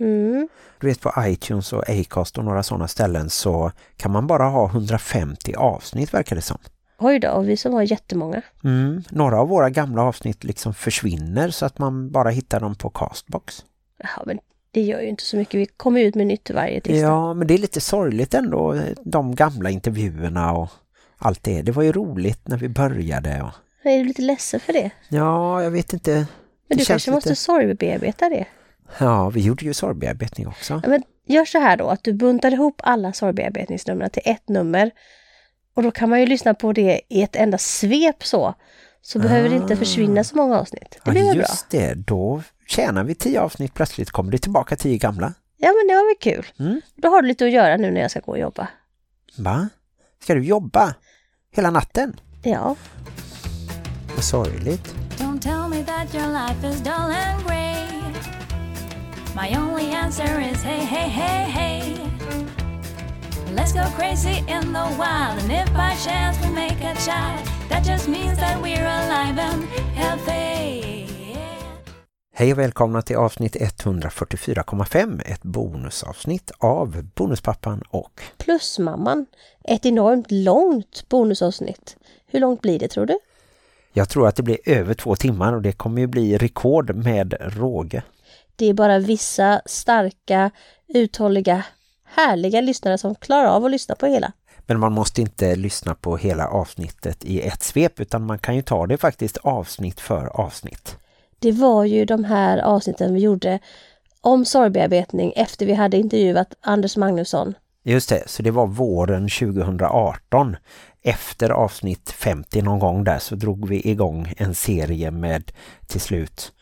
Mm. Du vet på iTunes och Acast och några sådana ställen så kan man bara ha 150 avsnitt verkar det som. Oj då, och vi som har jättemånga. Mm. Några av våra gamla avsnitt liksom försvinner så att man bara hittar dem på Castbox. Ja, men det gör ju inte så mycket. Vi kommer ut med nytt varje tisdag. Ja, men det är lite sorgligt ändå, de gamla intervjuerna och allt det. Det var ju roligt när vi började. Och... Är du lite ledsen för det? Ja, jag vet inte. Men Det du kanske måste lite- sorgbearbeta det. Ja, vi gjorde ju sorgbearbetning också. Ja, men gör så här då, att du buntar ihop alla sorgbearbetningsnumren till ett nummer. Och då kan man ju lyssna på det i ett enda svep så. Så behöver det inte försvinna så många avsnitt. Det blir ja, väl bra? just det. Då tjänar vi tio avsnitt. Plötsligt kommer det tillbaka tio gamla. Ja, men det var väl kul. Mm. Då har du lite att göra nu när jag ska gå och jobba. Va? Ska du jobba? Hela natten? Ja, Vad sorgligt. Don't tell me that your life is dull and grey. My only answer is hey, hey, hey, hey. Let's go crazy in the wild, and if by chance we make a child, that just means that we're alive and healthy. Hej och välkomna till avsnitt 144,5. Ett bonusavsnitt av Bonuspappan och... Plusmamman. Ett enormt långt bonusavsnitt. Hur långt blir det tror du? Jag tror att det blir över två timmar och det kommer ju bli rekord med råge. Det är bara vissa starka, uthålliga, härliga lyssnare som klarar av att lyssna på hela. Men man måste inte lyssna på hela avsnittet i ett svep utan man kan ju ta det faktiskt avsnitt för avsnitt. Det var ju de här avsnitten vi gjorde om sorgbearbetning efter vi hade intervjuat Anders Magnusson. Just det, så det var våren 2018. Efter avsnitt 50 någon gång där så drog vi igång en serie med till slut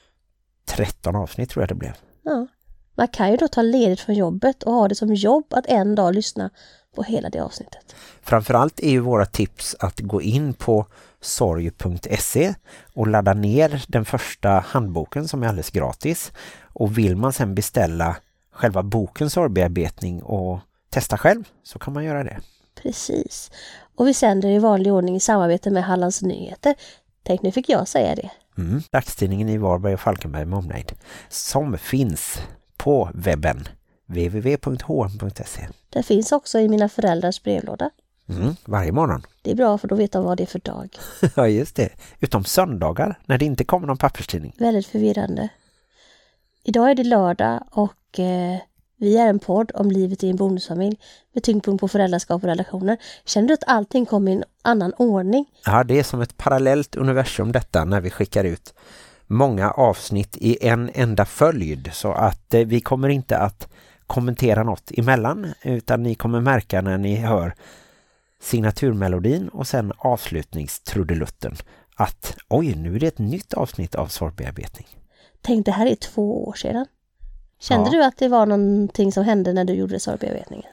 13 avsnitt tror jag det blev. Ja. Man kan ju då ta ledigt från jobbet och ha det som jobb att en dag lyssna på hela det avsnittet. Framförallt är ju våra tips att gå in på sorg.se och ladda ner den första handboken som är alldeles gratis. Och vill man sen beställa själva boken sorgbearbetning och testa själv så kan man göra det. Precis. Och vi sänder i vanlig ordning i samarbete med Hallands Nyheter. Tänk, nu fick jag säga det. Mm. Dagstidningen i Varberg och Falkenberg med omnejd som finns på webben www.hm.se Det finns också i mina föräldrars brevlåda. mm. Varje morgon. Det är bra för då vet de vad det är för dag. ja just det. Utom söndagar när det inte kommer någon papperstidning. Väldigt förvirrande. Idag är det lördag och eh, vi är en podd om livet i en bonusfamilj med tyngdpunkt på föräldraskap och relationer. Känner du att allting kommer i en annan ordning? Ja, det är som ett parallellt universum detta när vi skickar ut många avsnitt i en enda följd så att eh, vi kommer inte att kommentera något emellan utan ni kommer märka när ni hör signaturmelodin och sen avslutningstrudelutten att oj, nu är det ett nytt avsnitt av sorgbearbetning. Tänk, det här är två år sedan. Kände Ja. du att det var någonting som hände när du gjorde sorgbearbetningen?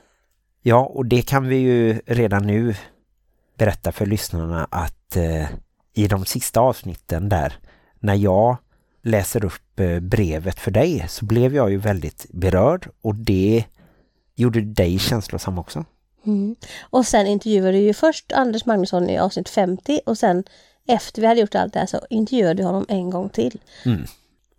Ja, och det kan vi ju redan nu berätta för lyssnarna att eh, i de sista avsnitten där, när jag läser upp eh, brevet för dig så blev jag ju väldigt berörd och det gjorde dig känslosam också. Mm. Och sen intervjuade du ju först Anders Magnusson i avsnitt 50 och sen efter vi hade gjort allt det här så intervjuade du honom en gång till.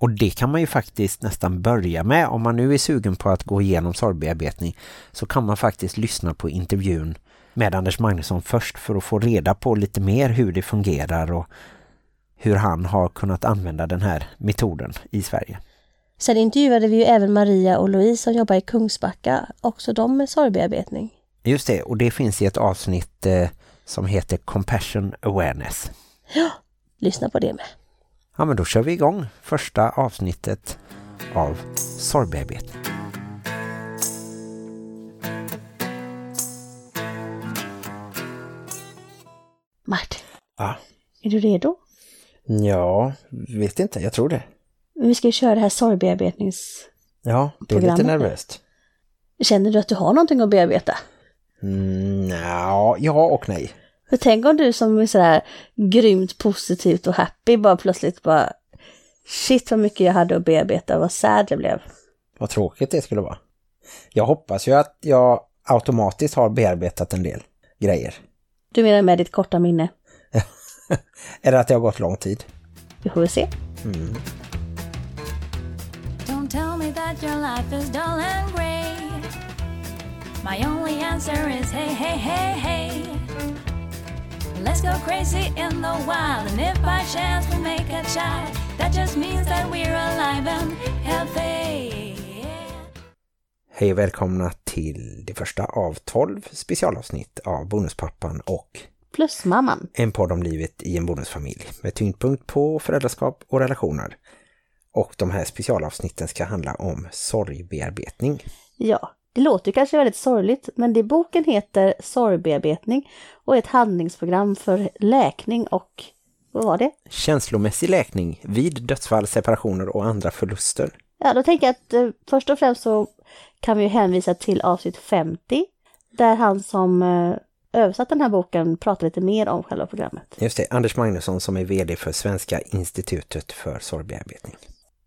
Och det kan man ju faktiskt nästan börja med. Om man nu är sugen på att gå igenom sorgbearbetning så kan man faktiskt lyssna på intervjun med Anders Magnusson först för att få reda på lite mer hur det fungerar och hur han har kunnat använda den här metoden i Sverige. Sen intervjuade vi ju även Maria och Louise som jobbar i Kungsbacka, också de med sorgbearbetning. Just det, och det finns i ett avsnitt eh, som heter Compassion Awareness. Lyssna på det med. Ja, men då kör vi igång första avsnittet av sorgbearbetning. Martin, Ja. är du redo? ja, vet inte, jag tror det. Vi ska ju köra det här sorgbearbetnings... Ja, det är lite nervöst. Känner du att du har någonting att bearbeta? Mm, ja, ja och nej. För tänk om du som är sådär grymt positivt och happy bara plötsligt bara Shit vad mycket jag hade att bearbeta, vad sad jag blev. Vad tråkigt det skulle vara. Jag hoppas ju att jag automatiskt har bearbetat en del grejer. Du menar med ditt korta minne? Eller att det har gått lång tid. Vi får väl se. Don't tell me that your life is dull and grey, my only answer is hey, hey, hey, hey. Let's go crazy in the wild, and if by chance we make a child, that just means that we're alive and healthy. Hej och välkomna till det första av 12 specialavsnitt av Bonuspappan och Plus mamman. en podd om livet i en bonusfamilj med tyngdpunkt på föräldraskap och relationer. Och de här specialavsnitten ska handla om sorgbearbetning. Ja, det låter kanske väldigt sorgligt, men det boken heter Sorgbearbetning och är ett handlingsprogram för läkning och, vad var det? Känslomässig läkning vid dödsfall, separationer och andra förluster. Ja, då tänker jag att eh, först och främst så kan vi hänvisa till avsnitt 50, där han som eh, översatt den här boken pratar lite mer om själva programmet. Just det, Anders Magnusson som är vd för Svenska institutet för sorgbearbetning.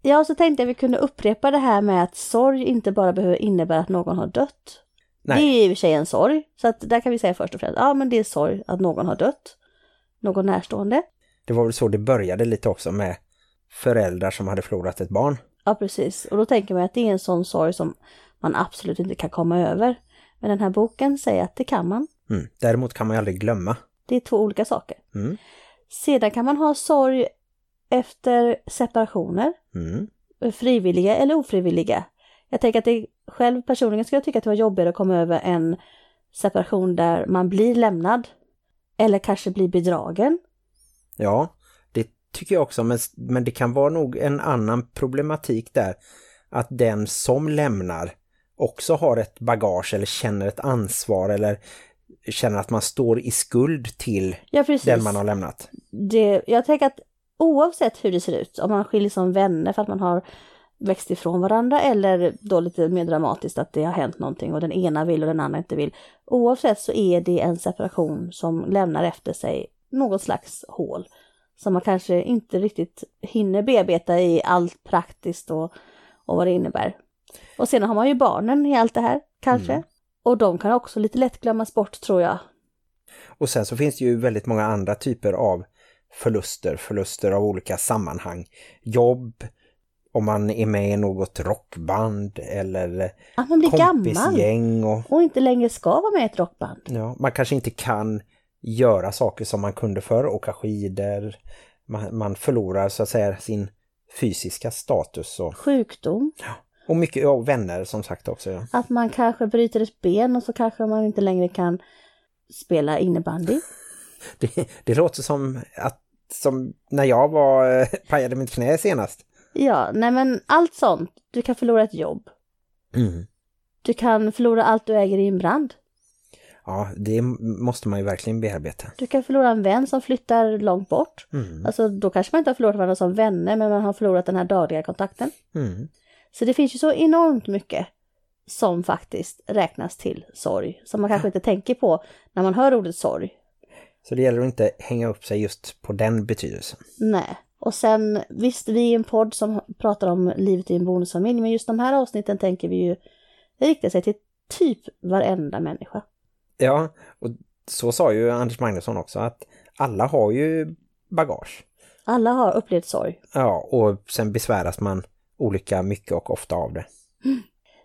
Ja, så tänkte jag vi kunde upprepa det här med att sorg inte bara behöver innebära att någon har dött. Nej. Det är i och för sig en sorg, så att där kan vi säga först och främst, ja men det är sorg att någon har dött. Någon närstående. Det var väl så det började lite också med föräldrar som hade förlorat ett barn. Ja, precis. Och då tänker man att det är en sån sorg som man absolut inte kan komma över. Men den här boken säger att det kan man. Mm. Däremot kan man ju aldrig glömma. Det är två olika saker. Mm. Sedan kan man ha sorg efter separationer. Mm. frivilliga eller ofrivilliga. Jag tänker att det själv personligen skulle jag tycka att det var jobbigare att komma över en separation där man blir lämnad. Eller kanske blir bedragen. Ja, det tycker jag också. Men, men det kan vara nog en annan problematik där. Att den som lämnar också har ett bagage eller känner ett ansvar eller känner att man står i skuld till Ja, den man har lämnat. Det, jag tänker att oavsett hur det ser ut, om man skiljer som vänner för att man har växt ifrån varandra eller då lite mer dramatiskt att det har hänt någonting och den ena vill och den andra inte vill. Oavsett så är det en separation som lämnar efter sig något slags hål som man kanske inte riktigt hinner bearbeta i allt praktiskt och, och vad det innebär. Och sen har man ju barnen i allt det här, kanske. Mm. Och de kan också lite lätt glömmas bort tror jag. Och sen så finns det ju väldigt många andra typer av förluster. Förluster av olika sammanhang. Jobb, om man är med i något rockband eller Att man blir kompisgäng. Och, och inte längre ska vara med i ett rockband. ja, man kanske inte kan göra saker som man kunde förr. Åka skidor. Man, man förlorar så att säga sin fysiska status. Och, Sjukdom. och mycket ja, vänner som sagt också. Ja. Att man kanske bryter ett ben och så kanske man inte längre kan spela innebandy. Det, det låter som att som när jag var eh, pajade mitt knä senast. Ja, nej men allt sånt. Du kan förlora ett jobb. Mm. Du kan förlora allt du äger i en brand. Ja, det måste man ju verkligen bearbeta. Du kan förlora en vän som flyttar långt bort. Mm. Alltså då kanske man inte har förlorat varandra som vänner men man har förlorat den här dagliga kontakten. Mm. Så det finns ju så enormt mycket som faktiskt räknas till sorg. Som man kanske inte tänker på när man hör ordet sorg. Så det gäller att inte hänga upp sig just på den betydelsen. Nej. Och sen visst, vi är en podd som pratar om livet i en bonusfamilj, men just de här avsnitten tänker vi ju rikta sig till typ varenda människa. Ja, och så sa ju Anders Magnusson också att alla har ju bagage. Alla har upplevt sorg. Ja, och sen besväras man olika mycket och ofta av det.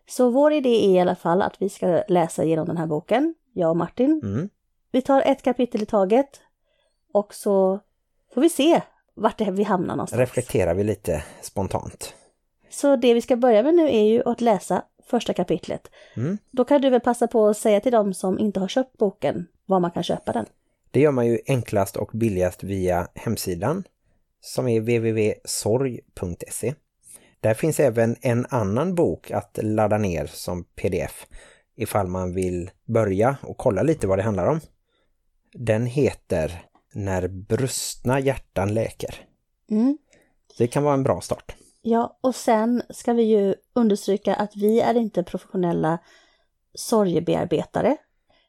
Så vår idé är i alla fall att vi ska läsa igenom den här boken, jag och Martin. Mm. Vi tar ett kapitel i taget och så får vi se vart det vi hamnar någonstans. Reflekterar vi lite spontant. Så det vi ska börja med nu är ju att läsa första kapitlet. Mm. Då kan du väl passa på att säga till dem som inte har köpt boken var man kan köpa den. Det gör man ju enklast och billigast via hemsidan som är www.sorg.se. Där finns även en annan bok att ladda ner som pdf ifall man vill börja och kolla lite vad det handlar om. Den heter När brustna hjärtan läker. Mm. Det kan vara en bra start. Ja, och sen ska vi ju understryka att vi är inte professionella sorgebearbetare.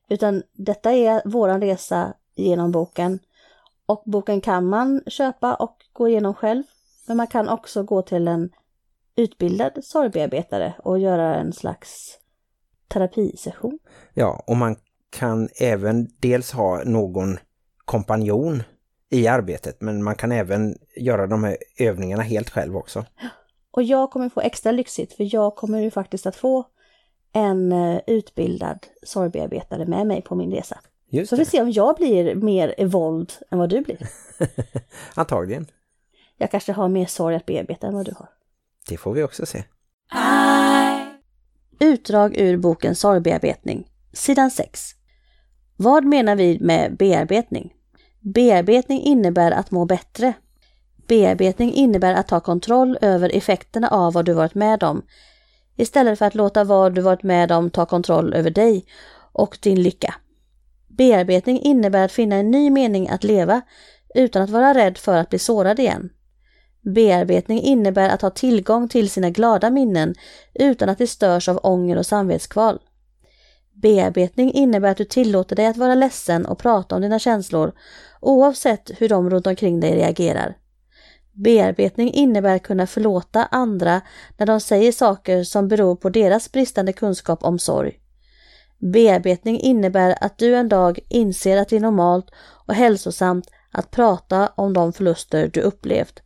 Utan detta är våran resa genom boken. Och boken kan man köpa och gå igenom själv. Men man kan också gå till en utbildad sorgbearbetare och göra en slags terapisession. Ja, och man kan även dels ha någon kompanjon i arbetet men man kan även göra de här övningarna helt själv också. Och jag kommer få extra lyxigt för jag kommer ju faktiskt att få en eh, utbildad sorgbearbetare med mig på min resa. Just Så vi får se om jag blir mer evolved än vad du blir. Antagligen. Jag kanske har mer sorg att bearbeta än vad du har. Det får vi också se. Utdrag ur boken Sorgbearbetning, sidan 6. Vad menar vi med bearbetning? Bearbetning innebär att må bättre. Bearbetning innebär att ta kontroll över effekterna av vad du varit med om, istället för att låta vad du varit med om ta kontroll över dig och din lycka. Bearbetning innebär att finna en ny mening att leva utan att vara rädd för att bli sårad igen. Bearbetning innebär att ha tillgång till sina glada minnen utan att det störs av ånger och samvetskval. Bearbetning innebär att du tillåter dig att vara ledsen och prata om dina känslor oavsett hur de runt omkring dig reagerar. Bearbetning innebär att kunna förlåta andra när de säger saker som beror på deras bristande kunskap om sorg. Bearbetning innebär att du en dag inser att det är normalt och hälsosamt att prata om de förluster du upplevt.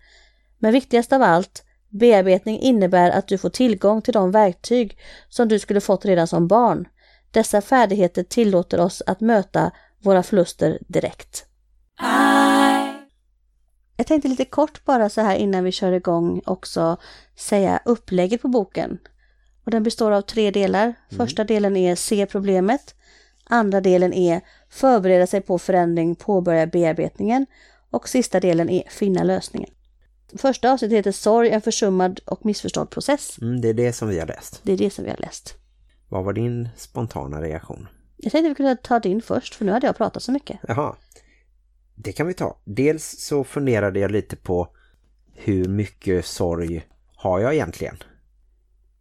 Men viktigast av allt, bearbetning innebär att du får tillgång till de verktyg som du skulle fått redan som barn. Dessa färdigheter tillåter oss att möta våra förluster direkt. Jag tänkte lite kort bara så här innan vi kör igång också säga upplägget på boken. Och den består av tre delar. Första delen är se problemet. Andra delen är förbereda sig på förändring, påbörja bearbetningen. Och sista delen är finna lösningen. Första avsnittet heter Sorg, en försummad och missförstådd process. Mm, det är det som vi har läst. Det är det som vi har läst. Vad var din spontana reaktion? Jag tänkte vi kunde ta din först, för nu hade jag pratat så mycket. Jaha, det kan vi ta. Dels så funderade jag lite på hur mycket sorg har jag egentligen?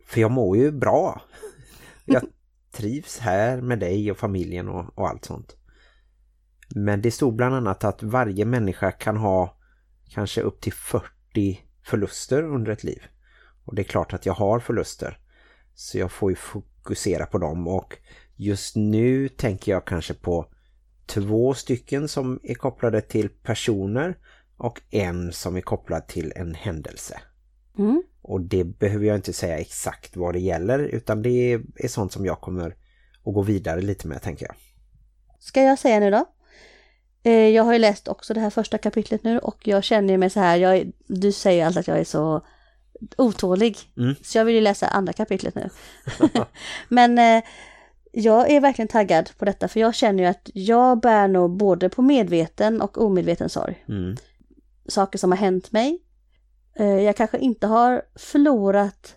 För jag mår ju bra. Jag trivs här med dig och familjen och, och allt sånt. Men det stod bland annat att varje människa kan ha kanske upp till 40 förluster under ett liv. Och det är klart att jag har förluster. Så jag får ju fokusera på dem och just nu tänker jag kanske på två stycken som är kopplade till personer och en som är kopplad till en händelse. Mm. Och det behöver jag inte säga exakt vad det gäller utan det är sånt som jag kommer att gå vidare lite med tänker jag. Ska jag säga nu då? Eh, Jag har ju läst också det här första kapitlet nu och jag känner mig så här, jag, du säger alltid att jag är så otålig. Mm. Så jag vill ju läsa andra kapitlet nu. Men eh, jag är verkligen taggad på detta för jag känner ju att jag bär nog både på medveten och omedveten sorg. Mm. Saker som har hänt mig. Eh, Jag kanske inte har förlorat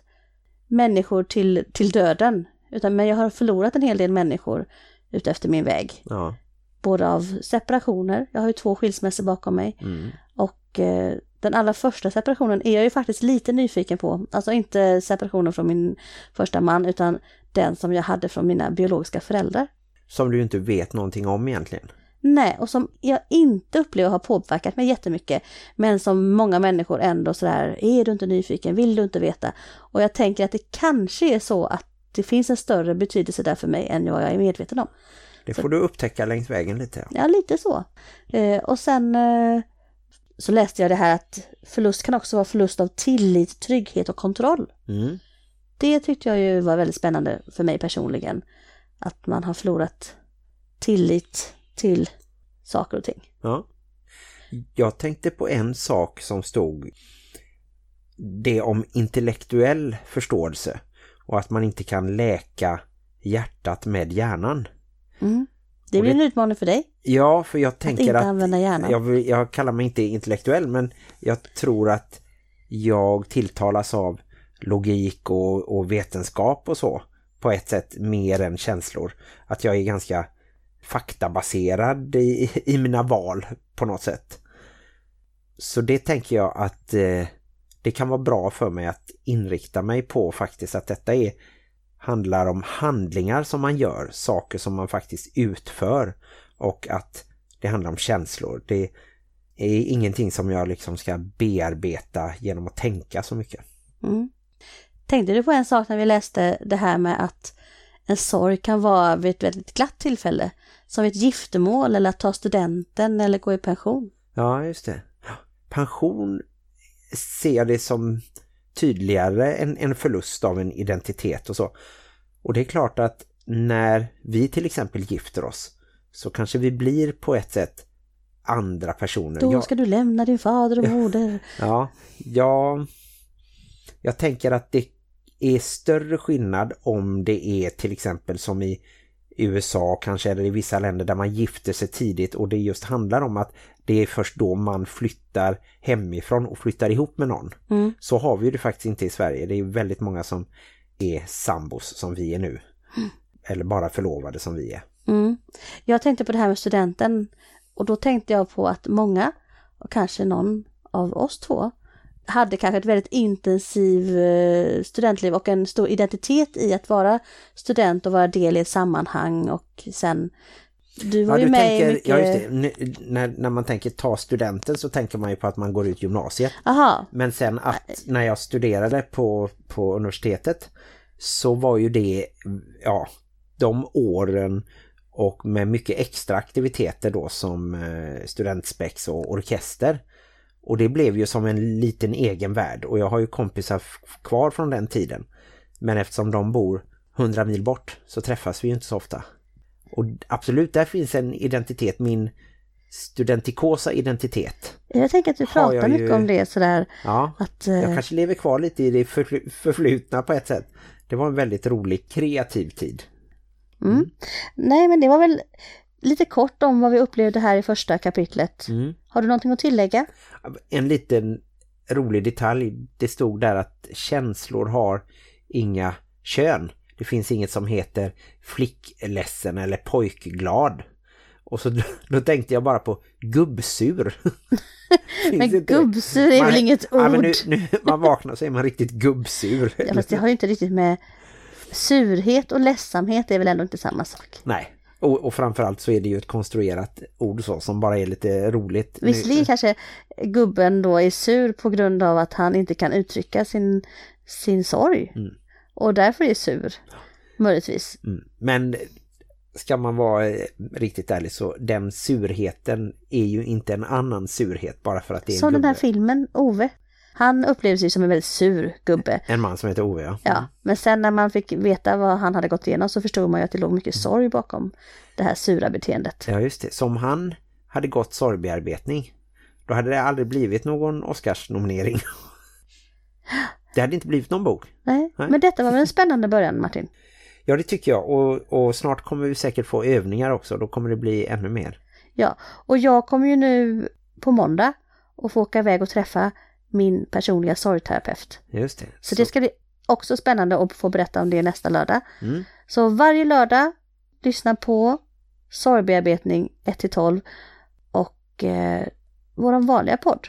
människor till, till döden. Utan men jag har förlorat en hel del människor utefter min väg. Ja. Både av separationer, jag har ju två skilsmässor bakom mig. Mm. Och eh, den allra första separationen är jag ju faktiskt lite nyfiken på. Alltså inte separationen från min första man utan den som jag hade från mina biologiska föräldrar. Som du inte vet någonting om egentligen. Nej, och som jag inte upplever har påverkat mig jättemycket. Men som många människor ändå sådär, är du inte nyfiken, vill du inte veta? Och jag tänker att det kanske är så att det finns en större betydelse där för mig än vad jag är medveten om. Det får du upptäcka längs vägen lite. Ja, lite så. Eh, och sen eh, så läste jag det här att förlust kan också vara förlust av tillit, trygghet och kontroll. Mm. Det tyckte jag ju var väldigt spännande för mig personligen. Att man har förlorat tillit till saker och ting. Ja. Jag tänkte på en sak som stod det om intellektuell förståelse och att man inte kan läka hjärtat med hjärnan. Mm. Det blir det- en utmaning för dig. Ja, för jag Att tänker inte att, använda hjärnan. jag, jag kallar mig inte intellektuell men jag tror att jag tilltalas av logik och, och vetenskap och så på ett sätt mer än känslor. Att jag är ganska faktabaserad i, i mina val på något sätt. Så det tänker jag att eh, det kan vara bra för mig att inrikta mig på faktiskt att detta är handlar om handlingar som man gör, saker som man faktiskt utför och att det handlar om känslor. Det är ingenting som jag liksom ska bearbeta genom att tänka så mycket. Mm. Tänkte du på en sak när vi läste det här med att en sorg kan vara vid ett väldigt glatt tillfälle? Som ett giftermål eller att ta studenten eller gå i pension. Ja, just det. Pension ser jag det som tydligare en, en förlust av en identitet och så. Och det är klart att när vi till exempel gifter oss så kanske vi blir på ett sätt andra personer. Då Jag- ska du lämna din fader och moder. Ja, jag, jag tänker att det är större skillnad om det är till exempel som i USA kanske eller i vissa länder där man gifter sig tidigt och det just handlar om att det är först då man flyttar hemifrån och flyttar ihop med någon. Mm. Så har vi det faktiskt inte i Sverige. Det är väldigt många som är sambos som vi är nu. Eller bara förlovade som vi är. Mm. Jag tänkte på det här med studenten och då tänkte jag på att många, och kanske någon av oss två, hade kanske ett väldigt intensiv eh, studentliv och en stor identitet i att vara student och vara del i ett sammanhang och sen du var Ja, ju med tänker, mycket... ja, just det. Nu, när, när man tänker ta studenten så tänker man ju på att man går ut gymnasiet. Aha, Men sen att när jag studerade på, på universitetet så var ju det, ja, de åren och med mycket extra aktiviteter då som eh, studentspex och orkester. Och det blev ju som en liten egen värld och jag har ju kompisar kvar från den tiden. Men eftersom de bor 100 mil bort så träffas vi ju inte så ofta. Och absolut, där finns en identitet, min studentikosa identitet. jag tänker att du pratar mycket ju- om det sådär Ja, att... eh, jag kanske lever kvar lite i det förfl- förflutna på ett sätt. Det var en väldigt rolig, kreativ tid. mm. Nej men det var väl lite kort om vad vi upplevde här i första kapitlet. Mm. Har du någonting att tillägga? En liten rolig detalj. Det stod där att känslor har inga kön. Det finns inget som heter flickledsen eller pojkglad. Och så då tänkte jag bara på gubbsur. Men gubbsur är Man- väl inget ord? Ja, men nu, nu, man vaknar så är man riktigt gubbsur. Ja, fast det har ju inte riktigt med surhet och ledsamhet är väl ändå inte samma sak. Nej, och, och framförallt så är det ju ett konstruerat ord så som bara är lite roligt. Visserligen kanske gubben då är sur på grund av att han inte kan uttrycka sin, sin sorg. Mm. Och därför är sur, möjligtvis. Mm. Men ska man vara eh, riktigt ärlig så den surheten är ju inte en annan surhet bara för att det är en Som den här gubbe. filmen, Ove. Han upplevdes ju som en väldigt sur gubbe. En man som heter Ove, ja. Ja, men sen när man fick veta vad han hade gått igenom så förstod man ju att det låg mycket Mm. sorg bakom det här sura beteendet. Ja, just det. Som han hade gått sorgbearbetning då hade det aldrig blivit någon Oscars-nominering. Det hade inte blivit någon bok. Nej, Nej. men detta var väl en spännande början Martin? Ja, det tycker jag. Och, och snart kommer vi säkert få övningar också. Då kommer det bli ännu mer. Ja, och jag kommer ju nu på måndag och få åka iväg och träffa min personliga sorgterapeut. Just det. Så, det ska bli också spännande att få berätta om det nästa lördag. Mm. Så varje lördag lyssna på sorgbearbetning 1-12 och eh, vår vanliga podd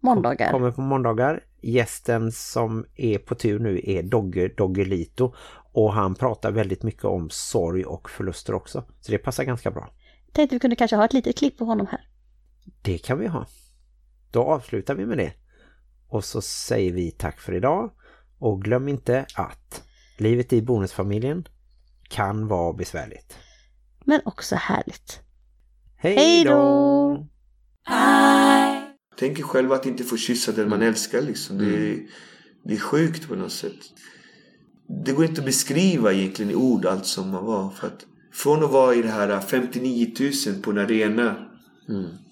måndagar. Kommer på måndagar. Gästen som är på tur nu är Dogge Doggelito och han pratar väldigt mycket om sorg och förluster också. Så det passar ganska bra. Tänkte vi kunde kanske ha ett litet klipp på honom här. Det kan vi ha. Då avslutar vi med det. Och så säger vi tack för idag. Och glöm inte att livet i bonusfamiljen kan vara besvärligt. Men också härligt. Hej då! Tänk er själv att inte få kyssa den man älskar liksom. Det, är, det är sjukt på något sätt. Det går inte att beskriva egentligen i ord allt som man var. För att från att vara i det här 59 000 på en arena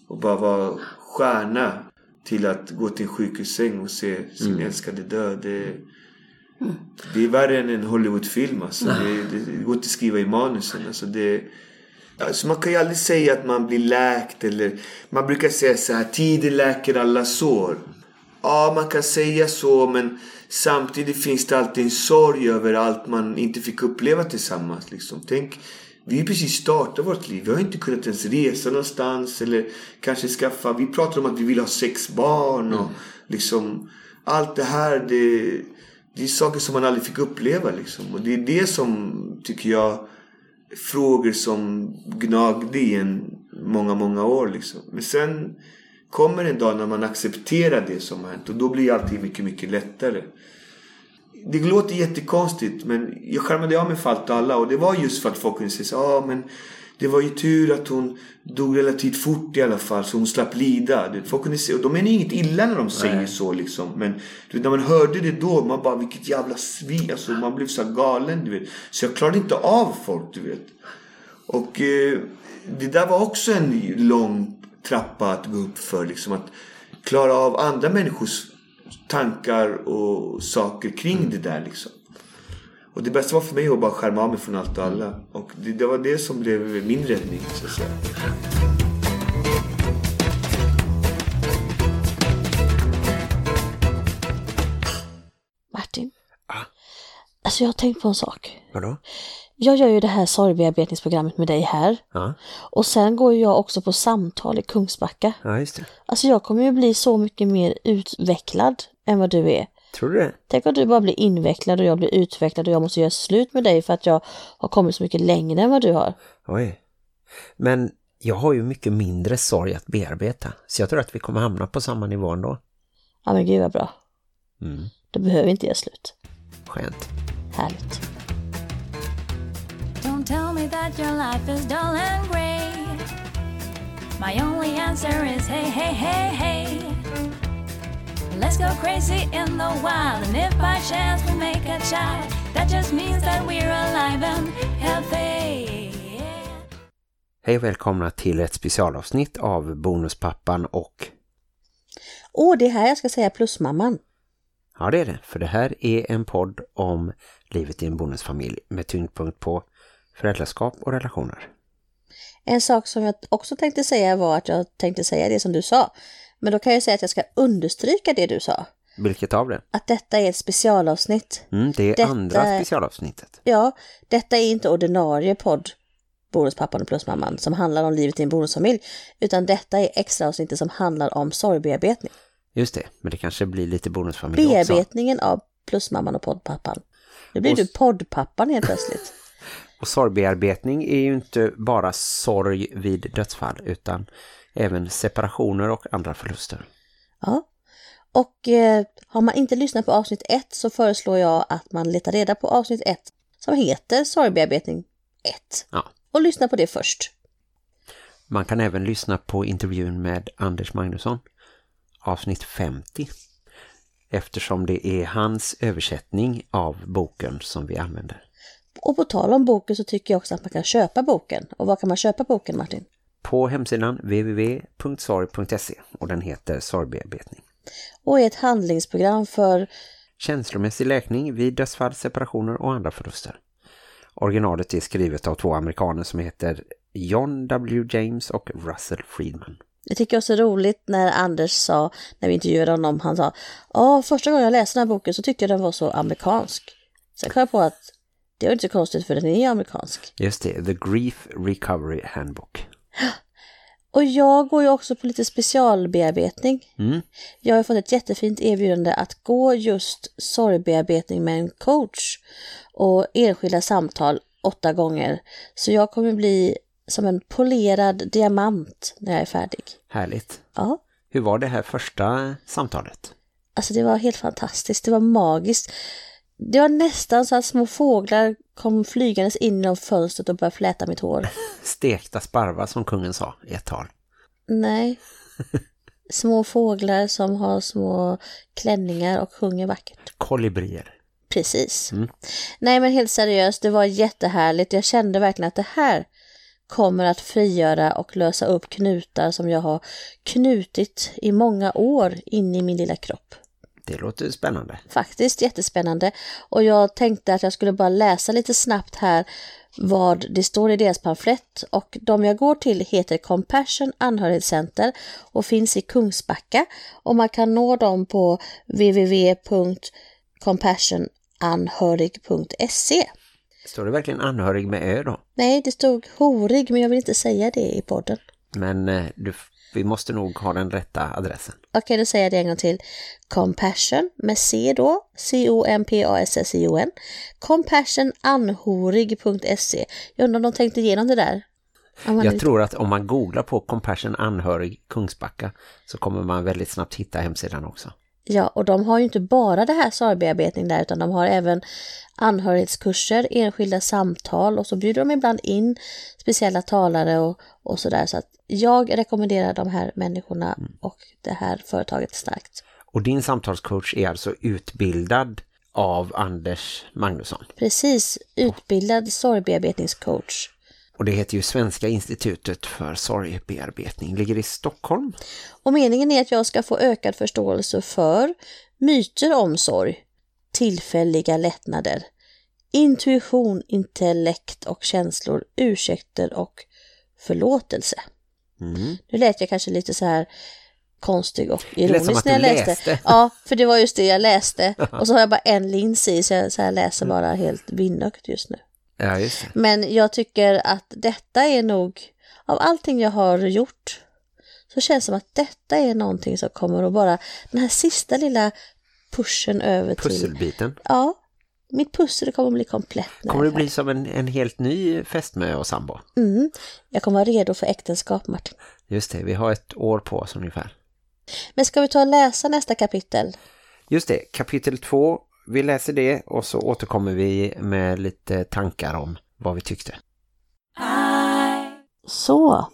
och bara vara stjärna till att gå till en sjukhussäng och se sin älskade dö. Det, det är värre än en Hollywoodfilm alltså. Det, det, det går inte att skriva i manusen. Alltså det, Alltså man kan ju aldrig säga att man blir läkt eller man brukar säga så här tiden läker alla sår. Ja, man kan säga så men samtidigt finns det alltid en sorg över allt man inte fick uppleva tillsammans. Liksom. Tänk, vi har precis startat vårt liv. Vi har inte kunnat ens resa någonstans eller kanske skaffa. Vi pratar om att vi vill ha sex barn och liksom allt det här. Det, det är saker som man aldrig fick uppleva liksom. Och det är det som tycker jag frågor som gnagde i en många, många år liksom. Men sen kommer en dag när man accepterar det som har hänt och då blir allting mycket, mycket lättare. Det låter jättekonstigt men jag skärmade av mig för allt och alla och det var just för att folk kunde säga så ah, men det var ju tur att hon dog relativt fort i alla fall så hon slapp lida. Du vet, Folk kunde se, och de menar inget illa när de säger så liksom. Men du vet, när man hörde det då, man bara vilket jävla svin. Alltså, man blev så galen du vet. Så jag klarade inte av folk du vet. Och eh, det där var också en lång trappa att gå upp för. Liksom, att klara av andra människors tankar och saker kring det där liksom. Och det bästa var för mig att bara skärma av mig från allt och alla. Och det, det var det som blev min räddning så att säga. Martin. Ah. Alltså jag har tänkt på en sak. Vadå? Jag gör ju det här sorgbearbetningsprogrammet med dig här. Ja, Och sen går jag också på samtal i Kungsbacka. ja just det. Alltså jag kommer ju bli så mycket mer utvecklad än vad du är. Tror du det? Tänk om du bara blir invecklad och jag blir utvecklad och jag måste göra slut med dig för att jag har kommit så mycket längre än vad du har. Oj. Men jag har ju mycket mindre sorg att bearbeta. Så jag tror att vi kommer hamna på samma nivå ändå. Ja men gud vad bra. Mm. Då behöver vi inte göra slut. Skönt. Härligt. Don't tell me that your life is dull and grey. My only answer is hey, hey, hey, hey. Let's go crazy in the wild, and if by chance we make a child, that just means that we're alive and healthy. Hej och välkomna till ett specialavsnitt av Bonuspappan och... Åh, det är här jag ska säga plusmamman. Ja det är det, för det här är en podd om livet i en bonusfamilj med tyngdpunkt på föräldraskap och relationer. En sak som jag också tänkte säga var att jag tänkte säga det som du sa. Men då kan jag säga att jag ska understryka det du sa. Vilket av det? Att detta är ett specialavsnitt. Mm, det är Detta- andra specialavsnittet. Ja, detta är inte ordinarie podd Bonuspappan och Plusmamman som handlar om livet i en bonusfamilj. Utan detta är extra avsnittet som handlar om sorgbearbetning. Just det, men det kanske blir lite bonusfamilj också. Bearbetningen av Plusmamman och poddpappan. Nu blir Och- du poddpappan helt plötsligt. Och sorgbearbetning är ju inte bara sorg vid dödsfall utan även separationer och andra förluster. Ja. Och eh, har man inte lyssnat på avsnitt ett så föreslår jag att man letar reda på avsnitt ett som heter Sorgbearbetning 1. Ja. Och lyssna på det först. Man kan även lyssna på intervjun med Anders Magnusson, avsnitt 50, eftersom det är hans översättning av boken som vi använder. Och på tal om boken så tycker jag också att man kan köpa boken. Och var kan man köpa boken Martin? På hemsidan www.sorg.se och den heter Sorgbearbetning. Och är ett handlingsprogram för Känslomässig läkning vid dödsfall, separationer och andra förluster. Originalet är skrivet av två amerikaner som heter John W. James och Russell Friedman. Jag tycker också roligt när Anders sa, när vi intervjuade honom, han sa Ja, första gången jag läste den här boken så tyckte jag den var så amerikansk. Sen kom jag på att det är inte så konstigt för den är amerikansk. Just det, The Grief Recovery Handbook. Och jag går ju också på lite specialbearbetning. Mm. Jag har fått ett jättefint erbjudande att gå just sorgbearbetning med en coach och enskilda samtal åtta gånger. Så jag kommer bli som en polerad diamant när jag är färdig. Härligt. Ja, Hur var det här första samtalet? alltså det var helt fantastiskt. Det var magiskt. Det var nästan så att små fåglar kom flygandes in genom fönstret och började fläta mitt hår. Stekta sparvar som kungen sa i ett tal. Nej. Små fåglar som har små klänningar och sjunger vackert. Kolibrier. Precis. Nej men helt seriöst, det var jättehärligt. Jag kände verkligen att det här kommer att frigöra och lösa upp knutar som jag har knutit i många år in i min lilla kropp. Det låter spännande. Faktiskt jättespännande. Och jag tänkte att jag skulle bara läsa lite snabbt här vad det står i deras pamflett. Och de jag går till heter Compassion Anhörigcenter och finns i Kungsbacka. Och man kan nå dem på www.compassionanhörig.se. Står det verkligen anhörig med ö då? Nej, det stod horig men jag vill inte säga det i podden. Men eh, du, vi måste nog ha den rätta adressen. Okej, då säger jag det en gång till. Compassion med C då, C-O-M-P-A-S-S-I-O-N. Compassionanhorig.se. Jag undrar om de tänkte igenom det där. Jag tror att om man googlar på Compassion anhörig Kungsbacka så kommer man väldigt snabbt hitta hemsidan också. Ja, och de har ju inte bara det här sorgbearbetning där utan de har även anhörighetskurser, enskilda samtal och så bjuder de ibland in speciella talare och, och sådär. Så att jag rekommenderar de här människorna och det här företaget starkt. Och din samtalscoach är alltså utbildad av Anders Magnusson. Precis, utbildad sorgbearbetningscoach. Och det heter ju Svenska institutet för sorgbearbetning. Ligger i Stockholm. Och meningen är att jag ska få ökad förståelse för myter om sorg, tillfälliga lättnader, intuition, intellekt och känslor, ursäkter och förlåtelse. Mm. Nu lät jag kanske lite så här konstig och ironisk när jag läste. läste. Ja, för det var just det jag läste. Och så har jag bara en lins i så jag, så jag läser bara helt vinnökt just nu. Ja. Men jag tycker att detta är nog, av allting jag har gjort, så känns det som att detta är någonting som kommer att bara, den här sista lilla pushen över till, Pusselbiten. ja, mitt pussel kommer att bli komplett. Kommer det bli som en, en helt ny fästmö och sambo? Mm, jag kommer vara redo för äktenskap, Martin. Just det, vi har ett år på oss ungefär. Men ska vi ta och läsa nästa kapitel? Just det, kapitel två. Vi läser det och så återkommer vi med lite tankar om vad vi tyckte. Så,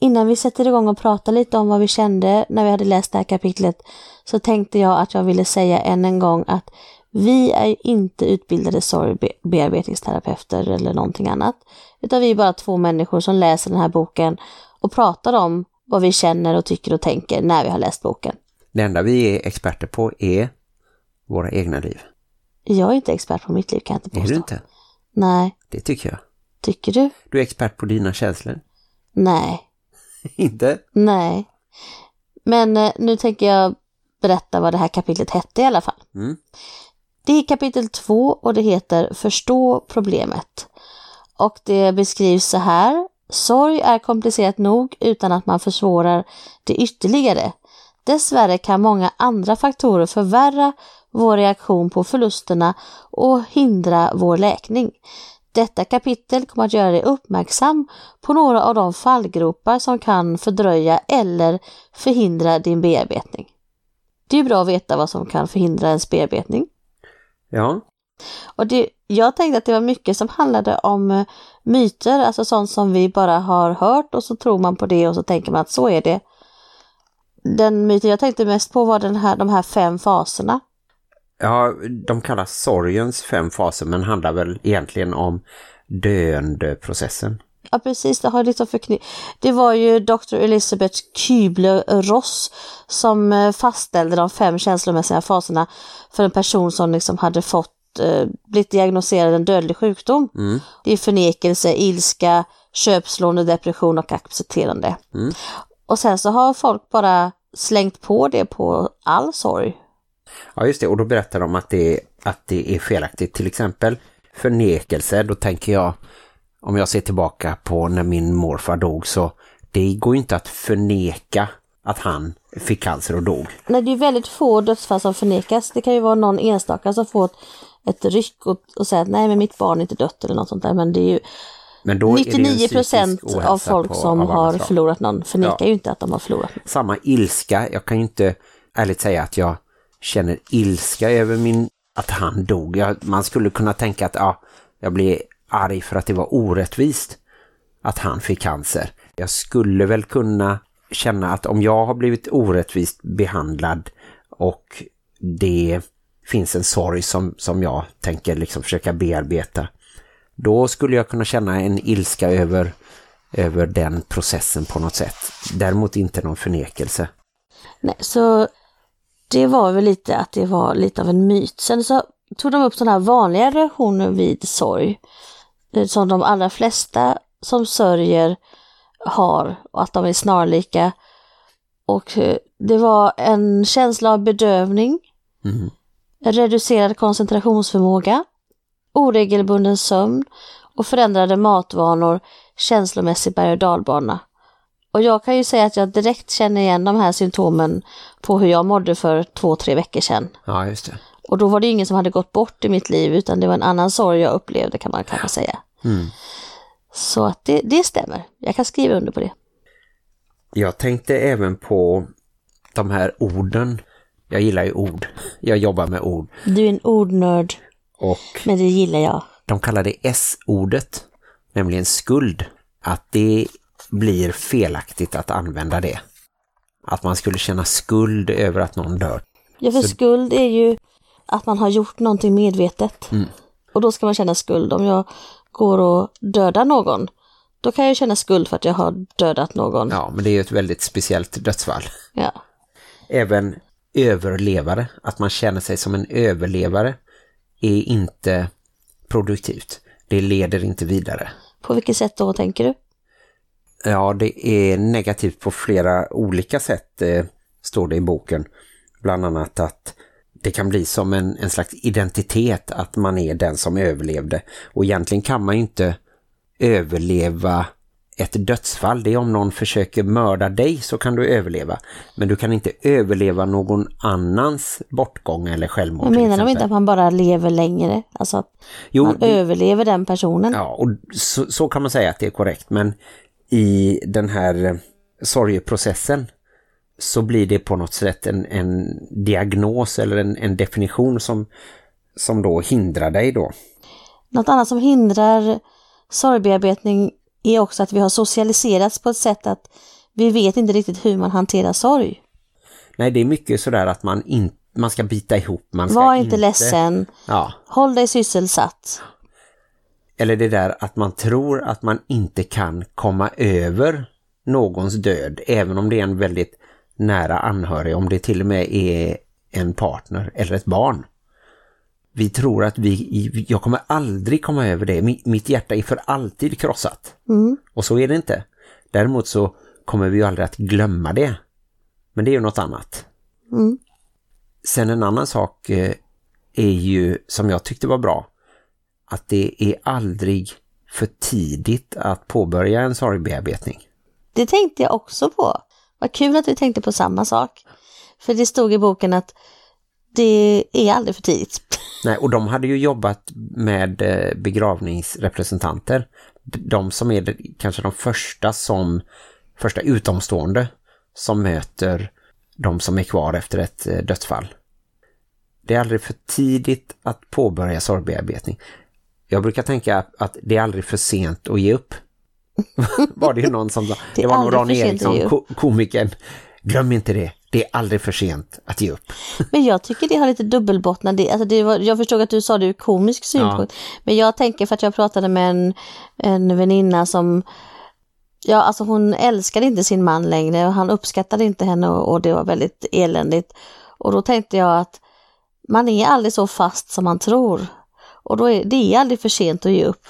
innan vi sätter igång och pratar lite om vad vi kände när vi hade läst det här kapitlet så tänkte jag att jag ville säga än en gång att vi är inte utbildade sorgbearbetningsterapeuter eller någonting annat. Utan vi är bara två människor som läser den här boken och pratar om vad vi känner och tycker och tänker när vi har läst boken. Det enda vi är experter på är våra egna liv. Jag är inte expert på mitt liv kan jag inte Är påstå. du inte? Nej, Det tycker jag. tycker du? Du är expert på dina känslor. Nej. inte? Nej. Men eh, nu tänker jag berätta vad det här kapitlet hette i alla fall. Mm. Det är kapitel två och det heter Förstå problemet. Och det beskrivs så här. Sorg är komplicerat nog utan att man försvårar det ytterligare. Dessvärre kan många andra faktorer förvärra vår reaktion på förlusterna och hindra vår läkning. Detta kapitel kommer att göra dig uppmärksam på några av de fallgropar som kan fördröja eller förhindra din bearbetning. Det är bra att veta vad som kan förhindra ens bearbetning. Ja, Och det, jag tänkte att det var mycket som handlade om eh, myter, alltså sånt som vi bara har hört och så tror man på det och så tänker man att så är det. Den myten jag tänkte mest på var den här, de här fem faserna. Ja, de kallas sorgens fem faser men handlar väl egentligen om döendeprocessen. Ja precis, det har liksom förknipp... Det var ju Dr. Elizabeth Kübler-Ross som eh, fastställde de fem känslomässiga faserna för en person som liksom hade fått, eh, blivit diagnoserad en dödlig sjukdom. Mm. Det är förnekelse, ilska, köpslående, depression och accepterande. Mm. Och sen så har folk bara slängt på det på all sorg. Ja just det, och då berättar de att det, att det är felaktigt. Till exempel förnekelse, då tänker jag, om jag ser tillbaka på när min morfar dog så det går ju inte att förneka att han fick cancer och dog. Nej, det är väldigt få dödsfall som förnekas. Det kan ju vara någon enstaka som får ett, ett ryck och, och säga att nej men mitt barn är inte dött eller något sånt där. Men det är ju Men då är det ju en 99 procent av folk på- som av har förlorat någon förnekar Ja. ju inte att de har förlorat. Samma ilska, jag kan ju inte ärligt säga att jag känner ilska över min att han dog. Jag, man skulle kunna tänka att ja, jag blev arg för att det var orättvist att han fick cancer. Jag skulle väl kunna känna att om jag har blivit orättvist behandlad och det finns en sorg som, som jag tänker liksom försöka bearbeta då skulle jag kunna känna en ilska över, över den processen på något sätt. Däremot inte någon förnekelse. Nej, så det var väl lite att det var lite av en myt. Sen så tog de upp sådana här vanliga reaktioner vid sorg. eh, Som de allra flesta som sörjer har och att de är snarlika. Och eh, det var en känsla av bedövning, Mm. reducerad koncentrationsförmåga, oregelbunden sömn och förändrade matvanor, känslomässig berg- och dalbana. Och jag kan ju säga att jag direkt känner igen de här symptomen på hur jag mådde för två, tre veckor sedan. Ja, just det. Och då var det ingen som hade gått bort i mitt liv utan det var en annan sorg jag upplevde kan man kanske säga. Mm. Så att det, det stämmer. Jag kan skriva under på det. Jag tänkte även på de här orden Jag gillar ju ord. Jag jobbar med ord. Du är en ordnörd, Och men det gillar jag. de kallar det S-ordet, nämligen skuld. Att det blir felaktigt att använda det. Att man skulle känna skuld över att någon dör. Ja, för Så- skuld är ju att man har gjort någonting medvetet. Mm. Och då ska man känna skuld. Om jag går och dödar någon, då kan jag känna skuld för att jag har dödat någon. Ja, men det är ju ett väldigt speciellt dödsfall. Ja. Även överlevare, att man känner sig som en överlevare är inte produktivt. Det leder inte vidare. På vilket sätt då, tänker du? Ja, det är negativt på flera olika sätt, eh, står det i boken. Bland annat att det kan bli som en, en slags identitet att man är den som överlevde. Och egentligen kan man ju inte överleva ett dödsfall. Det är om någon försöker mörda dig så kan du överleva. Men du kan inte överleva någon annans bortgång eller självmord. Menar de inte att man bara lever längre? Alltså att Jo, man det- överlever den personen? Ja, och så, så kan man säga att det är korrekt. Men i den här eh, sorgeprocessen så blir det på något sätt en, en diagnos eller en, en definition som, som då hindrar dig då. Något annat som hindrar sorgbearbetning är också att vi har socialiserats på ett sätt att vi vet inte riktigt hur man hanterar sorg. Nej, det är mycket sådär att man, in, man ska bita ihop. Man ska Var inte ledsen, Ja, håll dig sysselsatt. Eller det där att man tror att man inte kan komma över någons död, även om det är en väldigt nära anhörig, om det till och med är en partner eller ett barn. Vi tror att vi, jag kommer aldrig komma över det. Mi- Mitt hjärta är för alltid krossat. Mm. Och så är det inte. Däremot så kommer vi ju aldrig att glömma det. Men det är ju något annat. Mm. Sen en annan sak eh, är ju, som jag tyckte var bra, att det är aldrig för tidigt att påbörja en sorgbearbetning. Det tänkte jag också på. Vad kul att vi tänkte på samma sak. För det stod i boken att det är aldrig för tidigt. Nej, och de hade ju jobbat med eh, begravningsrepresentanter. De som är kanske de första som första utomstående som möter de som är kvar efter ett eh, dödsfall. Det är aldrig för tidigt att påbörja sorgbearbetning. Jag brukar tänka att- det är aldrig för sent att ge upp. var det ju någon som sa. Det Det, var nog Ron Eriksson, ko komikern. Glöm inte det. Det är aldrig för sent att ge upp. Men jag tycker det har lite dubbelbottnad. Alltså det var, jag förstod att du sa det ur komisk synpunkt. Men jag tänker för att jag pratade med en, en väninna som Ja, alltså hon älskade inte sin man längre och han uppskattade inte henne och, och det var väldigt eländigt. Och då tänkte jag att man är aldrig så fast som man tror. Och då är det är aldrig för sent att ge upp.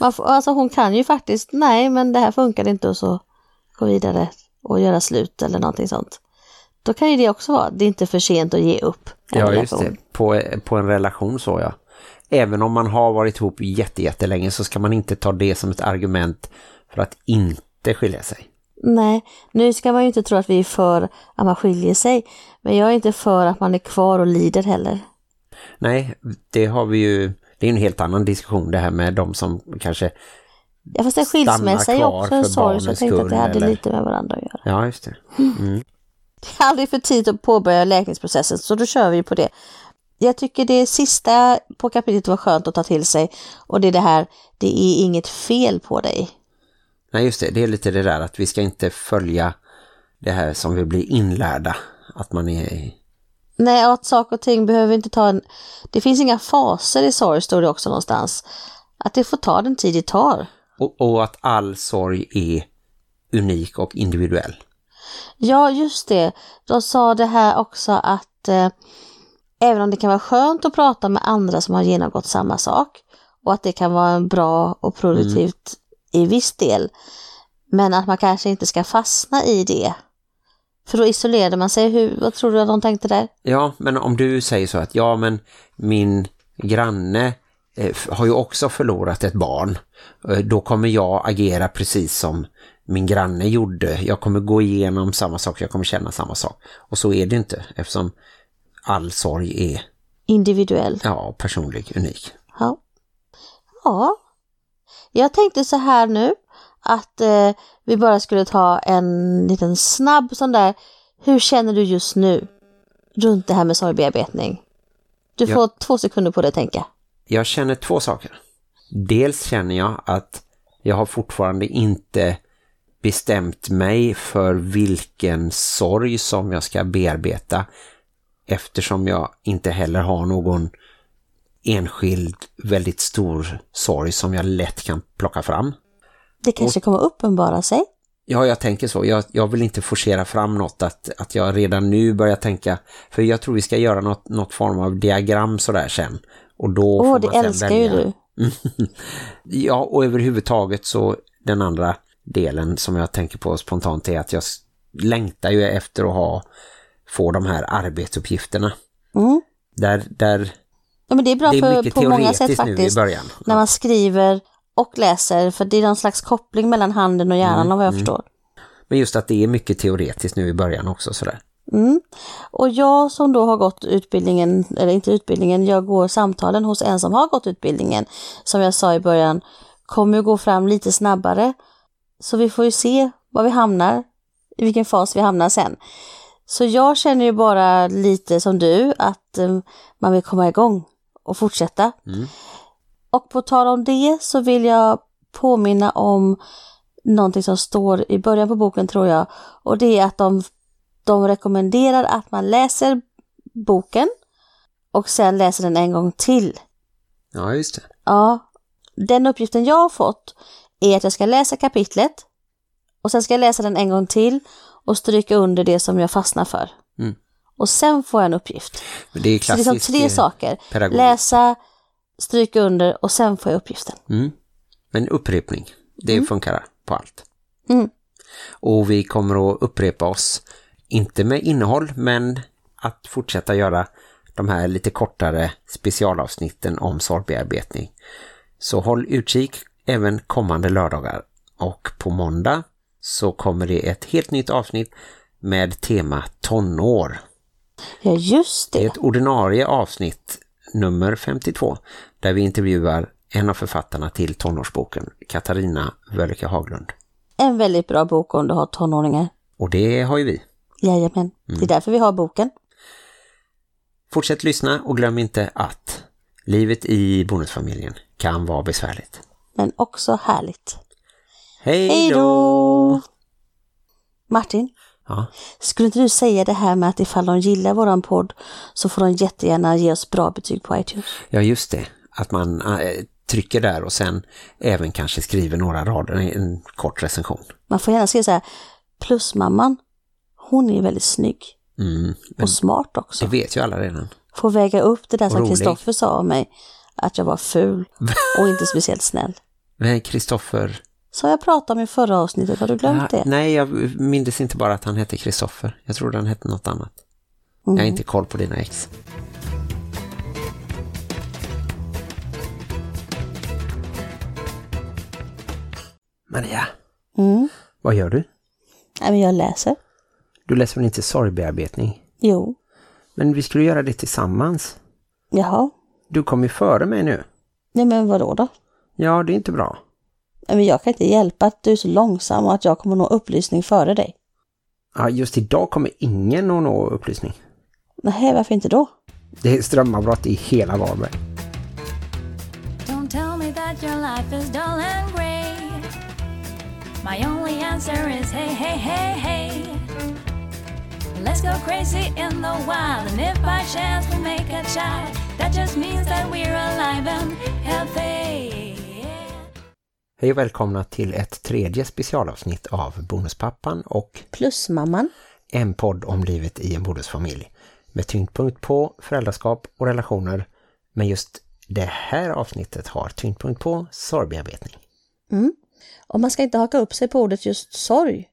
Man får, alltså hon kan ju faktiskt, nej men det här funkar inte och så gå vidare och göra slut eller någonting sånt. Då kan ju det också vara, det är inte för sent att ge upp. Ja, just det. På, på en relation så, ja. Även om man har varit ihop jätte, jättelänge så ska man inte ta det som ett argument för att inte skilja sig. Nej, nu ska man ju inte tro att vi är för att man skiljer sig. Men jag är inte för att man är kvar och lider heller. Nej, det har vi ju... Det är en helt annan diskussion det här med de som kanske... Ja, fast en skilsmässa är också en sorg så jag tänkte att det hade eller? lite med varandra att göra. Ja, just det. Det är aldrig för tidigt att påbörja läkningsprocessen så då kör vi på det. Jag tycker det sista på kapitlet var skönt att ta till sig och det är det här, det är inget fel på dig. Nej, just det. Det är lite det där att vi ska inte följa det här som vi blir inlärda. Att man är... Nej, att saker och ting behöver inte ta en... Det finns inga faser i sorg, står det också någonstans. Att det får ta den tid det tar. Och, och att all sorg är unik och individuell. Ja, just det. De sa det här också att eh, även om det kan vara skönt att prata med andra som har genomgått samma sak och att det kan vara bra och produktivt i viss del, men att man kanske inte ska fastna i det. För då isolerade man sig. Hur, vad tror du att de tänkte där? Ja, men om du säger så att ja, men min granne eh, har ju också förlorat ett barn. Eh, Då kommer jag agera precis som min granne gjorde. Jag kommer gå igenom samma sak, jag kommer känna samma sak. Och så är det inte eftersom all sorg är Individuell. ja, personlig, unik. Ja. ja. Jag tänkte så här nu att eh, vi bara skulle ta en liten snabb sån där, hur känner du just nu? runt det här med sorgbearbetning? Du får två sekunder på dig att tänka. Jag känner två saker. Dels känner jag att jag har fortfarande inte bestämt mig för vilken sorg som jag ska bearbeta eftersom jag inte heller har någon enskild väldigt stor sorg som jag lätt kan plocka fram. Det kanske kommer uppenbara sig. Ja, jag tänker så. Jag, jag vill inte forcera fram något att, att jag redan nu börjar tänka, för jag tror vi ska göra något, något form av diagram sådär sen. Och då Åh, får det älskar välja. ju du. Ja, och överhuvudtaget så den andra delen som jag tänker på spontant är att jag längtar ju efter att ha få de här arbetsuppgifterna. Mm. Där, där Ja, men det är bra det är för, på många sätt teoretiskt nu i faktiskt. början. När man skriver och läser, för det är någon slags koppling mellan handen och hjärnan Mm, vad jag förstår. Men just att det är mycket teoretiskt nu i början också sådär. Mm. Och jag som då har gått utbildningen, eller inte utbildningen, jag går samtalen hos en som har gått utbildningen, som jag sa i början, kommer ju gå fram lite snabbare. Så vi får ju se var vi hamnar, i vilken fas vi hamnar sen. Så jag känner ju bara lite som du, att eh, man vill komma igång och fortsätta. Mm. Och på tal om det så vill jag påminna om någonting som står i början på boken tror jag. Och det är att de, de rekommenderar att man läser boken och sen läser den en gång till. Ja, just det. Ja, den uppgiften jag har fått är att jag ska läsa kapitlet och sen ska jag läsa den en gång till och stryka under det som jag fastnar för. Mm. Och sen får jag en uppgift. Men det är Så det är klassiskt. som tre eh, saker. Läsa, stryka under och sen får jag uppgiften. Mm. Men upprepning, det funkar på allt. Mm. Och vi kommer att upprepa oss, inte med innehåll, men att fortsätta göra de här lite kortare specialavsnitten om sorgbearbetning. Så håll utkik även kommande lördagar. Och på måndag så kommer det ett helt nytt avsnitt med tema tonår. Ja, just Det är det. ett ordinarie avsnitt nummer 52 där vi intervjuar en av författarna till tonårsboken, Katarina Wölke Haglund. En väldigt bra bok om du har tonåringar. Och det har ju vi. Jajamän, det Mm. är därför vi har boken. Fortsätt lyssna och glöm inte att livet i bonusfamiljen kan vara besvärligt. Men också härligt. Hej då! Martin, Ja, skulle inte du säga det här med att ifall de gillar våran podd så får de jättegärna ge oss bra betyg på iTunes? ja, just det. Att man äh, trycker där och sen även kanske skriver några rader, en, en kort recension. Man får gärna skriva så här, plusmamman, hon är väldigt snygg Mm, och smart också. det vet ju alla redan. Får väga upp det där Och som. Kristoffer sa om mig, att jag var ful och inte speciellt snäll. Nej, Kristoffer... Så jag pratade om i förra avsnittet, har du glömt Ja, det? nej, jag minns inte bara att han hette Kristoffer. Jag tror han hette något annat. Mm. Jag har inte koll på dina ex. Maria, Mm. vad gör du? Nej, jag läser. Du läser väl inte sorgbearbetning? Jo, Men vi skulle göra det tillsammans. jaha. Du kom ju före mig nu. Nej men vadå då? Ja, det är inte bra. Men jag kan inte hjälpa att du är så långsam och att jag kommer nå upplysning före dig. Ja, just idag kommer ingen att nå upplysning. Nej, varför inte då? Det är strömavbrott i hela Varberg. Don't tell me that your life is dull and grey. My only answer is hey, hey, hey, hey. Let's go crazy in the wild, and if by chance we make a child, that just means that we're alive and healthy. Hej och välkomna till ett tredje specialavsnitt av Bonuspappan och Plusmamman. en podd om livet i en bonusfamilj. Med tyngdpunkt på föräldraskap och relationer. Men just det här avsnittet har tyngdpunkt på sorgbearbetning. Och man ska inte haka upp sig på ordet just sorg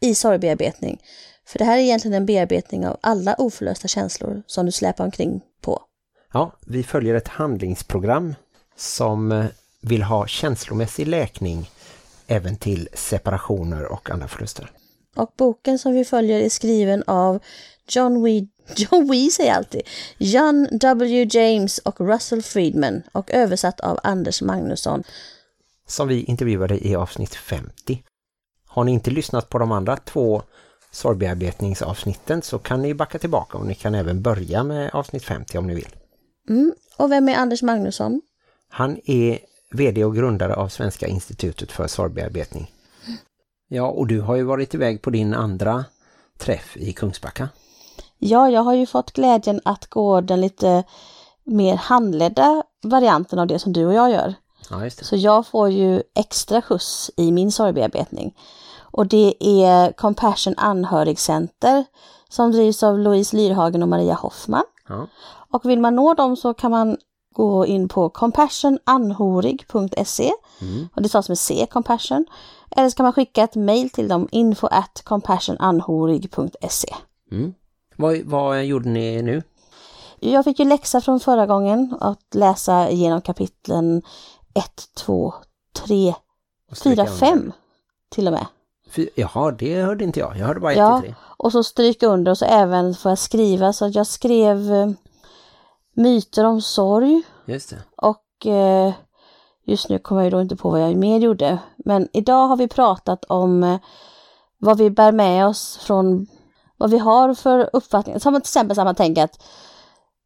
i sorgbearbetning. För det här är egentligen en bearbetning av alla oförlösta känslor som du släpar omkring på. Ja, vi följer ett handlingsprogram som eh, vill ha känslomässig läkning även till separationer och andra förluster. Och boken som vi följer är skriven av John Wee, John Wee säger alltid, John W. James och Russell Friedman och översatt av Anders Magnusson. Som vi intervjuade i avsnitt 50. Har ni inte lyssnat på de andra två sorgbearbetningsavsnitten så kan ni backa tillbaka och ni kan även börja med avsnitt 50 om ni vill. Mm. Och vem är Anders Magnusson? Han är vd och grundare av Svenska institutet för sorgbearbetning. Ja, och du har ju varit iväg på din andra träff i Kungsbacka. Ja, jag har ju fått glädjen att gå den lite mer handledda varianten av det som du och jag gör. Ja, just det. Så jag får ju extra skjuts i min sorgbearbetning. Och det är Compassion Anhörigcenter som drivs av Louise Lyrhagen och Maria Hoffman. Ja. Och vill man nå dem så kan man gå in på compassionanhorig.se och det stavas med C, compassion. Eller så kan man skicka ett mail till dem info at compassionanhorig.se. Mm. Vad, vad gjorde ni nu? Jag fick ju läxa från förra gången att läsa igenom kapitlen 1, 2, 3, Och stryka 4, under? 5 till och med. Fy, jaha, det hörde inte jag. Jag hörde bara 1 Ja, till 3. och så stryka under och så även får jag skriva så att jag skrev eh, myter om sorg Just det. och eh, just nu kommer jag då inte på vad jag mer gjorde. Men idag har vi pratat om eh, vad vi bär med oss från vad vi har för uppfattning. Som till exempel så man tänker att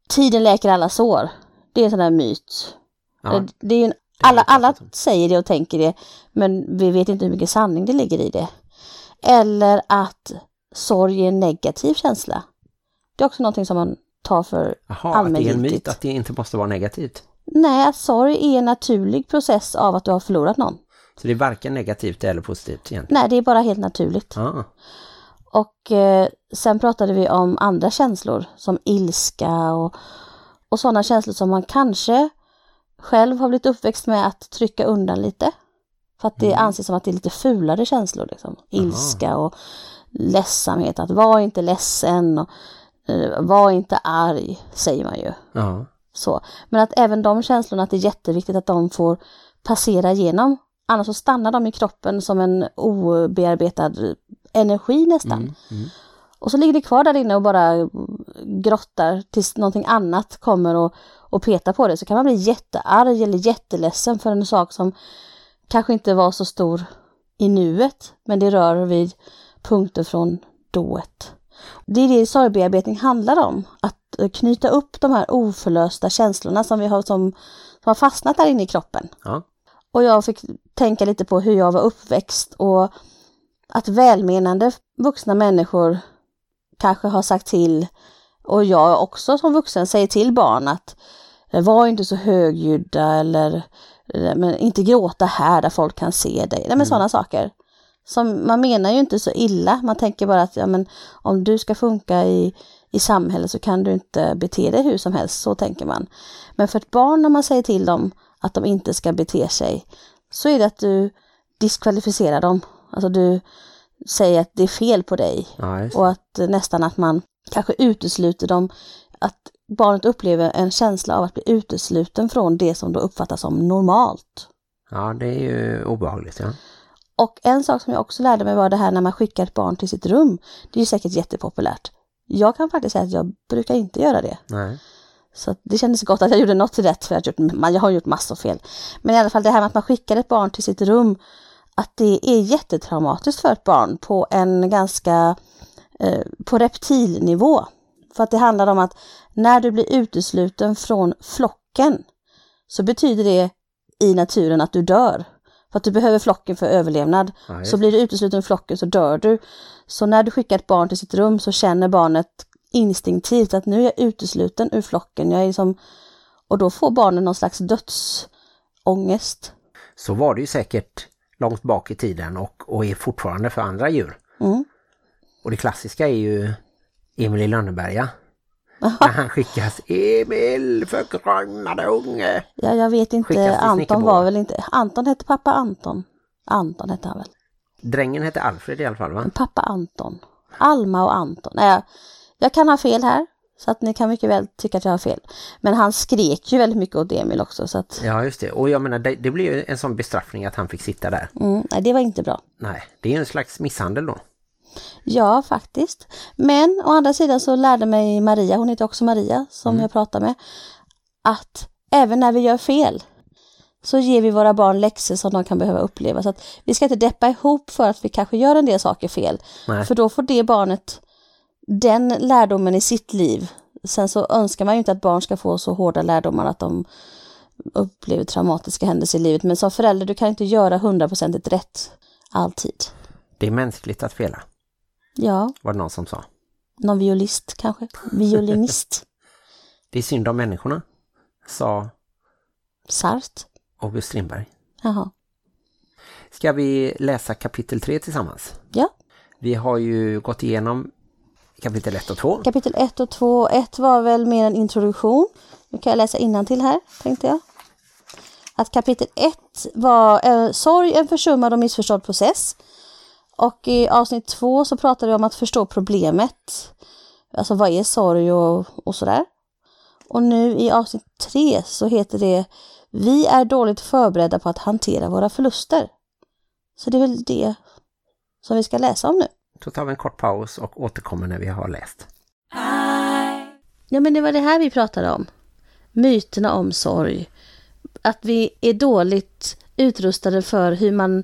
tiden läker alla sår. Det är en sån där myt. Ja, Eh, Det är en, alla, alla säger det och tänker det, men vi vet inte hur mycket sanning det ligger i det. Eller att sorg är en negativ känsla. Det är också någonting som man tar för Jaha, att det är en allmängiltigt. myt att det inte måste vara negativt. Nej, att sorg är en naturlig process av att du har förlorat någon. Så det är varken negativt eller positivt egentligen. Nej, det är bara helt naturligt. Ja, Och eh, sen pratade vi om andra känslor som ilska och, och sådana känslor som man kanske själv har blivit uppväxt med att trycka undan lite. För att det anses som att det är lite fulare känslor. Liksom. Ilska och ledsamhet, att vara inte ledsen och var inte arg, säger man ju. ja. Så. Men att även de känslorna, att det är jätteviktigt att de får passera igenom. Annars så stannar de i kroppen som en obearbetad energi nästan. Och så ligger det kvar där inne och bara grottar tills någonting annat kommer och, och petar på det. Så kan man bli jättearg eller jätteledsen för en sak som kanske inte var så stor i nuet, men det rör vid punkter från dået. Det är det sorgbearbetning handlar om, att eh, knyta upp de här oförlösta känslorna som vi har som, som har fastnat där inne i kroppen. ja. Och jag fick tänka lite på hur jag var uppväxt och att välmenande vuxna människor kanske har sagt till och jag också som vuxen säger till barn att eh, var inte så högljudda eller eh, men inte gråta här där folk kan se dig. Nej, men sådana saker. Som, man menar ju inte så illa, man tänker bara att ja, men, om du ska funka i, i samhället så kan du inte bete dig hur som helst, så tänker man. Men för ett barn när man säger till dem att de inte ska bete sig så är det att du diskvalificerar dem. Alltså du säger att det är fel på dig ja och att nästan att man kanske utesluter dem, att barnet upplever en känsla av att bli utesluten från det som då uppfattas som normalt. ja, det är ju obehagligt. Ja. Och en sak som jag också lärde mig var det här när man skickar ett barn till sitt rum. Det är ju säkert jättepopulärt. Jag kan faktiskt säga att jag brukar inte göra det. Nej. Så att det kändes gott att jag gjorde något rätt för man- jag har gjort massor fel. Men i alla fall det här med att man skickar ett barn till sitt rum, att det är jättetraumatiskt för ett barn på en ganska, eh, på reptilnivå. För att det handlar om att när du blir utesluten från flocken så betyder det i naturen att du dör. För att du behöver flocken för överlevnad. Ja, så blir du utesluten från flocken så dör du. Så när du skickar ett barn till sitt rum så känner barnet instinktivt att nu är jag utesluten ur flocken. Jag är som, och då får barnen någon slags dödsångest. Så var det ju säkert långt bak i tiden och, och är fortfarande för andra djur. Mm. Och det klassiska är ju Emil i Lönneberga. När han skickas Emil förgrönade unge. Ja, jag vet inte, Anton var väl inte, Anton hette pappa Anton. Anton hette han väl. Drängen hette Alfred i alla fall va? Pappa Anton. Alma och Anton. Nej, jag, jag kan ha fel här. Så att ni kan mycket väl tycka att jag har fel. Men han skrek ju väldigt mycket åt Emil också. Så att, Ja just det. Och jag menar det, det blir ju en sån bestraffning att han fick sitta där. mm, nej, det var inte bra. Nej, det är en slags misshandel då. Ja, faktiskt. Men å andra sidan så lärde mig Maria, hon heter också Maria som jag pratar med, att även när vi gör fel så ger vi våra barn läxor som de kan behöva uppleva. Så att vi ska inte deppa ihop för att vi kanske gör en del saker fel. Nej. För då får det barnet den lärdomen i sitt liv. Sen så önskar man ju inte att barn ska få så hårda lärdomar att de upplever traumatiska händelser i livet. Men som förälder, du kan inte göra hundraprocentigt rätt alltid. Det är mänskligt att fela, Ja, var det någon som sa. någon violist kanske. Violinist. Det är synd om människorna, sa Sart. August Strindberg. Jaha. Ska vi läsa kapitel 3 tillsammans? Ja, Vi har ju gått igenom kapitel 1 och 2. kapitel 1 och 2. 1 var väl mer en introduktion. Nu kan jag läsa till här, tänkte jag. Att kapitel 1 var eh, sorg, en försummad och missförstådd process. Och i avsnitt 2 så pratade vi om att förstå problemet. Alltså vad är sorg och, och sådär. Och nu i avsnitt 3 så heter det Vi är dåligt förberedda på att hantera våra förluster. Så det är väl det som vi ska läsa om nu. Då tar vi en kort paus och återkommer när vi har läst. Ja, men det var det här vi pratade om. Myterna om sorg. Att vi är dåligt utrustade för hur man,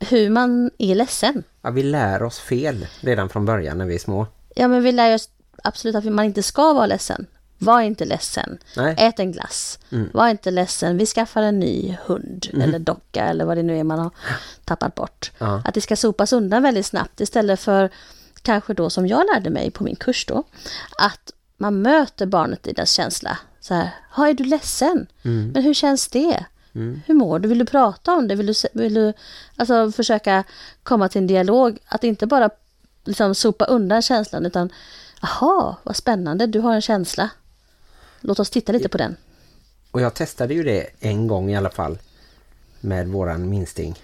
hur man är ledsen. Ja, vi lär oss fel redan från början när vi är små. Ja, men vi lär oss absolut att man inte ska vara ledsen. Var inte ledsen. Nej. Ät en glass. Var inte ledsen. Vi skaffar en ny hund eller docka eller vad det nu är man har tappat bort. Ja. Att det ska sopas undan väldigt snabbt istället för kanske då som jag lärde mig på min kurs då. Att man möter barnet i dess känsla. Så här, "Ja, är du ledsen? Men hur känns det? Hur mår du? Vill du prata om det? Vill du, vill du alltså, försöka komma till en dialog? Att inte bara liksom, sopa undan känslan utan Jaha, vad spännande, du har en känsla. Låt oss titta lite på den. Och jag testade ju det en gång i alla fall med våran minsting.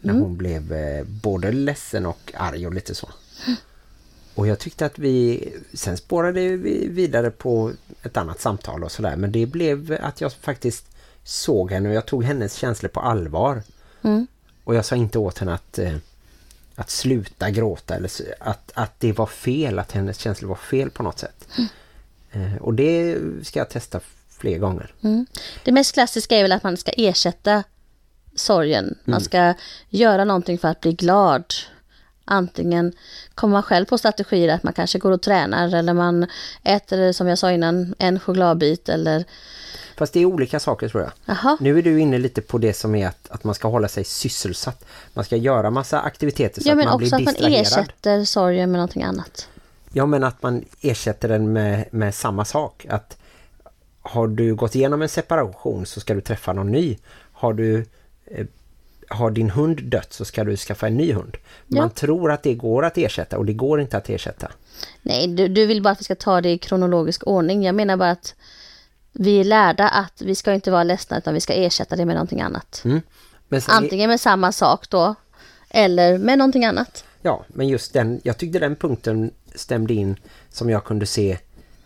När hon blev eh, både ledsen och arg och lite så. Och jag tyckte att vi, sen spårade vi vidare på ett annat samtal och sådär. Men det blev att jag faktiskt såg henne och jag tog hennes känslor på allvar. Mm. Och jag sa inte åt henne att, eh, att sluta gråta eller att, att det var fel, att hennes känslor var fel på något sätt. Eh, och det ska jag testa fler gånger. Mm. Det mest klassiska är väl att man ska ersätta sorgen. Man ska göra någonting för att bli glad. Antingen kommer man själv på strategier att man kanske går och tränar eller man äter, som jag sa innan, en chokladbit eller Fast det är olika saker tror jag. jaha, Nu är du inne lite på det som är att, att man ska hålla sig sysselsatt. Man ska göra massa aktiviteter så ja att men man också blir att man distraherad. ersätter sorgen med någonting annat. Ja men att man ersätter den med, med samma sak. Att har du gått igenom en separation så ska du träffa någon ny. Har du eh, har din hund dött så ska du skaffa en ny hund. Man Ja. tror att det går att ersätta och det går inte att ersätta. Nej, du, du vill bara att vi ska ta det i kronologisk ordning. Jag menar bara att vi är lärda att vi ska inte vara ledsna utan vi ska ersätta det med någonting annat. Mm. Antingen med samma sak då, eller med någonting annat. Ja, men just den, jag tyckte den punkten stämde in som jag kunde se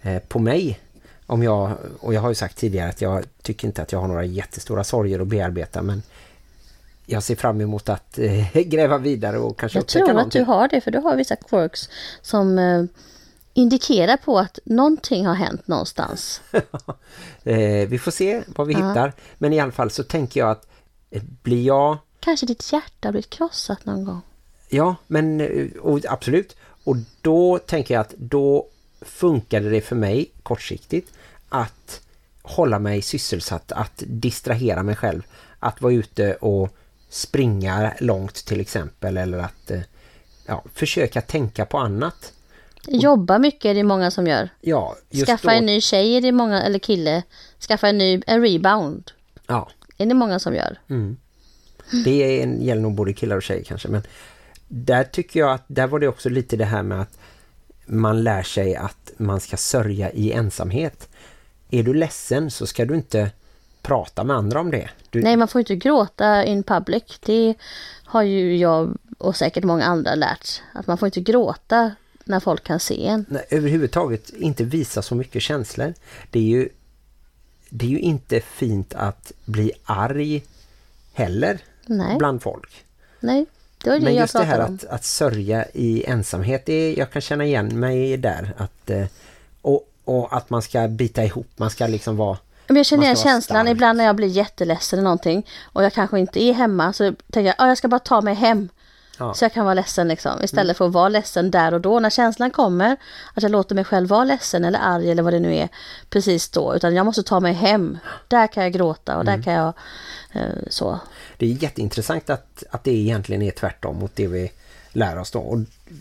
eh, på mig. Om jag, och jag har ju sagt tidigare att jag tycker inte att jag har några jättestora sorger att bearbeta men jag ser fram emot att eh, gräva vidare och kanske Jag upptäcka tror att någonting. du har det, för du har vissa quirks som eh, indikerar på att någonting har hänt någonstans. eh, vi får se vad vi Ja. hittar. Men i alla fall så tänker jag att eh, blir jag Kanske ditt hjärta har blivit krossat någon gång. Ja, men eh, och, absolut. Och då tänker jag att då funkade det för mig kortsiktigt att hålla mig sysselsatt, att distrahera mig själv. Att vara ute och springa långt till exempel eller att eh, ja, försöka tänka på annat. Jobba mycket är det många som gör. Ja, Skaffa då, en ny tjej är det många, eller kille. Skaffa en ny, en rebound. Ja, Är det många som gör. det är en, gäller nog både killar och tjejer kanske. Men där tycker jag att där var det också lite det här med att man lär sig att man ska sörja i ensamhet. Är du ledsen så ska du inte prata med andra om det. Du, Nej, man får inte gråta in public. Det har ju jag och säkert många andra lärt. Att man får inte gråta när folk kan se en. nej, överhuvudtaget inte visa så mycket känslor. Det är ju det är ju inte fint att bli arg heller Nej, bland folk. nej. Det var det Men jag just det här om. att, att sörja i ensamhet, det, jag kan känna igen mig där. Att, eh, och, och att man ska bita ihop, man ska liksom vara Men jag känner igen känslan stark. ibland när jag blir jätteledsen eller någonting och jag kanske inte är hemma så tänker jag att jag ska bara ta mig hem. Ja. Så jag kan vara ledsen liksom. Istället för att vara ledsen där och då när känslan kommer. Att jag låter mig själv vara ledsen eller arg eller vad det nu är. Precis då. Utan jag måste ta mig hem. Där kan jag gråta och där kan jag eh, så. Det är jätteintressant att, att det egentligen är tvärtom mot det vi lär oss då. Och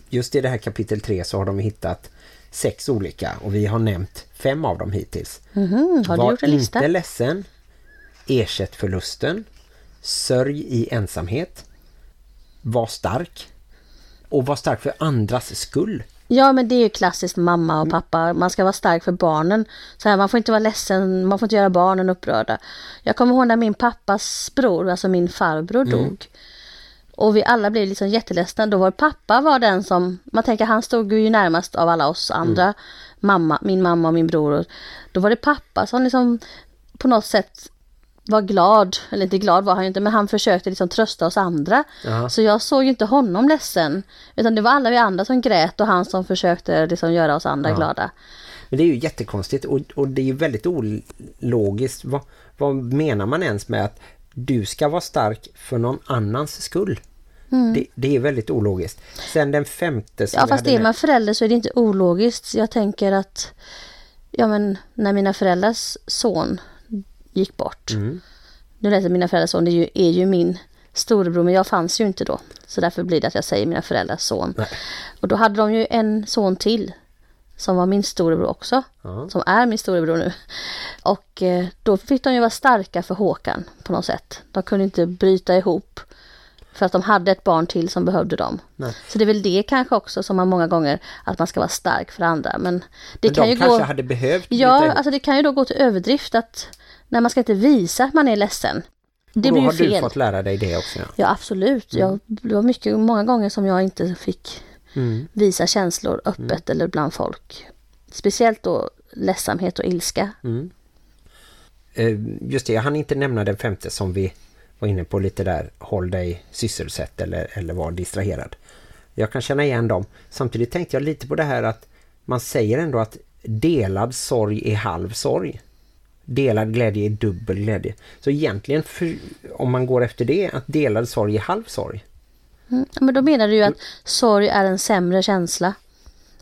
just i det här kapitel 3 så har de hittat sex olika och vi har nämnt fem av dem hittills. Mhm, har du Var gjort en lista? inte ledsen, ersätt förlusten, sörj i ensamhet, var stark och var stark för andras skull. Ja men det är ju klassiskt mamma och pappa. Man ska vara stark för barnen. Så här, man får inte vara ledsen, man får inte göra barnen upprörda. Jag kommer ihåg när min pappas bror, alltså min farbror dog. Och vi alla blev liksom jätteledsna. Då var pappa var den som, man tänker han stod ju närmast av alla oss andra. Mamma, min mamma och min bror. Då var det pappa som liksom på något sätt var glad, eller inte glad var han ju inte, men han försökte liksom trösta oss andra. Ja. Så jag såg ju inte honom ledsen, utan det var alla vi andra som grät och han som försökte liksom göra oss andra glada. Men det är ju jättekonstigt och, och det är ju väldigt ologiskt. Vad, vad menar man ens med att du ska vara stark för någon annans skull? Det, det är väldigt ologiskt. Sen den femte som Mm. Ja fast är man förälder så är det inte ologiskt. Jag tänker att, ja men när mina föräldrars son gick bort. Mm. Nu läser mina föräldrars son, det är ju, är ju min storebror men jag fanns ju inte då. Så därför blir det att jag säger mina föräldrars son. Nej. Och då hade de ju en son till som var min storebror också. Ja. Som är min storebror nu. Och eh, då fick de ju vara starka för Håkan på något sätt. De kunde inte bryta ihop. För att de hade ett barn till som behövde dem. Nej. Så det är väl det kanske också som man många gånger att man ska vara stark för andra. Men det Men kan de ju kanske gå... hade behövt Ja, ihop. alltså det kan ju då gå till överdrift att när man ska inte visa att man är ledsen. Det och då blir ju har du fel. fått lära dig det också. Ja. Ja absolut. Jag, det var mycket, många gånger som jag inte fick Mm. visa känslor öppet eller bland folk. Speciellt då ledsamhet och ilska. Eh, Just det, jag hann inte nämna den femte som vi var inne på lite där. Håll dig sysselsatt eller, eller var distraherad. Jag kan känna igen dem. Samtidigt tänkte jag lite på det här att man säger ändå att delad sorg är halv sorg. Delad glädje är dubbel glädje. Så egentligen, för, om man går efter det, att delad sorg är halv sorg. Mm. Men då menar du ju att sorg är en sämre känsla.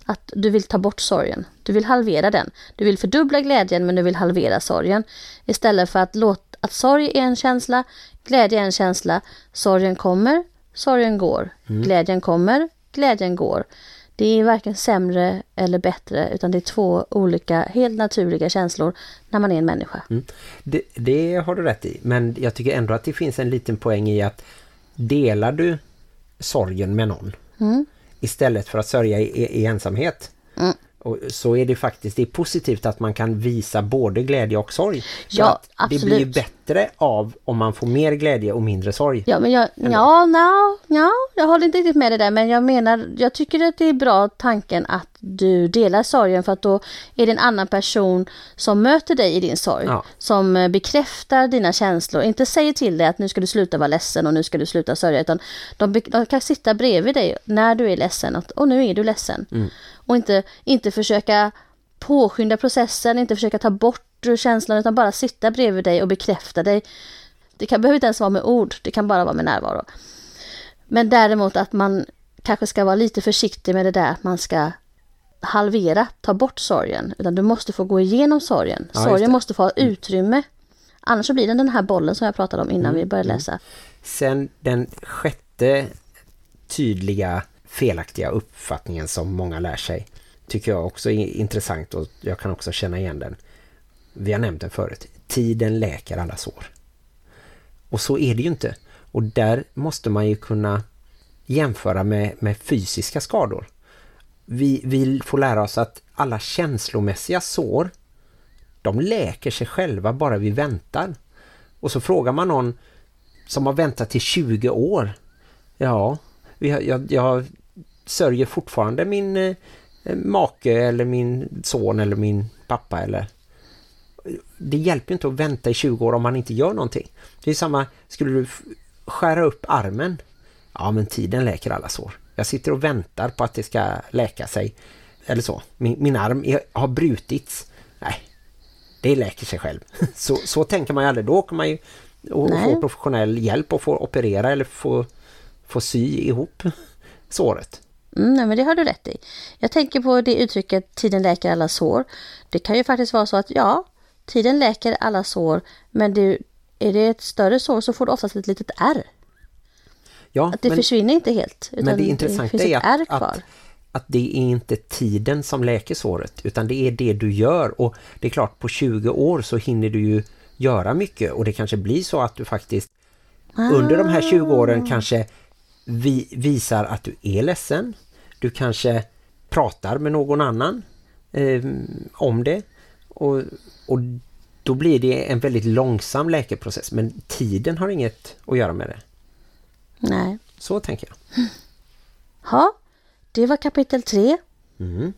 Att du vill ta bort sorgen. Du vill halvera den. Du vill fördubbla glädjen men du vill halvera sorgen. Istället för att låta att sorg är en känsla, glädje är en känsla. Sorgen kommer, sorgen går. Glädjen kommer, glädjen går. Det är varken sämre eller bättre utan det är två olika helt naturliga känslor när man är en människa. Mm. Det, det har du rätt i. Men jag tycker ändå att det finns en liten poäng i att delar du sorgen med någon Mm. istället för att sörja i, i, ensamhet Mm. Och så är det faktiskt det är positivt att man kan visa både glädje och sorg. Ja, att Det blir ju absolut. bättre av om man får mer glädje och mindre sorg. Ja, men jag, ja, no, ja, jag håller inte riktigt med det där, men jag menar, jag tycker att det är bra tanken att du delar sorgen för att då är det en annan person som möter dig i din sorg. Ja. Som eh, bekräftar dina känslor, inte säger till dig att nu ska du sluta vara ledsen och nu ska du sluta sörja, utan de, de kan sitta bredvid dig när du är ledsen, att, och nu är du ledsen. Och inte, inte försöka påskynda processen, inte försöka ta bort känslan, utan bara sitta bredvid dig och bekräfta dig. Det kan, behöver inte ens vara med ord, det kan bara vara med närvaro. Men däremot att man kanske ska vara lite försiktig med det där att man ska halvera, ta bort sorgen. Utan du måste få gå igenom sorgen. Ja, sorgen måste få ha utrymme. Annars så blir det den här bollen som jag pratade om innan vi började läsa. Sen den sjätte tydliga felaktiga uppfattningen som många lär sig tycker jag också är intressant och jag kan också känna igen den. Vi har nämnt den förut. Tiden läker alla sår. Och så är det ju inte. Och där måste man ju kunna jämföra med, med fysiska skador. Vi, vi får lära oss att alla känslomässiga sår de läker sig själva bara vi väntar. Och så frågar man någon som har väntat till 20 år. Ja, jag, jag, jag sörjer fortfarande min eh, make eller min son eller min pappa eller det hjälper inte att vänta i 20 år om man inte gör någonting. Det är samma, skulle du skära upp armen? Ja, men tiden läker alla sår. Jag sitter och väntar på att det ska läka sig. Eller så. Min, min arm är, har brutits. Nej, det läker sig själv. Så, så tänker man ju aldrig. Då åker man ju och får professionell hjälp och får operera eller få, få sy ihop såret. Mm, nej, men det har du rätt i. Jag tänker på det uttrycket tiden läker alla sår. Det kan ju faktiskt vara så att ja, tiden läker alla sår, men det, är det ett större sår så får du oftast ett litet ärr. Ja, Att det men, försvinner inte helt. Men det intressanta finns är att, att, att det är inte tiden som läker såret utan det är det du gör och det är klart på 20 år så hinner du ju göra mycket och det kanske blir så att du faktiskt under de här 20 Ah. åren kanske vi, visar att du är ledsen. Du kanske pratar med någon annan eh, om det och, och då blir det en väldigt långsam läkeprocess men tiden har inget att göra med det. Nej. Så tänker jag. Ja, det var kapitel 3. Mm.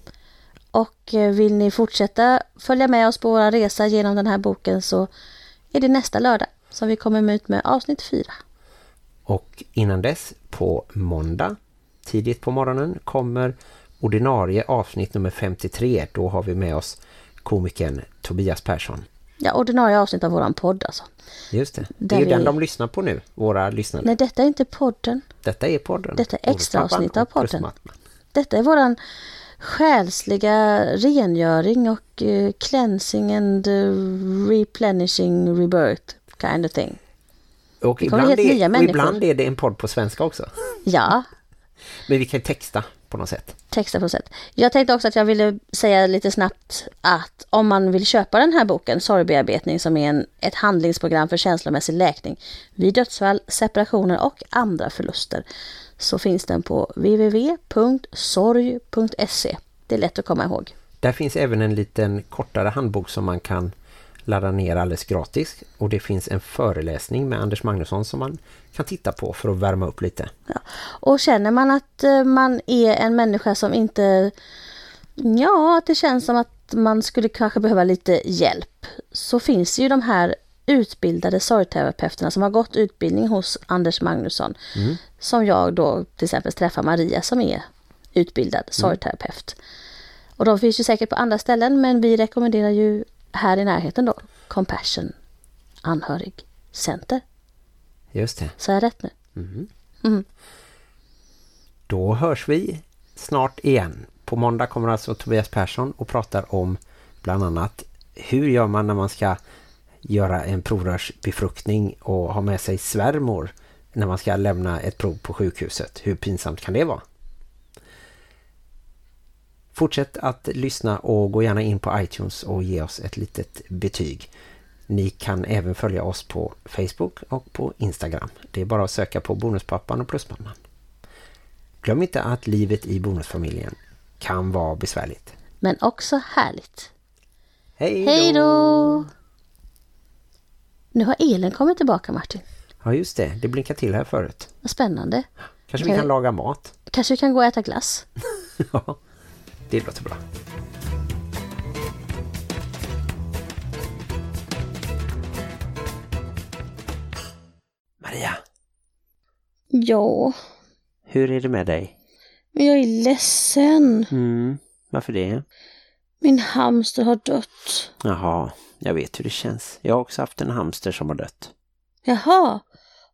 Och eh, vill ni fortsätta följa med oss på våra resa genom den här boken så är det nästa lördag som vi kommer ut med avsnitt 4. Och innan dess, på måndag, tidigt på morgonen, kommer ordinarie avsnitt nummer 53. Då har vi med oss komikern Tobias Persson. Ja, ordinarie avsnitt av våran podd alltså. Just det. Det är ju vi- den de lyssnar på nu, våra lyssnare. Nej, detta är inte podden. Detta är podden. Detta är extra avsnitt av podden. Detta är våran själsliga rengöring och uh, cleansing and uh, replenishing rebirth kind of thing. Och ibland, helt nya är, och ibland är det en podd på svenska också. Ja, Men vi kan texta på något sätt. texta på sätt. Jag tänkte också att jag ville säga lite snabbt att om man vill köpa den här boken, Sorgbearbetning, som är en, ett handlingsprogram för känslomässig läkning vid dödsfall, separationer och andra förluster, så finns den på www.sorg.se. Det är lätt att komma ihåg. Där finns även en liten kortare handbok som man kan ladda ner alldeles gratis. Och det finns en föreläsning med Anders Magnusson som man kan titta på för att värma upp lite. Ja. Och känner man att eh, man är en människa som inte... Ja, att det känns som att man skulle kanske behöva lite hjälp. Så finns ju de här utbildade sorgterapeuterna som har gått utbildning hos Anders Magnusson. Som jag då till exempel träffar Maria som är utbildad sorgterapeut. Och de finns ju säkert på andra ställen men vi rekommenderar ju här i närheten då Compassion Anhörig Center. Just det. Så är jag rätt nu? Då hörs vi snart igen. På måndag kommer alltså Tobias Persson och pratar om bland annat hur gör man när man ska göra en provrörsbefruktning och ha med sig svärmor när man ska lämna ett prov på sjukhuset. Hur pinsamt kan det vara? Fortsätt att lyssna och gå gärna in på iTunes och ge oss ett litet betyg. Ni kan även följa oss på Facebook och på Instagram. Det är bara att söka på Bonuspappan och Plusmamman. Glöm inte att livet i bonusfamiljen kan vara besvärligt. Men också härligt. Hej då! Nu har elen kommit tillbaka Martin. Ja just det, det blinkar till här förut. Vad spännande. Kanske vi Okej. kan laga mat. Kanske vi kan gå och äta glass. Ja, det låter bra. Maria, Ja, hur är det med dig? men jag är ledsen. Mm, varför det? Min hamster har dött. Jaha, jag vet hur det känns. Jag har också haft en hamster som har dött. Jaha,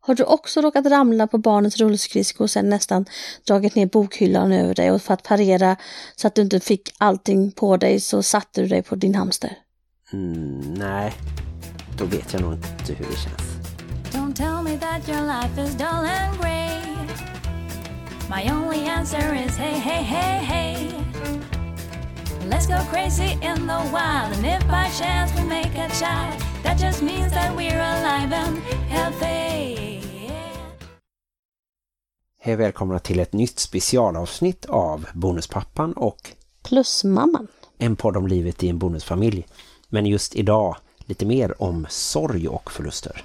har du också råkat ramla på barnets rullskridsko och sen nästan dragit ner bokhyllan över dig och för att parera så att du inte fick allting på dig så satte du dig på din hamster? Mm, nej, då vet jag nog inte hur det känns. Don't tell me that your life is dull and grey. My only answer is hey, hey, hey, hey. Let's go crazy in the wild. And if by chance we make a child, that just means that we're alive and healthy. Hej välkomna till ett nytt specialavsnitt av Bonuspappan och Plus mamman. en podd om livet i en bonusfamilj. Men just idag lite mer om sorg och förluster.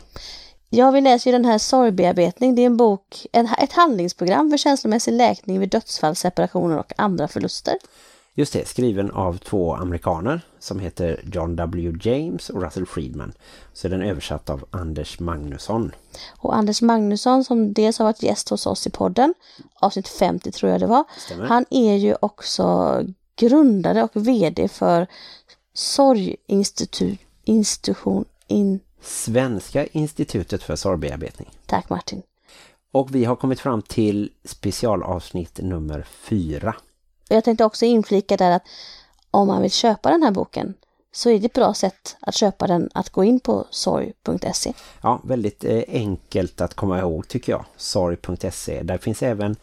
Ja, vi läser ju den här Sorgbearbetning. Det är en bok, en, ett handlingsprogram för känslomässig läkning vid dödsfall, separationer och andra förluster. Just det, skriven av två amerikaner som heter John W. James och Russell Friedman. Så är den översatt av Anders Magnusson. Och Anders Magnusson som dels har varit gäst hos oss i podden, avsnitt 50 tror jag det var. Stämmer. Han är ju också grundare och vd för institution in... Svenska institutet för sorgbearbetning. Tack Martin. Och vi har kommit fram till specialavsnitt nummer fyra. Och Jag tänkte också inflika där att om man vill köpa den här boken så är det ett bra sätt att köpa den att gå in på sorg.se. Ja, väldigt eh, enkelt att komma ihåg tycker jag. Sorg.se. Där finns även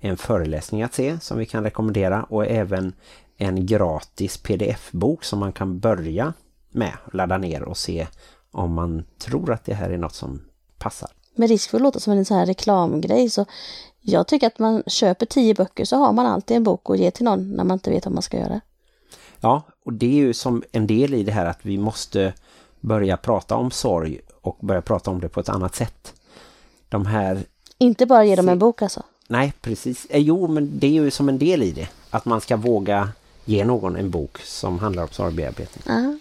en föreläsning att se som vi kan rekommendera och även en gratis pdf-bok som man kan börja med, ladda ner och se om man tror att det här är något som passar. Med risk för att låta som en sån här reklamgrej så jag tycker att man köper tio böcker så har man alltid en bok att ge till någon när man inte vet vad man ska göra. Ja, och det är ju som en del i det här att vi måste börja prata om sorg och börja prata om det på ett annat sätt. De här Inte bara ge dem en bok alltså. Nej, precis. Eh, Jo, men det är ju som en del i det. Att man ska våga ge någon en bok som handlar om sorgbearbetning. Ja.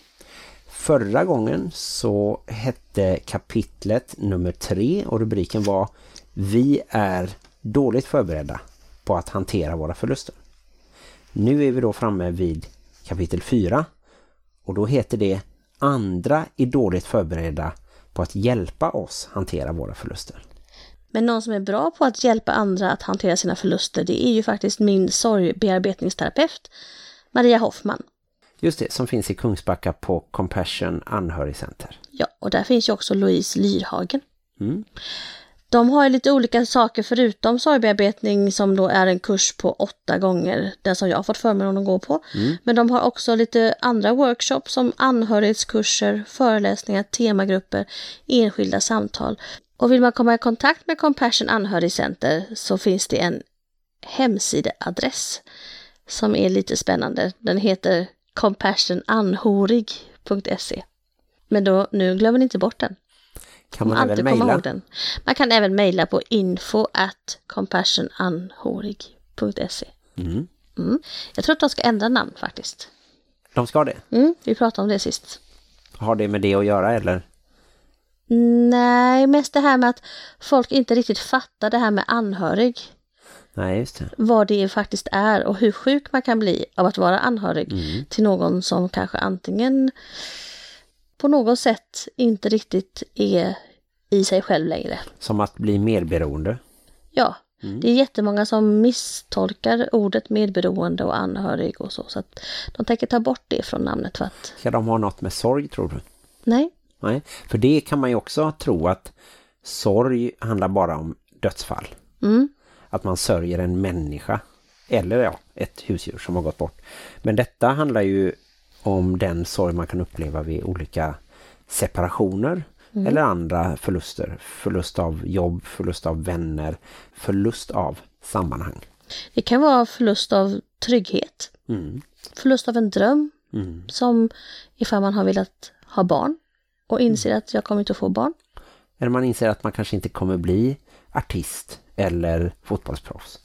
Förra gången så hette kapitlet nummer tre och rubriken var Vi är dåligt förberedda på att hantera våra förluster. Nu är vi då framme vid kapitel fyra och då heter det Andra är dåligt förberedda på att hjälpa oss hantera våra förluster. Men någon som är bra på att hjälpa andra att hantera sina förluster det är ju faktiskt min sorgbearbetningsterapeut Maria Hoffman. Just det, som finns i Kungsbacka på Compassion Anhörigcenter. Ja, och där finns ju också Louise Lyrhagen. Mm. De har ju lite olika saker förutom sorgbearbetning som då är en kurs på åtta gånger, den som jag har fått förmånen att gå på. Men de har också lite andra workshops som anhörighetskurser, föreläsningar, temagrupper, enskilda samtal. Och vill man komma i kontakt med Compassion Anhörigcenter så finns det en hemsideadress som är lite spännande. Den heter compassionanhorig.se. Men då, nu glömmer ni inte bort den. Kan man alltid även mejla? Man kan även mejla på info at compassionanhorig.se. Mm. Mm. Jag tror att de ska ändra namn faktiskt. De ska det. Mm, vi pratade om det sist. Har det med det att göra eller? Nej, mest det här med att folk inte riktigt fattar det här med anhörig. Nej, just det. Vad det faktiskt är och hur sjuk man kan bli av att vara anhörig till någon som kanske antingen på något sätt inte riktigt är i sig själv längre. Som att bli medberoende. Ja, det är jättemånga som misstolkar ordet medberoende och anhörig och så. Så att de tänker ta bort det från namnet för att, Ska de ha något med sorg tror du? nej, Nej, för det kan man ju också tro att sorg handlar bara om dödsfall. mm, Att man sörjer en människa. Eller ja, ett husdjur som har gått bort. Men detta handlar ju om den sorg man kan uppleva vid olika separationer. Eller andra förluster. Förlust av jobb, förlust av vänner, förlust av sammanhang. det kan vara förlust av trygghet, Mm. förlust av en dröm Mm. som ifall man har velat ha barn och inser att jag kommer inte att få barn. Eller man inser att man kanske inte kommer bli artist eller fotbollsproffs.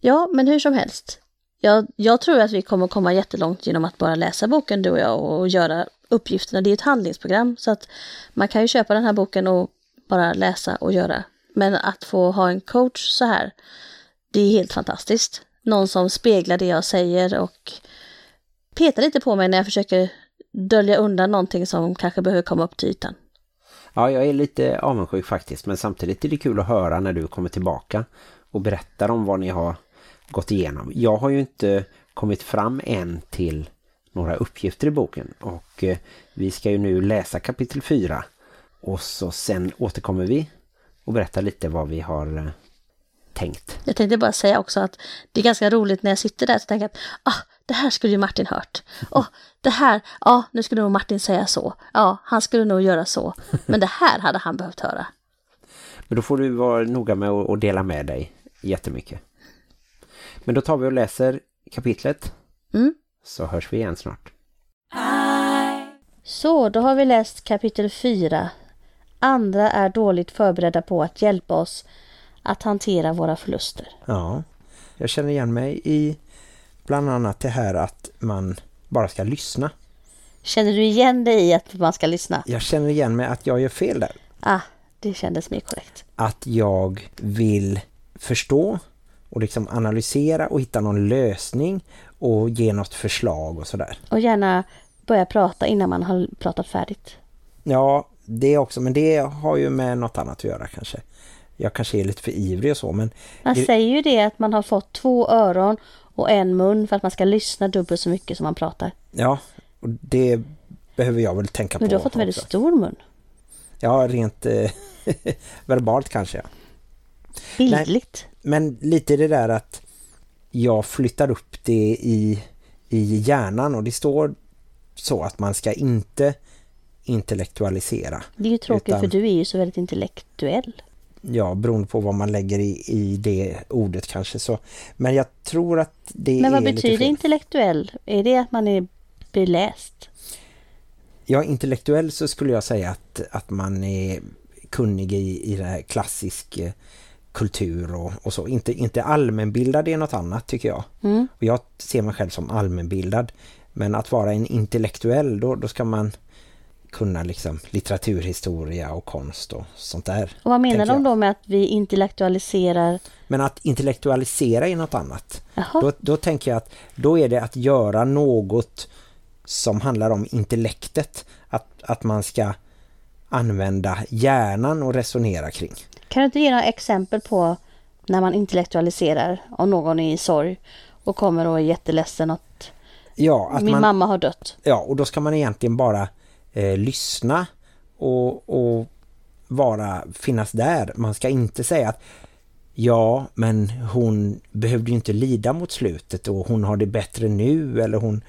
Ja, men hur som helst. Jag, jag tror att vi kommer komma jättelångt genom att bara läsa boken du och jag och göra uppgifterna. Det är ett handlingsprogram så att man kan ju köpa den här boken och bara läsa och göra. Men att få ha en coach så här, det är helt fantastiskt. Någon som speglar det jag säger och petar lite på mig när jag försöker dölja undan någonting som kanske behöver komma upp till ytan. Ja, jag är lite avundsjuk faktiskt. Men samtidigt är det kul att höra när du kommer tillbaka och berättar om vad ni har gått igenom. Jag har ju inte kommit fram än till några uppgifter i boken. Och eh, vi ska ju nu läsa kapitel 4. Och så sen återkommer vi och berättar lite vad vi har eh, tänkt. Jag tänkte bara säga också att det är ganska roligt när jag sitter där så tänker jag att ah, det här skulle ju Martin hört. Och det här, ja nu skulle nog Martin säga så. Ja, han skulle nog göra så. Men det här hade han behövt höra. Men då får du vara noga med att att dela med dig jättemycket. Men då tar vi och läser kapitlet. Mm. Så hörs vi igen snart. Så, då har vi läst kapitel 4. Andra är dåligt förberedda på att hjälpa oss att hantera våra förluster. Ja, jag känner igen mig i bland annat det här att man bara ska lyssna. Känner du igen dig i att man ska lyssna? Jag känner igen mig att jag gör fel där. Ah, det kändes mer korrekt. Att jag vill förstå och liksom analysera och hitta någon lösning och ge något förslag och sådär. Och gärna börja prata innan man har pratat färdigt. Ja, det också. Men det har ju med något annat att göra kanske. Jag kanske är lite för ivrig och så, men Man Det- säger ju det att man har fått två öron och en mun för att man ska lyssna dubbelt så mycket som man pratar. ja, och det behöver jag väl tänka Men på du har fått en väldigt stor mun. Ja, rent eh, verbalt kanske. Bildligt. Men lite det där att jag flyttar upp det i, i hjärnan och det står så att man ska inte intellektualisera. Det är ju tråkigt Utan- för du är ju så väldigt intellektuell. Ja, beroende på vad man lägger i, i det ordet kanske. Så. Men jag tror att det Men vad betyder intellektuell? Är det att man är beläst? Ja, intellektuell så skulle jag säga att, att man är kunnig i, i det här klassisk eh, kultur och, och så. Inte, inte allmänbildad är något annat tycker jag. Mm. Och jag ser mig själv som allmänbildad. Men att vara en intellektuell, då, då ska man kunna liksom litteraturhistoria och konst och sånt där. Och vad menar de då med att vi intellektualiserar? Men att intellektualisera är något annat. Då, då tänker jag att då är det att göra något som handlar om intellektet. Att, att man ska använda hjärnan och resonera kring. kan du inte ge några exempel på när man intellektualiserar om någon är i sorg och kommer och är jätteledsen att Ja, att min man, mamma har dött? ja, och då ska man egentligen bara eh, lyssna och, och vara, finnas där. Man ska inte säga att ja, men hon behövde ju inte lida mot slutet och hon har det bättre nu eller hon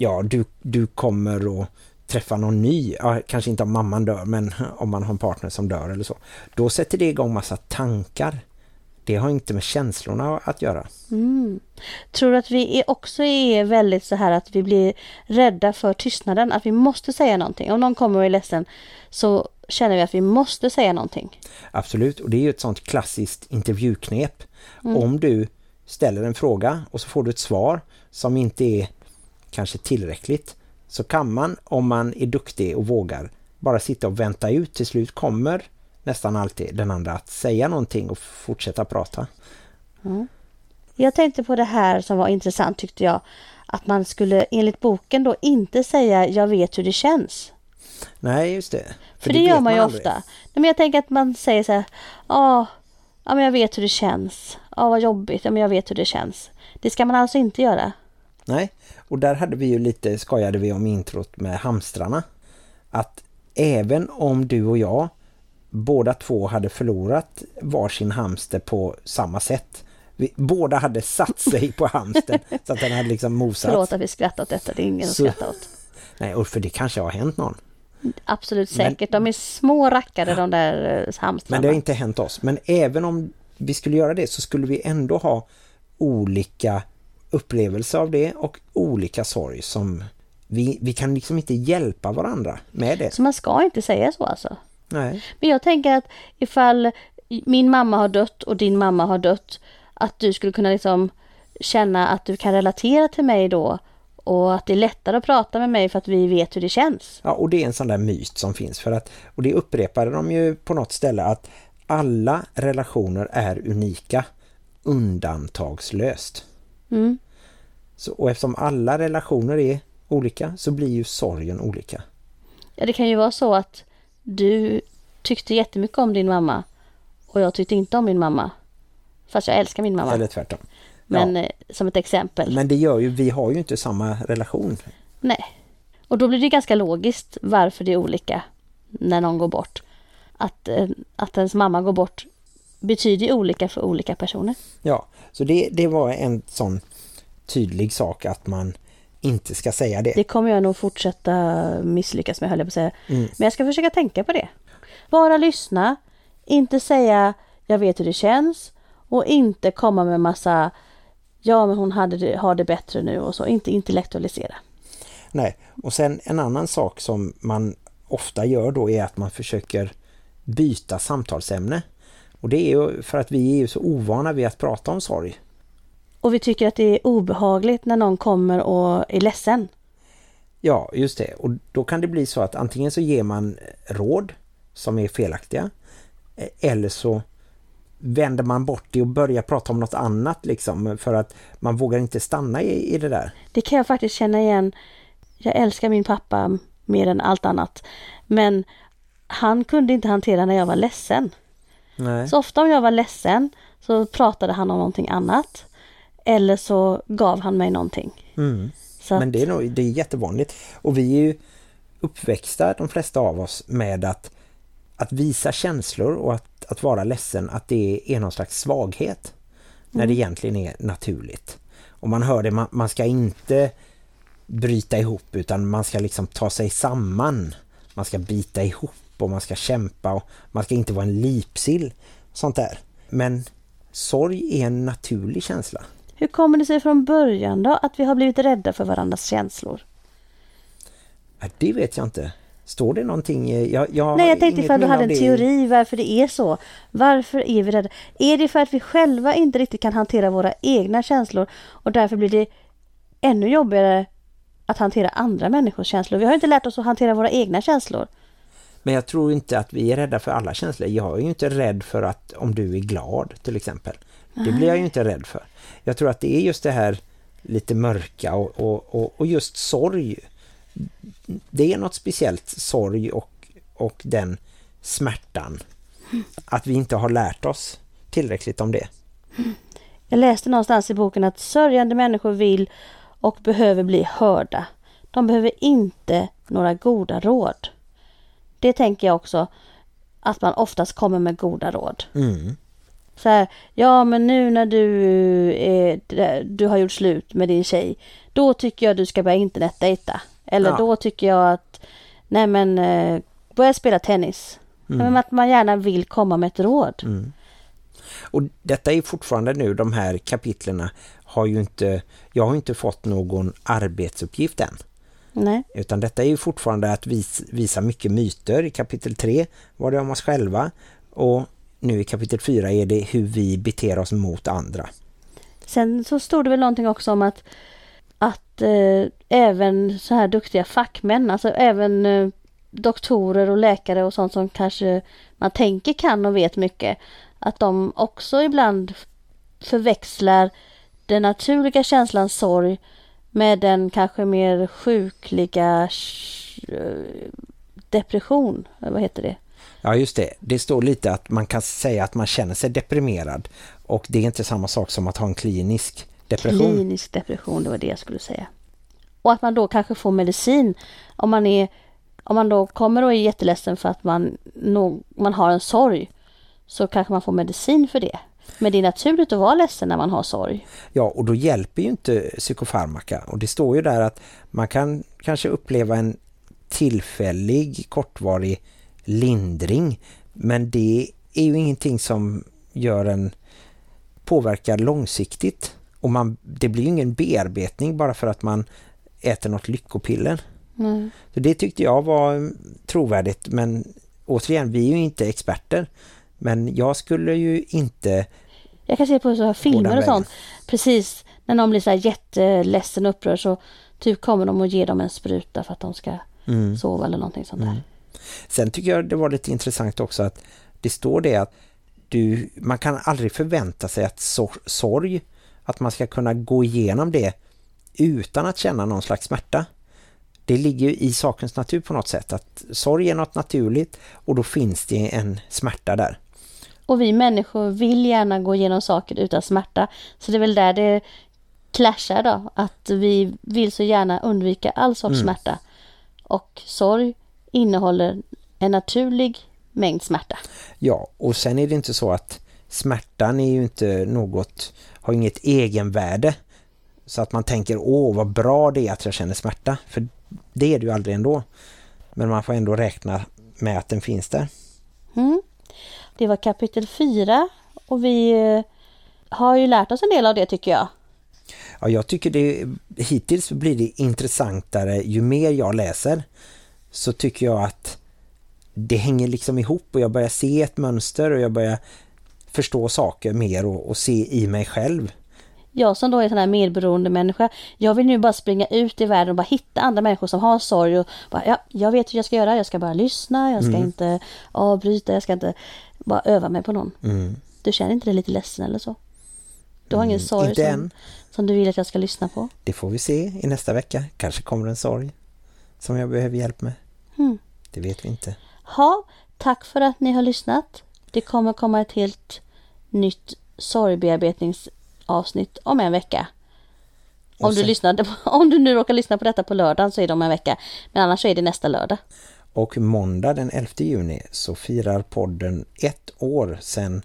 ja, du, du kommer att träffa någon ny, ja, kanske inte om mamman dör men om man har en partner som dör eller så. Då sätter det igång massa tankar. Det har inte med känslorna att göra. Mm. Tror du att vi är också är väldigt så här att vi blir rädda för tystnaden? Att vi måste säga någonting. Om någon kommer och är ledsen så känner vi att vi måste säga någonting. Absolut, och det är ju ett sånt klassiskt intervjuknep. Om du ställer en fråga och så får du ett svar som inte är kanske tillräckligt så kan man, om man är duktig och vågar, bara sitta och vänta ut. Till slut kommer nästan alltid den andra att säga någonting och fortsätta prata. Jag tänkte på det här som var intressant tyckte jag. Att man skulle enligt boken då inte säga jag vet hur det känns. Nej, just det. För, det, vet gör man ju aldrig. ofta. Nej, men jag tänker att man säger så här. Ja, ja men jag vet hur det känns. Ja vad jobbigt. Ja men jag vet hur det känns. Det ska man alltså inte göra. Nej, och där hade vi ju lite, skojade vi om introt med hamstrarna. Att även om du och jag båda två hade förlorat varsin hamster på samma sätt. Vi, båda hade satt sig på hamsten så att den hade liksom mosat. Förlåt att vi skrattar åt detta. Det är ingen Så- skrattar åt. Nej, och för det kanske har hänt någon. Absolut Men- säkert. De är små rackare de där eh, hamstrarna. Men det har inte hänt oss. Men även om vi skulle göra det så skulle vi ändå ha olika upplevelser av det och olika sorg som vi, vi kan liksom inte hjälpa varandra med det. Så man ska inte säga så alltså. Nej. Men jag tänker att ifall min mamma har dött och din mamma har dött, att du skulle kunna liksom känna att du kan relatera till mig då och att det är lättare att prata med mig för att vi vet hur det känns. Ja, och det är en sån där myt som finns för att, och det upprepade de ju på något ställe att alla relationer är unika undantagslöst. Mm. Så, och eftersom alla relationer är olika så blir ju sorgen olika. Ja, det kan ju vara så att du tyckte jättemycket om din mamma och jag tyckte inte om min mamma. Fast jag älskar min mamma. Eller tvärtom. Men ja, eh, som ett exempel. men det gör ju, vi har ju inte samma relation. Nej. Och då blir det ganska logiskt varför det är olika när någon går bort. Att, eh, att ens mamma går bort betyder olika för olika personer. Ja, så det, det var en sån tydlig sak att man inte ska säga det. Det kommer jag nog fortsätta misslyckas med höll jag på att säga. Mm. Men jag ska försöka tänka på det. Bara lyssna, inte säga jag vet hur det känns och inte komma med massa ja men hon hade det, har det bättre nu och så. Inte intellektualisera. Nej, och sen en annan sak som man ofta gör då är att man försöker byta samtalsämne. Och det är ju för att vi är så ovana vid att prata om sorg. Och vi tycker att det är obehagligt när någon kommer och är ledsen. Ja, just det. Och då kan det bli så att antingen så ger man råd som är felaktiga eh, eller så vänder man bort det och börjar prata om något annat liksom för att man vågar inte stanna i, i det där. Det kan jag faktiskt känna igen jag älskar min pappa mer än allt annat. Men han kunde inte hantera när jag var ledsen. Nej. Så ofta om jag var ledsen så pratade han om någonting annat. Eller så gav han mig någonting. Mm. Att, Men det är, nog, det är jättevanligt. Och vi är ju uppväxta, de flesta av oss, med att, att visa känslor och att, att vara ledsen, att det är någon slags svaghet. När det egentligen är naturligt. Och man hör det, man, man ska inte bryta ihop utan man ska liksom ta sig samman. Man ska bita ihop och man ska kämpa och man ska inte vara en lipsill. Sånt där. Men sorg är en naturlig känsla. Hur kommer det sig från början då att vi har blivit rädda för varandras känslor? Det vet jag inte. Står det någonting? Jag, jag Nej, jag tänkte ifall du hade en det. teori varför det är så. Varför är vi rädda? Är det för att vi själva inte riktigt kan hantera våra egna känslor och därför blir det ännu jobbigare att hantera andra människors känslor? Vi har inte lärt oss att hantera våra egna känslor. Men jag tror inte att vi är rädda för alla känslor. Jag är ju inte rädd för att om du är glad till exempel. Det blir jag ju inte rädd för. Jag tror att det är just det här lite mörka och, och, och, och just sorg. Det är något speciellt sorg och, och den smärtan. Att vi inte har lärt oss tillräckligt om det. Jag läste någonstans i boken att sörjande människor vill och behöver bli hörda. De behöver inte några goda råd. Det tänker jag också att man oftast kommer med goda råd. Mm. Så här, ja men nu när du, är, du har gjort slut med din tjej, då tycker jag du ska börja internetdejta. Eller Ja. då tycker jag att, nej men, eh, börja spela tennis. Men att man gärna vill komma med ett råd. Och detta är fortfarande nu, de här kapitlerna har ju inte, jag har inte fått någon arbetsuppgift än. Nej. Utan detta är ju fortfarande att vis, visa mycket myter. I kapitel 3 var det om oss själva. Och nu i kapitel 4 är det hur vi beter oss mot andra. Sen så stod det väl någonting också om att, att eh, även så här duktiga fackmän, alltså även eh, doktorer och läkare och sånt som kanske man tänker kan och vet mycket, att de också ibland förväxlar den naturliga känslan sorg med den kanske mer sjukliga eh, depression, eller vad heter det? Ja just det, det står lite att man kan säga att man känner sig deprimerad. Och det är inte samma sak som att ha en klinisk depression. Klinisk depression, det var det jag skulle säga. Och att man då kanske får medicin om man är om man då kommer och är jätteledsen för att man, nå- man har en sorg så kanske man får medicin för det. Men det är naturligt att vara ledsen när man har sorg. Ja, och då hjälper ju inte psykofarmaka. Och det står ju där att man kan kanske uppleva en tillfällig, kortvarig lindring. Men det är ju ingenting som gör en påverkar långsiktigt. Och man, det blir ju ingen bearbetning bara för att man äter något lyckopiller. Mm. Så det tyckte jag var mm, trovärdigt. Men återigen, vi är ju inte experter. Men jag skulle ju inte... Jag kan se på så här filmer och sånt. Precis när någon blir så här jätteledsen och upprörd så typ kommer de och ger dem en spruta för att de ska Mm. sova eller någonting sånt där. Sen tycker jag det var lite intressant också att det står det att du, man kan aldrig förvänta sig att sor- sorg, att man ska kunna gå igenom det utan att känna någon slags smärta. Det ligger ju i sakens natur på något sätt att sorg är något naturligt och då finns det en smärta där. Och vi människor vill gärna gå igenom saker utan smärta. Så det är väl där det clashar då. Att vi vill så gärna undvika all sorts Mm. smärta. Och sorg innehåller en naturlig mängd smärta. Ja, och sen är det inte så att smärtan är ju inte något, har inget egenvärde. Så att man tänker, åh vad bra det är att jag känner smärta. För det är det ju aldrig ändå. Men man får ändå räkna med att den finns där. Mm. Det var kapitel 4 och vi eh, har ju lärt oss en del av det tycker jag. Ja, jag tycker det hittills blir det intressantare ju mer jag läser. Så tycker jag att det hänger liksom ihop och jag börjar se ett mönster och jag börjar förstå saker mer och, och se i mig själv. Jag som då är en sån här medberoende människa, jag vill nu bara springa ut i världen och bara hitta andra människor som har sorg och bara, ja, jag vet hur jag ska göra, jag ska bara lyssna, jag ska inte avbryta, jag ska inte bara öva mig på någon. Mm. Du känner inte dig lite ledsen eller så? Du har ingen Mm, sorg som, som du vill att jag ska lyssna på? Det får vi se i nästa vecka. Kanske kommer en sorg. Som jag behöver hjälp med? Mm. Det vet vi inte. Ha, tack för att ni har lyssnat. Det kommer komma ett helt nytt sorgbearbetningsavsnitt om en vecka. Om du, lyssnade på, om du nu råkar lyssna på detta på lördagen så är det om en vecka. Men annars så är det nästa lördag. Och måndag den 11 juni så firar podden ett år sedan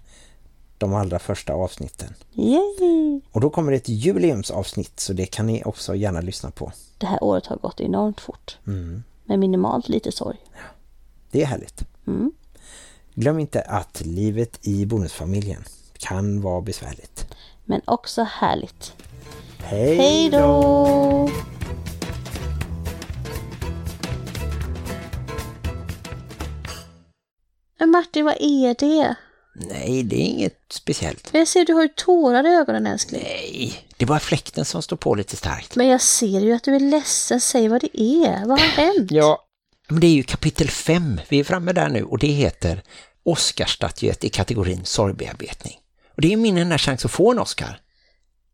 de allra första avsnitten. Yay! Och då kommer ett jubileumsavsnitt så det kan ni också gärna lyssna på. Det här året har gått enormt fort. Mm. Med minimalt lite sorg. Det är härligt. Mm. Glöm inte att livet i bonusfamiljen kan vara besvärligt. Men också härligt. Hej Hej då! Men Martin, vad är det? Nej, det är inget speciellt. Jag ser du har ju tårar i ögonen älskling. Nej, det är bara fläkten som står på lite starkt. Men jag ser ju att du är ledsen. Säg vad det är. Vad har hänt? Ja, men det är ju kapitel 5. Vi är framme där nu och det heter Oscarsstatyett i kategorin sorgbearbetning. Och det är min enda chans att få en Oscar.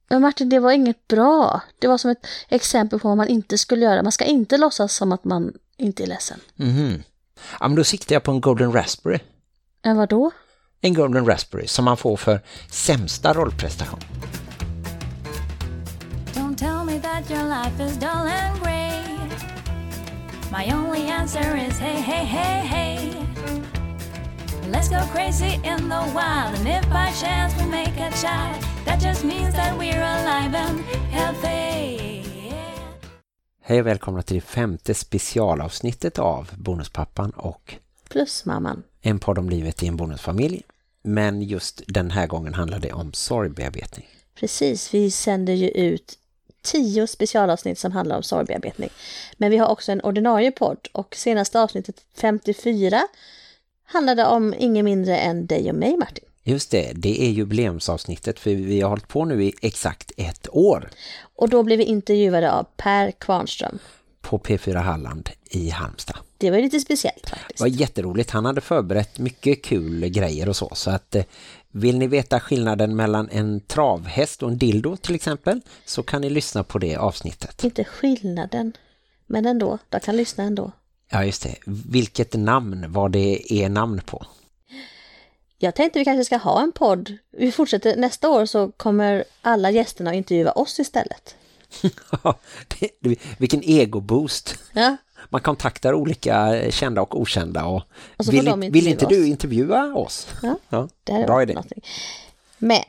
Men Martin, det var inget bra. Det var som ett exempel på vad man inte skulle göra. Man ska inte låtsas som att man inte är ledsen. Mhm. Ja, men då siktar jag på en Golden Raspberry. Men vad då? En Golden Raspberry som man får för sämsta rollprestation. Don't tell me that your life is dull and grey. My only answer is hey, hey, hey, hey. Let's go crazy in the wild, and if by chance we make a child, that just means that we're alive and healthy. Hej och välkomna till det femte specialavsnittet av Bonuspappan och Plus mamman. en podd om livet i en bonusfamilj. Men just den här gången handlar det om sorgbearbetning. Precis, vi sänder ju ut tio specialavsnitt som handlar om sorgbearbetning. Men vi har också en ordinarie podd och senaste avsnittet 54 handlade om ingen mindre än dig och mig Martin. Just det, det är jubileumsavsnittet för vi har hållit på nu i exakt ett år Och då blev vi intervjuade av Per Kvarnström. på P4 Halland i Halmstad. Det var lite speciellt Det faktiskt. var jätteroligt. Han hade förberett mycket kul grejer och så. Så att eh, vill ni veta skillnaden mellan en travhäst och en dildo till exempel så kan ni lyssna på det avsnittet. Inte skillnaden, men ändå, de kan lyssna ändå. Ja just det. Vilket namn var det är namn på? Jag tänkte vi kanske ska ha en podd. Vi fortsätter nästa år så kommer alla gästerna att intervjua oss istället. Det- det- Vilken egoboost. Ja, Man kontaktar olika kända och okända och, Och vill, vill inte du oss. intervjua oss? Ja, Ja, det här är bra idé. någonting. Men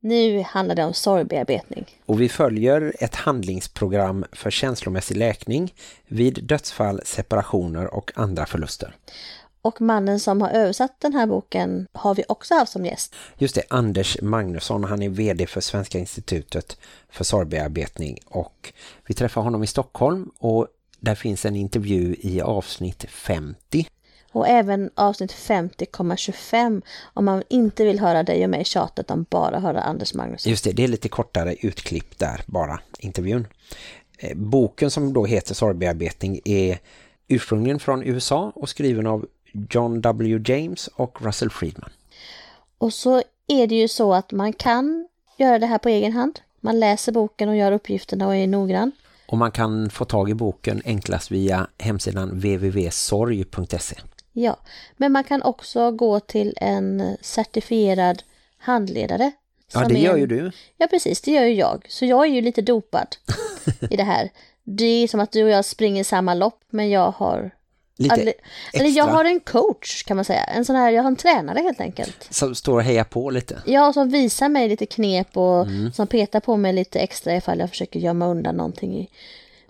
nu handlar det om sorgbearbetning. Och vi följer ett handlingsprogram för känslomässig läkning vid dödsfall, separationer och andra förluster. Och mannen som har översatt den här boken har vi också haft som gäst. Just det, Anders Magnusson, han är vd för Svenska institutet för sorgbearbetning och vi träffar honom i Stockholm och där finns en intervju i avsnitt 50. Och även avsnitt 50,25 om man inte vill höra dig och mig tjata utan bara höra Anders Magnusson. Just det, det är lite kortare utklipp där, bara intervjun. Eh, Boken som då heter Sorgbearbetning är ursprungligen från USA och skriven av John W. James och Russell Friedman. Och så är det ju så att man kan göra det här på egen hand. Man läser boken och gör uppgifterna och är noggrann. Och man kan få tag i boken enklast via hemsidan www.sorg.se. Ja, men man kan också gå till en certifierad handledare. Ja, det gör en- ju du. Ja, precis. Det gör ju jag. Så jag är ju lite dopad i det här. Det är som att du och jag springer samma lopp, men jag har... Lite Eller, eller jag extra. har en coach kan man säga. En sån här, jag har en tränare helt enkelt. Som står och hejar på lite. Ja, som visar mig lite knep och Mm. som petar på mig lite extra ifall jag försöker gömma undan någonting i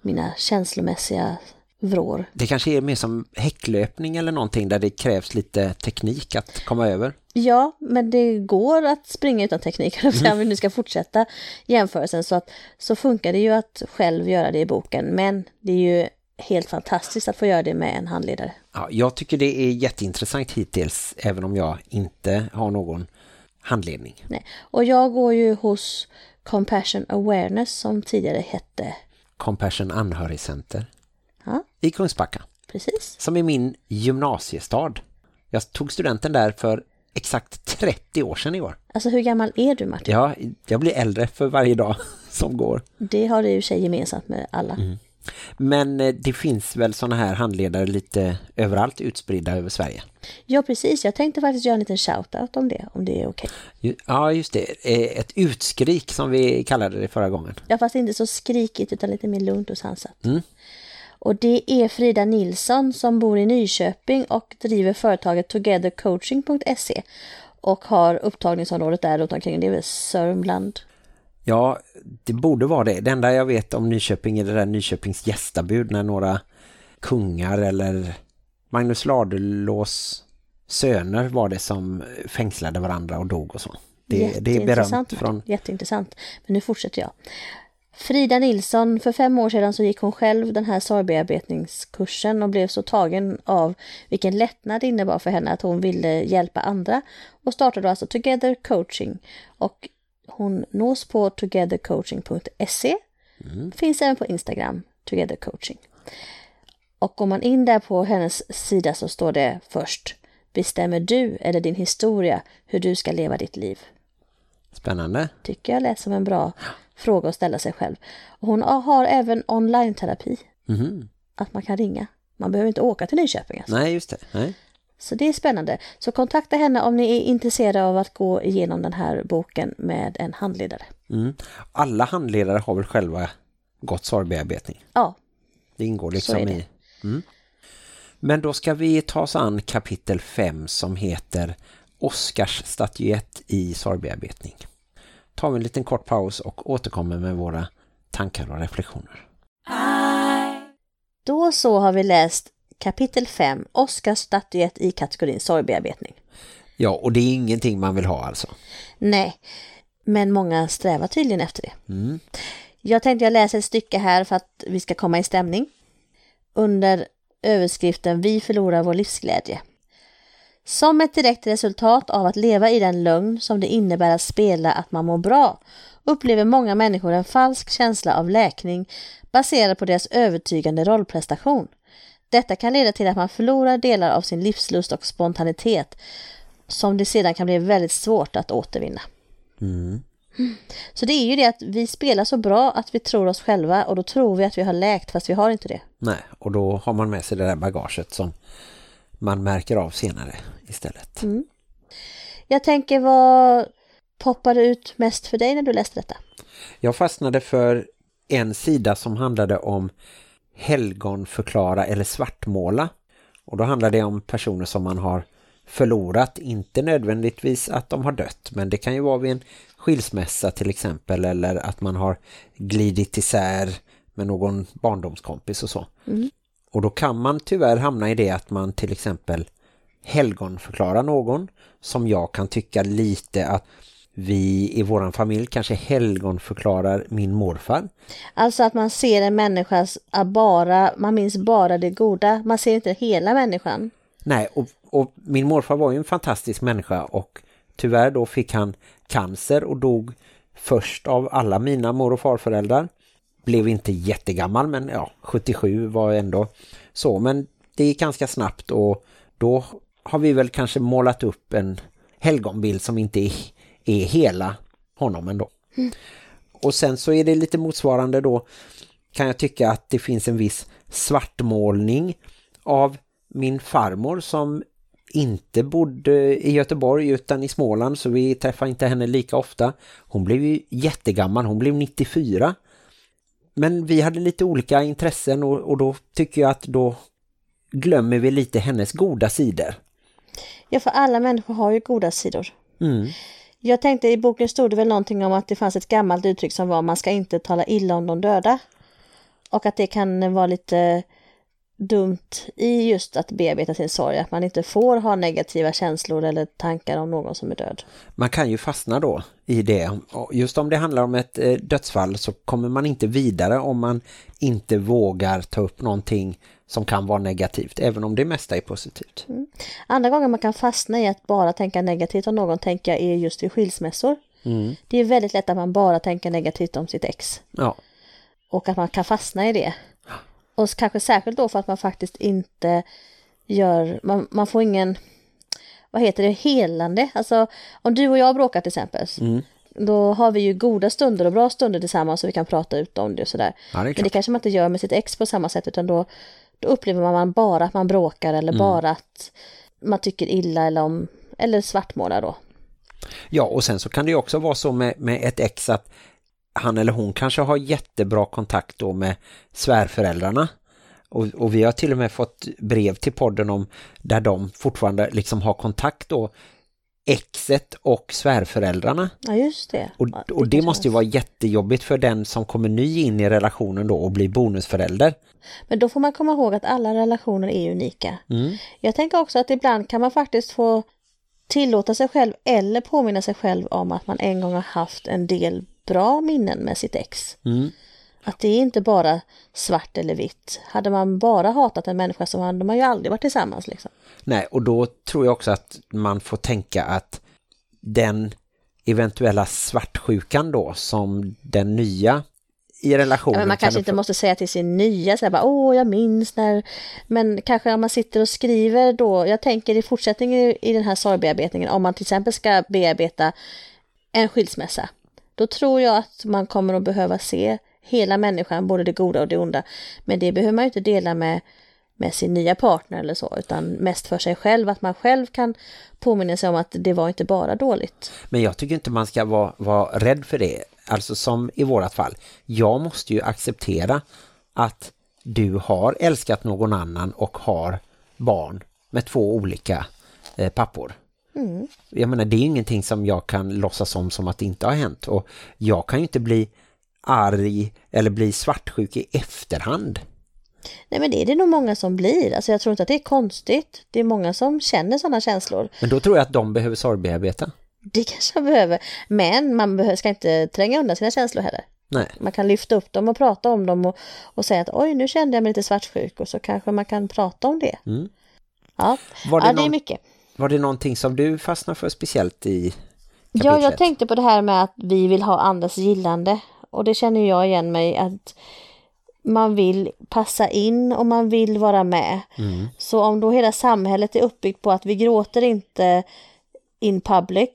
mina känslomässiga vrår. Det kanske är mer som häcklöpning eller någonting där det krävs lite teknik att komma över. Ja, men det går att springa utan teknik. Om vi nu ska fortsätta jämförelsen så, att, så funkar det ju att själv göra det i boken. Men det är ju helt fantastiskt att få göra det med en handledare. Ja, jag tycker det är jätteintressant hittills även om jag inte har någon handledning. Nej. Och jag går ju hos Compassion Awareness som tidigare hette. Compassion Anhörigcenter Ja, i Kungsbacka precis. som är min gymnasiestad. Jag tog studenten där för exakt 30 år sedan i år. Alltså hur gammal är du Martin? Ja, jag blir äldre för varje dag som går. Det har du för sig gemensamt med alla. Men eh, det finns väl såna här handledare lite överallt utspridda över Sverige. Ja, precis. Jag tänkte faktiskt göra en liten shoutout om det, om det är okej. Ju- Ja, just det. Eh, Ett utskrik som vi kallade det förra gången. Ja, fast inte så skrikigt utan lite mer lugnt och sansat. Mm. Och det är Frida Nilsson som bor i Nyköping och driver företaget togethercoaching.se och har upptagningsområdet där runt omkring. Det är väl Sörmland. Ja, det borde vara det. Det enda jag vet om Nyköping är det där Nyköpings gästabud när några kungar eller Magnus Ladulås söner var det som fängslade varandra och dog och så. Det, det är berömt från... Jätteintressant. Men nu fortsätter jag. Frida Nilsson, för fem år sedan så gick hon själv den här sorgbearbetningskursen och blev så tagen av vilken lättnad det innebar för henne att hon ville hjälpa andra och startade alltså Together Coaching och hon nås på togethercoaching.se finns även på Instagram, Together Coaching. Och går man in där på hennes sida så står det först Bestämmer du eller din historia hur du ska leva ditt liv? Spännande. tycker jag lät som en bra fråga att ställa sig själv. Hon har även online-terapi. Mhm. Att man kan ringa. Man behöver inte åka till Nyköping. Alltså. Nej, just det. Nej. Så det är spännande. Så kontakta henne om ni är intresserade av att gå igenom den här boken med en handledare. Mm. Alla handledare har väl själva gått sorgbearbetning. Ja, Det ingår liksom det. i... Mm. Men då ska vi ta oss an kapitel 5 som heter Oscars statyett i sorgbearbetning. Tar vi en liten kort paus och återkommer med våra tankar och reflektioner. då så har vi läst kapitel 5, Oscars statyett i kategorin sorgbearbetning. Ja, och det är ingenting man vill ha alltså. Nej, men många strävar tydligen efter det. Mm. Jag tänkte jag läser ett stycke här för att vi ska komma i stämning. Under överskriften Vi förlorar vår livsglädje. Som ett direkt resultat av att leva i den lögn som det innebär att spela att man mår bra upplever många människor en falsk känsla av läkning baserad på deras övertygande rollprestation. Detta kan leda till att man förlorar delar av sin livslust och spontanitet som det sedan kan bli väldigt svårt att återvinna. Så det är ju det att vi spelar så bra att vi tror oss själva och då tror vi att vi har läkt fast vi har inte det. Nej, och då har man med sig det där bagaget som man märker av senare istället. Jag tänker vad poppade ut mest för dig när du läste detta? Jag fastnade för en sida som handlade om helgonförklara eller svartmåla. Och då handlar det om personer som man har förlorat, inte nödvändigtvis att de har dött, men det kan ju vara vid en skilsmässa till exempel eller att man har glidit isär med någon barndomskompis och så. Och då kan man tyvärr hamna i det att man till exempel helgonförklarar någon som jag kan tycka lite att vi i våran familj kanske helgonförklarar min morfar. Alltså att man ser en människas bara, man minns bara det goda, man ser inte hela människan. Nej, och, och min morfar var ju en fantastisk människa och tyvärr då fick han cancer och dog först av alla mina mor- och farföräldrar. Blev inte jättegammal men ja, 77 var ändå så. Men det gick ganska snabbt och då har vi väl kanske målat upp en helgonbild som inte är, är hela honom ändå. Och sen så är det lite motsvarande då kan jag tycka att det finns en viss svartmålning av min farmor som inte bodde i Göteborg utan i Småland så vi träffar inte henne lika ofta. Hon blev ju jättegammal, hon blev 94. Men vi hade lite olika intressen och, och då tycker jag att då glömmer vi lite hennes goda sidor. Ja, för alla människor har ju goda sidor. Mm. Jag tänkte i boken stod det väl någonting om att det fanns ett gammalt uttryck som var man ska inte tala illa om de döda. Och att det kan vara lite dumt i just att bearbeta sin sorg, att man inte får ha negativa känslor eller tankar om någon som är död. Man kan ju fastna då i det. Just om det handlar om ett eh, dödsfall så kommer man inte vidare om man inte vågar ta upp någonting som kan vara negativt, även om det mesta är positivt. Andra gånger man kan fastna i att bara tänka negativt om någon tänker är just vid skilsmässor. Det är väldigt lätt att man bara tänker negativt om sitt ex. Ja, Och att man kan fastna i det. Och kanske särskilt då för att man faktiskt inte gör, man, man får ingen, vad heter det, helande. Alltså om du och jag bråkar till exempel. då har vi ju goda stunder och bra stunder tillsammans så vi kan prata ut om det och sådär. Ja, det Men det kanske man inte gör med sitt ex på samma sätt utan då, då upplever man bara att man bråkar eller bara att man tycker illa eller om eller svartmålar då. Ja, och sen så kan det ju också vara så med, med ett ex att han eller hon kanske har jättebra kontakt då med svärföräldrarna. Och, och vi har till och med fått brev till podden om där de fortfarande liksom har kontakt då exet och svärföräldrarna. Ja just det. Och, och det måste ju vara jättejobbigt för den som kommer ny in i relationen då och blir bonusförälder. Men då får man komma ihåg att alla relationer är unika. Mm. Jag tänker också att ibland kan man faktiskt få tillåta sig själv eller påminna sig själv om att man en gång har haft en del bra minnen med sitt ex. Mm. Att det är inte bara svart eller vitt. Hade man bara hatat en människa så hade man ju aldrig varit tillsammans liksom. Nej, och då tror jag också att man får tänka att den eventuella svartsjukan då som den nya i relationen Ja, men man kanske kan inte måste säga till sin nya så här bara, åh jag minns när, men kanske om man sitter och skriver då, jag tänker i fortsättningen i, i den här sorgbearbetningen, om man till exempel ska bearbeta en skilsmässa, då tror jag att man kommer att behöva se hela människan, både det goda och det onda, men det behöver man ju inte dela med, med sin nya partner eller så, utan mest för sig själv, att man själv kan påminna sig om att det var inte bara dåligt. Men jag tycker inte man ska vara, vara rädd för det. Alltså som i vårat fall. Jag måste ju acceptera att du har älskat någon annan och har barn med två olika eh, pappor. Jag menar, det är ingenting som jag kan låtsas om som att det inte har hänt. Och jag kan ju inte bli arg eller bli svartsjuk i efterhand. Nej men det är det nog många som blir, alltså jag tror inte att det är konstigt, det är många som känner sådana känslor. Men då tror jag att de behöver sorgbearbeta. Det kanske man behöver. Men man behöver, ska inte tränga undan sina känslor heller. Nej. Man kan lyfta upp dem och prata om dem och, och säga att oj, nu kände jag mig lite svartsjuk och så kanske man kan prata om det. Mm. Ja, Var det ja det är mycket. Var det någonting som du fastnade för speciellt i Ja, kapitlet? jag tänkte på det här med att vi vill ha andras gillande. Och det känner jag igen mig att man vill passa in och man vill vara med. Mm. Så om då hela samhället är uppbyggt på att vi gråter inte in public,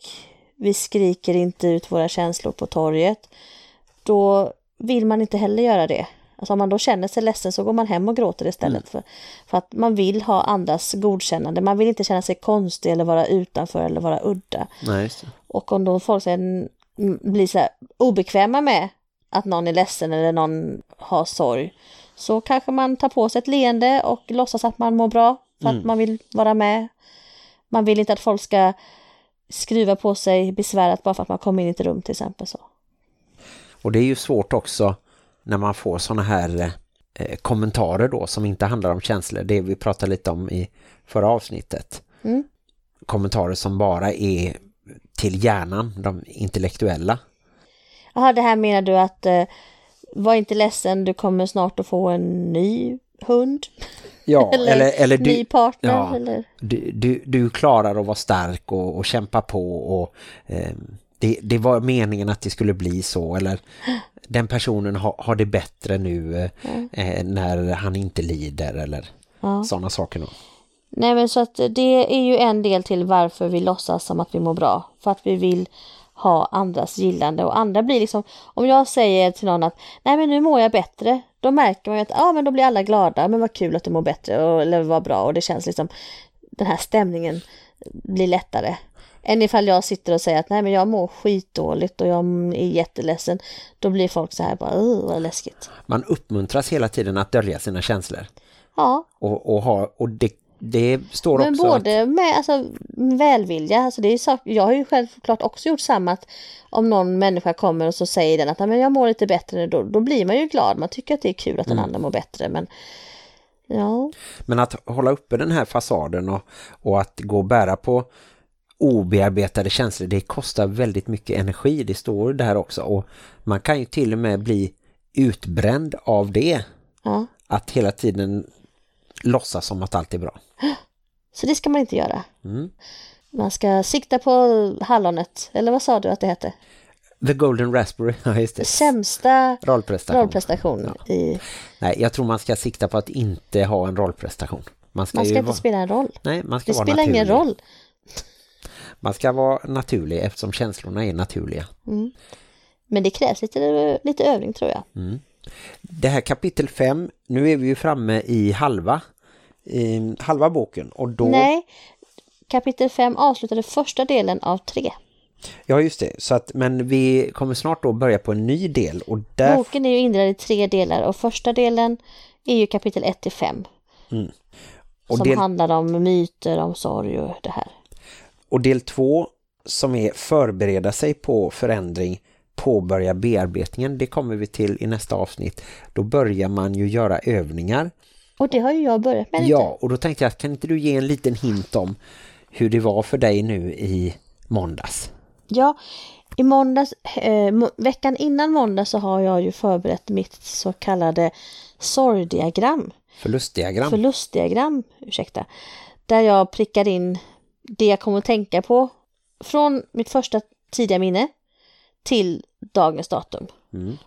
vi skriker inte ut våra känslor på torget, då vill man inte heller göra det. Alltså om man då känner sig ledsen så går man hem och gråter istället för, för att man vill ha andras godkännande. Man vill inte känna sig konstig eller vara utanför eller vara udda. Nej. Och om då folk mm, blir så här obekväma med att någon är ledsen eller någon har sorg så kanske man tar på sig ett leende och låtsas att man mår bra för att man vill vara med. Man vill inte att folk ska skruva på sig besvärat bara för att man kommer in i ett rum till exempel. Så. Och det är ju svårt också när man får såna här eh, kommentarer då som inte handlar om känslor. Det vi pratade lite om i förra avsnittet. Mm. Kommentarer som bara är till hjärnan, de intellektuella. Jaha, det här menar du att eh, var inte ledsen, du kommer snart att få en ny hund Ja, eller, eller, eller ny du, partner. ja, Eller? du, du, du klarar att vara stark och, och kämpa på och eh, det, det var meningen att det skulle bli så eller den personen har, har det bättre nu eh, när han inte lider eller Ja. sådana saker. Då. Nej men så att det är ju en del till varför vi låtsas som att vi mår bra. För att vi vill ha andras gillande och andra blir liksom, om jag säger till någon att nej men nu mår jag bättre, då märker man ju att ja men då blir alla glada, men vad kul att du mår bättre och, eller vad bra och det känns liksom, den här stämningen blir lättare. Än ifall jag sitter och säger att nej men jag mår skitdåligt och jag är jätteledsen, då blir folk så här bara, "Åh, vad läskigt. Man uppmuntras hela tiden att dölja sina känslor. Ja, Och, och, ha, och det, det står Men också både med alltså, välvilja, alltså det är sak, jag har ju självklart också gjort samma att om någon människa kommer och så säger den att "Ja, men jag mår lite bättre nu, då, då blir man ju glad, man tycker att det är kul att den andra mår bättre men ja, Men att hålla uppe den här fasaden och, och att gå och bära på obearbetade känslor, det kostar väldigt mycket energi, det står där också. Och man kan ju till och med bli utbränd av det. ja. Att hela tiden låtsas som att allt är bra. Så det ska man inte göra. Mm. Man ska sikta på hallonet, eller vad sa du att det hette? The Golden Raspberry, ja just det. Sämsta Rollprestation. rollprestation i... Nej, jag tror man ska sikta på att inte ha en rollprestation. Man ska, Man ska inte vara, spela en roll. Nej, man ska Det vara spelar ingen naturlig. roll. Man ska vara naturlig eftersom känslorna är naturliga. Men det krävs lite, lite övning tror jag. Det här kapitel 5, nu är vi ju framme i halva, i halva boken. Och då, Nej, kapitel 5 avslutade första delen av tre. Ja just det, så att, men vi kommer snart då börja på en ny del. Och där, Boken är ju indelad i tre delar och första delen är ju kapitel 1 till 5. och, Som del, handlar om myter, om sorg och det här. och del två som är förbereda sig på förändring, påbörja bearbetningen, det kommer vi till i nästa avsnitt. Då börjar man ju göra övningar. Och det har ju jag börjat med. Ja, och då tänkte jag, kan inte du ge en liten hint om hur det var för dig nu i måndags? Ja, i måndags, eh, veckan innan måndag så har jag ju förberett mitt så kallade sorgdiagram. Förlustdiagram. Förlustdiagram, ursäkta. Där jag prickar in det jag kommer att tänka på från mitt första tidiga minne till dagens datum.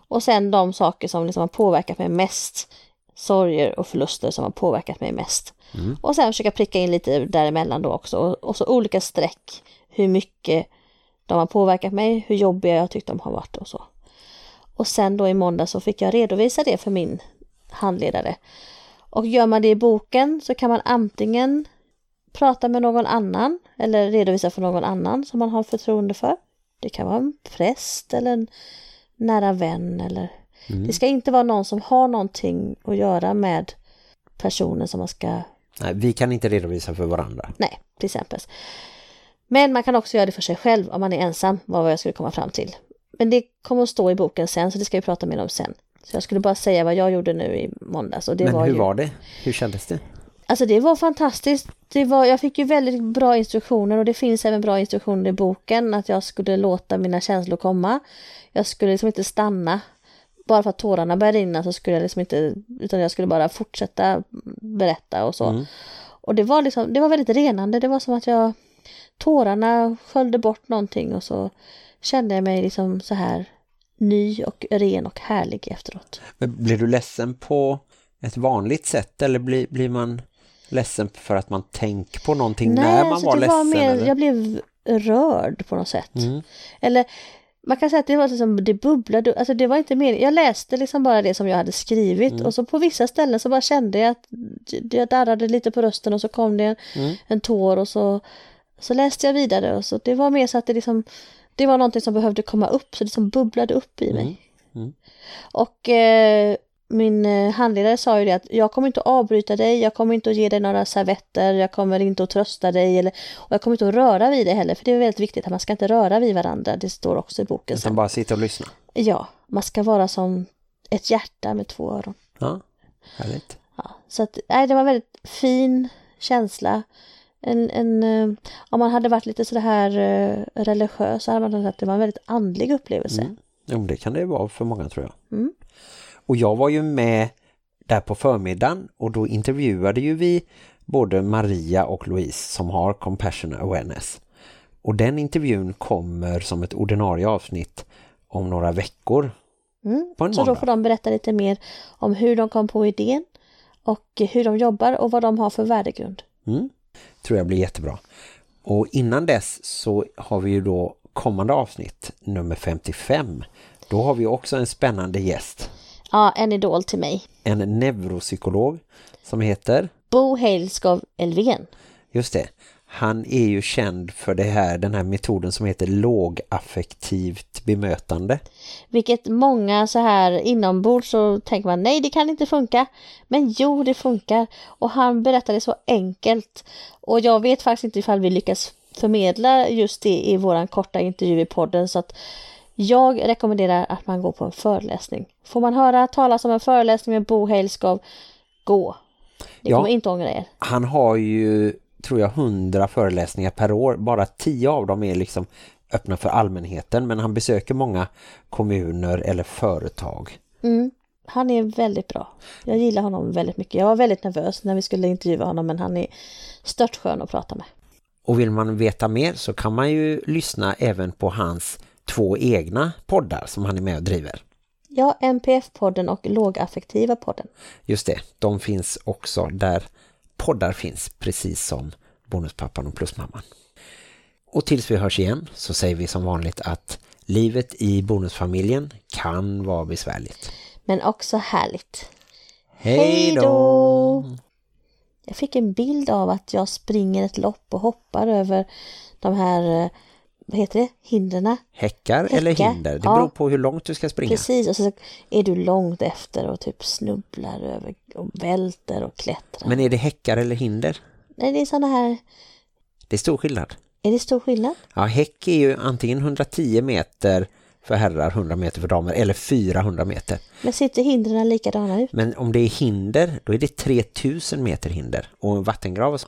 Och sen de saker som liksom har påverkat mig mest. Sorger och förluster som har påverkat mig mest. Och sen försöka pricka in lite däremellan då också. Och, och så olika streck. Hur mycket de har påverkat mig, hur jobbiga jag tyckte de har varit och så. Och sen då i måndag så fick jag redovisa det för min handledare. Och gör man det i boken så kan man antingen prata med någon annan eller redovisa för någon annan som man har förtroende för. Det kan vara en präst eller en nära vän eller det ska inte vara någon som har någonting att göra med personen som man ska Nej, vi kan inte redovisa för varandra. Nej, till exempel. Men man kan också göra det för sig själv om man är ensam, vad jag skulle komma fram till. Men det kommer att stå i boken sen, så det ska vi prata mer om sen. Så jag skulle bara säga vad jag gjorde nu i måndags. Och det Men var hur ju... var det? Hur kändes det? Alltså det var fantastiskt. Det var, jag fick ju väldigt bra instruktioner och det finns även bra instruktioner i boken att jag skulle låta mina känslor komma. Jag skulle liksom inte stanna. Bara för att tårarna började rinna så skulle jag liksom inte, utan jag skulle bara fortsätta berätta och så. Och det var liksom, det var väldigt renande. Det var som att jag, tårarna sköljde bort någonting och så kände jag mig liksom så här ny och ren och härlig efteråt. Men blir du ledsen på ett vanligt sätt eller blir, blir man ledsen för att man tänker på någonting när man så var det ledsen? var mer, eller? jag blev rörd på något sätt. Mm. Eller man kan säga att det var liksom, det bubblade, alltså det var inte mer, jag läste liksom bara det som jag hade skrivit Mm. och så på vissa ställen så bara kände jag att jag darrade lite på rösten och så kom det en, Mm. en tår och så, så läste jag vidare och så det var mer så att det liksom, det var någonting som behövde komma upp så det som bubblade upp i mig. Mm. Och eh, min eh, handledare sa ju det att jag kommer inte att avbryta dig, jag kommer inte att ge dig några servetter, jag kommer inte att trösta dig eller, och jag kommer inte att röra vid dig heller för det är väldigt viktigt att man ska inte röra vid varandra, det står också i boken. Utan bara sitta och lyssna. Ja, man ska vara som ett hjärta med två öron. Ja, härligt. Ja, så att, nej, det var en väldigt fin känsla. En, en, eh, om man hade varit lite så här eh, religiös så hade man sagt att det var en väldigt andlig upplevelse. Mm. Jo, det kan det vara för många tror jag. Mm. Och jag var ju med där på förmiddagen och då intervjuade ju vi både Maria och Louise som har Compassion Awareness. Och den intervjun kommer som ett ordinarie avsnitt om några veckor Mm. på en Så då får de berätta lite mer om hur de kom på idén och hur de jobbar och vad de har för värdegrund. Mm. Tror jag blir jättebra. Och innan dess så har vi ju då kommande avsnitt nummer 55. Då har vi också en spännande gäst. Ja, en idol till mig. En neuropsykolog som heter, Bo Heilskov Elfven. just det, han är ju känd för det här, den här metoden som heter lågaffektivt bemötande. Vilket många så här inombords så tänker man nej det kan inte funka. Men jo det funkar. Och han berättade så enkelt. Och jag vet faktiskt inte ifall vi lyckas förmedla just det i våran korta intervju i podden. Så att jag rekommenderar att man går på en föreläsning. Får man höra talas om en föreläsning med Bo Heilskov, gå. Det Ja. kommer inte ångra er. Han har ju, tror jag, hundra föreläsningar per år. Bara tio av dem är liksom öppna för allmänheten. Men han besöker många kommuner eller företag. Mm. Han är väldigt bra. Jag gillar honom väldigt mycket. Jag var väldigt nervös när vi skulle intervjua honom men han är stört skön att prata med. Och vill man veta mer så kan man ju lyssna även på hans två egna poddar som han är med och driver. Ja, MPF-podden och Lågaffektiva podden. Just det, de finns också där poddar finns precis som Bonuspappan och Plusmamman. Och tills vi hörs igen så säger vi som vanligt att livet i bonusfamiljen kan vara besvärligt. Men också härligt. Hej då! Jag fick en bild av att jag springer ett lopp och hoppar över de här, eh, vad heter det, hindren. Häckar, eller Häckar, hinder? Det ja. beror på hur långt du ska springa. Precis, och så är du långt efter och typ snubblar över och välter och klättrar. Men är det häckar eller hinder? Nej, det är sådana här, Det är stor skillnad. är det stor skillnad? Ja, häck är ju antingen 110 meter för herrar, 100 meter för damer eller 400 meter. Men sitter hindren likadana ut? Men om det är hinder, då är det 3000 meter hinder och vattengrav och så.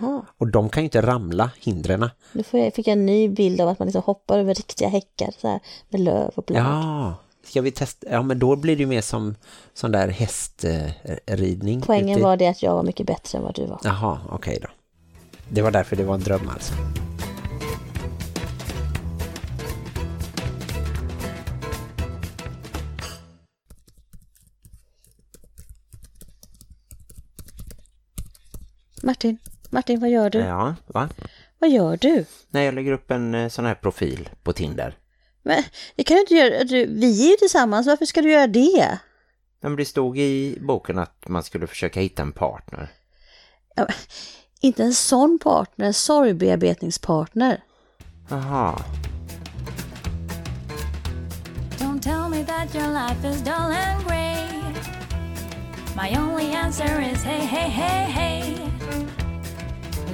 Jaha, Och de kan ju inte ramla, hindrena. nu får jag, fick jag en ny bild av att man liksom hoppar över riktiga häckar så här, med löv och blad. Ja, ska vi testa? Ja, men då blir det ju mer som sån där hästridning. Poängen ute i- var det att jag var mycket bättre än vad du var. Jaha, okej då. Det var därför det var en dröm alltså. Martin, Martin vad gör du? Ja, va? Vad gör du? När jag lägger upp en eh, sån här profil på Tinder. Men det kan du inte göra, du, vi är ju tillsammans, varför ska du göra det? Men det stod i boken att man skulle försöka hitta en partner. Ja, inte en sån partner, en sorgbearbetningspartner. Jaha. Don't tell me that your life is dull and grey. My only answer is hey, hey, hey, hey.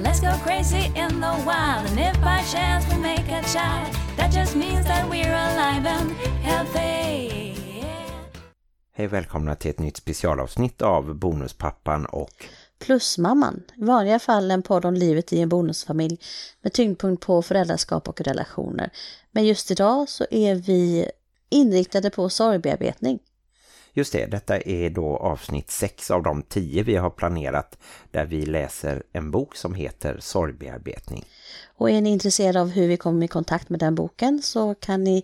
Let's go crazy in the wild, and if by chance we make a child, that just means that we're alive and healthy. Hej välkomna till ett nytt specialavsnitt av Bonuspappan och Plusmamman, i vanliga fall en podd om livet i en bonusfamilj med tyngdpunkt på föräldraskap och relationer. Men just idag så är vi inriktade på sorgbearbetning. Just det, detta är då avsnitt 6 av de 10 vi har planerat där vi läser en bok som heter Sorgbearbetning. Och är ni intresserade av hur vi kommer i kontakt med den boken så kan ni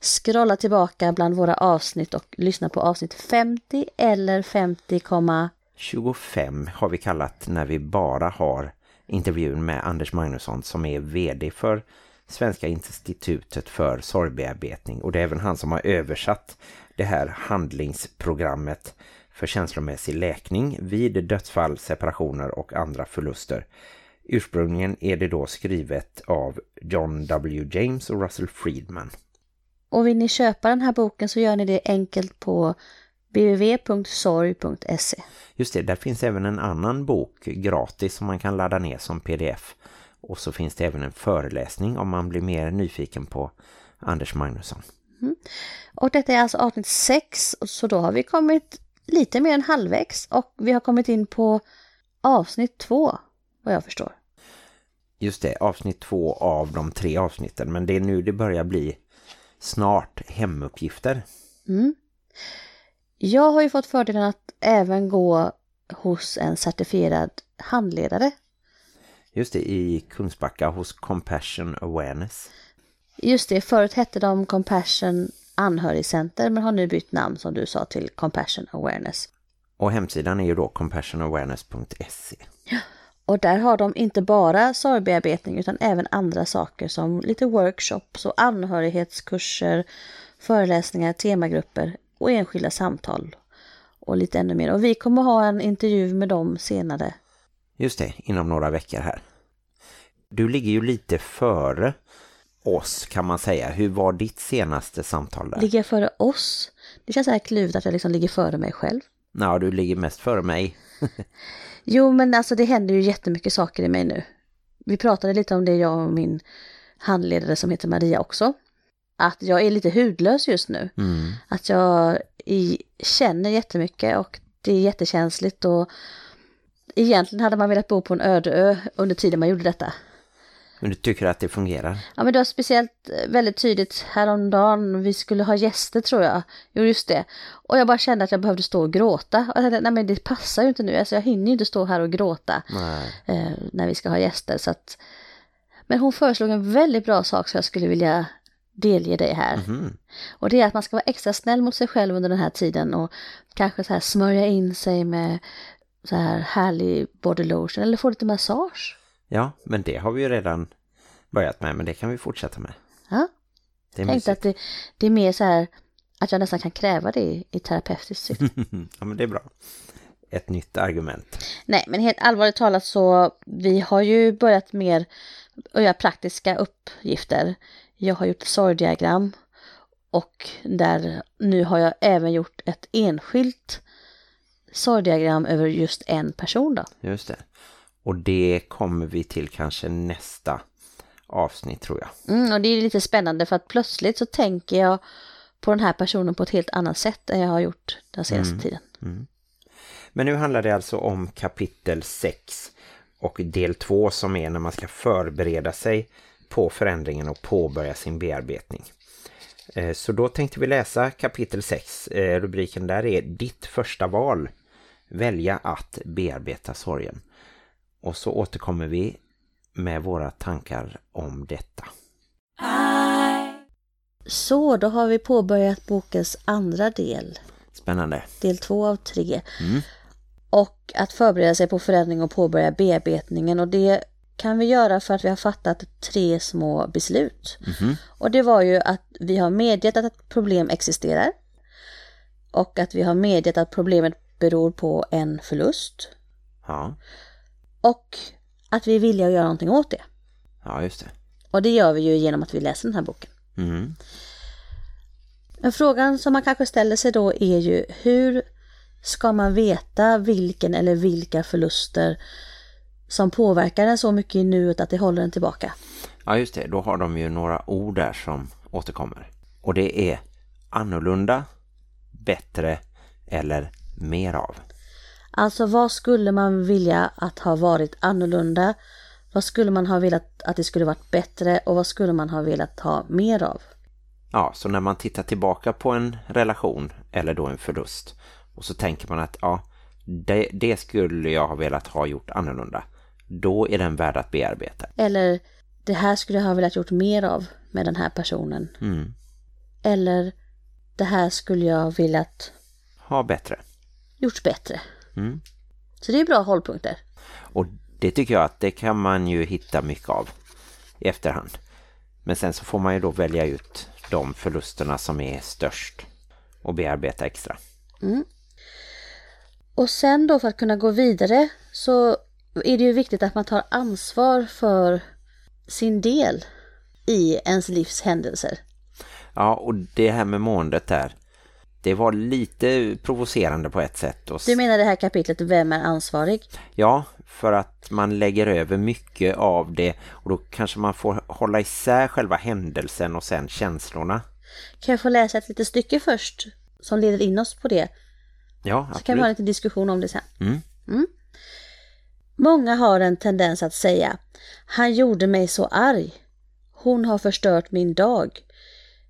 scrolla tillbaka bland våra avsnitt och lyssna på avsnitt 50 eller 50, 25 har vi kallat när vi bara har intervjun med Anders Magnusson som är vd för Svenska institutet för sorgbearbetning och det är även han som har översatt det här handlingsprogrammet för känslomässig läkning vid dödsfall, separationer och andra förluster. Ursprungligen är det då skrivet av John W. James och Russell Friedman. och vill ni köpa den här boken så gör ni det enkelt på www.sorg.se. Just det, där finns även en annan bok gratis som man kan ladda ner som pdf. Och så finns det även en föreläsning om man blir mer nyfiken på Anders Magnusson. Och detta är alltså avsnitt 6 så då har vi kommit lite mer än halvvägs och vi har kommit in på avsnitt 2 vad jag förstår. Just det, avsnitt två av de tre avsnitten. Men det är nu det börjar bli snart hemuppgifter. Jag har ju fått fördelen att även gå hos en certifierad handledare. Just det, i Kungsbacka hos Compassion Awareness. Just det, förut hette de Compassion Anhörigcenter men har nu bytt namn som du sa till Compassion Awareness. Och hemsidan är ju då compassionawareness.se. Och där har de inte bara sorgbearbetning utan även andra saker som lite workshops och anhörighetskurser, föreläsningar, temagrupper och enskilda samtal och lite ännu mer. Och vi kommer ha en intervju med dem senare. Just det, inom några veckor här. Du ligger ju lite före oss kan man säga. Hur var ditt senaste samtal där? Ligger jag före oss? Det känns så här kluvet att jag liksom ligger före mig själv. Ja, du ligger mest före mig. Jo, men alltså det händer ju jättemycket saker i mig nu. Vi pratade lite om det, jag och min handledare som heter Maria också. Att jag är lite hudlös just nu. Mm. Att jag i, känner jättemycket och det är jättekänsligt och egentligen hade man velat bo på en öde ö under tiden man gjorde detta. Men du tycker att det fungerar? Ja men det var speciellt eh, väldigt tydligt häromdagen, vi skulle ha gäster tror jag. Jo just det. Och jag bara kände att jag behövde stå och gråta. Och jag tänkte, nej men det passar ju inte nu, alltså jag hinner ju inte stå här och gråta eh, när vi ska ha gäster. Så att... Men hon föreslog en väldigt bra sak som jag skulle vilja delge dig här. Mhm. Och det är att man ska vara extra snäll mot sig själv under den här tiden och kanske så här smörja in sig med så här härlig body lotion eller få lite massage. Ja, men det har vi ju redan börjat med, men det kan vi fortsätta med. Ja, Det är tänkte att det, det är mer så här att jag nästan kan kräva det i, i terapeutiskt syfte. ja, men det är bra. Ett nytt argument. Nej, men helt allvarligt talat så vi har ju börjat mer att göra praktiska uppgifter. Jag har gjort sorgdiagram och där nu har jag även gjort ett enskilt sorgdiagram över just en person då. Just det. Och det kommer vi till kanske nästa avsnitt tror jag. Mm, och det är lite spännande för att plötsligt så tänker jag på den här personen på ett helt annat sätt än jag har gjort den senaste tiden. Men nu handlar det alltså om kapitel 6 och del 2 som är när man ska förbereda sig på förändringen och påbörja sin bearbetning. Eh, Så då tänkte vi läsa kapitel 6. Eh, Rubriken där är Ditt första val. Välja att bearbeta sorgen. Och så återkommer vi med våra tankar om detta. Så, då har vi påbörjat bokens andra del. Spännande. del två av tre. Och att förbereda sig på förändring och påbörja bearbetningen och det kan vi göra för att vi har fattat tre små beslut. Och det var ju att vi har medgett att problem existerar och att vi har medgett att problemet beror på en förlust Ja, och att vi är villiga att göra någonting åt det. ja just det. Och det gör vi ju genom att vi läser den här boken. Mm. Men frågan som man kanske ställer sig då är ju hur ska man veta vilken eller vilka förluster som påverkar en så mycket i nuet att det håller en tillbaka? Ja just det, då har de ju några ord där som återkommer. Och det är annorlunda, bättre eller mer av. Alltså vad skulle man vilja att ha varit annorlunda? Vad skulle man ha velat att det skulle varit bättre och vad skulle man ha velat ha mer av? Ja, så när man tittar tillbaka på en relation eller då en förlust och så tänker man att ja, det, det skulle jag ha velat ha gjort annorlunda. Då är den värd att bearbeta. Eller det här skulle jag ha velat gjort mer av med den här personen. Mm. Eller det här skulle jag ha velat Ha bättre. gjort bättre. Mm. Så det är bra hållpunkter. Och det tycker jag att det kan man ju hitta mycket av i efterhand. Men sen så får man ju då välja ut de förlusterna som är störst och bearbeta extra. Och sen då för att kunna gå vidare så är det ju viktigt att man tar ansvar för sin del i ens livs händelser. Ja, och det här med måendet där, det var lite provocerande på ett sätt. Du menar det här kapitlet Vem är ansvarig? Ja, för att man lägger över mycket av det och då kanske man får hålla isär själva händelsen och sen känslorna. Kan jag få läsa ett litet stycke först som leder in oss på det? Ja, Så kan vi ha absolut. liten diskussion om det sen. Mm. Många har en tendens att säga Han gjorde mig så arg. Hon har förstört min dag.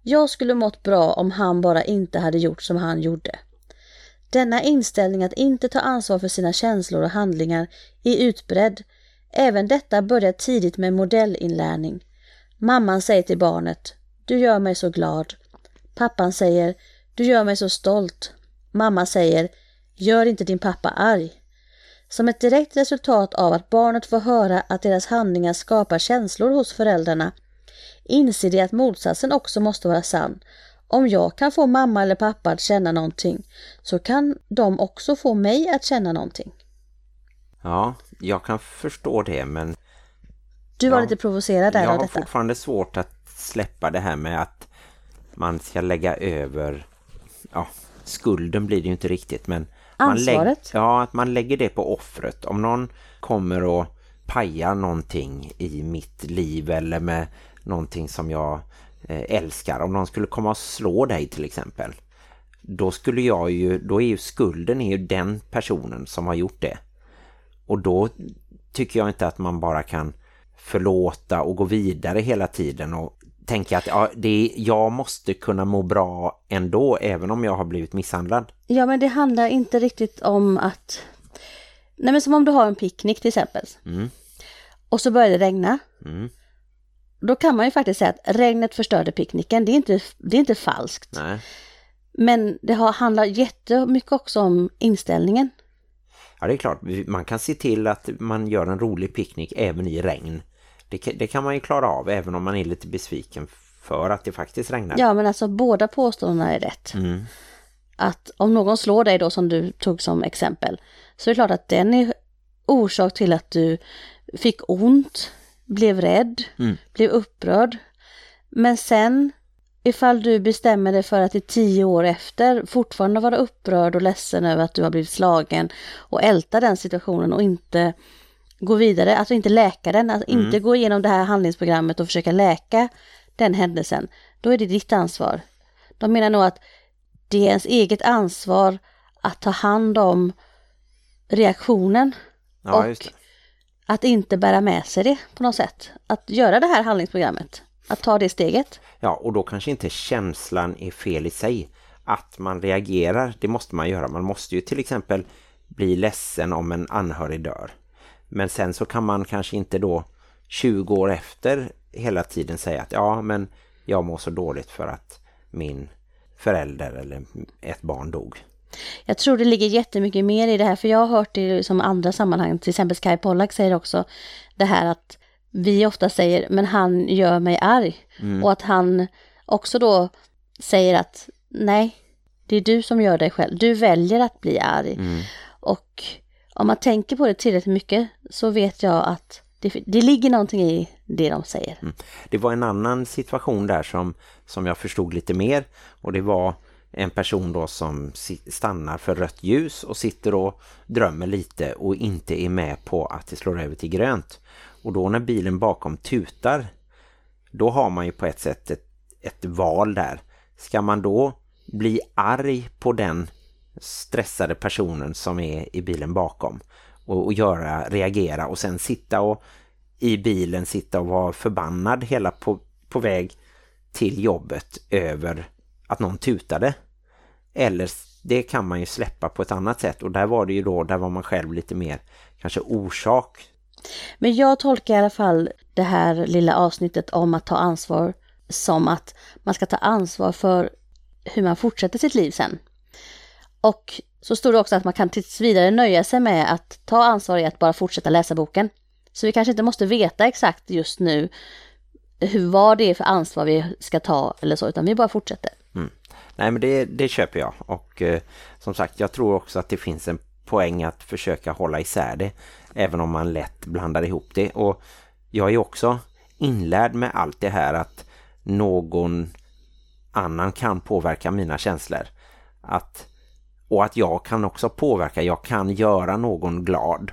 Jag skulle mått bra om han bara inte hade gjort som han gjorde. Denna inställning att inte ta ansvar för sina känslor och handlingar är utbredd. Även detta börjar tidigt med modellinlärning. Mamman säger till barnet Du gör mig så glad. Pappan säger Du gör mig så stolt. Mamma säger Gör inte din pappa arg. Som ett direkt resultat av att barnet får höra att deras handlingar skapar känslor hos föräldrarna inser de att motsatsen också måste vara sann. Om jag kan få mamma eller pappa att känna någonting så kan de också få mig att känna någonting. Ja, jag kan förstå det men Du var Ja. lite provocerad där jag av har detta. fortfarande svårt att släppa det här med att man ska lägga över ja, skulden blir det ju inte riktigt men man lägger, Ansvaret. ja, att man lägger det på offret. Om någon kommer och pajar någonting i mitt liv eller med någonting som jag eh, älskar. Om någon skulle komma och slå dig till exempel. Då skulle jag ju, då är ju skulden är ju den personen som har gjort det. Och då tycker jag inte att man bara kan förlåta och gå vidare hela tiden och tänka att ja, det är, jag måste kunna må bra ändå även om jag har blivit misshandlad. Ja men det handlar inte riktigt om att... Nej men som om du har en picknick till exempel. Mm. Och så börjar det regna. Mm. Då kan man ju faktiskt säga att regnet förstörde picknicken. Det är inte, det är inte falskt. Nej. Men det har, handlar jättemycket också om inställningen. Ja, det är klart. Man kan se till att man gör en rolig picknick även i regn. Det, det kan man ju klara av även om man är lite besviken för att det faktiskt regnar. Ja, men alltså båda påståendena är rätt. Mm. Att om någon slår dig då som du tog som exempel, så är det klart att den är orsak till att du fick ont, blev rädd, Mm. blev upprörd. Men sen, ifall du bestämmer dig för att i tio år efter fortfarande vara upprörd och ledsen över att du har blivit slagen och älta den situationen och inte gå vidare, alltså inte läka den, alltså inte gå igenom det här handlingsprogrammet och försöka läka den händelsen, då är det ditt ansvar. De menar nog att det är ens eget ansvar att ta hand om reaktionen Ja, och att inte bära med sig det på något sätt. Att göra det här handlingsprogrammet, att ta det steget. Ja, och då kanske inte känslan är fel i sig. Att man reagerar, det måste man göra. Man måste ju till exempel bli ledsen om en anhörig dör. Men sen så kan man kanske inte då 20 år efter hela tiden säga att ja, men jag mår så dåligt för att min förälder eller ett barn dog. Jag tror det ligger jättemycket mer i det här, för jag har hört det som andra sammanhang, till exempel Sky Pollack säger också det här att vi ofta säger, men han gör mig arg. Och att han också då säger att nej, det är du som gör dig själv. Du väljer att bli arg. Och om man tänker på det tillräckligt mycket så vet jag att det, det ligger någonting i det de säger. Det var en annan situation där som, som jag förstod lite mer och det var en person då som stannar för rött ljus och sitter och drömmer lite och inte är med på att det slår över till grönt. Och då när bilen bakom tutar, då har man ju på ett sätt ett, ett val där. Ska man då bli arg på den stressade personen som är i bilen bakom och, och göra, reagera och sen sitta och i bilen sitta och vara förbannad hela på, på väg till jobbet över att någon tutade. Eller det kan man ju släppa på ett annat sätt och där var det ju då, där var man själv lite mer kanske orsak. Men jag tolkar i alla fall det här lilla avsnittet om att ta ansvar som att man ska ta ansvar för hur man fortsätter sitt liv sen. Och så står det också att man kan tills vidare nöja sig med att ta ansvar i att bara fortsätta läsa boken. Så vi kanske inte måste veta exakt just nu hur, vad det är för ansvar vi ska ta eller så, utan vi bara fortsätter. Nej men det, det köper jag. Och eh, som sagt jag tror också att det finns en poäng att försöka hålla isär det även om man lätt blandar ihop det. Och jag är också inlärd med allt det här att någon annan kan påverka mina känslor. Att, och att jag kan också påverka, jag kan göra någon glad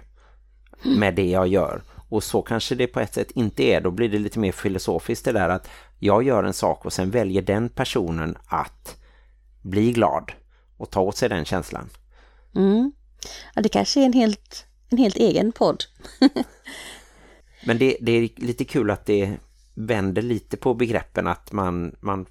med det jag gör. Och så kanske det på ett sätt inte är, då blir det lite mer filosofiskt det där att jag gör en sak och sen väljer den personen att bli glad och ta åt sig den känslan. Mm. Ja, det kanske är en helt, en helt egen podd. Men det, det är lite kul att det vänder lite på begreppen att man, man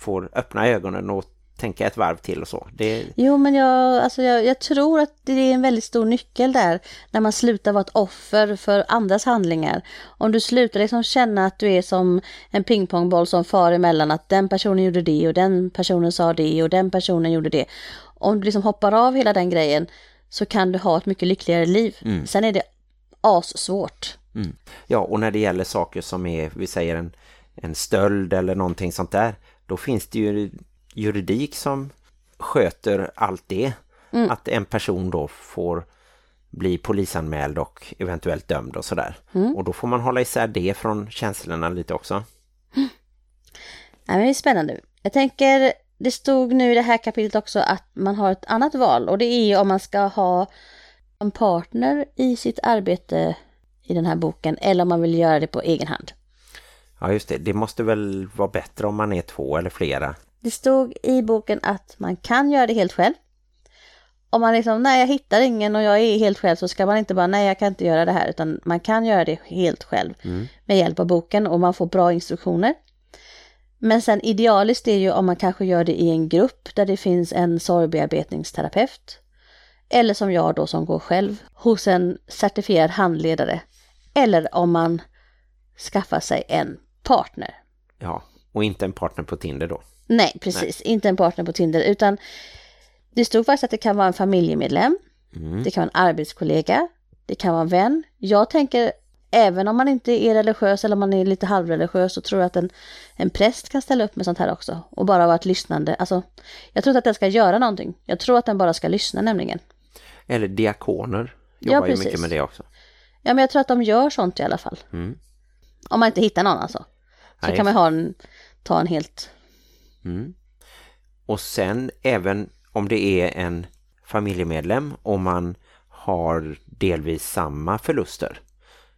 får öppna ögonen och tänka ett varv till och så. Det, Jo, men jag, alltså jag, jag tror att det är en väldigt stor nyckel där, när man slutar vara ett offer för andras handlingar. Om du slutar liksom känna att du är som en pingpongboll som far emellan, att den personen gjorde det och den personen sa det och den personen gjorde det. Om du liksom hoppar av hela den grejen så kan du ha ett mycket lyckligare liv. Sen är det assvårt. Mm. Ja, och när det gäller saker som är, vi säger en, en stöld eller någonting sånt där, då finns det ju juridik som sköter allt det. Att en person då får bli polisanmäld och eventuellt dömd och sådär. Och då får man hålla isär det från känslorna lite också. Men det är spännande. Jag tänker, det stod nu i det här kapitlet också att man har ett annat val och det är om man ska ha en partner i sitt arbete i den här boken eller om man vill göra det på egen hand. Ja just det, det måste väl vara bättre om man är två eller flera. Det stod i boken att man kan göra det helt själv. Om man liksom, nej jag hittar ingen och jag är helt själv så ska man inte bara, nej jag kan inte göra det här utan man kan göra det helt själv med hjälp av boken och man får bra instruktioner. Men sen idealiskt är ju om man kanske gör det i en grupp där det finns en sorgbearbetningsterapeut. Eller som jag då som går själv hos en certifierad handledare. Eller om man skaffar sig en partner. Ja, och inte en partner på Tinder då. Nej, precis. Inte en partner på Tinder utan det stod faktiskt att det kan vara en familjemedlem. Det kan vara en arbetskollega. Det kan vara en vän. Jag tänker även om man inte är religiös eller om man är lite halvreligiös så tror jag att en, en präst kan ställa upp med sånt här också. Och bara vara ett lyssnande. Alltså, jag tror inte att den ska göra någonting. Jag tror att den bara ska lyssna nämligen. Eller diakoner Ja, jobbar ju precis. mycket med det också. Ja, men jag tror att de gör sånt i alla fall. Mm. Om man inte hittar någon alltså. Så Nej. kan man ha en, ta en helt... Mm. Och sen även om det är en familjemedlem och man har delvis samma förluster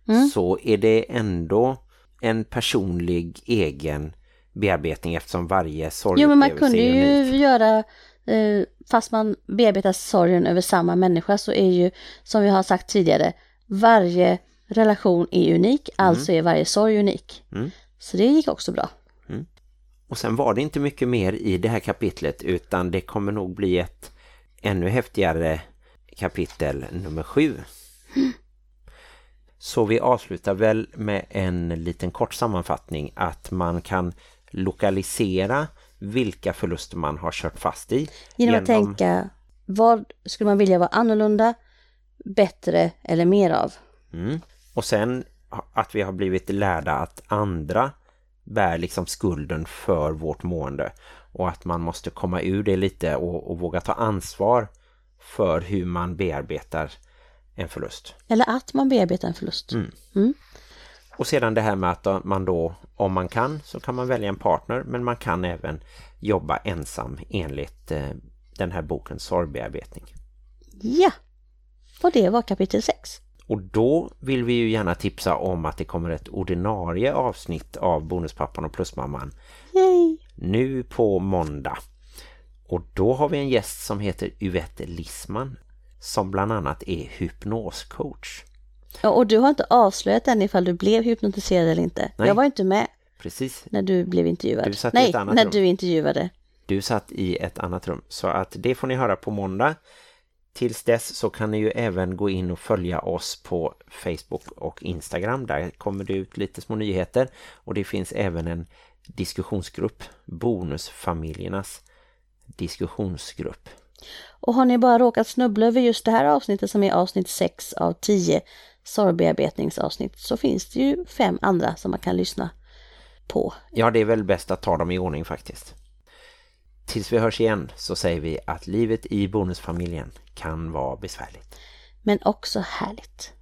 Mm. så är det ändå en personlig egen bearbetning eftersom varje Jo, men man kunde ju unik. göra, eh, fast man bearbetar sorgen över samma människa så är ju, som vi har sagt tidigare, varje relation är unik, alltså är varje sorg unik. Mm. Så det gick också bra. Och sen var det inte mycket mer i det här kapitlet utan det kommer nog bli ett ännu häftigare kapitel nummer sju. Så vi avslutar väl med en liten kort sammanfattning att man kan lokalisera vilka förluster man har kört fast i. Genom att tänka, vad skulle man vilja vara annorlunda, bättre eller mer av? Mm. Och sen att vi har blivit lärda att andra bär liksom skulden för vårt mående. Och att man måste komma ur det lite och, och våga ta ansvar för hur man bearbetar en förlust. Eller att man bearbetar en förlust. Och sedan det här med att man då, om man kan, så kan man välja en partner. Men man kan även jobba ensam enligt eh, den här boken Sorgbearbetning. Ja, och det var kapitel 6. Och då vill vi ju gärna tipsa om att det kommer ett ordinarie avsnitt av Bonuspappan och Plusmamman Yay! nu på måndag. Och då har vi en gäst som heter Yvette Lissman som bland annat är hypnoscoach. Ja, och du har inte avslöjat än ifall du blev hypnotiserad eller inte. Nej. Jag var inte med Precis, när du blev intervjuad. Du Nej, när rum. du intervjuade. du satt i ett annat rum. Så att det får ni höra på måndag. Tills dess så kan ni ju även gå in och följa oss på Facebook och Instagram. Där kommer det ut lite små nyheter. Och det finns även en diskussionsgrupp, Bonusfamiljernas diskussionsgrupp. Och har ni bara råkat snubbla över just det här avsnittet som är avsnitt 6 av 10 sorgbearbetningsavsnitt så finns det ju fem andra som man kan lyssna på. Ja, det är väl bäst att ta dem i ordning faktiskt. Tills vi hörs igen så säger vi att livet i bonusfamiljen kan vara besvärligt. Men också härligt.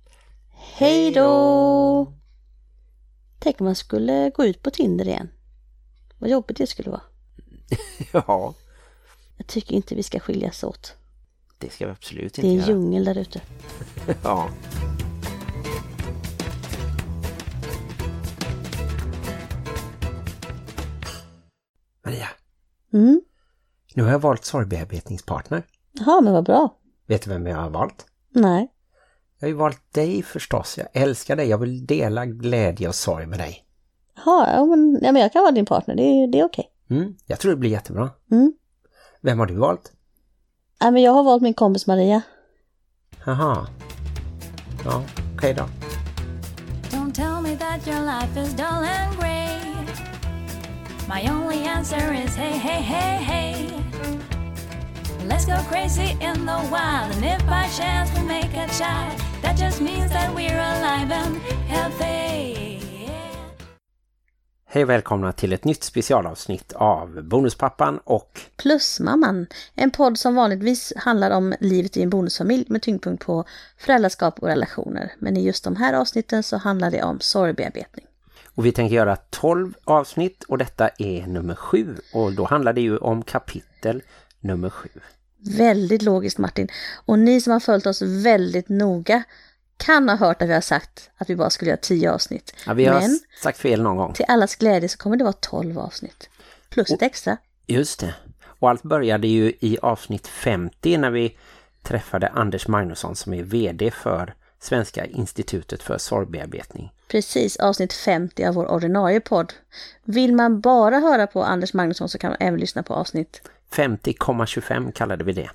Hej då! Tänk om man skulle gå ut på Tinder igen. Vad jobbigt det skulle vara. Ja, Jag tycker inte vi ska skiljas åt. det ska vi absolut Det inte är en göra. djungel där ute. Ja. Maria, Mm. Nu har jag valt sorgbearbetningspartner. Jaha, men vad bra. Vet du vem jag har valt? Nej. Jag har ju valt dig förstås. Jag älskar dig. Jag vill dela glädje och sorg med dig. Jaha, ja, men, ja, men jag kan vara din partner. Det är, det är okej. Mm, jag tror det blir jättebra. Mm. Vem har du valt? Nej, men jag har valt min kompis Maria. Haha. Ja, okej då. Don't tell me that your life is dull and grey. My only answer is hey, hey, hey, hey. Let's go crazy in the wild, and if by chance we make a child, that just means that we're alive and healthy. Hej och välkomna till ett nytt specialavsnitt av Bonuspappan och Plusmamman, en podd som vanligtvis handlar om livet i en bonusfamilj med tyngdpunkt på föräldraskap och relationer. Men i just de här avsnitten så handlar det om sorgbearbetning. Och vi tänker göra 12 avsnitt och detta är nummer 7. Och då handlar det ju om kapitel nummer 7. Väldigt logiskt Martin. Och ni som har följt oss väldigt noga kan ha hört att vi har sagt att vi bara skulle göra 10 avsnitt. Ja, vi har Men sagt fel någon gång. till allas glädje så kommer det vara 12 avsnitt. Plus ett extra. Just det. Och allt började ju i avsnitt 50 när vi träffade Anders Magnusson som är vd för Svenska institutet för sorgbearbetning. Precis, avsnitt 50 av vår ordinarie podd. Vill man bara höra på Anders Magnusson så kan man även lyssna på avsnitt 50,25 kallade vi det.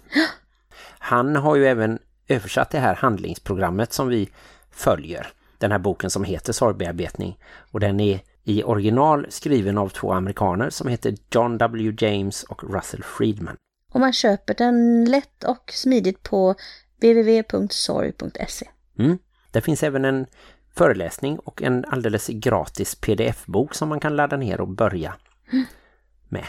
Han har ju även översatt det här handlingsprogrammet som vi följer. Den här boken som heter Sorgbearbetning. Och den är i original skriven av två amerikaner som heter John W. James och Russell Friedman. Och man köper den lätt och smidigt på www.sorg.se. Mm. Det finns även en föreläsning och en alldeles gratis pdf-bok som man kan ladda ner och börja med.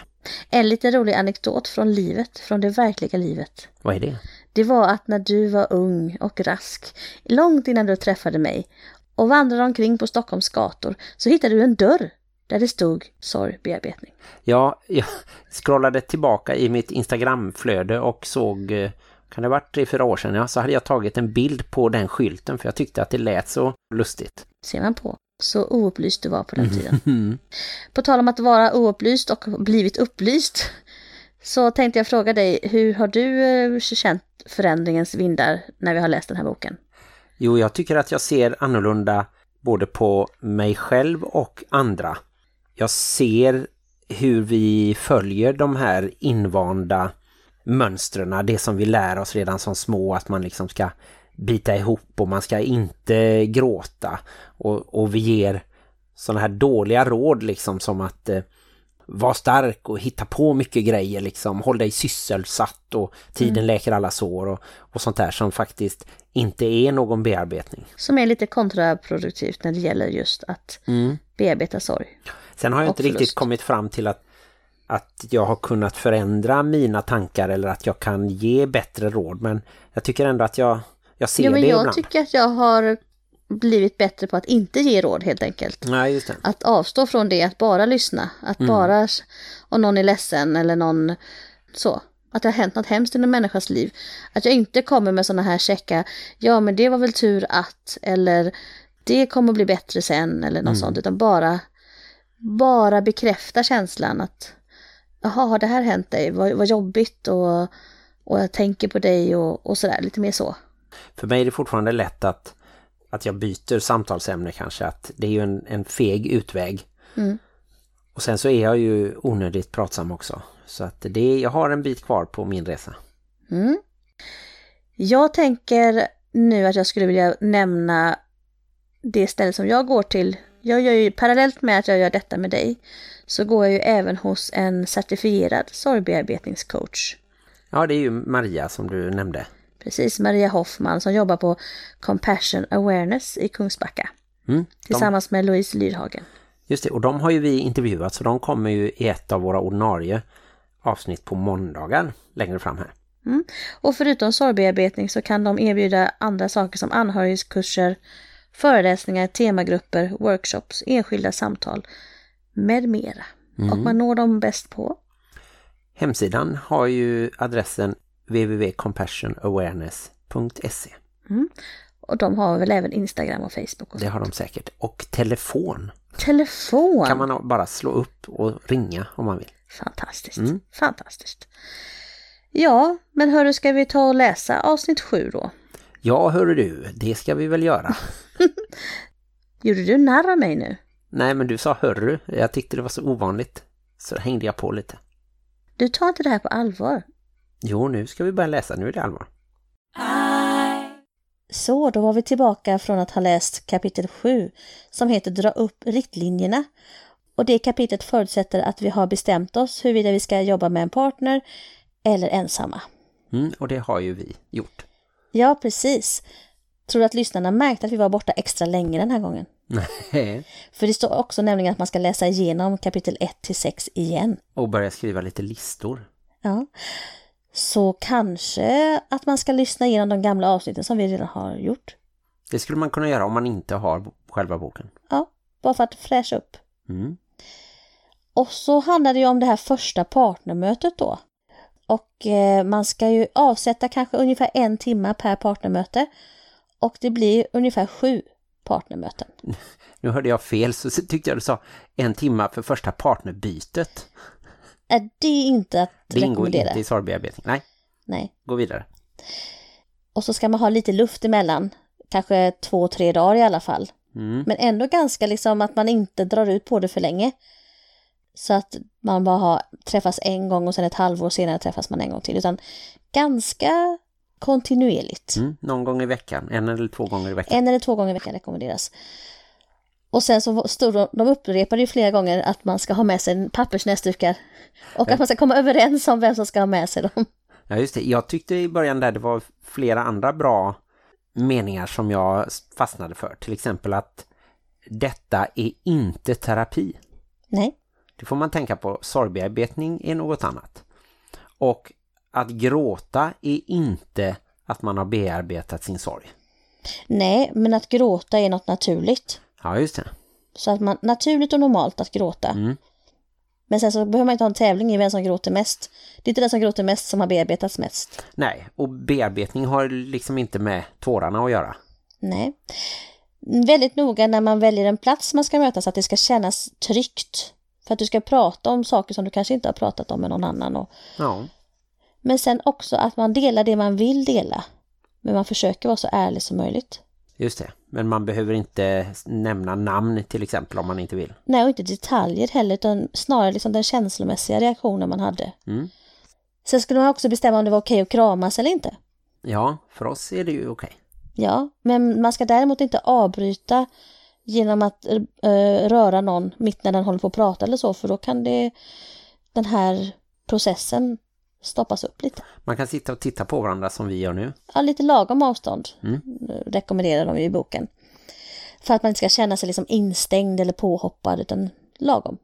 En lite rolig anekdot från livet, från det verkliga livet. Vad är det? Det var att när du var ung och rask, långt innan du träffade mig och vandrade omkring på Stockholms gator så hittade du en dörr där det stod sorgbearbetning. Ja, jag scrollade tillbaka i mitt Instagramflöde och såg, eh, kan det ha varit tre, fyra år sedan, ja, så hade jag tagit en bild på den skylten för jag tyckte att det lät så lustigt. Ser man på. Så oupplyst du var på den tiden. På tal om att vara oupplyst och blivit upplyst så tänkte jag fråga dig, hur har du eh, känt förändringens vindar när vi har läst den här boken? Jo, jag tycker att jag ser annorlunda både på mig själv och andra. Jag ser hur vi följer de här invanda mönstren, det som vi lär oss redan som små, att man liksom ska bita ihop och man ska inte gråta. Och, och vi ger sådana här dåliga råd liksom som att eh, vara stark och hitta på mycket grejer liksom. Håll dig sysselsatt och tiden läker alla sår och, och sånt där som faktiskt inte är någon bearbetning. Som är lite kontraproduktivt när det gäller just att bearbeta sorg. Sen har jag inte riktigt kommit fram till att, att jag har kunnat förändra mina tankar eller att jag kan ge bättre råd. Men jag tycker ändå att jag, jag ser Ja, men det jag ibland. tycker att jag har blivit bättre på att inte ge råd helt enkelt. Nej, just det. Att avstå från det, att bara lyssna. Att bara, om någon är ledsen eller någon så. Att det har hänt något hemskt i en människas liv. Att jag inte kommer med sådana här checka, ja men det var väl tur att, eller det kommer bli bättre sen, eller något sånt. Utan bara, bara bekräfta känslan att, jaha, har det här hänt dig? Vad, vad jobbigt och, och jag tänker på dig och, och sådär, lite mer så. För mig är det fortfarande lätt att, att jag byter samtalsämne kanske. Att det är ju en, en feg utväg. Mm. Och sen så är jag ju onödigt pratsam också. Så att det, jag har en bit kvar på min resa. Mm. Jag tänker nu att jag skulle vilja nämna det ställe som jag går till. Jag gör ju parallellt med att jag gör detta med dig så går jag ju även hos en certifierad sorgbearbetningscoach. Ja, det är ju Maria som du nämnde. Precis, Maria Hoffman som jobbar på Compassion Awareness i Kungsbacka. Mm, de, Tillsammans med Louise Lyrhagen. just det, och de har ju vi intervjuat så de kommer ju i ett av våra ordinarie avsnitt på måndagar längre fram här. Och förutom sorgbearbetning så kan de erbjuda andra saker som anhörigskurser, föreläsningar, temagrupper, workshops, enskilda samtal med mera. Och man når dem bäst på Hemsidan har ju adressen www.compassionawareness.se och de har väl även Instagram och Facebook och Det har de säkert. Och telefon Telefon! kan man bara slå upp och ringa om man vill. Fantastiskt, Mm. fantastiskt. Ja, men hörru, ska vi ta och läsa avsnitt sju då? Ja, hör du, det ska vi väl göra. Gjorde du narr av mig nu? Nej, men du sa hörru. Jag tyckte det var så ovanligt. Så hängde jag på lite. Du tar inte det här på allvar. Jo, nu ska vi börja läsa. Nu är det allvar. Så, då var vi tillbaka från att ha läst kapitel 7 som heter Dra upp riktlinjerna. Och det kapitlet förutsätter att vi har bestämt oss huruvida vi ska jobba med en partner eller ensamma. Mm, och det har ju vi gjort. Ja, precis. Tror du att lyssnarna märkte att vi var borta extra länge den här gången? Nej. För det står också nämligen att man ska läsa igenom kapitel 1 till 6 igen. och börja skriva lite listor. Ja. Så kanske att man ska lyssna igenom de gamla avsnitten som vi redan har gjort. Det skulle man kunna göra om man inte har själva boken. Ja, bara för att fräscha upp. Mm. Och så handlar det ju om det här första partnermötet då. Och eh, man ska ju avsätta kanske ungefär en timme per partnermöte. Och det blir ungefär sju partnermöten. Nu hörde jag fel så tyckte jag du sa en timma för första partnerbytet. Är det inte att Det ingår rekommendera? inte i sorgbearbetning. Nej, Nej. gå vidare. Och så ska man ha lite luft emellan. Kanske två, tre dagar i alla fall. Mm. Men ändå ganska liksom att man inte drar ut på det för länge. Så att man bara har träffas en gång och sen ett halvår senare träffas man en gång till. Utan ganska kontinuerligt. Mm. Någon gång i veckan. En eller två gånger i veckan. En eller två gånger i veckan rekommenderas. Och sen så stod de, de upprepade ju flera gånger att man ska ha med sig pappersnäsdukar. Och att man ska komma överens om vem som ska ha med sig dem. Ja just det, jag tyckte i början där det var flera andra bra meningar som jag fastnade för. Till exempel att detta är inte terapi. Nej. Det får man tänka på. Sorgbearbetning är något annat. Och att gråta är inte att man har bearbetat sin sorg. Nej, men att gråta är något naturligt. Ja, just det. Så att man, naturligt och normalt att gråta. Mm. Men sen så behöver man inte ha en tävling i vem som gråter mest. Det är inte den som gråter mest som har bearbetats mest. Nej, och bearbetning har liksom inte med tårarna att göra. Nej. Väldigt noga när man väljer en plats man ska mötas att det ska kännas tryggt. För att du ska prata om saker som du kanske inte har pratat om med någon annan. Och, Ja, men sen också att man delar det man vill dela. Men man försöker vara så ärlig som möjligt. just det. Men man behöver inte nämna namn till exempel om man inte vill. Nej, och inte detaljer heller, utan snarare liksom den känslomässiga reaktionen man hade. Mm. Sen skulle man också bestämma om det var okej att kramas eller inte. Ja, för oss är det ju okej. Ja, men man ska däremot inte avbryta genom att eh, röra någon mitt när den håller på att prata eller så, för då kan det den här processen stoppas upp lite. Man kan sitta och titta på varandra som vi gör nu. Ja, lite lagom avstånd Mm. eh, rekommenderar de ju i boken. För att man inte ska känna sig liksom instängd eller påhoppad, utan lagom.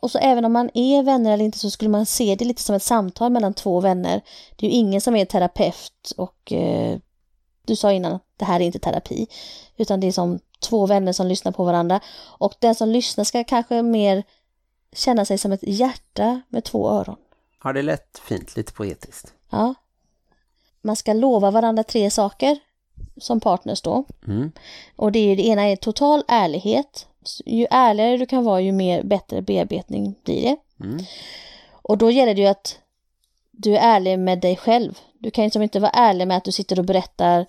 Och så även om man är vänner eller inte så skulle man se det lite som ett samtal mellan två vänner. Det är ju ingen som är terapeut och eh, du sa innan att det här är inte terapi. Utan det är som två vänner som lyssnar på varandra. Och den som lyssnar ska kanske mer känna sig som ett hjärta med två öron. Ja, det är lätt fint, lite poetiskt. Ja. Man ska lova varandra tre saker som partners då. Mm. Och det, är, det ena är total ärlighet. Ju ärligare du kan vara ju mer bättre bearbetning blir det. Mm. Och då gäller det ju att du är ärlig med dig själv. Du kan ju liksom inte vara ärlig med att du sitter och berättar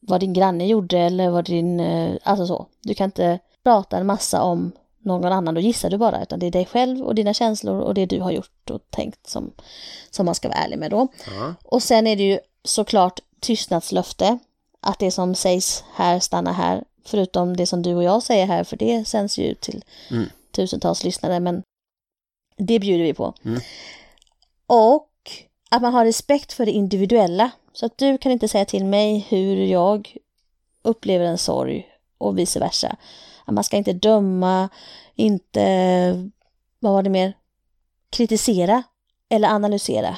vad din granne gjorde eller vad din, eh, alltså så. Du kan inte prata en massa om någon annan, då gissar du bara, utan det är dig själv och dina känslor och det du har gjort och tänkt som, som man ska vara ärlig med då. Ja. Och sen är det ju såklart tystnadslöfte, att det som sägs här stannar här, förutom det som du och jag säger här, för det sänds ju ut till Mm. tusentals lyssnare, men det bjuder vi på. Mm. Och att man har respekt för det individuella, så att du kan inte säga till mig hur jag upplever en sorg och vice versa. Att man ska inte döma, inte, vad var det mer, kritisera eller analysera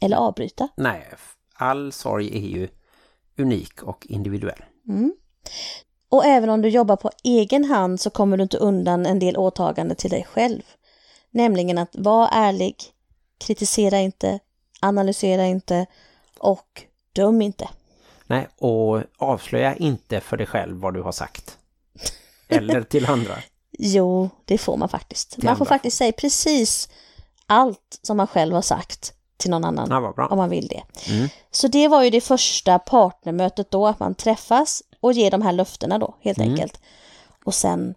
eller avbryta. Nej, all sorg är ju unik och individuell. Mm. Och även om du jobbar på egen hand så kommer du inte undan en del åtagande till dig själv. Nämligen att vara ärlig, kritisera inte, analysera inte och döm inte. Nej, och avslöja inte för dig själv vad du har sagt. Eller till andra. Jo, det får man faktiskt. Till Man får andra. faktiskt säga precis allt som man själv har sagt till någon annan Ja, om man vill det. Mm. Så det var ju det första partnermötet då, att man träffas och ger de här löftena då, helt Mm. enkelt. Och sen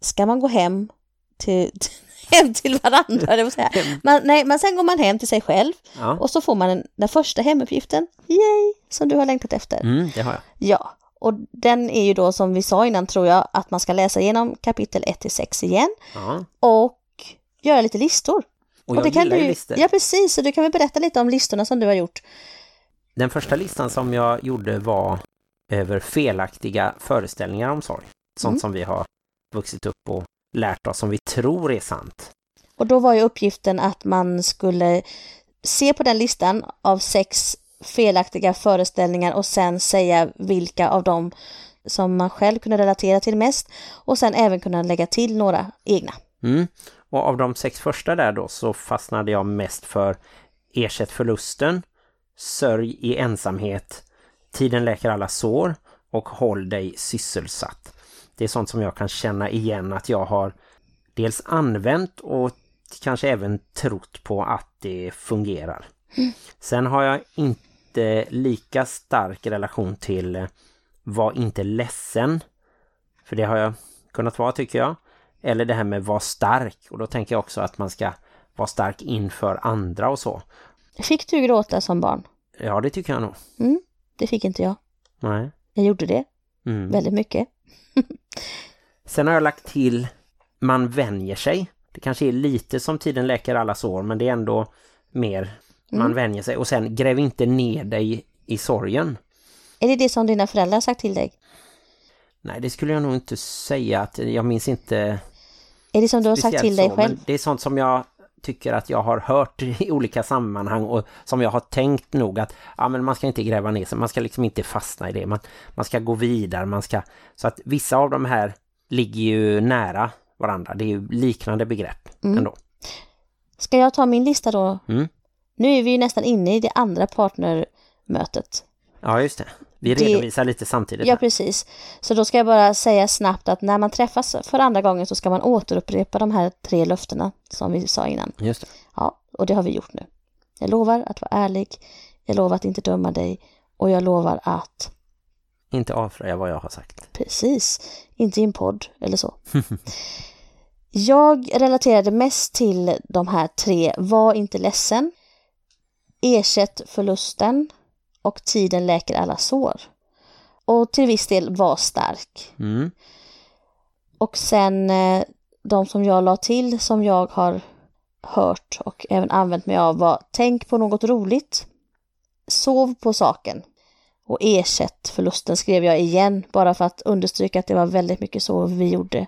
ska man gå hem till, hem till varandra, det säga. Man, nej, men sen går man hem till sig själv Ja, och så får man en, den första hemuppgiften, yay, som du har längtat efter. mm, det har jag. Ja, och den är ju då som vi sa innan tror jag att man ska läsa igenom kapitel 1 till 6 igen Ja. och göra lite listor. Och jag det kan du, listor. Ja, precis, så du kan väl berätta lite om listorna som du har gjort. Den första listan som jag gjorde var över felaktiga föreställningar om sorg. Sånt Mm. som vi har vuxit upp och lärt oss som vi tror är sant. Och då var ju uppgiften att man skulle se på den listan av sex felaktiga föreställningar och sen säga vilka av dem som man själv kunde relatera till mest och sen även kunna lägga till några egna. Mm. Och av de sex första där då så fastnade jag mest för Ersätt förlusten, Sörj i ensamhet, Tiden läker alla sår och Håll dig sysselsatt. Det är sånt som jag kan känna igen att jag har dels använt och kanske även trott på att det fungerar. Sen har jag inte lika stark relation till eh, Var inte ledsen. För det har jag kunnat vara tycker jag. Eller det här med var stark. Och då tänker jag också att man ska vara stark inför andra och så. Fick du gråta som barn? Ja, det tycker jag nog. Mm, det fick inte jag. Nej. Jag gjorde det Mm. väldigt mycket. Sen har jag lagt till man vänjer sig. Det kanske är lite som tiden läker alla sår men det är ändå mer man Mm. vänjer sig. Och sen gräv inte ner dig i sorgen. Är det det som dina föräldrar har sagt till dig? Nej, det skulle jag nog inte säga att jag minns inte Är det som du har sagt till dig så, själv? Det är sånt som jag tycker att jag har hört i olika sammanhang och som jag har tänkt nog att ja, men man ska inte gräva ner sig, man ska liksom inte fastna i det, man, man ska gå vidare, man ska så att vissa av de här ligger ju nära varandra, det är ju liknande begrepp ändå. Ska jag ta min lista då? Mm. Nu är vi ju nästan inne i det andra partnermötet. Ja, just det. Vi Det- redovisar lite samtidigt. Ja, precis. Så då ska jag bara säga snabbt att när man träffas för andra gången så ska man återupprepa de här tre löftena som vi sa innan. Just det. Ja, och det har vi gjort nu. Jag lovar att vara ärlig, jag lovar att inte döma dig och jag lovar att, Inte avslöja vad jag har sagt. precis, inte i en podd eller så. jag relaterade mest till de här tre, var inte ledsen, ersätt förlusten och tiden läker alla sår. Och till viss del var stark. Mm. Och sen eh, de som jag la till som jag har hört och även använt mig av var tänk på något roligt. Sov på saken. Och ersätt förlusten skrev jag igen bara för att understryka att det var väldigt mycket så vi gjorde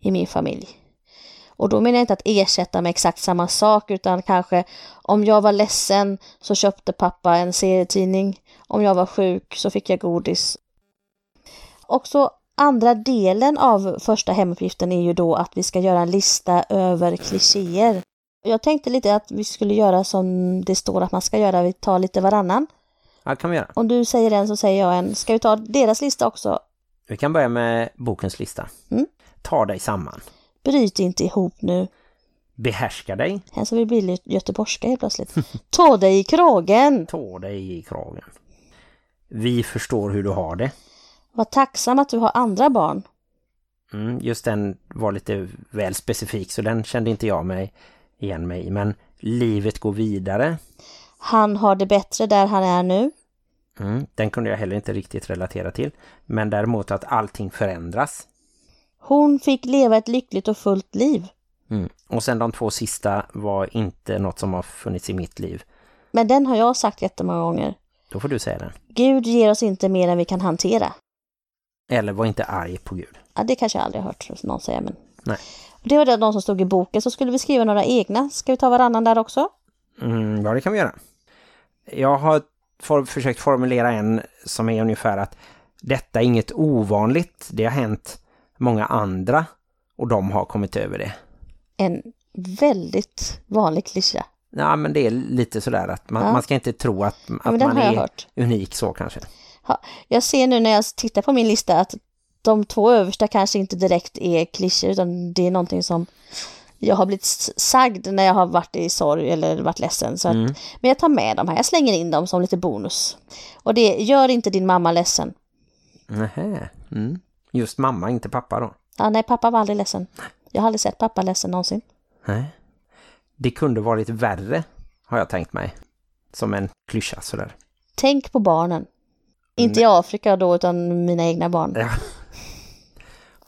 i min familj. Och då menar jag inte att ersätta med exakt samma sak utan kanske om jag var ledsen så köpte pappa en serietidning. Om jag var sjuk så fick jag godis. Också andra delen av första hemuppgiften är ju då att vi ska göra en lista över klichéer. Jag tänkte lite att vi skulle göra som det står att man ska göra, vi tar lite varannan. Ja, kan vi göra. Om du säger en så säger jag en. Ska vi ta deras lista också? Vi kan börja med bokens lista. Mm. Ta dig samman. Bryt inte ihop nu. Behärska dig. Här så vi blir göteborgska helt plötsligt. Ta dig i kragen! Ta dig i kragen. Vi förstår hur du har det. Var tacksam att du har andra barn. Mm, just den var lite väl specifik så den kände inte jag mig igen mig. Men livet går vidare. Han har det bättre där han är nu. Mm, den kunde jag heller inte riktigt relatera till. Men däremot att allting förändras. Hon fick leva ett lyckligt och fullt liv. Mm. Och sen de två sista var inte något som har funnits i mitt liv. Men den har jag sagt jättemånga gånger. Då får du säga den. Gud ger oss inte mer än vi kan hantera. Eller var inte arg på Gud. Ja, det kanske jag aldrig har hört någon säga. Men... Nej. Det var det de som stod i boken. Så skulle vi skriva några egna. Ska vi ta varannan där också? Mm, ja, det kan vi göra. Jag har for, försökt formulera en som är ungefär att detta är inget ovanligt. Det har hänt många andra och de har kommit över det. En väldigt vanlig klyscha. Ja, men det är lite sådär att man, Ja. man ska inte tro att, Ja, att den man är hört. unik så kanske. Ja, jag ser nu när jag tittar på min lista att de två översta kanske inte direkt är klyschor utan det är någonting som jag har blivit sagd när jag har varit i sorg eller varit ledsen. Så att, Mm. Men jag tar med dem här, jag slänger in dem som lite bonus. Och det gör inte din mamma ledsen. Nähä. Mm. Just mamma, inte pappa då. Ja, nej, pappa var aldrig ledsen. Jag har aldrig sett pappa ledsen någonsin. Nej. Det kunde varit värre, har jag tänkt mig. Som en klyscha sådär. Tänk på barnen. Inte i Afrika då, utan mina egna barn. Ja.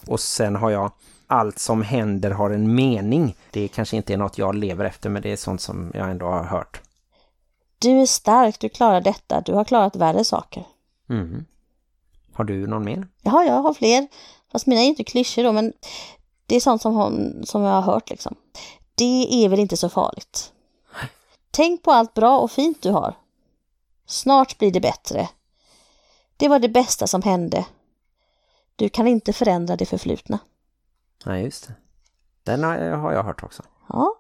Och sen har jag allt som händer har en mening. Det kanske inte är något jag lever efter men det är sånt som jag ändå har hört. Du är stark, du klarar detta. Du har klarat värre saker. Mm. Har du någon mer? Jaha, jag har fler. Fast mina är inte klyschor då, men det är sånt som, hon, som jag har hört liksom. Det är väl inte så farligt. Tänk på allt bra och fint du har. Snart blir det bättre. Det var det bästa som hände. Du kan inte förändra det förflutna. Nej, just det. Den har jag, har jag hört också. Ja.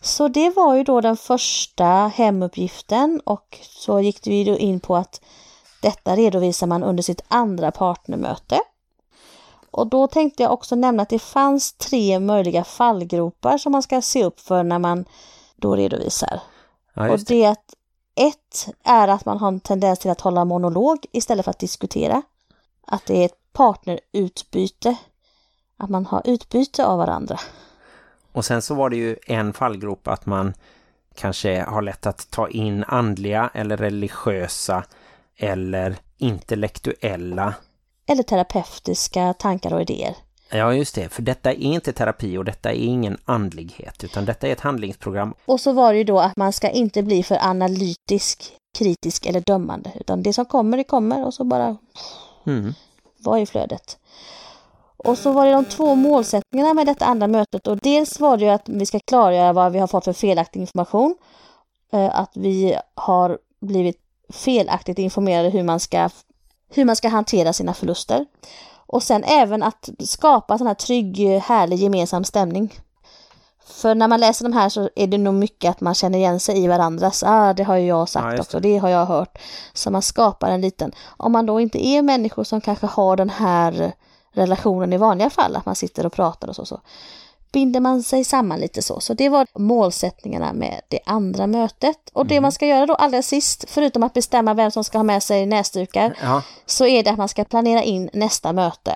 Så det var ju då den första hemuppgiften och så gick vi då in på att detta redovisar man under sitt andra partnermöte. Och då tänkte jag också nämna att det fanns tre möjliga fallgropar som man ska se upp för när man då redovisar. Ja, och det. det är att ett är att man har en tendens till att hålla monolog istället för att diskutera. Att det är ett partnerutbyte. Att man har utbyte av varandra. Och sen så var det ju en fallgrop att man kanske har lätt att ta in andliga eller religiösa eller intellektuella. eller terapeutiska tankar och idéer. Ja just det, för detta är inte terapi och detta är ingen andlighet utan detta är ett handlingsprogram. Och så var det ju då att man ska inte bli för analytisk kritisk eller dömande. Utan det som kommer, det kommer och så bara Mm. var i flödet. Och så var det de två målsättningarna med detta andra mötet och dels var det ju att vi ska klargöra vad vi har fått för felaktig information. Eh, Att vi har blivit felaktigt informerade hur man ska, hur man ska hantera sina förluster. Och sen även att skapa sån här trygg, härlig gemensam stämning. För när man läser de här så är det nog mycket att man känner igen sig i varandras. Ah, det har ju jag Ja, sagt just också, det har jag hört. Så man skapar en liten, om man då inte är människor som kanske har den här relationen i vanliga fall, att man sitter och pratar och så, så binder man sig samman lite så. Så det var målsättningarna med det andra mötet. Och det man ska göra då allra sist, förutom att bestämma vem som ska ha med sig näsdukar, Ja, så är det att man ska planera in nästa möte.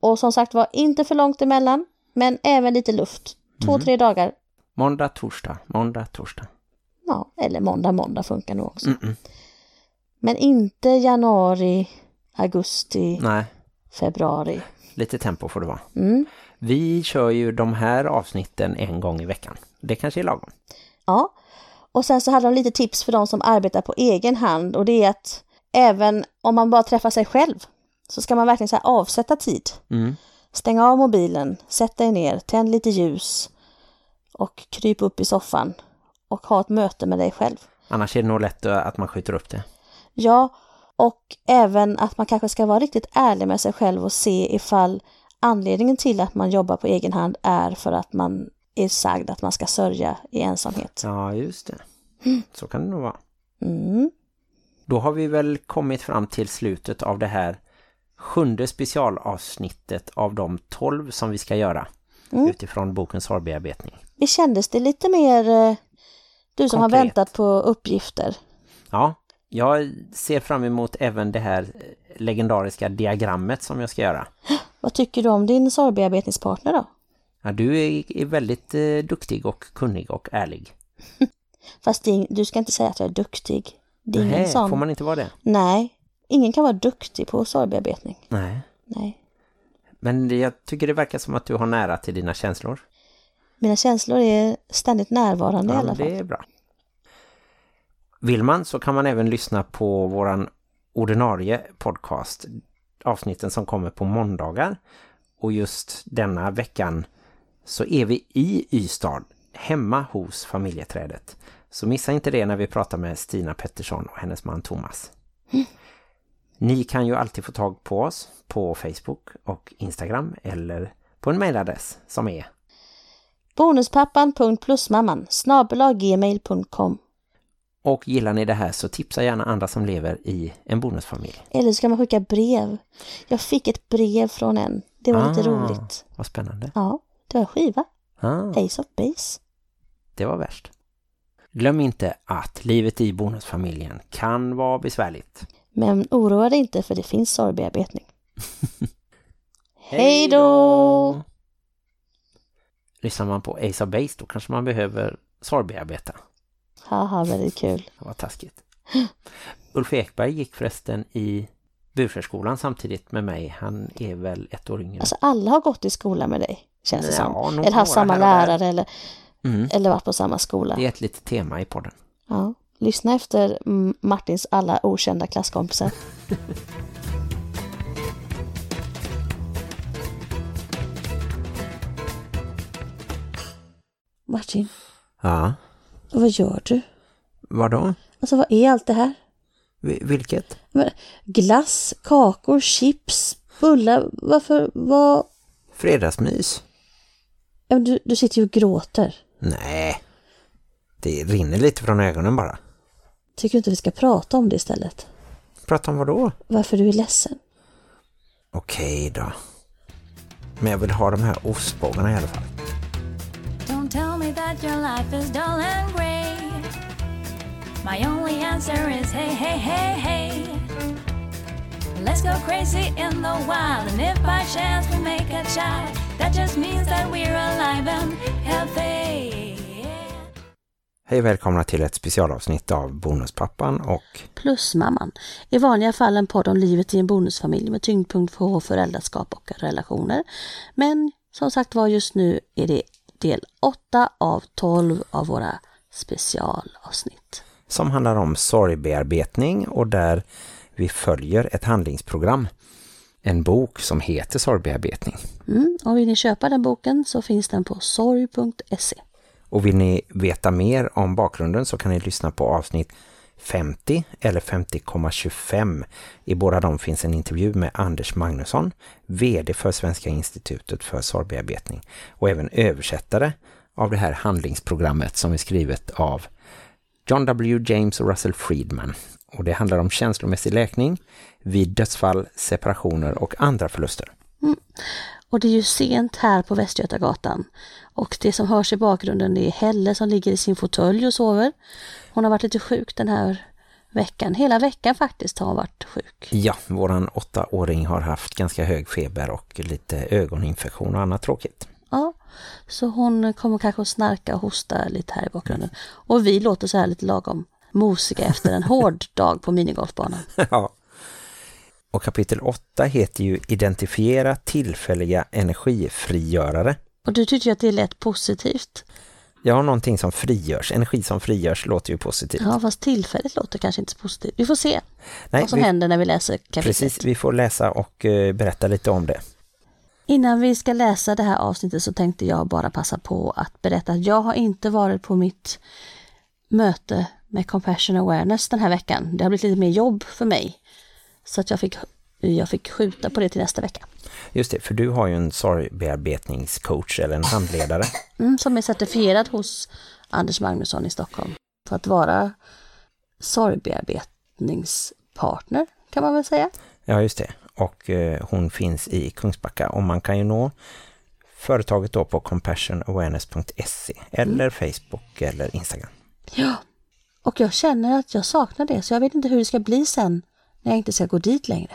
Och som sagt var, inte för långt emellan, men även lite luft. Två, tre dagar. måndag, torsdag, måndag, torsdag. Ja, eller måndag, måndag funkar nog också. Mm-mm. Men inte januari, augusti, Nej, februari. lite tempo får det vara. Mm. Vi kör ju de här avsnitten en gång i veckan. Det kanske är lagom. Ja, och sen så hade de lite tips för de som arbetar på egen hand och det är att även om man bara träffar sig själv så ska man verkligen så avsätta tid. Mm. Stäng av mobilen, sätt dig ner, tänd lite ljus och kryp upp i soffan och ha ett möte med dig själv. Annars är det nog lätt att man skjuter upp det. Ja, och även att man kanske ska vara riktigt ärlig med sig själv och se ifall anledningen till att man jobbar på egen hand är för att man är sagd att man ska sörja i ensamhet. Ja, just det. Så kan det nog vara. Mm. Då har vi väl kommit fram till slutet av det här sjunde specialavsnittet av de tolv som vi ska göra Mm. utifrån bokens sorgbearbetning. Det kändes det lite mer, eh, du som har Konkret. väntat på uppgifter. Ja, jag ser fram emot även det här legendariska diagrammet som jag ska göra. Vad tycker du om din sorgbearbetningspartner då? Ja, du är, väldigt eh, duktig och kunnig och ärlig. Fast du ska inte säga att jag är duktig. Det är ingen Nej, sån. får man inte vara det? Nej, ingen kan vara duktig på sorgbearbetning. Nej. Nej. Men jag tycker det verkar som att du har nära till dina känslor. Mina känslor är ständigt närvarande i Ja, alla men fall. det är bra. Vill man så kan man även lyssna på våran ordinarie podcast. Avsnitten som kommer på måndagar. Och just denna veckan så är vi i Ystad, hemma hos familjeträdet. Så missa inte det när vi pratar med Stina Pettersson och hennes man Thomas. Ni kan ju alltid få tag på oss på Facebook och Instagram eller på en mejladress som är Bonuspappan.plusmamman snabelaggmail.com och gillar ni det här så tipsa gärna andra som lever i en bonusfamilj. Eller så kan man skicka brev. Jag fick ett brev från en. Det var lite Ah. roligt. Vad spännande. Ja, det var en skiva. Ah, Ace of Base. det var värst. Glöm inte att livet i bonusfamiljen kan vara besvärligt. Men oroa dig inte för det finns sorgbearbetning. Hej då! Lyssnar man på Ace of Base då kanske man behöver sorgbearbeta. Haha, väldigt kul. Det var taskigt. Ulf Ekberg gick förresten i burförskolan samtidigt med mig. Han är väl ett år yngre. Alltså alla har gått i skola med dig, känns det Ja, som. Eller haft samma lärare eller, Mm. eller varit på samma skola. Det är ett litet tema i podden. Ja. Lyssna efter Martins alla okända klasskompisar. Martin, Ja, vad gör du? vadå? Alltså vad är allt det här? Vi- Vilket? Men, Glass, kakor, chips, bullar. Varför, vad? Fredagsmys? Men Du, du sitter ju och gråter. Nej, det rinner lite från ögonen bara. Tycker du inte vi ska prata om det istället? Prata om vad då? Varför du är ledsen? Okej då. Men jag vill ha de här ostbågarna i alla fall. Don't tell me that your life is dull and. My only answer is hey, hey, hey, hey. Let's go crazy in the wild, and if by chance we make a child, that just means that we're alive and healthy. Hej och välkomna till ett specialavsnitt av Bonuspappan och Plusmamman. I vanliga fall en podd om livet i en bonusfamilj med tyngdpunkt på föräldraskap och relationer. Men som sagt var just nu är det del 8 av 12 av våra specialavsnitt. Som handlar om sorgbearbetning och där vi följer ett handlingsprogram. En bok som heter Sorgbearbetning. Mm, och vill ni köpa den boken så finns den på sorg.se. Och vill ni veta mer om bakgrunden så kan ni lyssna på avsnitt 50 eller 50,25. I båda de finns en intervju med Anders Magnusson, vd för Svenska institutet för sorgbearbetning och även översättare av det här handlingsprogrammet som är skrivet av John W. James och Russell Friedman. Och det handlar om känslomässig läkning vid dödsfall, separationer och andra förluster. Och det är ju sent här på Västgötagatan. Och det som hörs i bakgrunden är Helle som ligger i sin fåtölj och sover. Hon har varit lite sjuk den här veckan. Hela veckan faktiskt har hon varit sjuk. Ja, våran åttaåring har haft ganska hög feber och lite ögoninfektion och annat tråkigt. Ja, så hon kommer kanske att snarka och hosta lite här i bakgrunden. Och vi låter så här lite lagom mosiga efter en hård dag på minigolfbanan. ja. Och kapitel 8 heter ju Identifiera tillfälliga energifrigörare. Och du tycker att det är lätt positivt? Ja, någonting som frigörs. Energi som frigörs låter ju positivt. Ja, fast tillfälligt låter kanske inte så positivt. Vi får se Nej, vad som vi, händer när vi läser kapitlet. Precis, vi får läsa och uh, berätta lite om det. Innan vi ska läsa det här avsnittet så tänkte jag bara passa på att berätta att jag har inte varit på mitt möte med Compassion Awareness den här veckan. Det har blivit lite mer jobb för mig. Så att jag fick, jag fick skjuta på det till nästa vecka. Just det, för du har ju en sorgbearbetningscoach eller en handledare. Mm, som är certifierad hos Anders Magnusson i Stockholm. För att vara sorgbearbetningspartner kan man väl säga. Ja, just det. Och eh, hon finns i Kungsbacka och man kan ju nå företaget då på compassionawareness.se eller mm. Facebook eller Instagram. Ja, och jag känner att jag saknar det så jag vet inte hur det ska bli sen när jag inte ska gå dit längre.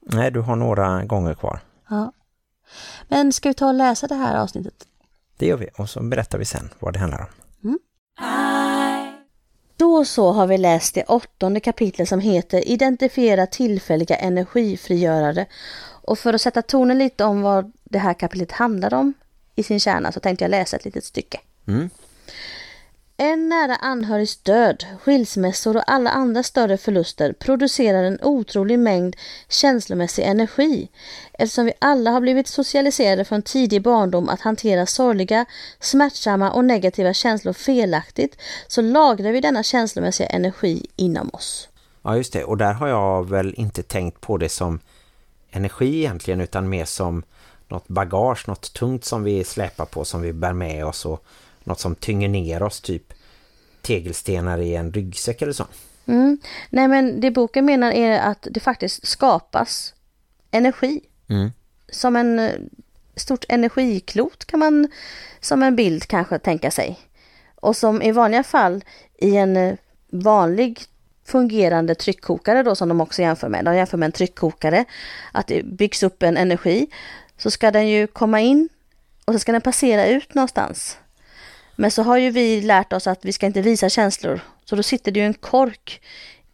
Nej, du har några gånger kvar. Ja. Men ska vi ta och läsa det här avsnittet? Det gör vi och så berättar vi sen vad det handlar om. Mm. Då så har vi läst det åttonde kapitlet som heter Identifiera tillfälliga energifrigörare. Och för att sätta tonen lite om vad det här kapitlet handlar om i sin kärna så tänkte jag läsa ett litet stycke. Mm. En nära anhörigs död, skilsmässor och alla andra större förluster producerar en otrolig mängd känslomässig energi eftersom vi alla har blivit socialiserade från tidig barndom att hantera sorgliga, smärtsamma och negativa känslor felaktigt så lagrar vi denna känslomässiga energi inom oss. Ja just det, och där har jag väl inte tänkt på det som energi egentligen utan mer som något bagage, något tungt som vi släpar på som vi bär med oss och något som tynger ner oss, typ tegelstenar i en ryggsäck eller så. Mm. Nej men det boken menar är att det faktiskt skapas energi. Mm. Som en eh, stort energiklot kan man som en bild kanske tänka sig. Och som i vanliga fall i en eh, vanlig fungerande tryckkokare då som de också jämför med. De jämför med en tryckkokare. Att det byggs upp en energi. Så ska den ju komma in och så ska den passera ut någonstans. Men så har ju vi lärt oss att vi ska inte visa känslor. Så då sitter det ju en kork